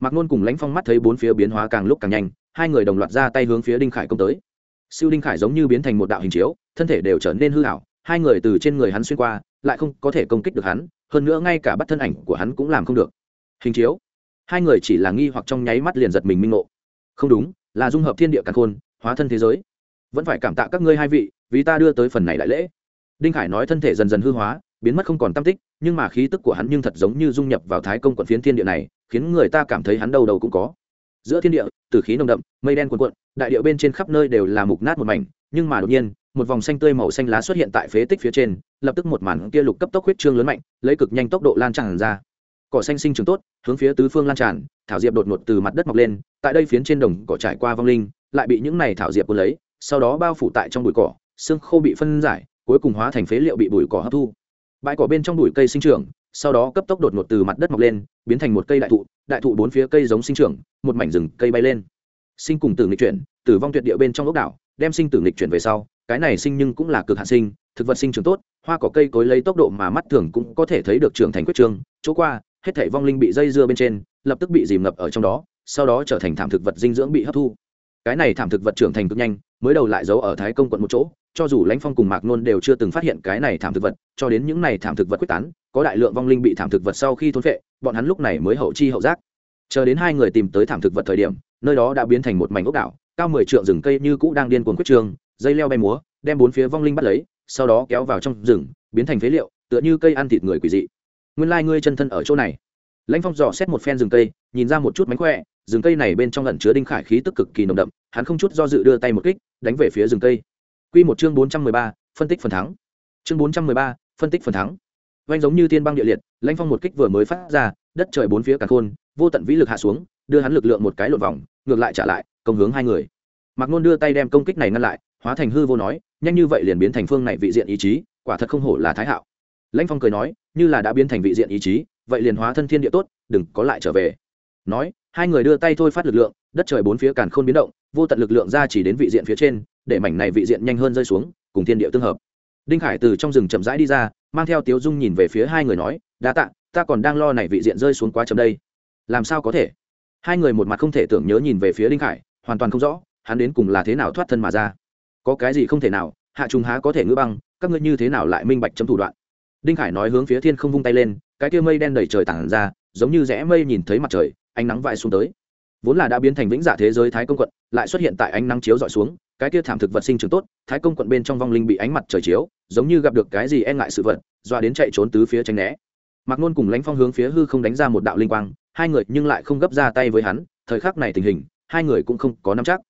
Mạc nôn cùng lãnh phong mắt thấy bốn phía biến hóa càng lúc càng nhanh hai người đồng loạt ra tay hướng phía đinh khải công tới. Siêu đinh khải giống như biến thành một đạo hình chiếu thân thể đều trở nên hư hảo hai người từ trên người hắn xuyên qua lại không có thể công kích được hắn hơn nữa ngay cả bắt thân ảnh của hắn cũng làm không được. Hình chiếu. Hai người chỉ là nghi hoặc trong nháy mắt liền giật mình minh ngộ. Không đúng là dung hợp thiên địa càn khôn, hóa thân thế giới. Vẫn phải cảm tạ các ngươi hai vị, vì ta đưa tới phần này đại lễ. Đinh khải nói thân thể dần dần hư hóa, biến mất không còn tam tích, nhưng mà khí tức của hắn nhưng thật giống như dung nhập vào thái công quận phiến thiên địa này, khiến người ta cảm thấy hắn đâu đầu cũng có. Giữa thiên địa từ khí nồng đậm, mây đen cuồn cuộn, đại địa bên trên khắp nơi đều là mục nát một mảnh, nhưng mà đột nhiên, một vòng xanh tươi màu xanh lá xuất hiện tại phế tích phía trên, lập tức một màn kia lục cấp tốc huyết trương lớn mạnh, lấy cực nhanh tốc độ lan tràn ra cỏ xanh sinh trưởng tốt, hướng phía tứ phương lan tràn, thảo diệp đột ngột từ mặt đất mọc lên, tại đây phiến trên đồng cỏ trải qua vong linh, lại bị những này thảo diệp cuốn lấy, sau đó bao phủ tại trong bụi cỏ, xương khô bị phân giải, cuối cùng hóa thành phế liệu bị bụi cỏ hấp thu. Bãi cỏ bên trong bụi cây sinh trưởng, sau đó cấp tốc đột ngột từ mặt đất mọc lên, biến thành một cây đại thụ đại thụ bốn phía cây giống sinh trưởng, một mảnh rừng cây bay lên. Sinh cùng tử nghịch chuyển, tử vong tuyệt địa bên trong ốc đảo, đem sinh tử nghịch chuyển về sau, cái này sinh nhưng cũng là cực hạn sinh, thực vật sinh trưởng tốt, hoa cỏ cây cối lấy tốc độ mà mắt thường cũng có thể thấy được trưởng thành quyết trương chỗ qua hết thảy vong linh bị dây dưa bên trên, lập tức bị dìm ngập ở trong đó, sau đó trở thành thảm thực vật dinh dưỡng bị hấp thu. Cái này thảm thực vật trưởng thành cực nhanh, mới đầu lại giấu ở thái công quận một chỗ, cho dù lãnh phong cùng mạc nôn đều chưa từng phát hiện cái này thảm thực vật, cho đến những này thảm thực vật quyết tán, có đại lượng vong linh bị thảm thực vật sau khi thôn phệ, bọn hắn lúc này mới hậu chi hậu giác. Chờ đến hai người tìm tới thảm thực vật thời điểm, nơi đó đã biến thành một mảnh ốc đảo, cao mười trượng rừng cây như cũ đang điên cuồng quyết trường, dây leo bay múa, đem bốn phía vong linh bắt lấy, sau đó kéo vào trong rừng, biến thành phế liệu, tựa như cây ăn thịt người quỷ dị nguyên lai ngươi chân thân ở chỗ này lãnh phong dò xét một phen rừng cây nhìn ra một chút mánh khỏe rừng cây này bên trong lẩn chứa đinh khải khí tức cực kỳ nồng đậm hắn không chút do dự đưa tay một kích đánh về phía rừng cây Quy một chương bốn trăm mười ba, phân tích phần thắng. Chương bốn trăm mười ba, phân tích phần thắng. Vành giống như thiên băng địa liệt, lãnh phong một kích vừa mới phát ra, đất trời bốn phía cả khôn, vô tận vĩ lực hạ xuống, đưa hắn lực lượng một cái lộn vòng, ngược lại trả lại, công hướng hai người. Mạc Nôn đưa tay đem công kích này ngăn lại, hóa thành hư vô nói, nhanh như vậy liền biến thành phương này vị diện ý chí, quả thật không hổ là Thái Hạo. Lãnh Phong cười nói, như là đã biến thành vị diện ý chí, vậy liền hóa thân thiên địa tốt, đừng có lại trở về. Nói, hai người đưa tay thôi phát lực lượng, đất trời bốn phía càn khôn biến động, vô tận lực lượng ra chỉ đến vị diện phía trên, để mảnh này vị diện nhanh hơn rơi xuống cùng thiên địa tương hợp. Đinh khải từ trong rừng chậm rãi đi ra mang theo tiếu dung nhìn về phía hai người nói đa tạ ta còn đang lo này vị diện rơi xuống quá chậm đây. Làm sao có thể? Hai người một mặt không thể tưởng nhớ nhìn về phía đinh khải hoàn toàn không rõ hắn đến cùng là thế nào thoát thân mà ra. Có cái gì không thể nào hạ trùng há có thể ngữ băng các ngươi như thế nào lại minh bạch chấm thủ đoạn? Đinh khải nói hướng phía thiên không vung tay lên, cái kia mây đen đầy trời tản ra, giống như rẽ mây nhìn thấy mặt trời, ánh nắng vãi xuống tới. Vốn là đã biến thành vĩnh dạ thế giới thái công quận, lại xuất hiện tại ánh nắng chiếu dọi xuống, cái kia thảm thực vật sinh trưởng tốt, thái công quận bên trong vong linh bị ánh mặt trời chiếu, giống như gặp được cái gì e ngại sự vật, doa đến chạy trốn tứ phía tránh né. Mạc nôn cùng lãnh phong hướng phía hư không đánh ra một đạo linh quang, hai người nhưng lại không gấp ra tay với hắn, thời khắc này tình hình, hai người cũng không có nắm chắc.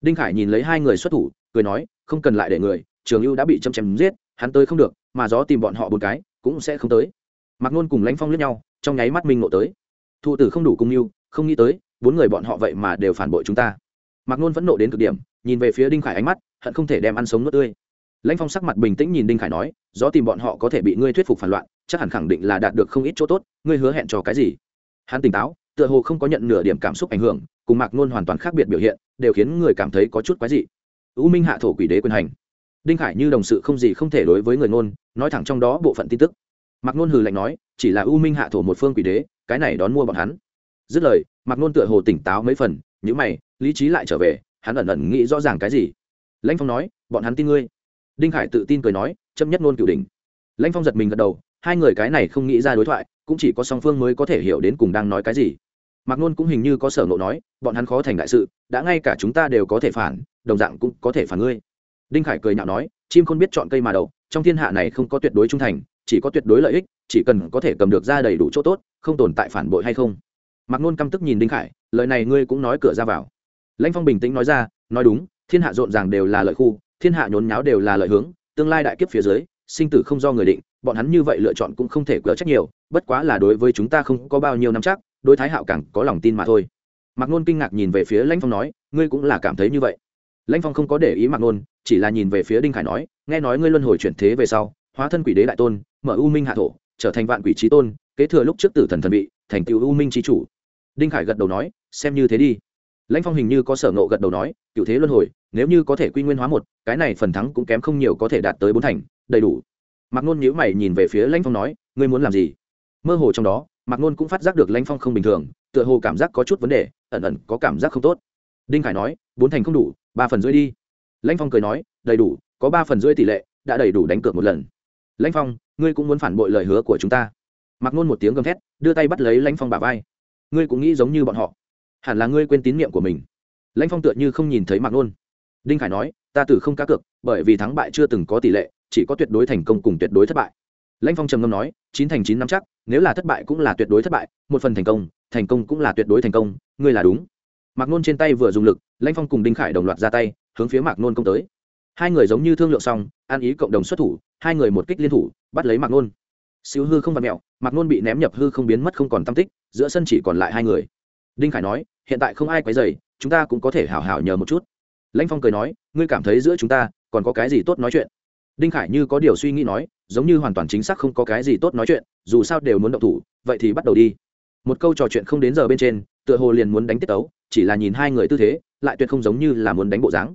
Đinh khải nhìn lấy hai người xuất thủ, cười nói, không cần lại để người, trường ưu đã bị châm chém giết hắn tới không được, mà gió tìm bọn họ bốn cái, cũng sẽ không tới. Mặc nôn cùng lãnh phong lướt nhau, trong nháy mắt minh ngộ tới. Thụ tử không đủ cung mưu không nghĩ tới, bốn người bọn họ vậy mà đều phản bội chúng ta. Mặc nôn vẫn nộ đến cực điểm, nhìn về phía đinh khải ánh mắt, hận không thể đem ăn sống nước tươi. Lãnh phong sắc mặt bình tĩnh nhìn đinh khải nói, gió tìm bọn họ có thể bị ngươi thuyết phục phản loạn, chắc hẳn khẳng định là đạt được không ít chỗ tốt, ngươi hứa hẹn cho cái gì? Hắn tỉnh táo, tựa hồ không có nhận nửa điểm cảm xúc ảnh hưởng, cùng mạc nôn hoàn toàn khác biệt biểu hiện, đều khiến người cảm thấy có chút quái dị. U minh hạ thổ quỷ đế quyền hành đinh khải như đồng sự không gì không thể đối với người ngôn, nói thẳng trong đó bộ phận tin tức. Mạc nôn hừ lạnh nói, chỉ là u minh hạ thổ một phương quỷ đế, cái này đón mua bọn hắn. Dứt lời, mạc nôn tựa hồ tỉnh táo mấy phần nhữ mày, lý trí lại trở về, hắn ẩn ẩn nghĩ rõ ràng cái gì. Lãnh phong nói, bọn hắn tin ngươi. Đinh khải tự tin cười nói, chấm nhất ngôn cửu đình lãnh phong giật mình gật đầu, hai người cái này không nghĩ ra đối thoại, cũng chỉ có song phương mới có thể hiểu đến cùng đang nói cái gì. Mạc nôn cũng hình như có sở ngộ nói, bọn hắn khó thành đại sự, đã ngay cả chúng ta đều có thể phản, đồng dạng cũng có thể phản ngươi đinh khải cười nhạo nói, chim không biết chọn cây mà đậu trong thiên hạ này không có tuyệt đối trung thành, chỉ có tuyệt đối lợi ích, chỉ cần có thể cầm được ra đầy đủ chỗ tốt, không tồn tại phản bội hay không. Mạc nôn căm tức nhìn đinh khải, lời này ngươi cũng nói cửa ra vào. Lãnh phong bình tĩnh nói ra, nói đúng, thiên hạ rộn ràng đều là lợi khu, thiên hạ nhốn nháo đều là lợi hướng, tương lai đại kiếp phía dưới, sinh tử không do người định, bọn hắn như vậy lựa chọn cũng không thể cửa trách nhiều, bất quá là đối với chúng ta không có bao nhiêu năm chắc, đối thái hạo càng có lòng tin mà thôi. Mạc nôn kinh ngạc nhìn về phía lãnh phong nói, ngươi cũng là cảm thấy như vậy lãnh phong không có để ý mạc nôn, chỉ là nhìn về phía đinh khải nói, nghe nói ngươi luân hồi chuyển thế về sau, hóa thân quỷ đế đại tôn, mở u minh hạ thổ, trở thành vạn quỷ trí tôn, kế thừa lúc trước tử thần thần vị, thành tựu u minh trí chủ. Đinh khải gật đầu nói, xem như thế đi. Lãnh phong hình như có sở ngộ gật đầu nói, cựu thế luân hồi, nếu như có thể quy nguyên hóa một, cái này phần thắng cũng kém không nhiều có thể đạt tới bốn thành, đầy đủ. Mạc nôn nhíu mày nhìn về phía lãnh phong nói, ngươi muốn làm gì? Mơ hồ trong đó, mạc nôn cũng phát giác được lãnh phong không bình thường, tựa hồ cảm giác có chút vấn đề, ẩn ẩn có cảm giác không tốt. Đinh khải nói, bốn thành không đủ ba phần rưỡi đi. Lãnh phong cười nói, đầy đủ, có ba phần rưỡi tỷ lệ, đã đầy đủ đánh cược một lần. Lãnh phong, ngươi cũng muốn phản bội lời hứa của chúng ta. Mặc nôn một tiếng gầm thét, đưa tay bắt lấy lãnh phong bà vai. Ngươi cũng nghĩ giống như bọn họ. Hẳn là ngươi quên tín nhiệm của mình. Lãnh phong tựa như không nhìn thấy Mặc nôn. Đinh khải nói, ta tử không cá cược, bởi vì thắng bại chưa từng có tỷ lệ, chỉ có tuyệt đối thành công cùng tuyệt đối thất bại. Lãnh phong trầm ngâm nói, chín thành chín năm chắc, nếu là thất bại cũng là tuyệt đối thất bại, một phần thành công thành công cũng là tuyệt đối thành công, ngươi là đúng mạc nôn trên tay vừa dùng lực, lãnh phong cùng đinh khải đồng loạt ra tay, hướng phía mạc nôn công tới. Hai người giống như thương lượng xong ăn ý cộng đồng xuất thủ, hai người một kích liên thủ, bắt lấy mạc nôn. Siêu hư không vặt mẹo, mạc nôn bị ném nhập hư không biến mất không còn tam tích, giữa sân chỉ còn lại hai người. Đinh khải nói, hiện tại không ai quấy dày chúng ta cũng có thể hảo hảo nhờ một chút. Lãnh phong cười nói, ngươi cảm thấy giữa chúng ta, còn có cái gì tốt nói chuyện? Đinh khải như có điều suy nghĩ nói, giống như hoàn toàn chính xác không có cái gì tốt nói chuyện, dù sao đều muốn động thủ, vậy thì bắt đầu đi. Một câu trò chuyện không đến giờ bên trên, tựa hồ liền muốn đánh tiết tấu chỉ là nhìn hai người tư thế, lại tuyệt không giống như là muốn đánh bộ dáng.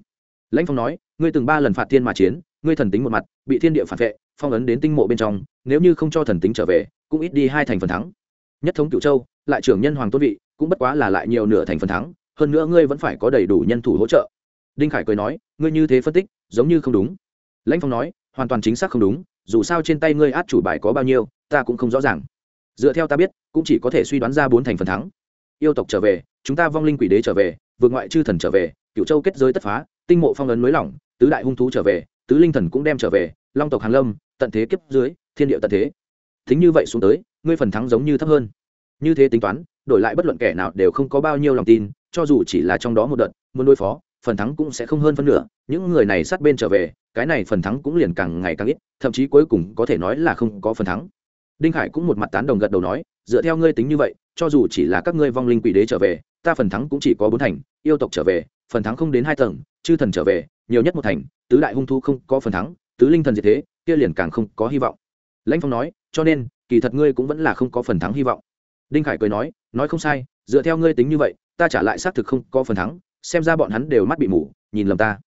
Lãnh phong nói, ngươi từng ba lần phạt thiên mà chiến, ngươi thần tính một mặt, bị thiên địa phản vệ, phong ấn đến tinh mộ bên trong, nếu như không cho thần tính trở về, cũng ít đi hai thành phần thắng. Nhất thống cửu châu, lại trưởng nhân hoàng tôn vị, cũng bất quá là lại nhiều nửa thành phần thắng, hơn nữa ngươi vẫn phải có đầy đủ nhân thủ hỗ trợ. Đinh khải cười nói, ngươi như thế phân tích, giống như không đúng. Lãnh phong nói, hoàn toàn chính xác không đúng, dù sao trên tay ngươi át chủ bài có bao nhiêu, ta cũng không rõ ràng. Dựa theo ta biết, cũng chỉ có thể suy đoán ra bốn thành phần thắng. Yêu tộc trở về chúng ta vong linh quỷ đế trở về, vượt ngoại chư thần trở về cựu châu kết giới tất phá, tinh mộ phong ấn mới lỏng, tứ đại hung thú trở về, tứ linh thần cũng đem trở về, long tộc hàn lâm, tận thế kiếp dưới, thiên địa tận thế. Thính như vậy xuống tới, ngươi phần thắng giống như thấp hơn. Như thế tính toán, đổi lại bất luận kẻ nào đều không có bao nhiêu lòng tin, cho dù chỉ là trong đó một đợt, muốn đối phó, phần thắng cũng sẽ không hơn phân nửa. Những người này sát bên trở về, cái này phần thắng cũng liền càng ngày càng ít, thậm chí cuối cùng có thể nói là không có phần thắng. Đinh khải cũng một mặt tán đồng gật đầu nói, dựa theo ngươi tính như vậy, cho dù chỉ là các ngươi vong linh quỷ đế trở về ta phần thắng cũng chỉ có bốn thành, yêu tộc trở về, phần thắng không đến hai tầng, chư thần trở về, nhiều nhất một thành, tứ đại hung thu không có phần thắng, tứ linh thần diệt thế, kia liền càng không có hy vọng. Lãnh phong nói, cho nên, kỳ thật ngươi cũng vẫn là không có phần thắng hy vọng. Đinh khải cười nói nói không sai, dựa theo ngươi tính như vậy, ta trả lại xác thực không có phần thắng, xem ra bọn hắn đều mắt bị mù, nhìn lầm ta.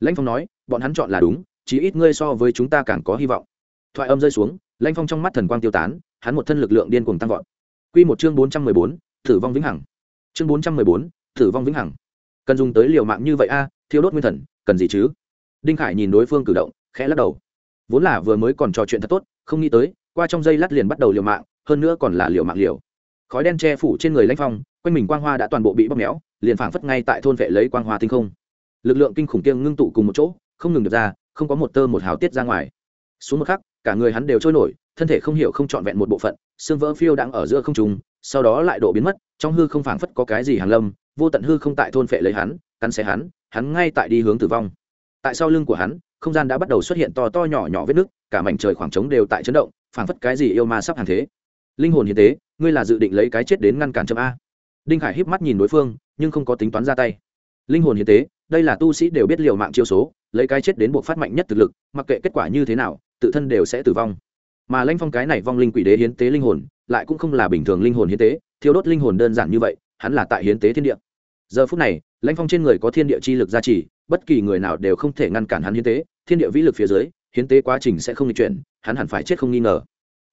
Lãnh phong nói, bọn hắn chọn là đúng, chí ít ngươi so với chúng ta càng có hy vọng. Thoại âm rơi xuống, lãnh phong trong mắt thần quang tiêu tán, hắn một thân lực lượng điên cuồng tăng vọt. Q một chương bốn trăm mười bốn, tử vong vĩnh hằng chương bốn trăm mười bốn thử vong vĩnh hằng. Cần dùng tới liều mạng như vậy a à, đốt nguyên thần cần gì chứ? Đinh khải nhìn đối phương cử động khẽ lắc đầu. Vốn là vừa mới còn trò chuyện thật tốt không nghĩ tới qua trong giây lát liền bắt đầu liều mạng hơn nữa còn là liều mạng liều. Khói đen che phủ trên người lãnh phong quanh mình quang hoa đã toàn bộ bị bóp méo liền phảng phất ngay tại thôn vệ lấy quang hoa tinh không. Lực lượng kinh khủng kiêng ngưng tụ cùng một chỗ không ngừng được ra không có một tơ một hào tiết ra ngoài. Xuống một khắc cả người hắn đều trôi nổi thân thể không hiểu không trọn vẹn một bộ phận xương vỡ phiêu đang ở giữa không trùng sau đó lại độ biến mất, trong hư không phảng phất có cái gì hàn lâm, vô tận hư không tại thôn phệ lấy hắn, cắn xé hắn hắn ngay tại đi hướng tử vong. Tại sau lưng của hắn, không gian đã bắt đầu xuất hiện to to nhỏ nhỏ vết nứt, cả mảnh trời khoảng trống đều tại chấn động, phảng phất cái gì yêu ma sắp hàng thế. Linh hồn hiến tế, ngươi là dự định lấy cái chết đến ngăn cản châm a. Đinh khải híp mắt nhìn đối phương, nhưng không có tính toán ra tay. Linh hồn hiến tế, đây là tu sĩ đều biết liều mạng chiêu số, lấy cái chết đến buộc phát mạnh nhất thực lực, mặc kệ kết quả như thế nào, tự thân đều sẽ tử vong mà lanh phong cái này vong linh quỷ đế hiến tế linh hồn, lại cũng không là bình thường linh hồn hiến tế thiếu đốt linh hồn đơn giản như vậy, hắn là tại hiến tế thiên địa. Giờ phút này lãnh phong trên người có thiên địa chi lực gia trì, bất kỳ người nào đều không thể ngăn cản hắn hiến tế, thiên địa vĩ lực phía dưới, hiến tế quá trình sẽ không di chuyển, hắn hẳn phải chết không nghi ngờ.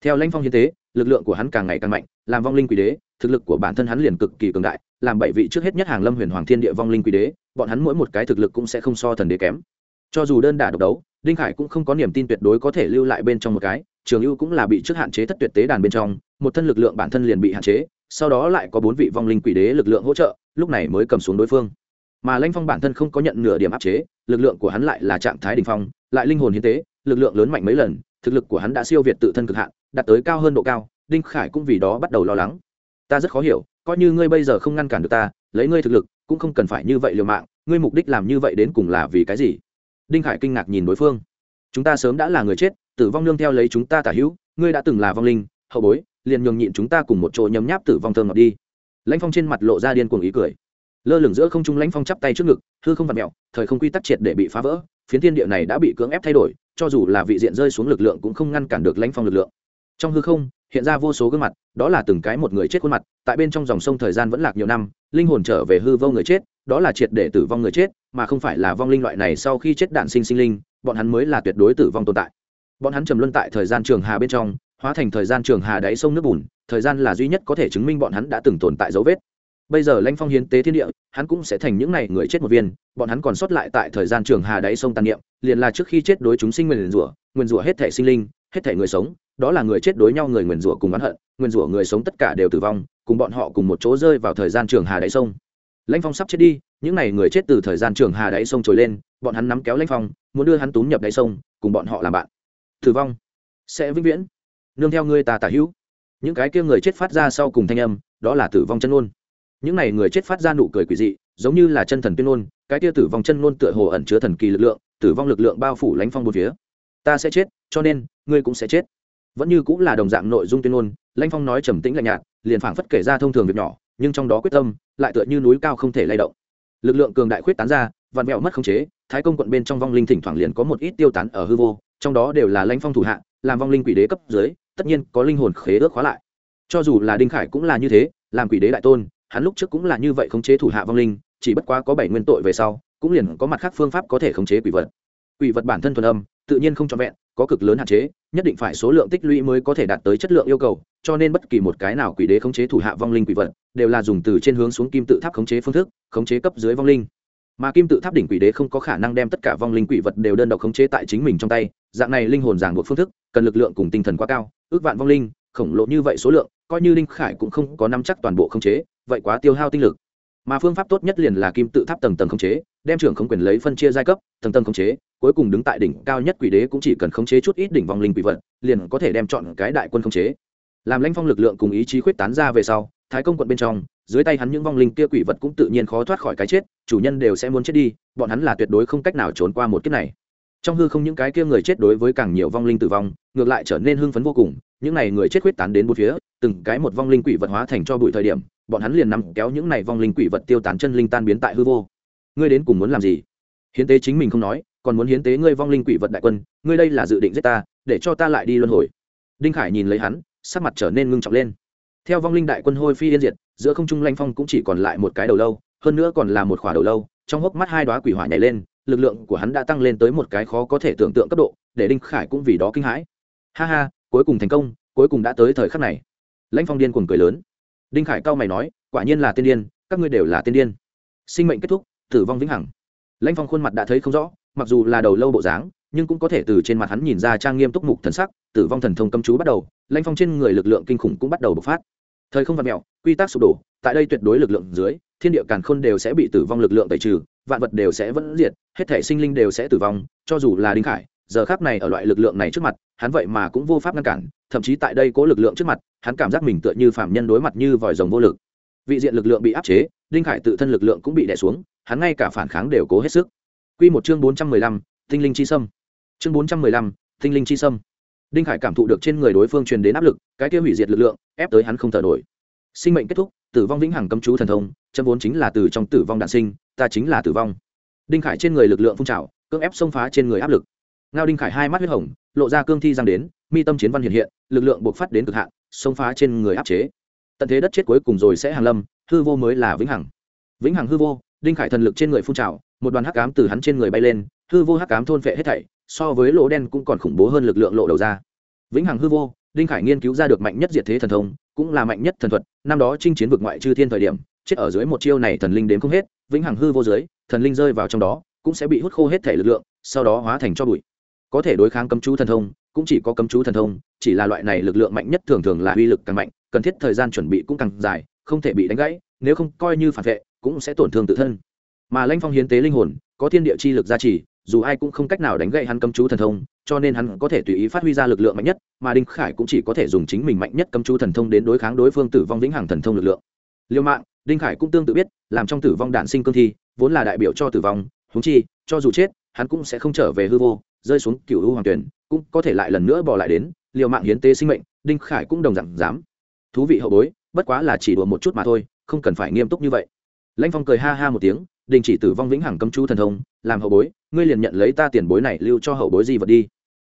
Theo lãnh phong hiến tế, lực lượng của hắn càng ngày càng mạnh, làm vong linh quỷ đế, thực lực của bản thân hắn liền cực kỳ cường đại, làm bảy vị trước hết nhất hàng lâm huyền hoàng thiên địa vong linh quỷ đế, bọn hắn mỗi một cái thực lực cũng sẽ không so thần đế kém. Cho dù đơn đả độc đấu, đinh khải cũng không có niềm tin tuyệt đối có thể lưu lại bên trong một cái trường ưu cũng là bị trước hạn chế thất tuyệt tế đàn bên trong, một thân lực lượng bản thân liền bị hạn chế, sau đó lại có bốn vị vong linh quỷ đế lực lượng hỗ trợ, lúc này mới cầm xuống đối phương. Mà lanh phong bản thân không có nhận nửa điểm áp chế, lực lượng của hắn lại là trạng thái đ ỉ n h phong, lại linh hồn hiến tế, lực lượng lớn mạnh mấy lần, thực lực của hắn đã siêu việt tự thân cực hạn, đạt tới cao hơn độ cao, đinh khải cũng vì đó bắt đầu lo lắng. Ta rất khó hiểu, coi như ngươi bây giờ không ngăn cản được ta, lấy ngươi thực lực, cũng không cần phải như vậy liều mạng, ngươi mục đích làm như vậy đến cùng là vì cái gì? Đinh khải kinh ngạc nhìn đối phương. Chúng ta sớm đã là người chết tử vong nương theo lấy chúng ta tả hữu, ngươi đã từng là vong linh, hậu bối, liền nhường nhịn chúng ta cùng một chỗ nhấm nháp tử vong thơ ngọt đi. Lãnh phong trên mặt lộ ra điên cuồng ý cười. Lơ lửng giữa không trung lãnh phong chắp tay trước ngực, hư không vặt mẹo thời không quy tắc triệt để bị phá vỡ, phiến thiên địa này đã bị cưỡng ép thay đổi, cho dù là vị diện rơi xuống lực lượng cũng không ngăn cản được lãnh phong lực lượng. Trong hư không, hiện ra vô số gương mặt, đó là từng cái một người chết khuôn mặt, tại bên trong dòng sông thời gian vẫn lạc nhiều năm, linh hồn trở về hư vô người chết, đó là triệt để tử vong người chết, mà không phải là vong linh loại này sau khi chết đạn sinh sinh linh, bọn hắn mới là tuyệt đối tử vong tồn tại bọn hắn trầm luân tại thời gian trường hà bên trong, hóa thành thời gian trường hà đáy sông nước bùn, thời gian là duy nhất có thể chứng minh bọn hắn đã từng tồn tại dấu vết. Bây giờ lãnh phong hiến tế thiên địa, hắn cũng sẽ thành những n à y người chết một viên, bọn hắn còn sót lại tại thời gian trường hà đáy sông tàn niệm, liền là trước khi chết đối chúng sinh nguyền rủa nguyền rủa hết thể sinh linh, hết thể người sống, đó là người chết đối nhau người nguyền rủa cùng oán hận nguyền rủa người sống tất cả đều tử vong, cùng bọn họ cùng một chỗ rơi vào thời gian trường hà đáy sông. Lãnh phong sắp chết đi, những n à y người chết từ thời gian trường hà đáy sông trồi lên, bọn hắn nắm kéo lãnh phong, muốn đưa hắn túm nhập đáy sông, cùng bọn họ làm bạn tử vong. Sẽ vĩnh viễn. Nương theo ngươi ta tả hữu. Những cái kia người chết phát ra sau cùng thanh âm, đó là tử vong chân ngôn. những n à y người chết phát ra nụ cười quỷ dị, giống như là chân thần tuyên ngôn, cái kia tử vong chân ngôn tựa hồ ẩn chứa thần kỳ lực lượng, tử vong lực lượng bao phủ lánh phong một phía. Ta sẽ chết, cho nên, ngươi cũng sẽ chết. Vẫn như cũng là đồng dạng nội dung tuyên ngôn lanh phong nói trầm tĩnh lạnh nhạt, liền phảng phất kể ra thông thường việc nhỏ, nhưng trong đó quyết tâm, lại tựa như núi cao không thể lay động. Lực lượng cường đại khuyết tán ra, vạn mẹo mất khống chế, thái công quận bên trong vong linh thỉnh thoảng liền có một ít tiêu tán ở hư vô trong đó đều là lãnh phong thủ hạ, làm vong linh quỷ đế cấp dưới, tất nhiên có linh hồn khế ước khóa lại. Cho dù là đinh khải cũng là như thế, làm quỷ đế đại tôn, hắn lúc trước cũng là như vậy khống chế thủ hạ vong linh, chỉ bất quá có bảy nguyên tội về sau, cũng liền có mặt khác phương pháp có thể khống chế quỷ vật. Quỷ vật bản thân thuần âm, tự nhiên không trọn vẹn, có cực lớn hạn chế, nhất định phải số lượng tích lũy mới có thể đạt tới chất lượng yêu cầu, cho nên bất kỳ một cái nào quỷ đế khống chế thủ hạ vong linh quỷ vật, đều là dùng từ trên hướng xuống kim tự tháp khống chế phương thức, khống chế cấp dưới vong linh. Mà kim tự tháp đỉnh quỷ đế không có khả năng đem tất cả vong linh quỷ vật đều đơn độc khống chế tại chính mình trong tay dạng này linh hồn giảng buộc phương thức, cần lực lượng cùng tinh thần quá cao, ước vạn vong linh, khổng lồ như vậy số lượng, coi như linh khải cũng không có nắm chắc toàn bộ khống chế, vậy quá tiêu hao tinh lực. Mà phương pháp tốt nhất liền là kim tự tháp tầng tầng khống chế, đem trưởng không quyền lấy phân chia giai cấp, tầng tầng khống chế, cuối cùng đứng tại đỉnh cao nhất quỷ đế cũng chỉ cần khống chế chút ít đỉnh vong linh quỷ vật, liền có thể đem chọn cái đại quân khống chế. Làm lãnh phong lực lượng cùng ý chí khuyết tán ra về sau, thái công quận bên trong, dưới tay hắn những vong linh kia quỷ vật cũng tự nhiên khó thoát khỏi cái chết, chủ nhân đều sẽ muốn chết đi, bọn hắn là tuyệt đối không cách nào trốn qua một kiếp này trong hư không những cái kia người chết đối với càng nhiều vong linh tử vong, ngược lại trở nên hưng phấn vô cùng, những n à y người chết huyết tán đến bốn phía, từng cái một vong linh quỷ vật hóa thành cho bụi thời điểm, bọn hắn liền nằm kéo những n à y vong linh quỷ vật tiêu tán chân linh tan biến tại hư vô. Ngươi đến cùng muốn làm gì? Hiến tế chính mình không nói, còn muốn hiến tế ngươi vong linh quỷ vật đại quân, ngươi đây là dự định giết ta, để cho ta lại đi luân hồi. Đinh khải nhìn lấy hắn, sắc mặt trở nên ngưng trọng lên. Theo vong linh đại quân hôi phi yên diệt, giữa không trung lanh phong cũng chỉ còn lại một cái đầu lâu, hơn nữa còn là một khỏa đầu lâu, trong hốc mắt hai đoá quỷ hỏa nhảy lên lực lượng của hắn đã tăng lên tới một cái khó có thể tưởng tượng cấp độ, để đinh khải cũng vì đó kinh hãi. Ha ha, cuối cùng thành công, cuối cùng đã tới thời khắc này. Lãnh phong điên cuồng cười lớn. Đinh khải cao mày nói, quả nhiên là tiên điên, các ngươi đều là tiên điên. Sinh mệnh kết thúc, tử vong vĩnh hằng. Lãnh phong khuôn mặt đã thấy không rõ, mặc dù là đầu lâu bộ dáng, nhưng cũng có thể từ trên mặt hắn nhìn ra trang nghiêm túc mục thần sắc, tử vong thần thông cấm chú bắt đầu, lãnh phong trên người lực lượng kinh khủng cũng bắt đầu bộc phát. Thời không vật mẹo quy tắc sụp đổ, tại đây tuyệt đối lực lượng dưới, thiên địa càn khôn đều sẽ bị tử vong lực lượng tẩy trừ vạn vật đều sẽ vẫn diệt, hết thể sinh linh đều sẽ tử vong, cho dù là đinh khải, giờ khác này ở loại lực lượng này trước mặt, hắn vậy mà cũng vô pháp ngăn cản, thậm chí tại đây có lực lượng trước mặt, hắn cảm giác mình tựa như phạm nhân đối mặt như vòi rồng vô lực. Vị diện lực lượng bị áp chế, đinh khải tự thân lực lượng cũng bị đè xuống, hắn ngay cả phản kháng đều cố hết sức. Quy một chương bốn trăm mười lăm, tinh linh chi sâm. Chương bốn trăm mười lăm, tinh linh chi sâm. Đinh khải cảm thụ được trên người đối phương truyền đến áp lực, cái kia hủy diệt lực lượng, ép tới hắn không thở nổi sinh mệnh kết thúc, tử vong vĩnh hằng cấm chú thần thông châm vốn chính là từ trong tử vong đạn sinh, ta chính là tử vong. Đinh khải trên người lực lượng phun trào, cưỡng ép xông phá trên người áp lực. Ngao đinh khải hai mắt huyết hồng, lộ ra cương thi giang đến, mi tâm chiến văn hiện hiện, lực lượng buộc phát đến cực hạn, xông phá trên người áp chế. Tận thế đất chết cuối cùng rồi sẽ hàng lâm, hư vô mới là vĩnh hằng. Vĩnh hằng hư vô, đinh khải thần lực trên người phun trào, một đoàn hắc cám từ hắn trên người bay lên, hư vô hắc cám thôn vệ hết thảy, so với lỗ đen cũng còn khủng bố hơn lực lượng lộ đầu ra. Vĩnh hằng hư vô đinh khải nghiên cứu ra được mạnh nhất diệt thế thần thông, cũng là mạnh nhất thần thuật, năm đó chinh chiến vực ngoại chư thiên thời điểm, chết ở dưới một chiêu này thần linh đến không hết, vĩnh hằng hư vô dưới, thần linh rơi vào trong đó, cũng sẽ bị hút khô hết thể lực lượng, sau đó hóa thành cho bụi. Có thể đối kháng cấm chú thần thông, cũng chỉ có cấm chú thần thông, chỉ là loại này lực lượng mạnh nhất thường thường là uy lực càng mạnh, cần thiết thời gian chuẩn bị cũng càng dài, không thể bị đánh gãy, nếu không coi như phản vệ, cũng sẽ tổn thương tự thân. Mà lanh phong hiến tế linh hồn, có thiên địa chi lực gia trì, dù ai cũng không cách nào đánh gậy hắn cấm chú thần thông cho nên hắn có thể tùy ý phát huy ra lực lượng mạnh nhất, mà đinh khải cũng chỉ có thể dùng chính mình mạnh nhất cấm chú thần thông đến đối kháng đối phương tử vong vĩnh hằng thần thông lực lượng. Liêu mạng, đinh khải cũng tương tự biết, làm trong tử vong đạn sinh cương thi, vốn là đại biểu cho tử vong húng chi, cho dù chết, hắn cũng sẽ không trở về hư vô, rơi xuống cựu hữu hoàng tuyển, cũng có thể lại lần nữa bỏ lại đến liều mạng hiến tế sinh mệnh, đinh khải cũng đồng dạng dám. Thú vị hậu bối, bất quá là chỉ đùa một chút mà thôi, không cần phải nghiêm túc như vậy. Lãnh phong cười ha ha một tiếng, đình chỉ tử vong vĩnh hằng cấm chú thần thông, làm hậu bối, ngươi liền nhận lấy ta tiền bối này lưu cho hậu bối gì vật đi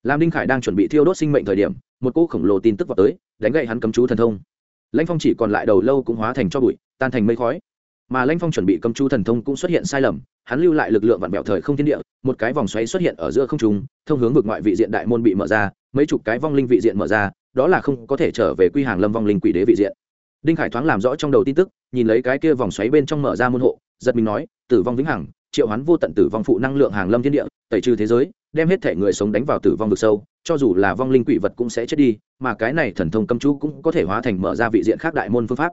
làm đinh khải đang chuẩn bị thiêu đốt sinh mệnh thời điểm, một cỗ khổng lồ tin tức vào tới, đánh gậy hắn cấm chú thần thông. Lãnh phong chỉ còn lại đầu lâu cũng hóa thành cho bụi, tan thành mây khói. Mà lãnh phong chuẩn bị cấm chú thần thông cũng xuất hiện sai lầm, hắn lưu lại lực lượng vặn vẹo thời không thiên địa, một cái vòng xoáy xuất hiện ở giữa không trung, thông hướng vực ngoại vị diện đại môn bị mở ra, mấy chục cái vong linh vị diện mở ra, đó là không có thể trở về quy hàng lâm vong linh quỷ đế vị diện. Đinh khải thoáng làm rõ trong đầu tin tức, nhìn lấy cái kia vòng xoáy bên trong mở ra môn hộ, giật mình nói, tử vong vĩnh hằng triệu hoán vô tận tử vong phụ năng lượng hàng lâm thiên địa, tẩy trừ thế giới, đem hết thể người sống đánh vào tử vong vực sâu, cho dù là vong linh quỷ vật cũng sẽ chết đi, mà cái này thần thông cấm chú cũng có thể hóa thành mở ra vị diện khác đại môn phương pháp.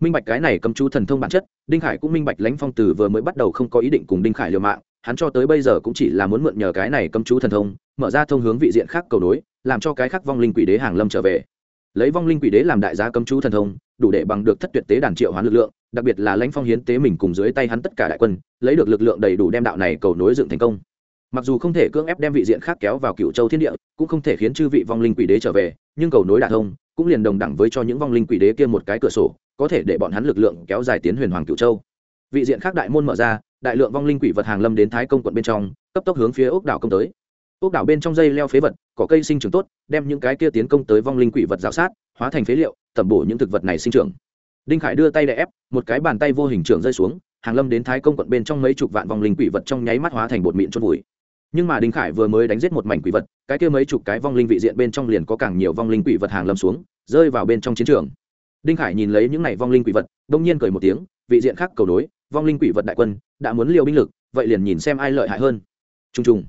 Minh bạch cái này cấm chú thần thông bản chất, đinh khải cũng minh bạch lãnh phong tử vừa mới bắt đầu không có ý định cùng đinh khải liều mạng, hắn cho tới bây giờ cũng chỉ là muốn mượn nhờ cái này cấm chú thần thông, mở ra thông hướng vị diện khác cầu nối, làm cho cái khác vong linh quỷ đế hàng lâm trở về. Lấy vong linh quỷ đế làm đại giá cấm chú thần thông, đủ để bằng được thất tuyệt tế đàn triệu hoán lực lượng đặc biệt là lãnh phong hiến tế mình cùng dưới tay hắn tất cả đại quân, lấy được lực lượng đầy đủ đem đạo này cầu nối dựng thành công. Mặc dù không thể cưỡng ép đem vị diện khác kéo vào cựu châu thiên địa, cũng không thể khiến chư vị vong linh quỷ đế trở về, nhưng cầu nối đả thông, cũng liền đồng đẳng với cho những vong linh quỷ đế kia một cái cửa sổ, có thể để bọn hắn lực lượng kéo dài tiến huyền hoàng cựu châu. Vị diện khác đại môn mở ra, đại lượng vong linh quỷ vật hàng lâm đến thái công quận bên trong, cấp tốc hướng phía ốc đảo công tới. Ốc đảo bên trong dây leo phế vật có cây sinh trưởng tốt, đem những cái kia tiến công tới vong linh quỷ vật rào sát, hóa thành phế liệu, tẩm bổ những thực vật này sinh trưởng đinh khải đưa tay đè ép, một cái bàn tay vô hình trưởng rơi xuống, hàng lâm đến thái công quận bên trong mấy chục vạn vong linh quỷ vật trong nháy mắt hóa thành bột mịn chôn vùi. Nhưng mà đinh khải vừa mới đánh giết một mảnh quỷ vật, cái kia mấy chục cái vong linh vị diện bên trong liền có càng nhiều vong linh quỷ vật hàng lâm xuống, rơi vào bên trong chiến trường. Đinh khải nhìn lấy những này vong linh quỷ vật, đông nhiên cười một tiếng, vị diện khác cầu đối, vong linh quỷ vật đại quân, đã muốn liều binh lực, vậy liền nhìn xem ai lợi hại hơn. Trung trùng.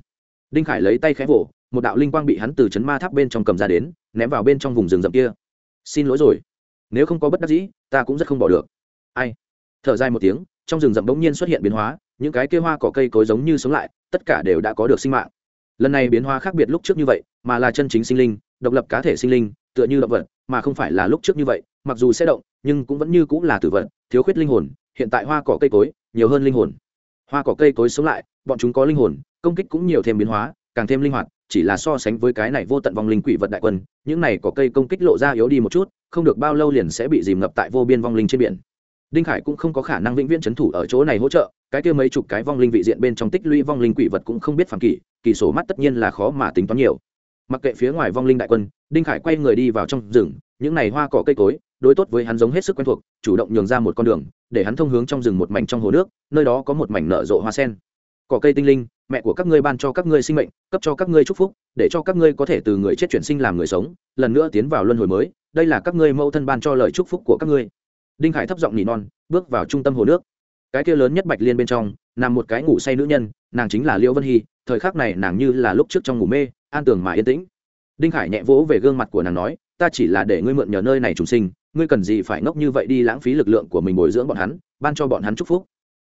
Đinh khải lấy tay khẽ vỗ, một đạo linh quang bị hắn từ chấn ma tháp bên trong cầm ra đến, ném vào bên trong vùng rừng rậm kia. Xin lỗi rồi. Nếu không có bất đắc dĩ ta cũng rất không bỏ được. Ai? Thở dài một tiếng, trong rừng rậm bỗng nhiên xuất hiện biến hóa, những cái kia hoa cỏ cây cối giống như sống lại, tất cả đều đã có được sinh mạng. Lần này biến hóa khác biệt lúc trước như vậy, mà là chân chính sinh linh, độc lập cá thể sinh linh, tựa như động vật, mà không phải là lúc trước như vậy, mặc dù sẽ động, nhưng cũng vẫn như cũng là tử vật, thiếu khuyết linh hồn, hiện tại hoa cỏ cây cối, nhiều hơn linh hồn. Hoa cỏ cây cối sống lại, bọn chúng có linh hồn, công kích cũng nhiều thêm biến hóa, càng thêm linh hoạt, chỉ là so sánh với cái này vô tận vong linh quỷ vật đại quân những này có cây công kích lộ ra yếu đi một chút, không được bao lâu liền sẽ bị dìm ngập tại vô biên vong linh trên biển. Đinh khải cũng không có khả năng vĩnh viễn c thủ ở chỗ này hỗ trợ, cái kia mấy chục cái vong linh vị diện bên trong tích lũy vong linh quỷ vật cũng không biết phản kỷ kỳ số mắt tất nhiên là khó mà tính toán nhiều. Mặc kệ phía ngoài vong linh đại quân, đinh khải quay người đi vào trong rừng, những này hoa cỏ cây cối, đối tốt với hắn giống hết sức quen thuộc, chủ động nhường ra một con đường, để hắn thông hướng trong rừng một mảnh trong hồ nước, nơi đó có một mảnh nở rộ hoa sen cỏ cây tinh linh, mẹ của các ngươi ban cho các ngươi sinh mệnh, cấp cho các ngươi chúc phúc, để cho các ngươi có thể từ người chết chuyển sinh làm người sống, lần nữa tiến vào luân hồi mới, đây là các ngươi mẫu thân ban cho lời chúc phúc của các ngươi. Đinh khải thấp giọng nỉ non, bước vào trung tâm hồ nước. Cái kia lớn nhất bạch liên bên trong, nằm một cái ngủ say nữ nhân, nàng chính là liễu vân hy, thời khắc này nàng như là lúc trước trong ngủ mê, an tường mà yên tĩnh. Đinh khải nhẹ vỗ về gương mặt của nàng nói, ta chỉ là để ngươi mượn nhờ nơi này trùng sinh, ngươi cần gì phải ngốc như vậy đi lãng phí lực lượng của mình bồi dưỡng bọn hắn, ban cho bọn hắn chúc phúc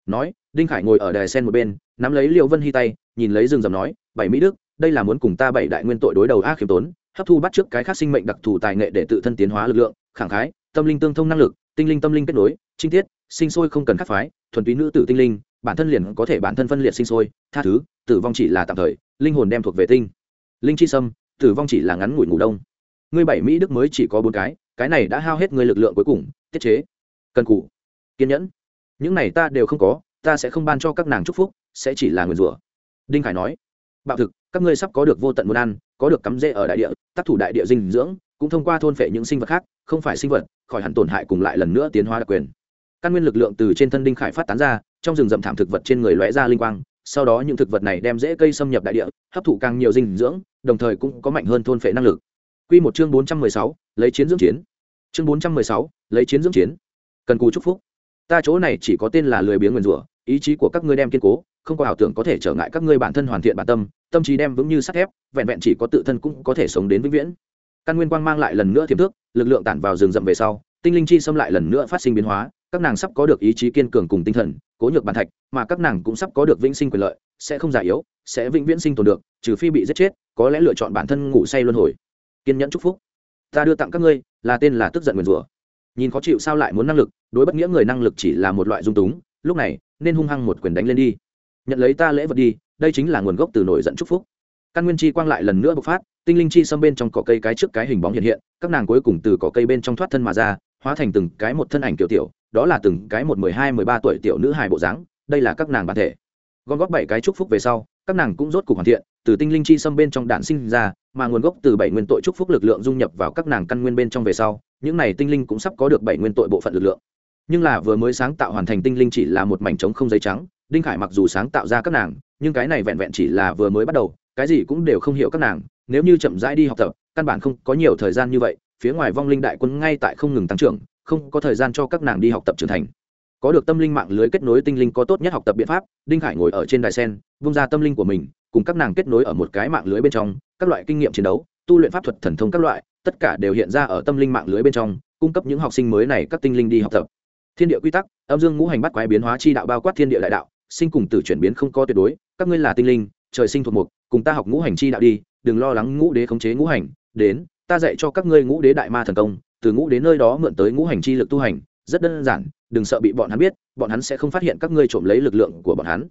nói, đinh khải ngồi ở đài sen một bên, nắm lấy liệu vân hy tay, nhìn lấy rừng rầm nói, bảy mỹ đức, đây là muốn cùng ta bảy đại nguyên tội đối đầu a khiêm tốn, hấp thu bắt trước cái khác sinh mệnh đặc thù tài nghệ để tự thân tiến hóa lực lượng, khẳng khái, tâm linh tương thông năng lực, tinh linh tâm linh kết nối, trinh tiết, sinh sôi không cần khắc phái, thuần túy nữ tử tinh linh, bản thân liền có thể bản thân phân liệt sinh sôi, tha thứ, tử vong chỉ là tạm thời, linh hồn đem thuộc về tinh. Linh chi sâm, tử vong chỉ là ngắn ngủi ngủ đông. Ngươi bảy mỹ đức mới chỉ có bốn cái cái này đã hao hết ngươi lực lượng cuối cùng, tiết chế. Cần cù. Kiên nhẫn những này ta đều không có, ta sẽ không ban cho các nàng chúc phúc, sẽ chỉ là nguyền rủa. Đinh khải nói, bạo thực, các ngươi sắp có được vô tận muốn ăn, có được cắm rễ ở đại địa tác thủ đại địa dinh dưỡng, cũng thông qua thôn phệ những sinh vật khác, không phải sinh vật, khỏi hẳn tổn hại cùng lại lần nữa tiến hóa đặc quyền. Căn nguyên lực lượng từ trên thân đinh khải phát tán ra, trong rừng rậm thảm thực vật trên người lóe ra linh quang, sau đó những thực vật này đem dễ cây xâm nhập đại địa, hấp thụ càng nhiều dinh dưỡng, đồng thời cũng có mạnh hơn thôn phệ năng lực. Quy một chương bốn trăm mười sáu, lấy chiến dưỡng chiến. Chương bốn trăm mười sáu, lấy chiến dưỡng chiến. Cần cù chúc phúc ta chỗ này chỉ có tên là lười biếng nguyền rủa, ý chí của các ngươi đem kiên cố, không có ảo tưởng có thể trở ngại các ngươi bản thân hoàn thiện bản tâm tâm trí đem vững như sắt thép, vẹn vẹn chỉ có tự thân cũng có thể sống đến vĩnh viễn. Căn nguyên quang mang lại lần nữa thiềm thước, lực lượng tản vào rừng rậm về sau, tinh linh chi xâm lại lần nữa phát sinh biến hóa, các nàng sắp có được ý chí kiên cường cùng tinh thần, cố nhược bản thạch, mà các nàng cũng sắp có được vĩnh sinh quyền lợi, sẽ không già yếu, sẽ vĩnh viễn sinh tồn được, trừ phi bị giết chết, có lẽ lựa chọn bản thân ngủ say luân hồi. Kiên nhẫn chúc phúc. Ta đưa tặng các ngươi, là tên là tức giận nguyền rủa nhìn khó chịu sao lại muốn năng lực, đối bất nghĩa người năng lực chỉ là một loại dung túng, lúc này, nên hung hăng một quyền đánh lên đi. Nhận lấy ta lễ vật đi, đây chính là nguồn gốc từ nổi giận chúc phúc. Căn nguyên chi quang lại lần nữa bộc phát, tinh linh chi xâm bên trong cỏ cây cái trước cái hình bóng hiện hiện, các nàng cuối cùng từ cỏ cây bên trong thoát thân mà ra, hóa thành từng cái một thân ảnh kiểu tiểu, đó là từng cái một mười hai, mười ba tuổi tiểu nữ hài bộ dáng, đây là các nàng bản thể. Gom góp bảy cái chúc phúc về sau, các nàng cũng rốt cuộc hoàn thiện, từ tinh linh chi xâm bên trong đạn sinh ra mà nguồn gốc từ bảy nguyên tội chúc phúc lực lượng dung nhập vào các nàng căn nguyên bên trong về sau, những này tinh linh cũng sắp có được bảy nguyên tội bộ phận lực lượng. Nhưng là vừa mới sáng tạo hoàn thành tinh linh chỉ là một mảnh trống không giấy trắng, đinh khải mặc dù sáng tạo ra các nàng, nhưng cái này vẹn vẹn chỉ là vừa mới bắt đầu, cái gì cũng đều không hiểu các nàng, nếu như chậm rãi đi học tập, căn bản không có nhiều thời gian như vậy, phía ngoài vong linh đại quân ngay tại không ngừng tăng trưởng, không có thời gian cho các nàng đi học tập trưởng thành. Có được tâm linh mạng lưới kết nối tinh linh có tốt nhất học tập biện pháp, đinh khải ngồi ở trên đài sen, vung ra tâm linh của mình cùng các nàng kết nối ở một cái mạng lưới bên trong, các loại kinh nghiệm chiến đấu, tu luyện pháp thuật thần thông các loại, tất cả đều hiện ra ở tâm linh mạng lưới bên trong, cung cấp những học sinh mới này các tinh linh đi học tập. Thiên địa quy tắc, âm dương ngũ hành bắt quái biến hóa chi đạo bao quát thiên địa đại đạo, sinh cùng tử chuyển biến không có tuyệt đối, các ngươi là tinh linh, trời sinh thuộc mục, cùng ta học ngũ hành chi đạo đi, đừng lo lắng ngũ đế khống chế ngũ hành, đến, ta dạy cho các ngươi ngũ đế đại ma thần công, từ ngũ đến nơi đó mượn tới ngũ hành chi lực tu hành, rất đơn giản, đừng sợ bị bọn hắn biết, bọn hắn sẽ không phát hiện các ngươi trộm lấy lực lượng của bọn hắn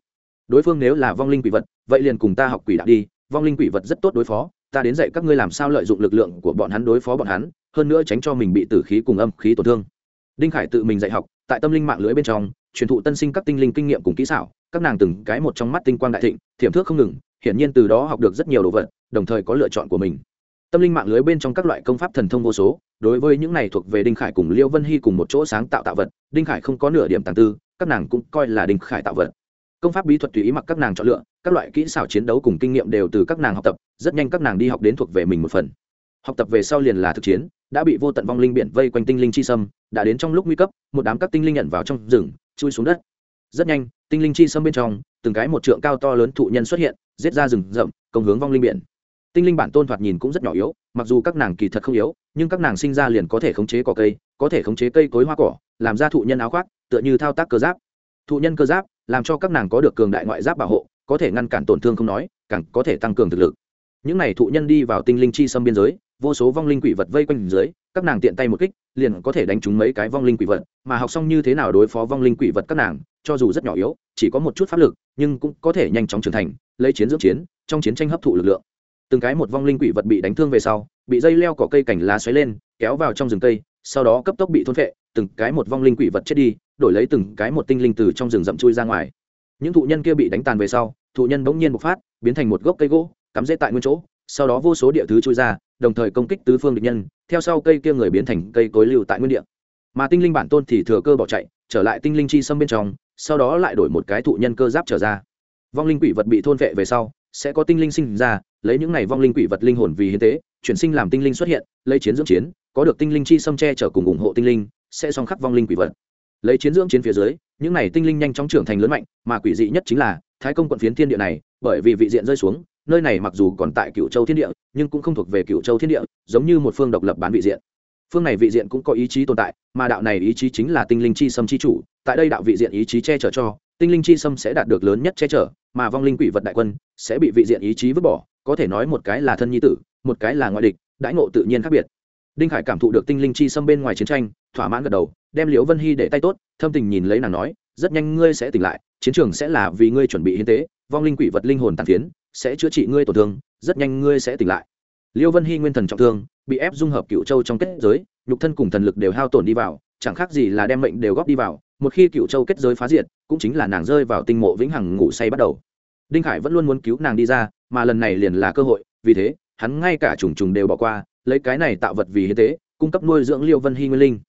đối phương nếu là vong linh quỷ vật, vậy liền cùng ta học quỷ đạo đi, vong linh quỷ vật rất tốt đối phó, ta đến dạy các ngươi làm sao lợi dụng lực lượng của bọn hắn đối phó bọn hắn, hơn nữa tránh cho mình bị tử khí cùng âm khí tổn thương. Đinh khải tự mình dạy học, tại tâm linh mạng lưới bên trong, truyền thụ tân sinh các tinh linh kinh nghiệm cùng kỹ xảo, các nàng từng cái một trong mắt tinh quang đại thịnh, thiểm thước không ngừng, hiển nhiên từ đó học được rất nhiều đồ vật, đồng thời có lựa chọn của mình. Tâm linh mạng lưới bên trong các loại công pháp thần thông vô số, đối với những này thuộc về đinh khải cùng liêu vân hy cùng một chỗ sáng tạo tạo vật, đinh khải không có nửa điểm tàng tư, các nàng cũng coi là đinh khải tạo vật công pháp bí thuật tùy ý mặc các nàng chọn lựa, các loại kỹ xảo chiến đấu cùng kinh nghiệm đều từ các nàng học tập, rất nhanh các nàng đi học đến thuộc về mình một phần. Học tập về sau liền là thực chiến, đã bị vô tận vong linh biển vây quanh tinh linh chi sâm, đã đến trong lúc nguy cấp, một đám các tinh linh nhận vào trong rừng, chui xuống đất. Rất nhanh, tinh linh chi sâm bên trong, từng cái một trượng cao to lớn thụ nhân xuất hiện, giết ra rừng rậm, công hướng vong linh biển. Tinh linh bản tôn thoạt nhìn cũng rất nhỏ yếu, mặc dù các nàng kỳ thật không yếu, nhưng các nàng sinh ra liền có thể khống chế cỏ cây, có thể khống chế cây cối hoa cỏ, làm ra thụ nhân áo khoác, tựa như thao tác cơ giáp thụ nhân cơ giáp, làm cho các nàng có được cường đại ngoại giáp bảo hộ, có thể ngăn cản tổn thương không nói, càng có thể tăng cường thực lực. Những n à y thụ nhân đi vào tinh linh chi xâm biên giới, vô số vong linh quỷ vật vây quanh dưới, các nàng tiện tay một kích, liền có thể đánh trúng mấy cái vong linh quỷ vật, mà học xong như thế nào đối phó vong linh quỷ vật các nàng, cho dù rất nhỏ yếu, chỉ có một chút pháp lực, nhưng cũng có thể nhanh chóng trưởng thành, lấy chiến dưỡng chiến, trong chiến tranh hấp thụ lực lượng. Từng cái một vong linh quỷ vật bị đánh thương về sau, bị dây leo cỏ cây cành lá xoáy lên, kéo vào trong rừng cây sau đó cấp tốc bị thôn phệ, từng cái một vong linh quỷ vật chết đi, đổi lấy từng cái một tinh linh từ trong rừng rậm chui ra ngoài. Những thụ nhân kia bị đánh tàn về sau, thụ nhân bỗng nhiên bộc phát, biến thành một gốc cây gỗ, cắm rễ tại nguyên chỗ, sau đó vô số địa thứ chui ra, đồng thời công kích tứ phương địch nhân, theo sau cây kia người biến thành cây cối lưu tại nguyên địa. Mà tinh linh bản tôn thì thừa cơ bỏ chạy, trở lại tinh linh chi xâm bên trong, sau đó lại đổi một cái thụ nhân cơ giáp trở ra. Vong linh quỷ vật bị thôn vệ về sau, sẽ có tinh linh sinh ra, lấy những này vong linh quỷ vật linh hồn vì hiến tế, chuyển sinh làm tinh linh xuất hiện, lấy chiến dưỡng chiến có được tinh linh chi xâm che chở cùng ủng hộ tinh linh, sẽ song khắc vong linh quỷ vật. Lấy chiến dưỡng chiến phía dưới, những này tinh linh nhanh chóng trưởng thành lớn mạnh, mà quỷ dị nhất chính là, thái công quận phiến thiên địa này, bởi vì vị diện rơi xuống, nơi này mặc dù còn tại cựu châu thiên địa, nhưng cũng không thuộc về cựu châu thiên địa, giống như một phương độc lập bán vị diện. Phương này vị diện cũng có ý chí tồn tại, mà đạo này ý chí chính là tinh linh chi sâm chi chủ, tại đây đạo vị diện ý chí che chở cho, tinh linh chi sâm sẽ đạt được lớn nhất che chở, mà vong linh quỷ vật đại quân sẽ bị vị diện ý chí vứt bỏ, có thể nói một cái là thân nhi tử, một cái là ngoại địch, đãi ngộ tự nhiên khác biệt đinh khải cảm thụ được tinh linh chi xâm bên ngoài chiến tranh, thỏa mãn gật đầu, đem liễu vân hy để tay tốt, thâm tình nhìn lấy nàng nói, rất nhanh ngươi sẽ tỉnh lại, chiến trường sẽ là vì ngươi chuẩn bị hiến tế, vong linh quỷ vật linh hồn tàn phiến sẽ chữa trị ngươi tổn thương, rất nhanh ngươi sẽ tỉnh lại. Liễu vân hy nguyên thần trọng thương, bị ép dung hợp cựu châu trong kết giới, nhục thân cùng thần lực đều hao tổn đi vào, chẳng khác gì là đem mệnh đều góp đi vào, một khi cựu châu kết giới phá diệt, cũng chính là nàng rơi vào tinh mộ vĩnh hằng ngủ say bắt đầu. Đinh khải vẫn luôn muốn cứu nàng đi ra, mà lần này liền là cơ hội, vì thế, hắn ngay cả trùng trùng đều bỏ qua lấy cái này tạo vật vì hiến tế, cung cấp nuôi dưỡng liêu vân hy nguyên linh.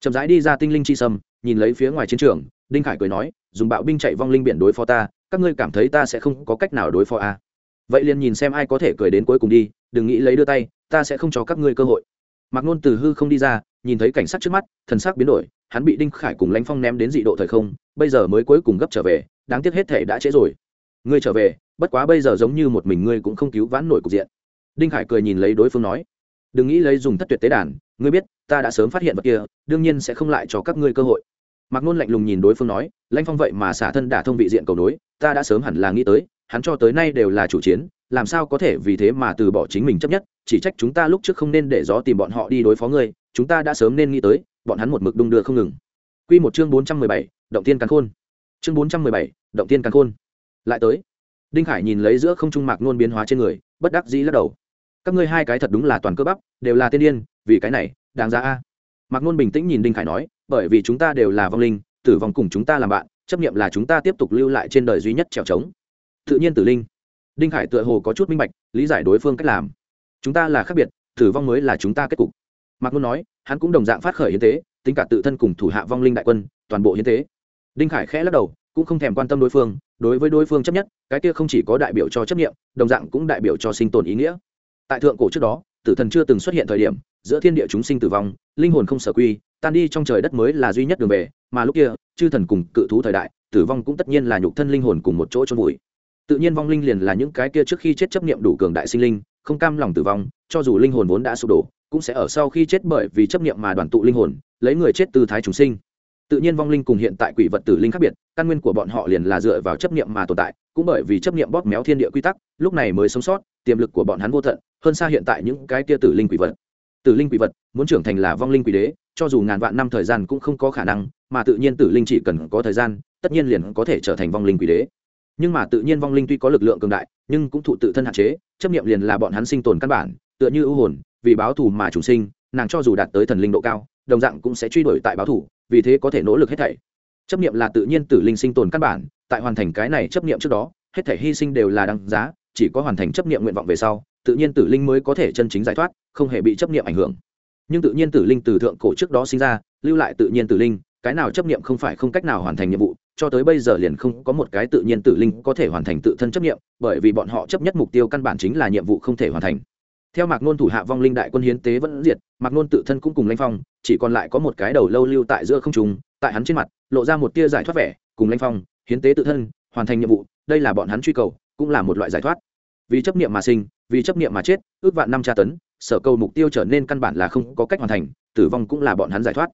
Chậm rãi đi ra tinh linh chi sâm, nhìn lấy phía ngoài chiến trường, đinh khải cười nói, dùng bạo binh chạy vong linh biển đối phó ta, các ngươi cảm thấy ta sẽ không có cách nào đối phó a à? vậy liền nhìn xem ai có thể cười đến cuối cùng đi, đừng nghĩ lấy đưa tay, ta sẽ không cho các ngươi cơ hội. Mặc nôn từ hư không đi ra, nhìn thấy cảnh sát trước mắt, thần sắc biến đổi, hắn bị đinh khải cùng lãnh phong ném đến dị độ thời không, bây giờ mới cuối cùng gấp trở về, đáng tiếc hết thể đã trễ rồi. Ngươi trở về, bất quá bây giờ giống như một mình ngươi cũng không cứu vãn nổi cục diện. Đinh khải cười nhìn lấy đối phương nói đừng nghĩ lấy dùng thất tuyệt tế đàn ngươi biết ta đã sớm phát hiện vật kia đương nhiên sẽ không lại cho các ngươi cơ hội mặc nôn lạnh lùng nhìn đối phương nói lãnh phong vậy mà xả thân đả thông vị diện cầu nối ta đã sớm hẳn là nghĩ tới hắn cho tới nay đều là chủ chiến làm sao có thể vì thế mà từ bỏ chính mình chấp nhất chỉ trách chúng ta lúc trước không nên để gió tìm bọn họ đi đối phó ngươi chúng ta đã sớm nên nghĩ tới bọn hắn một mực đung đưa không ngừng Quy một chương bốn trăm mười bảy, động tiên càn khôn. Chương bốn trăm mười bảy, động tiên càn khôn. Lại tới. Đinh Khải nhìn lấy giữa không trung mạc nôn biến hóa trên người, bất đắc dĩ lắc đầu các ngươi hai cái thật đúng là toàn cơ bắp, đều là tiên điên vì cái này, đáng giá a. Mạc nôn bình tĩnh nhìn đinh khải nói, bởi vì chúng ta đều là vong linh, tử vong cùng chúng ta làm bạn, chấp nghiệm là chúng ta tiếp tục lưu lại trên đời duy nhất trèo trống. Tự nhiên tử linh. Đinh khải tựa hồ có chút minh bạch, lý giải đối phương cách làm. Chúng ta là khác biệt, tử vong mới là chúng ta kết cục. Mạc nôn nói, hắn cũng đồng dạng phát khởi hiến tế, tính cả tự thân cùng thủ hạ vong linh đại quân, toàn bộ hiến tế. Đinh khải khẽ lắc đầu, cũng không thèm quan tâm đối phương, đối với đối phương chấp nhất, cái kia không chỉ có đại biểu cho chấp nghiệm đồng dạng cũng đại biểu cho sinh tồn ý nghĩa tại thượng cổ trước đó, tử thần chưa từng xuất hiện thời điểm, giữa thiên địa chúng sinh tử vong, linh hồn không sở quy, tan đi trong trời đất mới là duy nhất đường về, mà lúc kia, chư thần cùng cự thú thời đại, tử vong cũng tất nhiên là nhục thân linh hồn cùng một chỗ trôn vùi. Tự nhiên vong linh liền là những cái kia trước khi chết chấp niệm đủ cường đại sinh linh, không cam lòng tử vong, cho dù linh hồn vốn đã sụp đổ, cũng sẽ ở sau khi chết bởi vì chấp niệm mà đoàn tụ linh hồn, lấy người chết từ thái chúng sinh. Tự nhiên vong linh cùng hiện tại quỷ vật tử linh khác biệt, căn nguyên của bọn họ liền là dựa vào chấp niệm mà tồn tại, cũng bởi vì chấp niệm bóp méo thiên địa quy tắc, lúc này mới sống sót tiềm lực của bọn hắn vô tận, hơn xa hiện tại những cái kia tử linh quỷ vật. Tử linh quỷ vật muốn trưởng thành là vong linh quỷ đế, cho dù ngàn vạn năm thời gian cũng không có khả năng, mà tự nhiên tử linh chỉ cần có thời gian, tất nhiên liền có thể trở thành vong linh quỷ đế. Nhưng mà tự nhiên vong linh tuy có lực lượng cường đại, nhưng cũng thụ tự thân hạn chế, chấp niệm liền là bọn hắn sinh tồn căn bản, tựa như ưu hồn, vì báo thù mà chúng sinh, nàng cho dù đạt tới thần linh độ cao, đồng dạng cũng sẽ truy đuổi tại báo thù, vì thế có thể nỗ lực hết thảy. Chấp niệm là tự nhiên tử linh sinh tồn căn bản, tại hoàn thành cái này chấp niệm trước đó, hết thảy hy sinh đều là đăng giá chỉ có hoàn thành chấp niệm nguyện vọng về sau, tự nhiên tử linh mới có thể chân chính giải thoát, không hề bị chấp niệm ảnh hưởng. Nhưng tự nhiên tử linh từ thượng cổ trước đó sinh ra, lưu lại tự nhiên tử linh, cái nào chấp niệm không phải không cách nào hoàn thành nhiệm vụ, cho tới bây giờ liền không có một cái tự nhiên tử linh có thể hoàn thành tự thân chấp niệm, bởi vì bọn họ chấp nhất mục tiêu căn bản chính là nhiệm vụ không thể hoàn thành. Theo mạc nôn thủ hạ vong linh đại quân hiến tế vẫn diệt, mạc nôn tự thân cũng cùng lãnh phong, chỉ còn lại có một cái đầu lâu lưu tại giữa không trùng tại hắn trên mặt, lộ ra một tia giải thoát vẻ, cùng lãnh phong, hiến tế tự thân, hoàn thành nhiệm vụ, đây là bọn hắn truy cầu cũng là một loại giải thoát. Vì chấp niệm mà sinh, vì chấp niệm mà chết, ước vạn năm tra tấn, sở cầu mục tiêu trở nên căn bản là không có cách hoàn thành, tử vong cũng là bọn hắn giải thoát.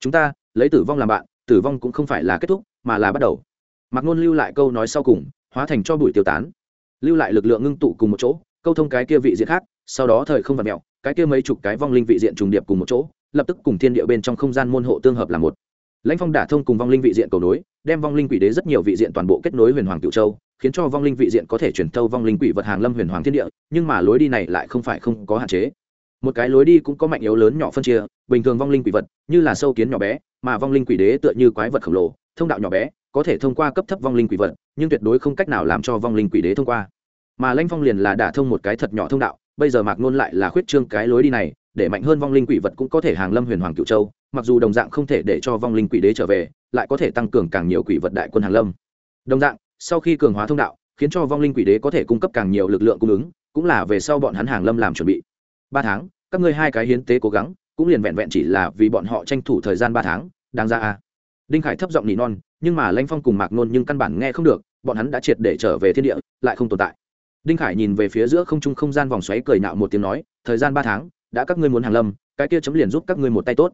Chúng ta, lấy tử vong làm bạn, tử vong cũng không phải là kết thúc, mà là bắt đầu. Mặc nôn lưu lại câu nói sau cùng, hóa thành cho bụi tiêu tán. Lưu lại lực lượng ngưng tụ cùng một chỗ, câu thông cái kia vị diện khác, sau đó thời không vặt mẹo cái kia mấy chục cái vong linh vị diện trùng điệp cùng một chỗ, lập tức cùng thiên địa bên trong không gian môn hộ tương hợp là một. Lãnh phong đả thông cùng vong linh vị diện cầu nối, đem vong linh quỷ đế rất nhiều vị diện toàn bộ kết nối huyền hoàng cựu châu khiến cho vong linh vị diện có thể chuyển thâu vong linh quỷ vật hàng lâm huyền hoàng thiên địa, nhưng mà lối đi này lại không phải không có hạn chế. Một cái lối đi cũng có mạnh yếu lớn nhỏ phân chia, bình thường vong linh quỷ vật như là sâu kiến nhỏ bé, mà vong linh quỷ đế tựa như quái vật khổng lồ, thông đạo nhỏ bé, có thể thông qua cấp thấp vong linh quỷ vật, nhưng tuyệt đối không cách nào làm cho vong linh quỷ đế thông qua. Mà lanh phong liền là đả thông một cái thật nhỏ thông đạo, bây giờ mạc nôn lại là khuyết trương cái lối đi này, để mạnh hơn vong linh quỷ vật cũng có thể hàng lâm huyền hoàng cựu châu, mặc dù đồng dạng không thể để cho vong linh quỷ đế trở về, lại có thể tăng cường càng nhiều quỷ vật đại quân hàng lâm. Đồng dạng sau khi cường hóa thông đạo, khiến cho vong linh quỷ đế có thể cung cấp càng nhiều lực lượng cung ứng, cũng là về sau bọn hắn hàng lâm làm chuẩn bị. Ba tháng, các ngươi hai cái hiến tế cố gắng, cũng liền vẹn vẹn chỉ là vì bọn họ tranh thủ thời gian ba tháng, đáng ra à. đinh khải thấp giọng nỉ non, nhưng mà lanh phong cùng mạc nôn nhưng căn bản nghe không được, bọn hắn đã triệt để trở về thiên địa, lại không tồn tại. Đinh khải nhìn về phía giữa không trung không gian vòng xoáy cười nạo một tiếng nói, thời gian ba tháng, đã các ngươi muốn hàng lâm, cái kia chấm liền giúp các ngươi một tay tốt.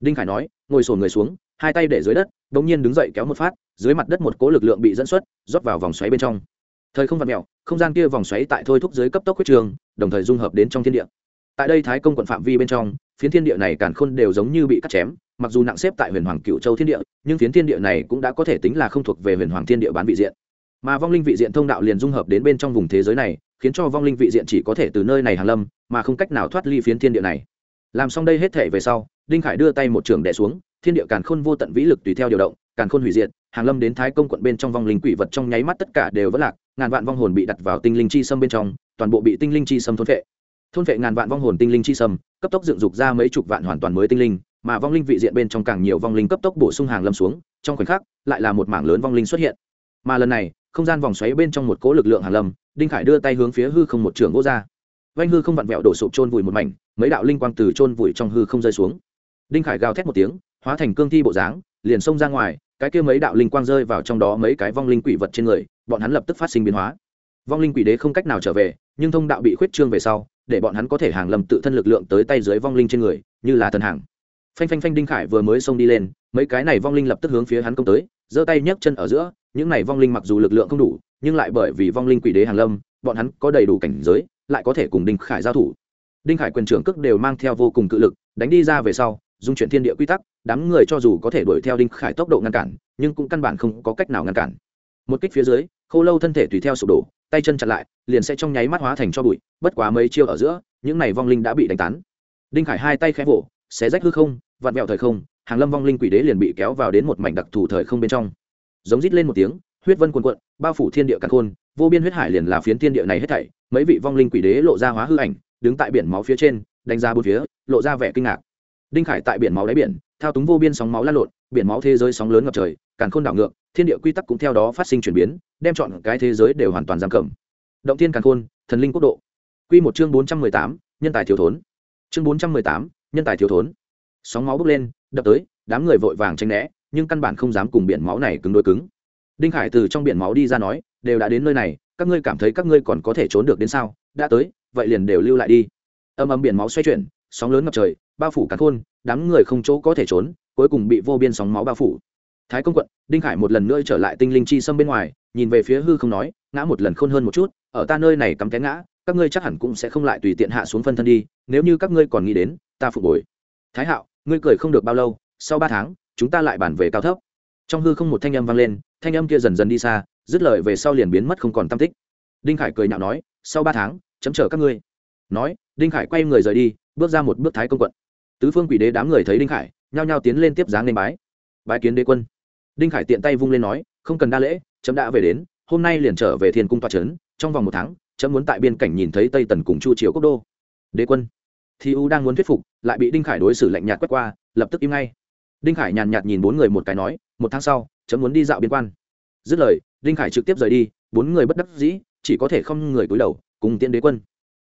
Đinh khải nói, ngồi sồn người xuống hai tay để dưới đất, đ ỗ n g nhiên đứng dậy kéo một phát, dưới mặt đất một cố lực lượng bị dẫn xuất, rót vào vòng xoáy bên trong. Thời không vặt mẹo, không gian kia vòng xoáy tại thôi thúc dưới cấp tốc huyết trường, đồng thời dung hợp đến trong thiên địa. Tại đây thái công quận phạm vi bên trong, phiến thiên địa này càn khôn đều giống như bị cắt chém, mặc dù nặng xếp tại huyền hoàng cựu châu thiên địa, nhưng phiến thiên địa này cũng đã có thể tính là không thuộc về huyền hoàng thiên địa bán vị diện. Mà vong linh vị diện thông đạo liền dung hợp đến bên trong vùng thế giới này, khiến cho vong linh vị diện chỉ có thể từ nơi này hàng lâm, mà không cách nào thoát ly phiến thiên địa này. Làm xong đây hết thể về sau, đinh khải đưa tay một trường đẻ xuống thiên địa càn khôn vô tận vĩ lực tùy theo điều động, càn khôn hủy diệt, hàng lâm đến thái công quận bên trong vong linh quỷ vật trong nháy mắt tất cả đều vỡ lạc, ngàn vạn vong hồn bị đặt vào tinh linh chi sâm bên trong, toàn bộ bị tinh linh chi sâm thôn vệ thôn vệ ngàn vạn vong hồn tinh linh chi sâm, cấp tốc dựng dục ra mấy chục vạn hoàn toàn mới tinh linh, mà vong linh vị diện bên trong càng nhiều vong linh cấp tốc bổ sung hàng lâm xuống, trong khoảnh khắc, lại là một mảng lớn vong linh xuất hiện. Mà lần này, không gian vòng xoáy bên trong một cố lực lượng hàng lâm, đinh khải đưa tay hướng phía hư không một trường gỗ ra. Vanh hư không vặn vẹo đổ sụp trôn vùi một mảnh, mấy đạo linh quang từ trôn vùi trong hư không rơi xuống. Đinh khải gào thét một tiếng hóa thành cương thi bộ dáng, liền xông ra ngoài, cái kia mấy đạo linh quang rơi vào trong đó mấy cái vong linh quỷ vật trên người, bọn hắn lập tức phát sinh biến hóa. Vong linh quỷ đế không cách nào trở về, nhưng thông đạo bị khuyết trương về sau, để bọn hắn có thể hàng lầm tự thân lực lượng tới tay dưới vong linh trên người, như là thần hàng. Phanh phanh phanh đinh khải vừa mới xông đi lên, mấy cái này vong linh lập tức hướng phía hắn công tới, giơ tay nhấc chân ở giữa, những này vong linh mặc dù lực lượng không đủ, nhưng lại bởi vì vong linh quỷ đế hàng lâm, bọn hắn có đầy đủ cảnh giới, lại có thể cùng đinh khải giao thủ. Đinh khải quyền trưởng cước đều mang theo vô cùng cự lực, đánh đi ra về sau dung chuyển thiên địa quy tắc, đám người cho dù có thể đuổi theo đinh khải tốc độ ngăn cản, nhưng cũng căn bản không có cách nào ngăn cản. Một kích phía dưới khô lâu thân thể tùy theo sụp đổ, tay chân chặt lại, liền sẽ trong nháy mắt hóa thành cho bụi, bất quá mấy chiêu ở giữa, những này vong linh đã bị đánh tán. Đinh khải hai tay khẽ vỗ, xé rách hư không, vặn vẹo thời không, hàng lâm vong linh quỷ đế liền bị kéo vào đến một mảnh đặc thù thời không bên trong. Giống rít lên một tiếng, huyết vân quần quận bao phủ thiên địa càn khôn, vô biên huyết hải liền là phiến thiên địa này hết thảy, mấy vị vong linh quỷ đế lộ ra hóa hư ảnh, đứng tại biển máu phía trên, đánh ra bốn phía, lộ ra vẻ kinh ngạc đinh khải tại biển máu đáy biển, thao túng vô biên sóng máu lan lộn, biển máu thế giới sóng lớn ngập trời, càn khôn đảo ngược, thiên địa quy tắc cũng theo đó phát sinh chuyển biến, đem chọn cái thế giới đều hoàn toàn giam cầm. Động thiên càn khôn, thần linh quốc độ. Q một chương bốn trăm mười tám, nhân tài thiếu thốn. Chương bốn trăm mười tám, nhân tài thiếu thốn. Sóng máu bốc lên, đập tới, đám người vội vàng tranh né, nhưng căn bản không dám cùng biển máu này cứng đôi cứng. Đinh khải từ trong biển máu đi ra nói, đều đã đến nơi này, các ngươi cảm thấy các ngươi còn có thể trốn được đến sao? Đã tới, vậy liền đều lưu lại đi. Âm âm biển máu xoay chuyển, sóng lớn ngập trời bao phủ cả thôn, đám người không chỗ có thể trốn, cuối cùng bị vô biên sóng máu bao phủ. Thái công quận, đinh khải một lần nữa trở lại tinh linh chi xâm bên ngoài, nhìn về phía hư không nói, ngã một lần khôn hơn một chút, ở ta nơi này cắm té ngã, các ngươi chắc hẳn cũng sẽ không lại tùy tiện hạ xuống phân thân đi, nếu như các ngươi còn nghĩ đến, ta phục hồi. Thái hạo, ngươi cười không được bao lâu, sau ba tháng, chúng ta lại bàn về cao thấp. Trong hư không một thanh âm vang lên, thanh âm kia dần dần đi xa, dứt lời về sau liền biến mất không còn tam tích. Đinh khải cười nhạo nói, sau ba tháng, chấm chờ các ngươi. Nói, đinh khải quay người rời đi, bước ra một bước thái công quận tứ phương quỷ đế đám người thấy đinh khải, nhao nhao tiến lên tiếp dáng lên bái. Bái kiến đế quân. Đinh khải tiện tay vung lên nói, không cần đa lễ, chấm đã về đến, hôm nay liền trở về thiên cung toa trấn, trong vòng một tháng, chấm muốn tại biên cảnh nhìn thấy tây tần cùng chu triều quốc đô. Đế quân. Thì u đang muốn thuyết phục, lại bị đinh khải đối xử lạnh nhạt quét qua, lập tức im ngay. Đinh khải nhàn nhạt nhìn bốn người một cái nói, một tháng sau, chấm muốn đi dạo biên quan. Dứt lời, đinh khải trực tiếp rời đi, bốn người bất đắc dĩ, chỉ có thể không người cúi đầu, cùng tiễn đế quân.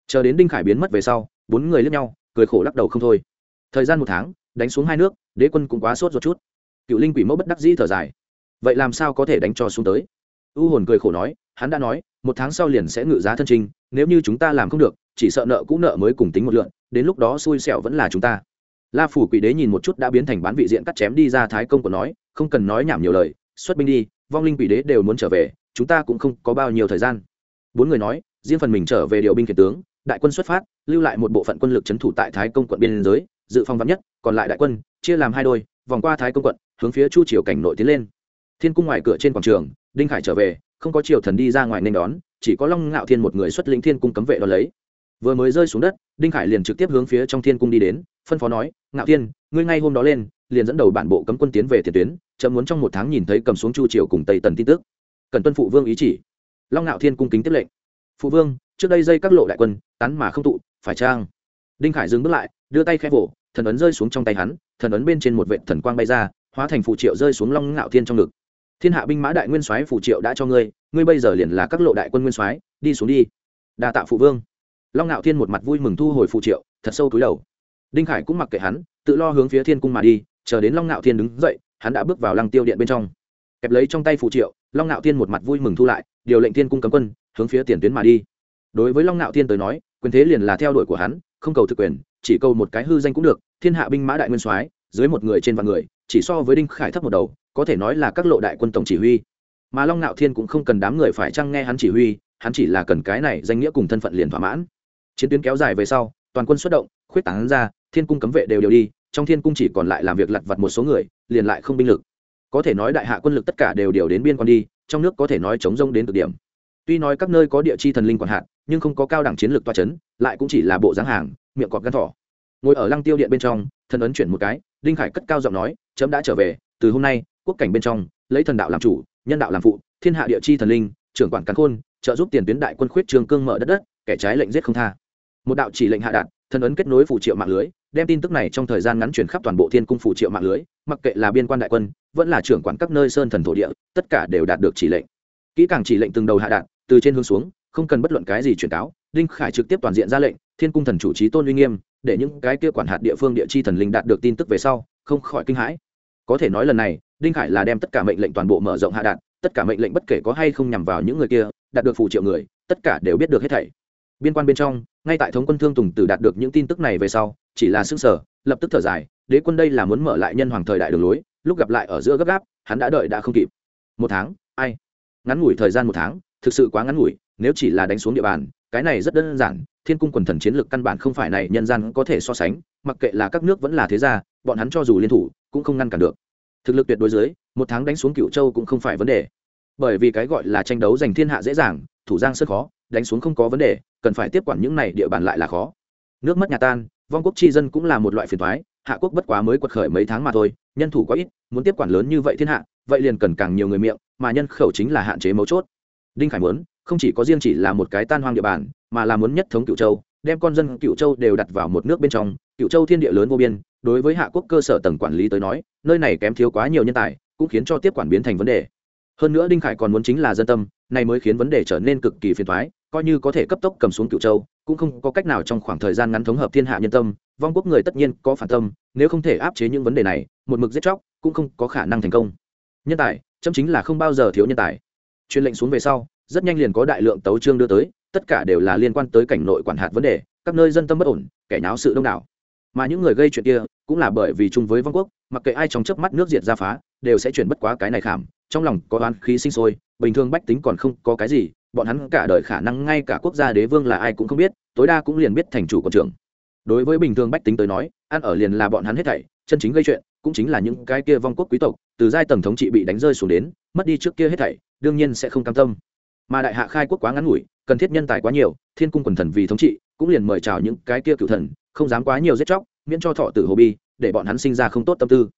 Chờ đến đinh khải biến mất về sau, bốn người lướt nhau, cười khổ lắc đầu không thôi thời gian một tháng, đánh xuống hai nước, đế quân cũng quá sốt ruột chút. Cựu linh quỷ mẫu bất đắc dĩ thở dài. Vậy làm sao có thể đánh cho xuống tới? U hồn cười khổ nói, hắn đã nói, một tháng sau liền sẽ ngự giá thân trình, nếu như chúng ta làm không được, chỉ sợ nợ cũ nợ mới cùng tính một lượn, đến lúc đó xui xẻo vẫn là chúng ta. La phủ quỷ đế nhìn một chút đã biến thành bán vị diện cắt chém đi ra thái công của nói, không cần nói nhảm nhiều lời, xuất binh đi, vong linh quỷ đế đều muốn trở về, chúng ta cũng không có bao nhiêu thời gian. Bốn người nói, riêng phần mình trở về điều binh kiệt tướng, đại quân xuất phát, lưu lại một bộ phận quân lực c h ấ n thủ tại thái công quận biên giới dự phòng vắn nhất, còn lại đại quân, chia làm hai đôi, vòng qua thái công quận, hướng phía chu triều cảnh nội tiến lên. Thiên cung ngoài cửa trên quảng trường, đinh khải trở về, không có triều thần đi ra ngoài nên đón, chỉ có long ngạo thiên một người xuất lĩnh thiên cung cấm vệ đón lấy. Vừa mới rơi xuống đất, đinh khải liền trực tiếp hướng phía trong thiên cung đi đến, phân phó nói, ngạo thiên, ngươi ngay hôm đó lên, liền dẫn đầu bản bộ cấm quân tiến về tiền tuyến chậm muốn trong một tháng nhìn thấy cầm xuống chu triều cùng tây tần tin tức. Cần tuân phụ vương ý chỉ. Long ngạo thiên cung kính tiếp lệnh. Phụ vương, trước đây dây các lộ đại quân, tán mà không tụ, phải trang đinh khải dừng bước lại đưa tay khẽ vỗ, thần ấn rơi xuống trong tay hắn, thần ấn bên trên một vệ thần quang bay ra, hóa thành phụ triệu rơi xuống long ngạo thiên trong ngực. Thiên hạ binh mã đại nguyên soái phụ triệu đã cho ngươi ngươi bây giờ liền là các lộ đại quân nguyên soái, đi xuống đi. Đa tạ phụ vương. Long ngạo thiên một mặt vui mừng thu hồi phụ triệu, thật sâu túi đầu. Đinh khải cũng mặc kệ hắn, tự lo hướng phía thiên cung mà đi, chờ đến long ngạo thiên đứng dậy, hắn đã bước vào lăng tiêu điện bên trong. Kẹp lấy trong tay phụ triệu, long ngạo thiên một mặt vui mừng thu lại, điều lệnh thiên cung cấm quân, hướng phía tiền tuyến mà đi. Đối với long ngạo thiên tới nói, quyền thế liền là theo đuổi của hắn không cầu thực quyền, chỉ cầu một cái hư danh cũng được, thiên hạ binh mã đại nguyên soái, dưới một người trên vạn người, chỉ so với đinh khải thấp một đầu, có thể nói là các lộ đại quân tổng chỉ huy. Mà long ngạo thiên cũng không cần đám người phải chăng nghe hắn chỉ huy, hắn chỉ là cần cái này danh nghĩa cùng thân phận liền thỏa mãn. Chiến tuyến kéo dài về sau, toàn quân xuất động, khuyết tảng ra, thiên cung cấm vệ đều đều đi, trong thiên cung chỉ còn lại làm việc lặt vặt một số người, liền lại không binh lực. Có thể nói đại hạ quân lực tất cả đều điều đến biên quan đi, trong nước có thể nói chống rông đến cực điểm tuy nói các nơi có địa chi thần linh quản hạn nhưng không có cao đẳng chiến lược toa chấn, lại cũng chỉ là bộ dáng hàng miệng cọt gắn thỏ. Ngồi ở lăng tiêu điện bên trong thần ấn chuyển một cái đinh khải cất cao giọng nói chấm đã trở về từ hôm nay quốc cảnh bên trong lấy thần đạo làm chủ nhân đạo làm phụ thiên hạ địa chi thần linh trưởng quản cắn khôn trợ giúp tiền tuyến đại quân khuyết trường cương mở đất đất kẻ trái lệnh giết không tha. Một đạo chỉ lệnh hạ đạt thần ấn kết nối phụ triệu mạng lưới đem tin tức này trong thời gian ngắn chuyển khắp toàn bộ thiên cung phụ triệu mạng lưới mặc kệ là biên quan đại quân vẫn là trưởng quản các nơi sơn thần thổ địa tất cả đều đạt được chỉ lệnh. Kỹ càng chỉ lệnh từng đầu hạ đạt từ trên hướng xuống không cần bất luận cái gì truyền cáo đinh khải trực tiếp toàn diện ra lệnh thiên cung thần chủ trí tôn uy nghiêm để những cái kia quản hạt địa phương địa chi thần linh đạt được tin tức về sau không khỏi kinh hãi. Có thể nói lần này đinh khải là đem tất cả mệnh lệnh toàn bộ mở rộng hạ đạn, tất cả mệnh lệnh bất kể có hay không nhằm vào những người kia đạt được phủ triệu người tất cả đều biết được hết thảy. Biên quan bên trong ngay tại thống quân thương tùng tử đạt được những tin tức này về sau chỉ là xương sở lập tức thở dài đế quân đây là muốn mở lại nhân hoàng thời đại đường lối lúc gặp lại ở giữa gấp gáp hắn đã đợi đã không kịp. Một tháng ai? Ngắn ngủi thời gian một tháng thực sự quá ngắn ngủi, nếu chỉ là đánh xuống địa bàn, cái này rất đơn giản, thiên cung quần thần chiến lược căn bản không phải này nhân gian có thể so sánh, mặc kệ là các nước vẫn là thế gia, bọn hắn cho dù liên thủ, cũng không ngăn cản được. Thực lực tuyệt đối dưới, một tháng đánh xuống cựu châu cũng không phải vấn đề. Bởi vì cái gọi là tranh đấu giành thiên hạ dễ dàng, thủ giang rất khó, đánh xuống không có vấn đề, cần phải tiếp quản những này địa bàn lại là khó. Nước mất nhà tan, vong quốc chi dân cũng là một loại phiền thoái hạ quốc bất quá mới quật khởi mấy tháng mà thôi, nhân thủ quá ít, muốn tiếp quản lớn như vậy thiên hạ, vậy liền cần càng nhiều người miệng, mà nhân khẩu chính là hạn chế mấu chốt đinh khải muốn, không chỉ có riêng chỉ là một cái tan hoang địa bàn, mà là muốn nhất thống cựu châu, đem con dân cựu châu đều đặt vào một nước bên trong. Cựu châu thiên địa lớn vô biên, đối với hạ quốc cơ sở tầng quản lý tới nói, nơi này kém thiếu quá nhiều nhân tài, cũng khiến cho tiếp quản biến thành vấn đề. Hơn nữa đinh khải còn muốn chính là dân tâm, này mới khiến vấn đề trở nên cực kỳ phiền thoái coi như có thể cấp tốc cầm xuống cựu châu, cũng không có cách nào trong khoảng thời gian ngắn thống hợp thiên hạ nhân tâm. Vong quốc người tất nhiên có phản tâm, nếu không thể áp chế những vấn đề này, một mực giết chóc, cũng không có khả năng thành công. Nhân tài, chấm chính là không bao giờ thiếu nhân tài truyền lệnh xuống về sau, rất nhanh liền có đại lượng tấu trương đưa tới, tất cả đều là liên quan tới cảnh nội quản hạt vấn đề, các nơi dân tâm bất ổn, kẻ náo sự đông đảo. Mà những người gây chuyện kia, cũng là bởi vì chung với vong quốc, mặc kệ ai trong chớp mắt nước diệt ra phá, đều sẽ chuyển bất quá cái này khảm, trong lòng có oán khí sinh sôi, bình thường bách tính còn không có cái gì, bọn hắn cả đời khả năng ngay cả quốc gia đế vương là ai cũng không biết, tối đa cũng liền biết thành chủ quận trưởng. Đối với bình thường bách tính tới nói, ăn ở liền là bọn hắn hết thảy, chân chính gây chuyện, cũng chính là những cái kia vong quốc quý tộc, từ giai tầng thống trị bị đánh rơi xuống đến, mất đi trước kia hết thảy đương nhiên sẽ không cam tâm. Mà đại hạ khai quốc quá ngắn ngủi, cần thiết nhân tài quá nhiều, thiên cung quần thần vì thống trị, cũng liền mời chào những cái kia cựu thần, không dám quá nhiều giết chóc, miễn cho thọ tử hồ bi, để bọn hắn sinh ra không tốt tâm tư.